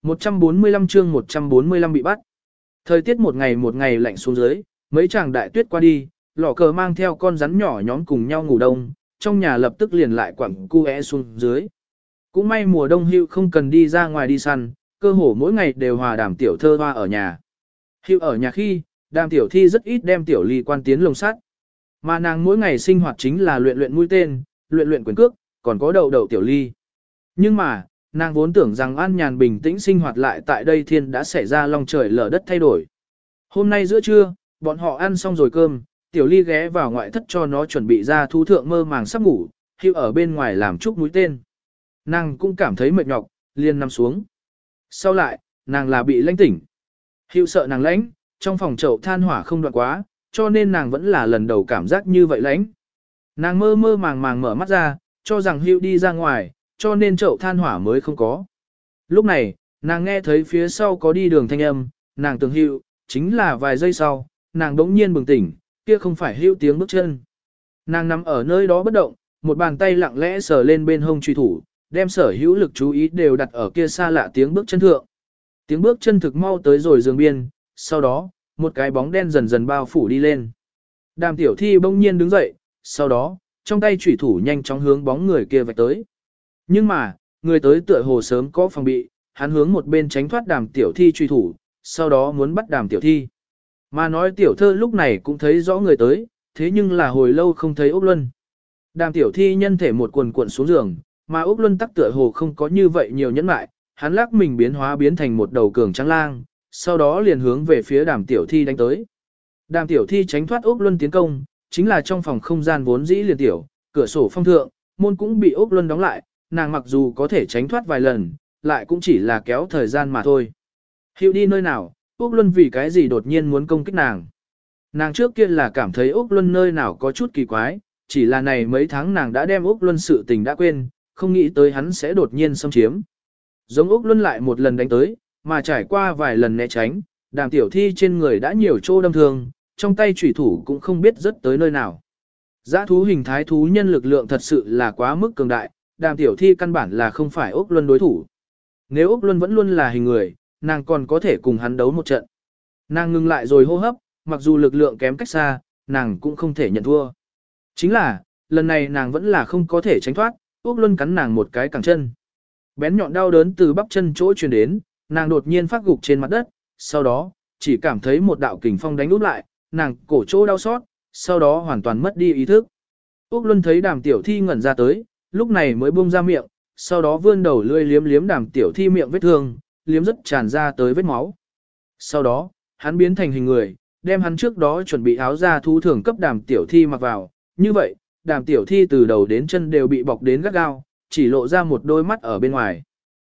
145 chương 145 bị bắt. Thời tiết một ngày một ngày lạnh xuống dưới, mấy chàng đại tuyết qua đi, lò cờ mang theo con rắn nhỏ nhóm cùng nhau ngủ đông, trong nhà lập tức liền lại quẳng cu é xuống dưới. Cũng may mùa đông hưu không cần đi ra ngoài đi săn, cơ hồ mỗi ngày đều hòa đàm tiểu thơ hoa ở nhà. Hưu ở nhà khi, đàm tiểu thi rất ít đem tiểu ly quan tiến lồng sắt. Mà nàng mỗi ngày sinh hoạt chính là luyện luyện mũi tên, luyện luyện quyền cước, còn có đầu đầu tiểu ly. Nhưng mà, nàng vốn tưởng rằng an nhàn bình tĩnh sinh hoạt lại tại đây thiên đã xảy ra long trời lở đất thay đổi. Hôm nay giữa trưa, bọn họ ăn xong rồi cơm, tiểu ly ghé vào ngoại thất cho nó chuẩn bị ra thu thượng mơ màng sắp ngủ, hưu ở bên ngoài làm chút mũi tên. Nàng cũng cảm thấy mệt nhọc, liền nằm xuống. Sau lại, nàng là bị lãnh tỉnh. Hưu sợ nàng lãnh, trong phòng chậu than hỏa không đoạn quá, cho nên nàng vẫn là lần đầu cảm giác như vậy lãnh. Nàng mơ mơ màng màng mở mắt ra, cho rằng hưu đi ra ngoài, cho nên chậu than hỏa mới không có. Lúc này, nàng nghe thấy phía sau có đi đường thanh âm, nàng tưởng hưu, chính là vài giây sau, nàng đống nhiên bừng tỉnh, kia không phải hưu tiếng bước chân. Nàng nằm ở nơi đó bất động, một bàn tay lặng lẽ sờ lên bên hông truy thủ, đem sở hữu lực chú ý đều đặt ở kia xa lạ tiếng bước chân thượng. Tiếng bước chân thực mau tới rồi giường biên, sau đó, một cái bóng đen dần dần bao phủ đi lên. Đàm tiểu thi bỗng nhiên đứng dậy, sau đó, trong tay chủy thủ nhanh chóng hướng bóng người kia vạch tới. Nhưng mà, người tới tựa hồ sớm có phòng bị, hắn hướng một bên tránh thoát đàm tiểu thi truy thủ, sau đó muốn bắt đàm tiểu thi. Mà nói tiểu thơ lúc này cũng thấy rõ người tới, thế nhưng là hồi lâu không thấy Úc Luân. Đàm tiểu thi nhân thể một quần cuộn xuống giường, mà Úc Luân tắc tựa hồ không có như vậy nhiều nhẫn mại, hắn lắc mình biến hóa biến thành một đầu cường trắng lang, sau đó liền hướng về phía đàm tiểu thi đánh tới. Đàm tiểu thi tránh thoát Úc Luân tiến công, chính là trong phòng không gian vốn dĩ liền tiểu, cửa sổ phong thượng, môn cũng bị Úc Luân đóng lại, nàng mặc dù có thể tránh thoát vài lần, lại cũng chỉ là kéo thời gian mà thôi. Hiệu đi nơi nào, Úc Luân vì cái gì đột nhiên muốn công kích nàng. Nàng trước kia là cảm thấy Úc Luân nơi nào có chút kỳ quái, chỉ là này mấy tháng nàng đã đem Úc Luân sự tình đã quên, không nghĩ tới hắn sẽ đột nhiên xâm chiếm. Giống Úc Luân lại một lần đánh tới, mà trải qua vài lần né tránh, đàm tiểu thi trên người đã nhiều chỗ đâm thương, trong tay chủy thủ cũng không biết rất tới nơi nào. Giá thú hình thái thú nhân lực lượng thật sự là quá mức cường đại, đàm tiểu thi căn bản là không phải Úc Luân đối thủ. Nếu Úc Luân vẫn luôn là hình người, nàng còn có thể cùng hắn đấu một trận. Nàng ngừng lại rồi hô hấp, mặc dù lực lượng kém cách xa, nàng cũng không thể nhận thua. Chính là, lần này nàng vẫn là không có thể tránh thoát, Úc Luân cắn nàng một cái cẳng chân. Bén nhọn đau đớn từ bắp chân chỗ truyền đến, nàng đột nhiên phát gục trên mặt đất, sau đó, chỉ cảm thấy một đạo kình phong đánh úp lại, nàng cổ chỗ đau xót, sau đó hoàn toàn mất đi ý thức. Úc Luân thấy đàm tiểu thi ngẩn ra tới, lúc này mới buông ra miệng, sau đó vươn đầu lươi liếm liếm đàm tiểu thi miệng vết thương, liếm rất tràn ra tới vết máu. Sau đó, hắn biến thành hình người, đem hắn trước đó chuẩn bị áo ra thú thường cấp đàm tiểu thi mặc vào, như vậy, đàm tiểu thi từ đầu đến chân đều bị bọc đến gắt gao, chỉ lộ ra một đôi mắt ở bên ngoài.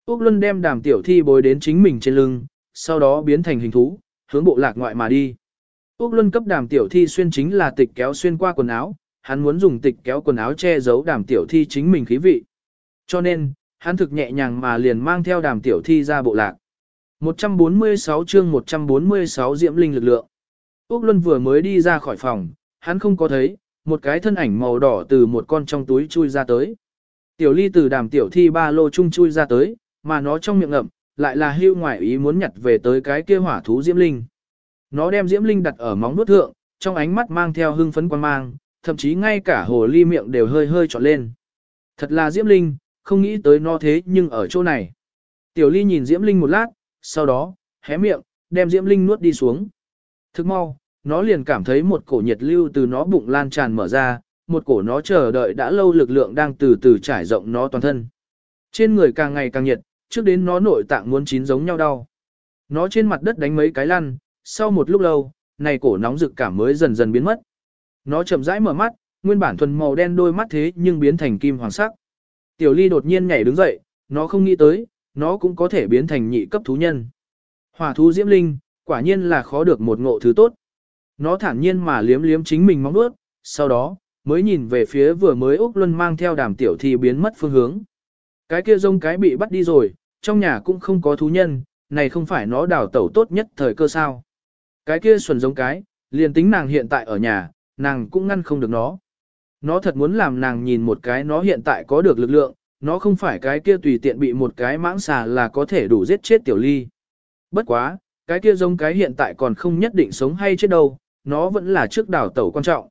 Úc Luân đem đàm tiểu thi bối đến chính mình trên lưng, sau đó biến thành hình thú, hướng bộ lạc ngoại mà đi. Úc Luân cấp đàm tiểu thi xuyên chính là tịch kéo xuyên qua quần áo, hắn muốn dùng tịch kéo quần áo che giấu đàm tiểu thi chính mình khí vị. Cho nên, hắn thực nhẹ nhàng mà liền mang theo đàm tiểu thi ra bộ lạc. 146 chương 146 diễm linh lực lượng. Úc Luân vừa mới đi ra khỏi phòng, hắn không có thấy, một cái thân ảnh màu đỏ từ một con trong túi chui ra tới. Tiểu ly từ đàm tiểu thi ba lô chung chui ra tới, mà nó trong miệng ngậm, lại là hưu ngoại ý muốn nhặt về tới cái kia hỏa thú diễm linh. Nó đem diễm linh đặt ở móng nuốt thượng, trong ánh mắt mang theo hưng phấn quan mang, thậm chí ngay cả hồ ly miệng đều hơi hơi trọn lên. Thật là diễm linh, không nghĩ tới nó thế nhưng ở chỗ này. Tiểu ly nhìn diễm linh một lát, sau đó, hé miệng, đem diễm linh nuốt đi xuống. Thức mau, nó liền cảm thấy một cổ nhiệt lưu từ nó bụng lan tràn mở ra, một cổ nó chờ đợi đã lâu lực lượng đang từ từ trải rộng nó toàn thân. Trên người càng ngày càng nhiệt, trước đến nó nội tạng muốn chín giống nhau đau. Nó trên mặt đất đánh mấy cái lăn, sau một lúc lâu, này cổ nóng rực cảm mới dần dần biến mất. Nó chậm rãi mở mắt, nguyên bản thuần màu đen đôi mắt thế nhưng biến thành kim hoàng sắc. Tiểu ly đột nhiên nhảy đứng dậy, nó không nghĩ tới, nó cũng có thể biến thành nhị cấp thú nhân. Hỏa thú diễm linh, quả nhiên là khó được một ngộ thứ tốt. Nó thản nhiên mà liếm liếm chính mình mong bước, sau đó, mới nhìn về phía vừa mới Úc Luân mang theo đàm tiểu thi biến mất phương hướng. Cái kia rông cái bị bắt đi rồi, trong nhà cũng không có thú nhân, này không phải nó đào tẩu tốt nhất thời cơ sao. Cái kia xuẩn giống cái, liền tính nàng hiện tại ở nhà, nàng cũng ngăn không được nó. Nó thật muốn làm nàng nhìn một cái nó hiện tại có được lực lượng, nó không phải cái kia tùy tiện bị một cái mãng xà là có thể đủ giết chết tiểu ly. Bất quá, cái kia giống cái hiện tại còn không nhất định sống hay chết đâu, nó vẫn là trước đảo tẩu quan trọng.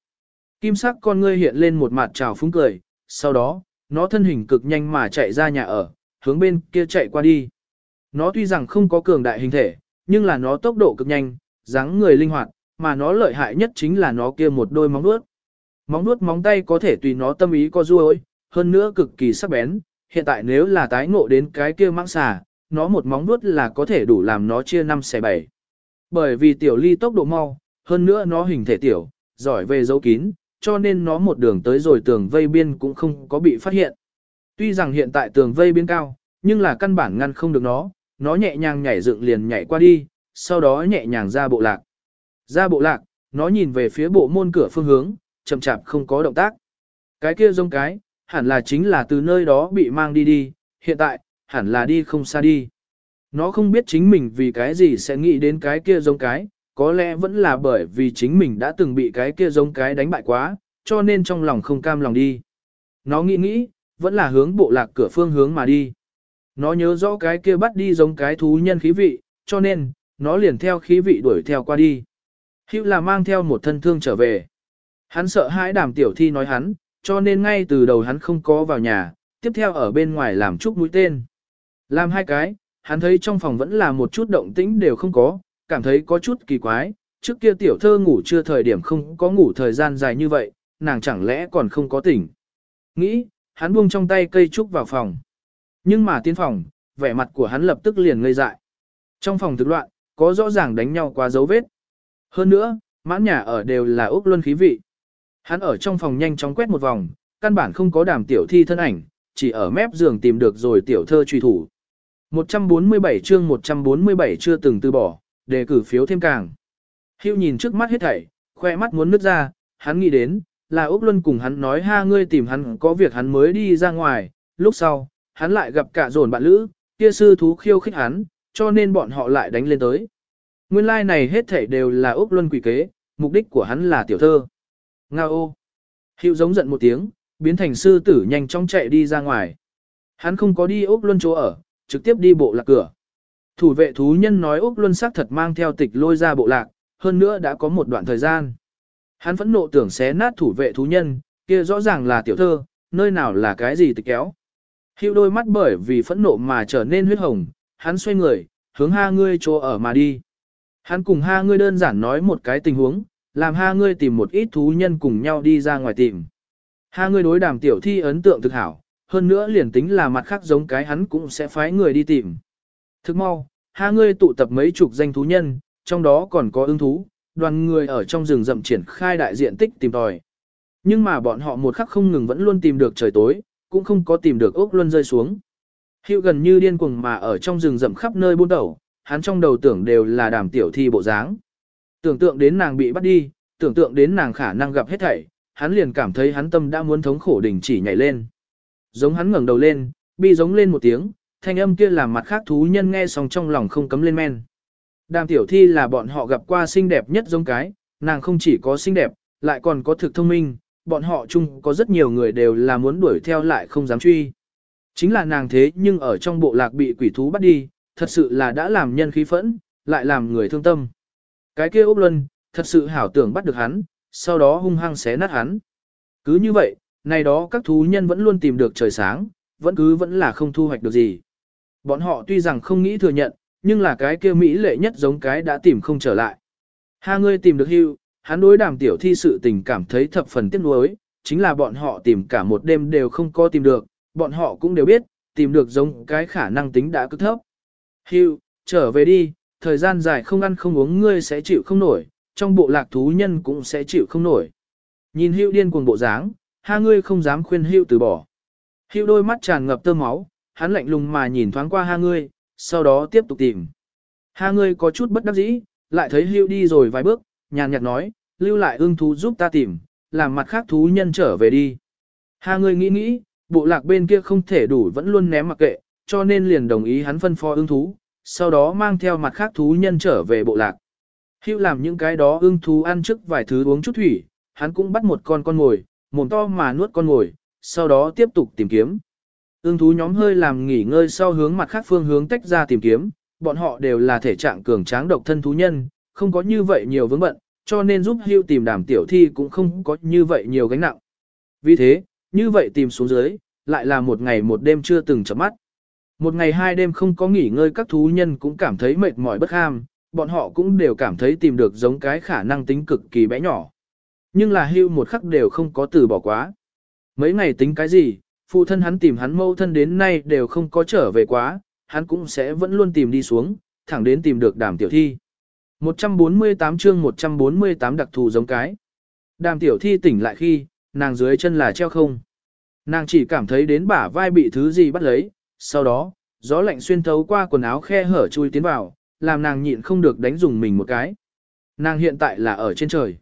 Kim sắc con ngươi hiện lên một mặt trào phúng cười, sau đó, nó thân hình cực nhanh mà chạy ra nhà ở, hướng bên kia chạy qua đi. Nó tuy rằng không có cường đại hình thể, nhưng là nó tốc độ cực nhanh, dáng người linh hoạt, mà nó lợi hại nhất chính là nó kia một đôi móng vuốt. Móng nuốt móng tay có thể tùy nó tâm ý co duỗi, hơn nữa cực kỳ sắc bén, hiện tại nếu là tái ngộ đến cái kia mãng xà, nó một móng nuốt là có thể đủ làm nó chia năm xẻ bảy. Bởi vì tiểu ly tốc độ mau, hơn nữa nó hình thể tiểu, giỏi về dấu kín, cho nên nó một đường tới rồi tường vây biên cũng không có bị phát hiện. Tuy rằng hiện tại tường vây biên cao, nhưng là căn bản ngăn không được nó, nó nhẹ nhàng nhảy dựng liền nhảy qua đi, sau đó nhẹ nhàng ra bộ lạc. Ra bộ lạc, nó nhìn về phía bộ môn cửa phương hướng, chậm chạp không có động tác. Cái kia giống cái, hẳn là chính là từ nơi đó bị mang đi đi, hiện tại, hẳn là đi không xa đi. Nó không biết chính mình vì cái gì sẽ nghĩ đến cái kia giống cái, có lẽ vẫn là bởi vì chính mình đã từng bị cái kia giống cái đánh bại quá, cho nên trong lòng không cam lòng đi. Nó nghĩ nghĩ, vẫn là hướng bộ lạc cửa phương hướng mà đi. Nó nhớ rõ cái kia bắt đi giống cái thú nhân khí vị, cho nên, nó liền theo khí vị đuổi theo qua đi. Hữu là mang theo một thân thương trở về. Hắn sợ hãi đàm tiểu thi nói hắn, cho nên ngay từ đầu hắn không có vào nhà, tiếp theo ở bên ngoài làm chút mũi tên. Làm hai cái, hắn thấy trong phòng vẫn là một chút động tĩnh đều không có, cảm thấy có chút kỳ quái, trước kia tiểu thơ ngủ chưa thời điểm không có ngủ thời gian dài như vậy, nàng chẳng lẽ còn không có tỉnh. Nghĩ, hắn buông trong tay cây trúc vào phòng. Nhưng mà tiến phòng, vẻ mặt của hắn lập tức liền ngây dại. Trong phòng thực loạn, có rõ ràng đánh nhau qua dấu vết. Hơn nữa, mãn nhà ở đều là ốc luân khí vị. Hắn ở trong phòng nhanh chóng quét một vòng, căn bản không có đàm tiểu thi thân ảnh, chỉ ở mép giường tìm được rồi tiểu thơ truy thủ. 147 chương 147 chưa từng từ bỏ, đề cử phiếu thêm càng. Hưu nhìn trước mắt hết thảy, khoe mắt muốn nứt ra, hắn nghĩ đến, là Úc Luân cùng hắn nói ha ngươi tìm hắn có việc hắn mới đi ra ngoài, lúc sau, hắn lại gặp cả dồn bạn lữ, kia sư thú khiêu khích hắn, cho nên bọn họ lại đánh lên tới. Nguyên lai like này hết thảy đều là Úc Luân quỷ kế, mục đích của hắn là tiểu thơ. Nga ô! Hiệu giống giận một tiếng, biến thành sư tử nhanh chóng chạy đi ra ngoài. Hắn không có đi Úc Luân chỗ ở, trực tiếp đi bộ lạc cửa. Thủ vệ thú nhân nói Úc Luân xác thật mang theo tịch lôi ra bộ lạc, hơn nữa đã có một đoạn thời gian. Hắn phẫn nộ tưởng xé nát thủ vệ thú nhân, kia rõ ràng là tiểu thơ, nơi nào là cái gì tịch kéo. Hiệu đôi mắt bởi vì phẫn nộ mà trở nên huyết hồng, hắn xoay người, hướng ha ngươi chỗ ở mà đi. Hắn cùng ha ngươi đơn giản nói một cái tình huống, làm ha ngươi tìm một ít thú nhân cùng nhau đi ra ngoài tìm. Ha ngươi đối đàm tiểu thi ấn tượng thực hảo, hơn nữa liền tính là mặt khác giống cái hắn cũng sẽ phái người đi tìm. Thức mau, ha ngươi tụ tập mấy chục danh thú nhân, trong đó còn có ưng thú, đoàn người ở trong rừng rậm triển khai đại diện tích tìm tòi. Nhưng mà bọn họ một khắc không ngừng vẫn luôn tìm được trời tối, cũng không có tìm được ốc luân rơi xuống. Hiệu gần như điên cuồng mà ở trong rừng rậm khắp nơi buôn đầu, hắn trong đầu tưởng đều là đàm tiểu thi bộ dáng. Tưởng tượng đến nàng bị bắt đi, tưởng tượng đến nàng khả năng gặp hết thảy, hắn liền cảm thấy hắn tâm đã muốn thống khổ đình chỉ nhảy lên. Giống hắn ngẩng đầu lên, bi giống lên một tiếng, thanh âm kia làm mặt khác thú nhân nghe xong trong lòng không cấm lên men. Đàm tiểu thi là bọn họ gặp qua xinh đẹp nhất giống cái, nàng không chỉ có xinh đẹp, lại còn có thực thông minh, bọn họ chung có rất nhiều người đều là muốn đuổi theo lại không dám truy. Chính là nàng thế nhưng ở trong bộ lạc bị quỷ thú bắt đi, thật sự là đã làm nhân khí phẫn, lại làm người thương tâm. Cái kia Úc Luân, thật sự hảo tưởng bắt được hắn, sau đó hung hăng xé nát hắn. Cứ như vậy, này đó các thú nhân vẫn luôn tìm được trời sáng, vẫn cứ vẫn là không thu hoạch được gì. Bọn họ tuy rằng không nghĩ thừa nhận, nhưng là cái kia Mỹ lệ nhất giống cái đã tìm không trở lại. Hai người tìm được hưu, hắn đối đàm tiểu thi sự tình cảm thấy thập phần tiếc nuối, chính là bọn họ tìm cả một đêm đều không có tìm được, bọn họ cũng đều biết, tìm được giống cái khả năng tính đã cực thấp. Hưu, trở về đi, thời gian dài không ăn không uống ngươi sẽ chịu không nổi, trong bộ lạc thú nhân cũng sẽ chịu không nổi. Nhìn hưu điên cuồng bộ dáng, hai ngươi không dám khuyên hưu từ bỏ. Hưu đôi mắt tràn ngập tơ máu, hắn lạnh lùng mà nhìn thoáng qua hai ngươi, sau đó tiếp tục tìm. Hai ngươi có chút bất đắc dĩ, lại thấy hưu đi rồi vài bước, nhàn nhạt nói, lưu lại ưng thú giúp ta tìm, làm mặt khác thú nhân trở về đi. Hai ngươi nghĩ nghĩ, bộ lạc bên kia không thể đủ vẫn luôn ném mặc kệ, cho nên liền đồng ý hắn phân phó ưng thú, sau đó mang theo mặt khác thú nhân trở về bộ lạc. Hưu làm những cái đó ưng thú ăn trước vài thứ uống chút thủy, hắn cũng bắt một con con ngồi, mồm to mà nuốt con ngồi, sau đó tiếp tục tìm kiếm. Ưng thú nhóm hơi làm nghỉ ngơi sau hướng mặt khác phương hướng tách ra tìm kiếm, bọn họ đều là thể trạng cường tráng độc thân thú nhân, không có như vậy nhiều vướng bận, cho nên giúp hưu tìm đàm tiểu thi cũng không có như vậy nhiều gánh nặng. Vì thế, như vậy tìm xuống dưới, lại là một ngày một đêm chưa từng chấm mắt. Một ngày hai đêm không có nghỉ ngơi các thú nhân cũng cảm thấy mệt mỏi bất ham, bọn họ cũng đều cảm thấy tìm được giống cái khả năng tính cực kỳ bé nhỏ. Nhưng là hưu một khắc đều không có từ bỏ quá. Mấy ngày tính cái gì, phụ thân hắn tìm hắn mâu thân đến nay đều không có trở về quá, hắn cũng sẽ vẫn luôn tìm đi xuống, thẳng đến tìm được đàm tiểu thi. 148 chương 148 đặc thù giống cái. Đàm tiểu thi tỉnh lại khi, nàng dưới chân là treo không. Nàng chỉ cảm thấy đến bả vai bị thứ gì bắt lấy, sau đó, gió lạnh xuyên thấu qua quần áo khe hở chui tiến vào, làm nàng nhịn không được đánh dùng mình một cái. Nàng hiện tại là ở trên trời.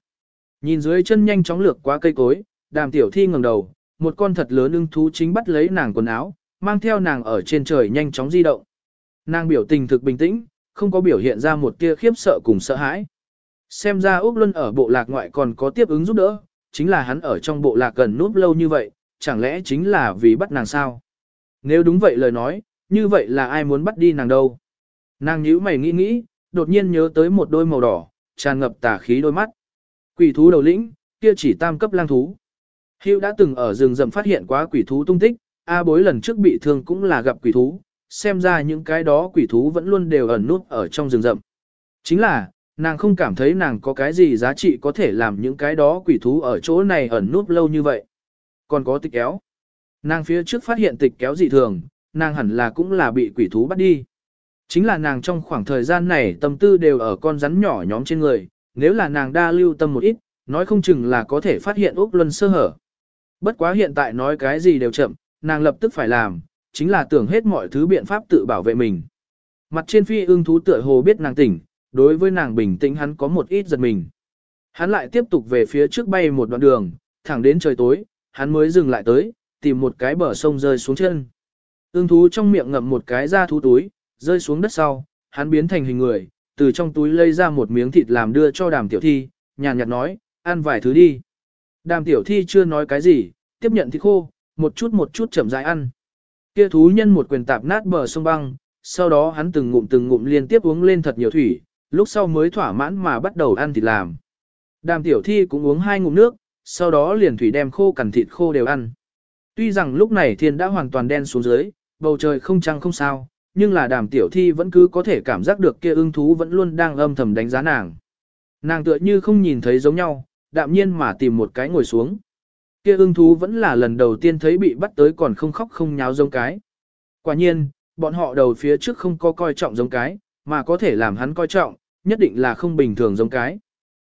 Nhìn dưới chân nhanh chóng lược qua cây cối, đàm tiểu thi ngẩng đầu, một con thật lớn ưng thú chính bắt lấy nàng quần áo, mang theo nàng ở trên trời nhanh chóng di động. Nàng biểu tình thực bình tĩnh, không có biểu hiện ra một tia khiếp sợ cùng sợ hãi. Xem ra Úc Luân ở bộ lạc ngoại còn có tiếp ứng giúp đỡ, chính là hắn ở trong bộ lạc gần núp lâu như vậy, chẳng lẽ chính là vì bắt nàng sao? Nếu đúng vậy lời nói, như vậy là ai muốn bắt đi nàng đâu? Nàng nhíu mày nghĩ nghĩ, đột nhiên nhớ tới một đôi màu đỏ, tràn ngập tà khí đôi mắt. Quỷ thú đầu lĩnh, kia chỉ tam cấp lang thú. Hữu đã từng ở rừng rậm phát hiện quá quỷ thú tung tích, A bối lần trước bị thương cũng là gặp quỷ thú, xem ra những cái đó quỷ thú vẫn luôn đều ẩn nút ở trong rừng rậm. Chính là, nàng không cảm thấy nàng có cái gì giá trị có thể làm những cái đó quỷ thú ở chỗ này ẩn nút lâu như vậy. Còn có tích kéo. Nàng phía trước phát hiện tịch kéo dị thường, nàng hẳn là cũng là bị quỷ thú bắt đi. Chính là nàng trong khoảng thời gian này tâm tư đều ở con rắn nhỏ nhóm trên người, nếu là nàng đa lưu tâm một ít, nói không chừng là có thể phát hiện Úc Luân sơ hở. Bất quá hiện tại nói cái gì đều chậm, nàng lập tức phải làm, chính là tưởng hết mọi thứ biện pháp tự bảo vệ mình. Mặt trên phi ương thú tựa hồ biết nàng tỉnh, đối với nàng bình tĩnh hắn có một ít giật mình. Hắn lại tiếp tục về phía trước bay một đoạn đường, thẳng đến trời tối, hắn mới dừng lại tới, tìm một cái bờ sông rơi xuống chân. Ưng thú trong miệng ngậm một cái da thú túi, rơi xuống đất sau, hắn biến thành hình người, từ trong túi lấy ra một miếng thịt làm đưa cho đàm tiểu thi, nhàn nhạt nói, ăn vài thứ đi. Đàm tiểu thi chưa nói cái gì, tiếp nhận thịt khô, một chút một chút chậm rãi ăn. Kia thú nhân một quyền tạp nát bờ sông băng, sau đó hắn từng ngụm từng ngụm liên tiếp uống lên thật nhiều thủy, lúc sau mới thỏa mãn mà bắt đầu ăn thịt làm. Đàm tiểu thi cũng uống hai ngụm nước, sau đó liền thủy đem khô cằn thịt khô đều ăn. Tuy rằng lúc này thiên đã hoàn toàn đen xuống dưới, bầu trời không trăng không sao, nhưng là đàm tiểu thi vẫn cứ có thể cảm giác được kia ưng thú vẫn luôn đang âm thầm đánh giá nàng. Nàng tựa như không nhìn thấy giống nhau, đạm nhiên mà tìm một cái ngồi xuống. Kia ưng thú vẫn là lần đầu tiên thấy bị bắt tới còn không khóc không nháo giống cái. Quả nhiên, bọn họ đầu phía trước không có coi trọng giống cái, mà có thể làm hắn coi trọng, nhất định là không bình thường giống cái.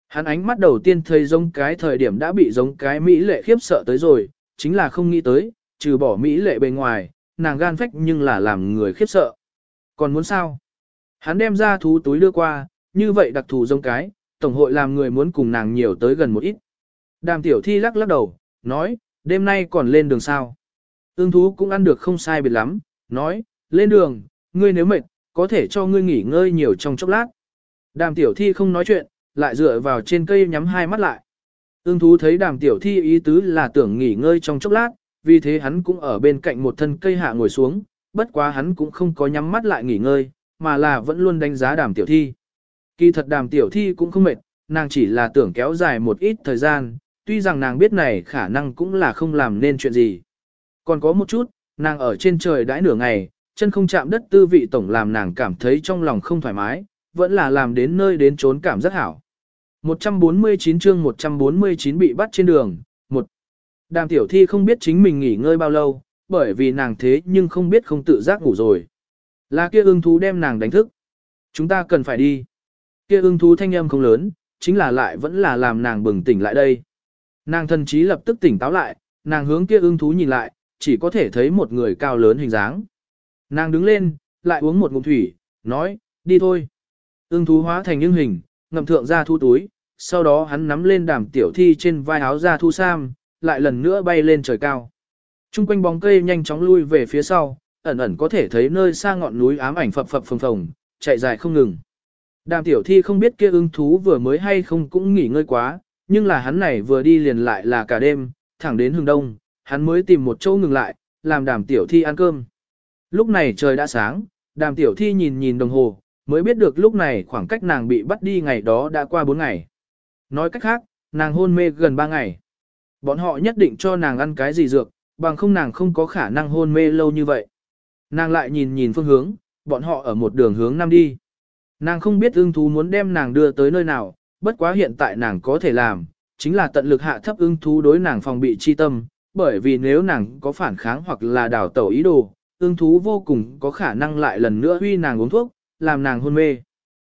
Hắn ánh mắt đầu tiên thấy giống cái thời điểm đã bị giống cái Mỹ lệ khiếp sợ tới rồi, chính là không nghĩ tới, trừ bỏ Mỹ lệ bề ngoài, nàng gan phách nhưng là làm người khiếp sợ. Còn muốn sao? Hắn đem ra thú túi đưa qua, như vậy đặc thù giống cái, tổng hội làm người muốn cùng nàng nhiều tới gần một ít. Đàm tiểu thi lắc lắc đầu, nói, đêm nay còn lên đường sao. Ưng thú cũng ăn được không sai biệt lắm, nói, lên đường, ngươi nếu mệt, có thể cho ngươi nghỉ ngơi nhiều trong chốc lát. Đàm tiểu thi không nói chuyện, lại dựa vào trên cây nhắm hai mắt lại. Ưng thú thấy đàm tiểu thi ý tứ là tưởng nghỉ ngơi trong chốc lát, vì thế hắn cũng ở bên cạnh một thân cây hạ ngồi xuống, bất quá hắn cũng không có nhắm mắt lại nghỉ ngơi, mà là vẫn luôn đánh giá đàm tiểu thi. Kỳ thật đàm tiểu thi cũng không mệt, nàng chỉ là tưởng kéo dài một ít thời gian, tuy rằng nàng biết này khả năng cũng là không làm nên chuyện gì. Còn có một chút, nàng ở trên trời đãi nửa ngày, chân không chạm đất tư vị tổng làm nàng cảm thấy trong lòng không thoải mái, vẫn là làm đến nơi đến trốn cảm rất hảo. 149 chương 149 bị bắt trên đường, một Đàm tiểu thi không biết chính mình nghỉ ngơi bao lâu, bởi vì nàng thế nhưng không biết không tự giác ngủ rồi. Là kia ưng thú đem nàng đánh thức. Chúng ta cần phải đi. Kia ưng thú thanh âm không lớn, chính là lại vẫn là làm nàng bừng tỉnh lại đây. Nàng thần trí lập tức tỉnh táo lại, nàng hướng kia ưng thú nhìn lại, chỉ có thể thấy một người cao lớn hình dáng. Nàng đứng lên, lại uống một ngụm thủy, nói, đi thôi. Ưng thú hóa thành những hình, ngầm thượng ra thu túi, sau đó hắn nắm lên đàm tiểu thi trên vai áo ra thu sam, lại lần nữa bay lên trời cao. Trung quanh bóng cây nhanh chóng lui về phía sau, ẩn ẩn có thể thấy nơi xa ngọn núi ám ảnh phập phập phồng phồng, chạy dài không ngừng. Đàm tiểu thi không biết kia ưng thú vừa mới hay không cũng nghỉ ngơi quá, nhưng là hắn này vừa đi liền lại là cả đêm, thẳng đến hừng đông, hắn mới tìm một chỗ ngừng lại, làm đàm tiểu thi ăn cơm. Lúc này trời đã sáng, đàm tiểu thi nhìn nhìn đồng hồ, mới biết được lúc này khoảng cách nàng bị bắt đi ngày đó đã qua 4 ngày. Nói cách khác, nàng hôn mê gần 3 ngày. Bọn họ nhất định cho nàng ăn cái gì dược, bằng không nàng không có khả năng hôn mê lâu như vậy. Nàng lại nhìn nhìn phương hướng, bọn họ ở một đường hướng nam đi. Nàng không biết ưng thú muốn đem nàng đưa tới nơi nào, bất quá hiện tại nàng có thể làm, chính là tận lực hạ thấp ưng thú đối nàng phòng bị chi tâm, bởi vì nếu nàng có phản kháng hoặc là đảo tẩu ý đồ, ưng thú vô cùng có khả năng lại lần nữa huy nàng uống thuốc, làm nàng hôn mê.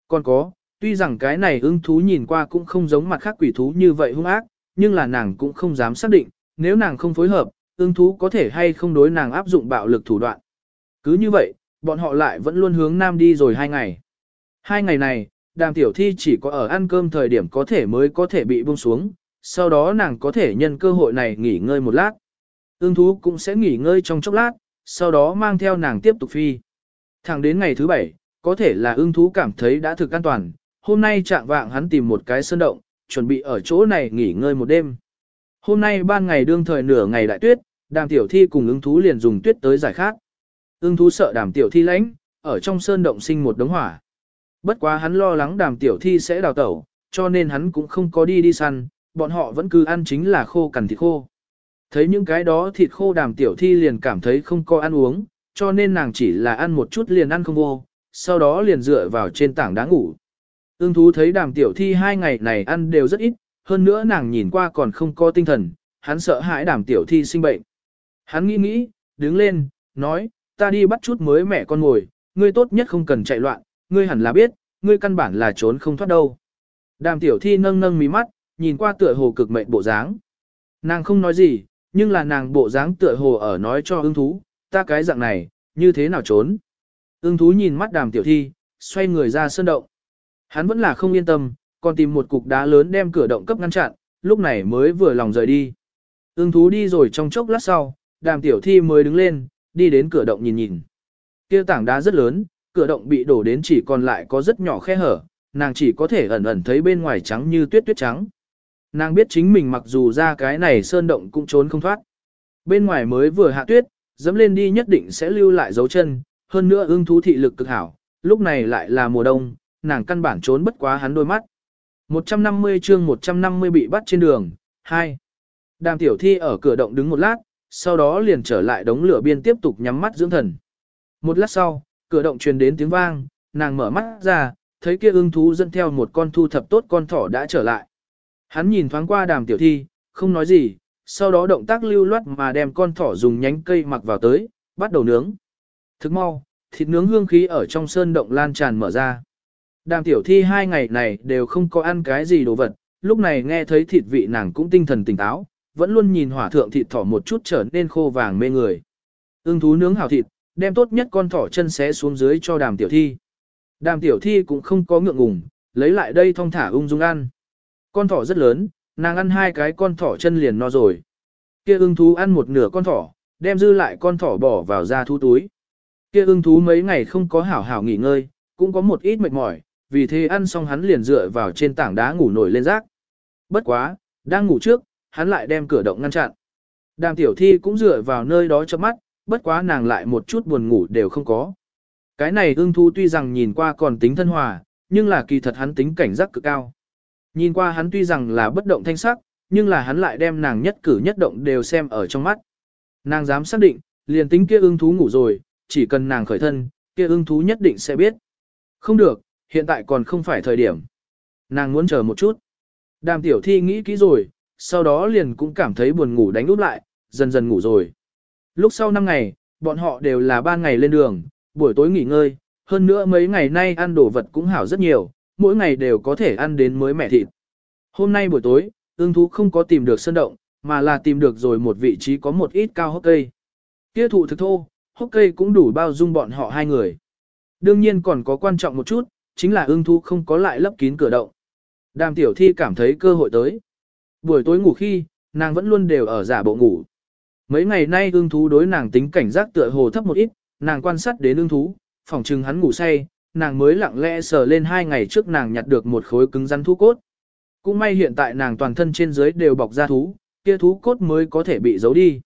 Còn có, tuy rằng cái này ưng thú nhìn qua cũng không giống mặt khác quỷ thú như vậy hung ác, nhưng là nàng cũng không dám xác định, nếu nàng không phối hợp, ưng thú có thể hay không đối nàng áp dụng bạo lực thủ đoạn. Cứ như vậy, bọn họ lại vẫn luôn hướng nam đi rồi hai ngày. Hai ngày này, đàm tiểu thi chỉ có ở ăn cơm thời điểm có thể mới có thể bị buông xuống, sau đó nàng có thể nhân cơ hội này nghỉ ngơi một lát. Ưng thú cũng sẽ nghỉ ngơi trong chốc lát, sau đó mang theo nàng tiếp tục phi. Thẳng đến ngày thứ bảy, có thể là ưng thú cảm thấy đã thực an toàn, hôm nay trạng vạng hắn tìm một cái sơn động, chuẩn bị ở chỗ này nghỉ ngơi một đêm. Hôm nay ban ngày đương thời nửa ngày đại tuyết, đàm tiểu thi cùng ưng thú liền dùng tuyết tới giải khát. Ưng thú sợ đàm tiểu thi lãnh, ở trong sơn động sinh một đống hỏa. Bất quá hắn lo lắng đàm tiểu thi sẽ đào tẩu, cho nên hắn cũng không có đi đi săn, bọn họ vẫn cứ ăn chính là khô cằn thịt khô. Thấy những cái đó thịt khô đàm tiểu thi liền cảm thấy không có ăn uống, cho nên nàng chỉ là ăn một chút liền ăn không vô, sau đó liền dựa vào trên tảng đá ngủ. Ưng thú thấy đàm tiểu thi hai ngày này ăn đều rất ít, hơn nữa nàng nhìn qua còn không có tinh thần, hắn sợ hãi đàm tiểu thi sinh bệnh. Hắn nghĩ nghĩ, đứng lên, nói, ta đi bắt chút mới mẹ con ngồi, ngươi tốt nhất không cần chạy loạn, ngươi hẳn là biết, ngươi căn bản là trốn không thoát đâu. Đàm tiểu thi nâng nâng mí mắt, nhìn qua tựa hồ cực mệnh bộ dáng. Nàng không nói gì, nhưng là nàng bộ dáng tựa hồ ở nói cho ưng thú, ta cái dạng này, như thế nào trốn. Ưng thú nhìn mắt đàm tiểu thi, xoay người ra sơn động. Hắn vẫn là không yên tâm, còn tìm một cục đá lớn đem cửa động cấp ngăn chặn, lúc này mới vừa lòng rời đi. Ưng thú đi rồi trong chốc lát sau, đàm tiểu thi mới đứng lên, đi đến cửa động nhìn nhìn. Kia tảng đá rất lớn, cửa động bị đổ đến chỉ còn lại có rất nhỏ khe hở, nàng chỉ có thể ẩn ẩn thấy bên ngoài trắng như tuyết tuyết trắng. Nàng biết chính mình mặc dù ra cái này sơn động cũng trốn không thoát. Bên ngoài mới vừa hạ tuyết, dẫm lên đi nhất định sẽ lưu lại dấu chân, hơn nữa ưng thú thị lực cực hảo, lúc này lại là mùa đông, nàng căn bản trốn bất quá hắn đôi mắt. 150 chương 150 bị bắt trên đường, 2. Đàm tiểu thi ở cửa động đứng một lát, sau đó liền trở lại đống lửa biên tiếp tục nhắm mắt dưỡng thần. Một lát sau, cửa động truyền đến tiếng vang, nàng mở mắt ra, thấy kia ưng thú dẫn theo một con thu thập tốt con thỏ đã trở lại. Hắn nhìn thoáng qua đàm tiểu thi, không nói gì, sau đó động tác lưu loát mà đem con thỏ dùng nhánh cây mặc vào tới, bắt đầu nướng. Thức mau, thịt nướng hương khí ở trong sơn động lan tràn mở ra. Đàm tiểu thi hai ngày này đều không có ăn cái gì đồ vật, lúc này nghe thấy thịt vị nàng cũng tinh thần tỉnh táo, vẫn luôn nhìn hỏa thượng thịt thỏ một chút trở nên khô vàng mê người. Ưng thú nướng hảo thịt, đem tốt nhất con thỏ chân xé xuống dưới cho đàm tiểu thi. Đàm tiểu thi cũng không có ngượng ngùng, lấy lại đây thong thả ung dung ăn. Con thỏ rất lớn, nàng ăn hai cái con thỏ chân liền no rồi. Kia ưng thú ăn một nửa con thỏ, đem dư lại con thỏ bỏ vào ra thu túi. Kia ưng thú mấy ngày không có hảo hảo nghỉ ngơi, cũng có một ít mệt mỏi, vì thế ăn xong hắn liền dựa vào trên tảng đá ngủ nổi lên rác. Bất quá, đang ngủ trước, hắn lại đem cửa động ngăn chặn. Đàm tiểu thi cũng dựa vào nơi đó cho mắt, bất quá nàng lại một chút buồn ngủ đều không có. Cái này ưng thú tuy rằng nhìn qua còn tính thân hòa, nhưng là kỳ thật hắn tính cảnh giác cực cao. Nhìn qua hắn tuy rằng là bất động thanh sắc, nhưng là hắn lại đem nàng nhất cử nhất động đều xem ở trong mắt. Nàng dám xác định, liền tính kia ưng thú ngủ rồi, chỉ cần nàng khởi thân, kia ưng thú nhất định sẽ biết. Không được, hiện tại còn không phải thời điểm. Nàng muốn chờ một chút. Đàm tiểu thi nghĩ kỹ rồi, sau đó liền cũng cảm thấy buồn ngủ đánh úp lại, dần dần ngủ rồi. Lúc sau 5 ngày, bọn họ đều là ban ngày lên đường, buổi tối nghỉ ngơi, hơn nữa mấy ngày nay ăn đồ vật cũng hảo rất nhiều, mỗi ngày đều có thể ăn đến mới mẻ thịt. Hôm nay buổi tối, ương thú không có tìm được sơn động, mà là tìm được rồi một vị trí có một ít cao hốc cây. Kia thụ thực thô, hốc cây cũng đủ bao dung bọn họ hai người. Đương nhiên còn có quan trọng một chút, chính là ương thú không có lại lấp kín cửa động. Đàm tiểu thi cảm thấy cơ hội tới. Buổi tối ngủ khi, nàng vẫn luôn đều ở giả bộ ngủ. Mấy ngày nay ương thú đối nàng tính cảnh giác tựa hồ thấp một ít, nàng quan sát đến ương thú, phỏng chừng hắn ngủ say, nàng mới lặng lẽ sờ lên hai ngày trước nàng nhặt được một khối cứng rắn thú cốt. Cũng may hiện tại nàng toàn thân trên dưới đều bọc ra thú, kia thú cốt mới có thể bị giấu đi.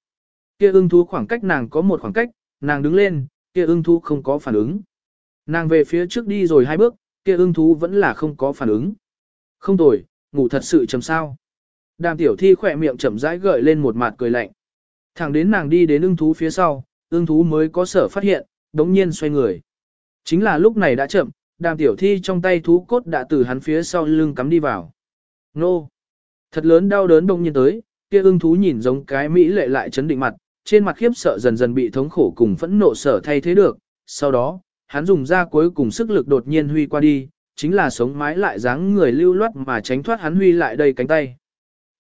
Kia ưng thú khoảng cách nàng có một khoảng cách, nàng đứng lên, kia ưng thú không có phản ứng. Nàng về phía trước đi rồi hai bước, kia ưng thú vẫn là không có phản ứng. Không tồi, ngủ thật sự chầm sao. Đàm tiểu thi khỏe miệng chậm rãi gợi lên một mặt cười lạnh. Thẳng đến nàng đi đến ưng thú phía sau, ưng thú mới có sở phát hiện, đống nhiên xoay người. Chính là lúc này đã chậm, đàm tiểu thi trong tay thú cốt đã từ hắn phía sau lưng cắm đi vào. Nô! Thật lớn đau đớn đông nhiên tới, kia ưng thú nhìn giống cái mỹ lệ lại chấn định mặt, trên mặt khiếp sợ dần dần bị thống khổ cùng phẫn nộ sở thay thế được. Sau đó, hắn dùng ra cuối cùng sức lực đột nhiên huy qua đi, chính là sống mái lại dáng người lưu loát mà tránh thoát hắn huy lại đây cánh tay.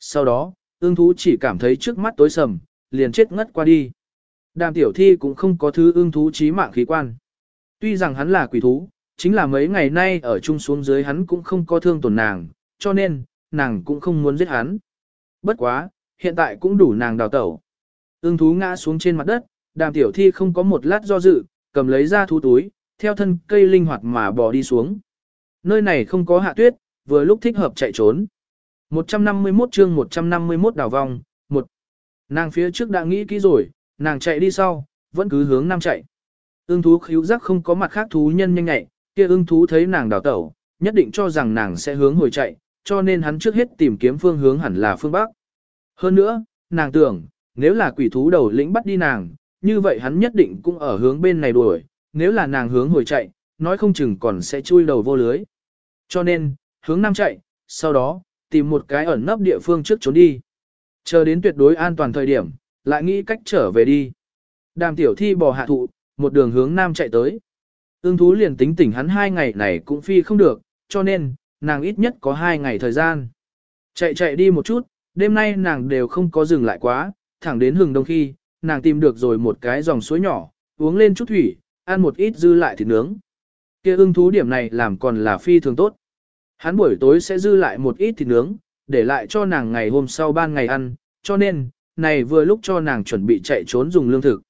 Sau đó, ương thú chỉ cảm thấy trước mắt tối sầm, liền chết ngất qua đi. Đàm tiểu thi cũng không có thứ ương thú trí mạng khí quan. Tuy rằng hắn là quỷ thú, chính là mấy ngày nay ở chung xuống dưới hắn cũng không có thương tổn nàng, cho nên, nàng cũng không muốn giết hắn. Bất quá, hiện tại cũng đủ nàng đào tẩu. Ưng thú ngã xuống trên mặt đất, đàm tiểu thi không có một lát do dự, cầm lấy ra thú túi, theo thân cây linh hoạt mà bò đi xuống. Nơi này không có hạ tuyết, vừa lúc thích hợp chạy trốn. 151 chương 151 đảo vòng, một Nàng phía trước đã nghĩ kỹ rồi, nàng chạy đi sau, vẫn cứ hướng nam chạy. Ưng thú khíu giác không có mặt khác thú nhân nhanh nhạy, kia ưng thú thấy nàng đào tẩu, nhất định cho rằng nàng sẽ hướng hồi chạy, cho nên hắn trước hết tìm kiếm phương hướng hẳn là phương Bắc. Hơn nữa, nàng tưởng, nếu là quỷ thú đầu lĩnh bắt đi nàng, như vậy hắn nhất định cũng ở hướng bên này đuổi, nếu là nàng hướng hồi chạy, nói không chừng còn sẽ chui đầu vô lưới. Cho nên, hướng nam chạy, sau đó, tìm một cái ẩn nấp địa phương trước trốn đi. Chờ đến tuyệt đối an toàn thời điểm, lại nghĩ cách trở về đi. Đàm tiểu thi bò hạ thụ, một đường hướng nam chạy tới. Ưng thú liền tính tỉnh hắn hai ngày này cũng phi không được, cho nên, nàng ít nhất có hai ngày thời gian. Chạy chạy đi một chút, đêm nay nàng đều không có dừng lại quá, thẳng đến hừng đông khi, nàng tìm được rồi một cái dòng suối nhỏ, uống lên chút thủy, ăn một ít dư lại thịt nướng. Kia ưng thú điểm này làm còn là phi thường tốt. Hắn buổi tối sẽ dư lại một ít thịt nướng, để lại cho nàng ngày hôm sau ban ngày ăn, cho nên, này vừa lúc cho nàng chuẩn bị chạy trốn dùng lương thực.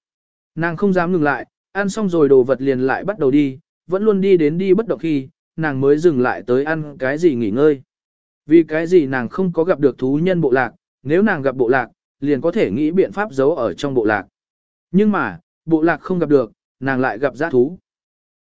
Nàng không dám ngừng lại, ăn xong rồi đồ vật liền lại bắt đầu đi, vẫn luôn đi đến đi bất động khi, nàng mới dừng lại tới ăn cái gì nghỉ ngơi. Vì cái gì nàng không có gặp được thú nhân bộ lạc, nếu nàng gặp bộ lạc, liền có thể nghĩ biện pháp giấu ở trong bộ lạc. Nhưng mà, bộ lạc không gặp được, nàng lại gặp giã thú.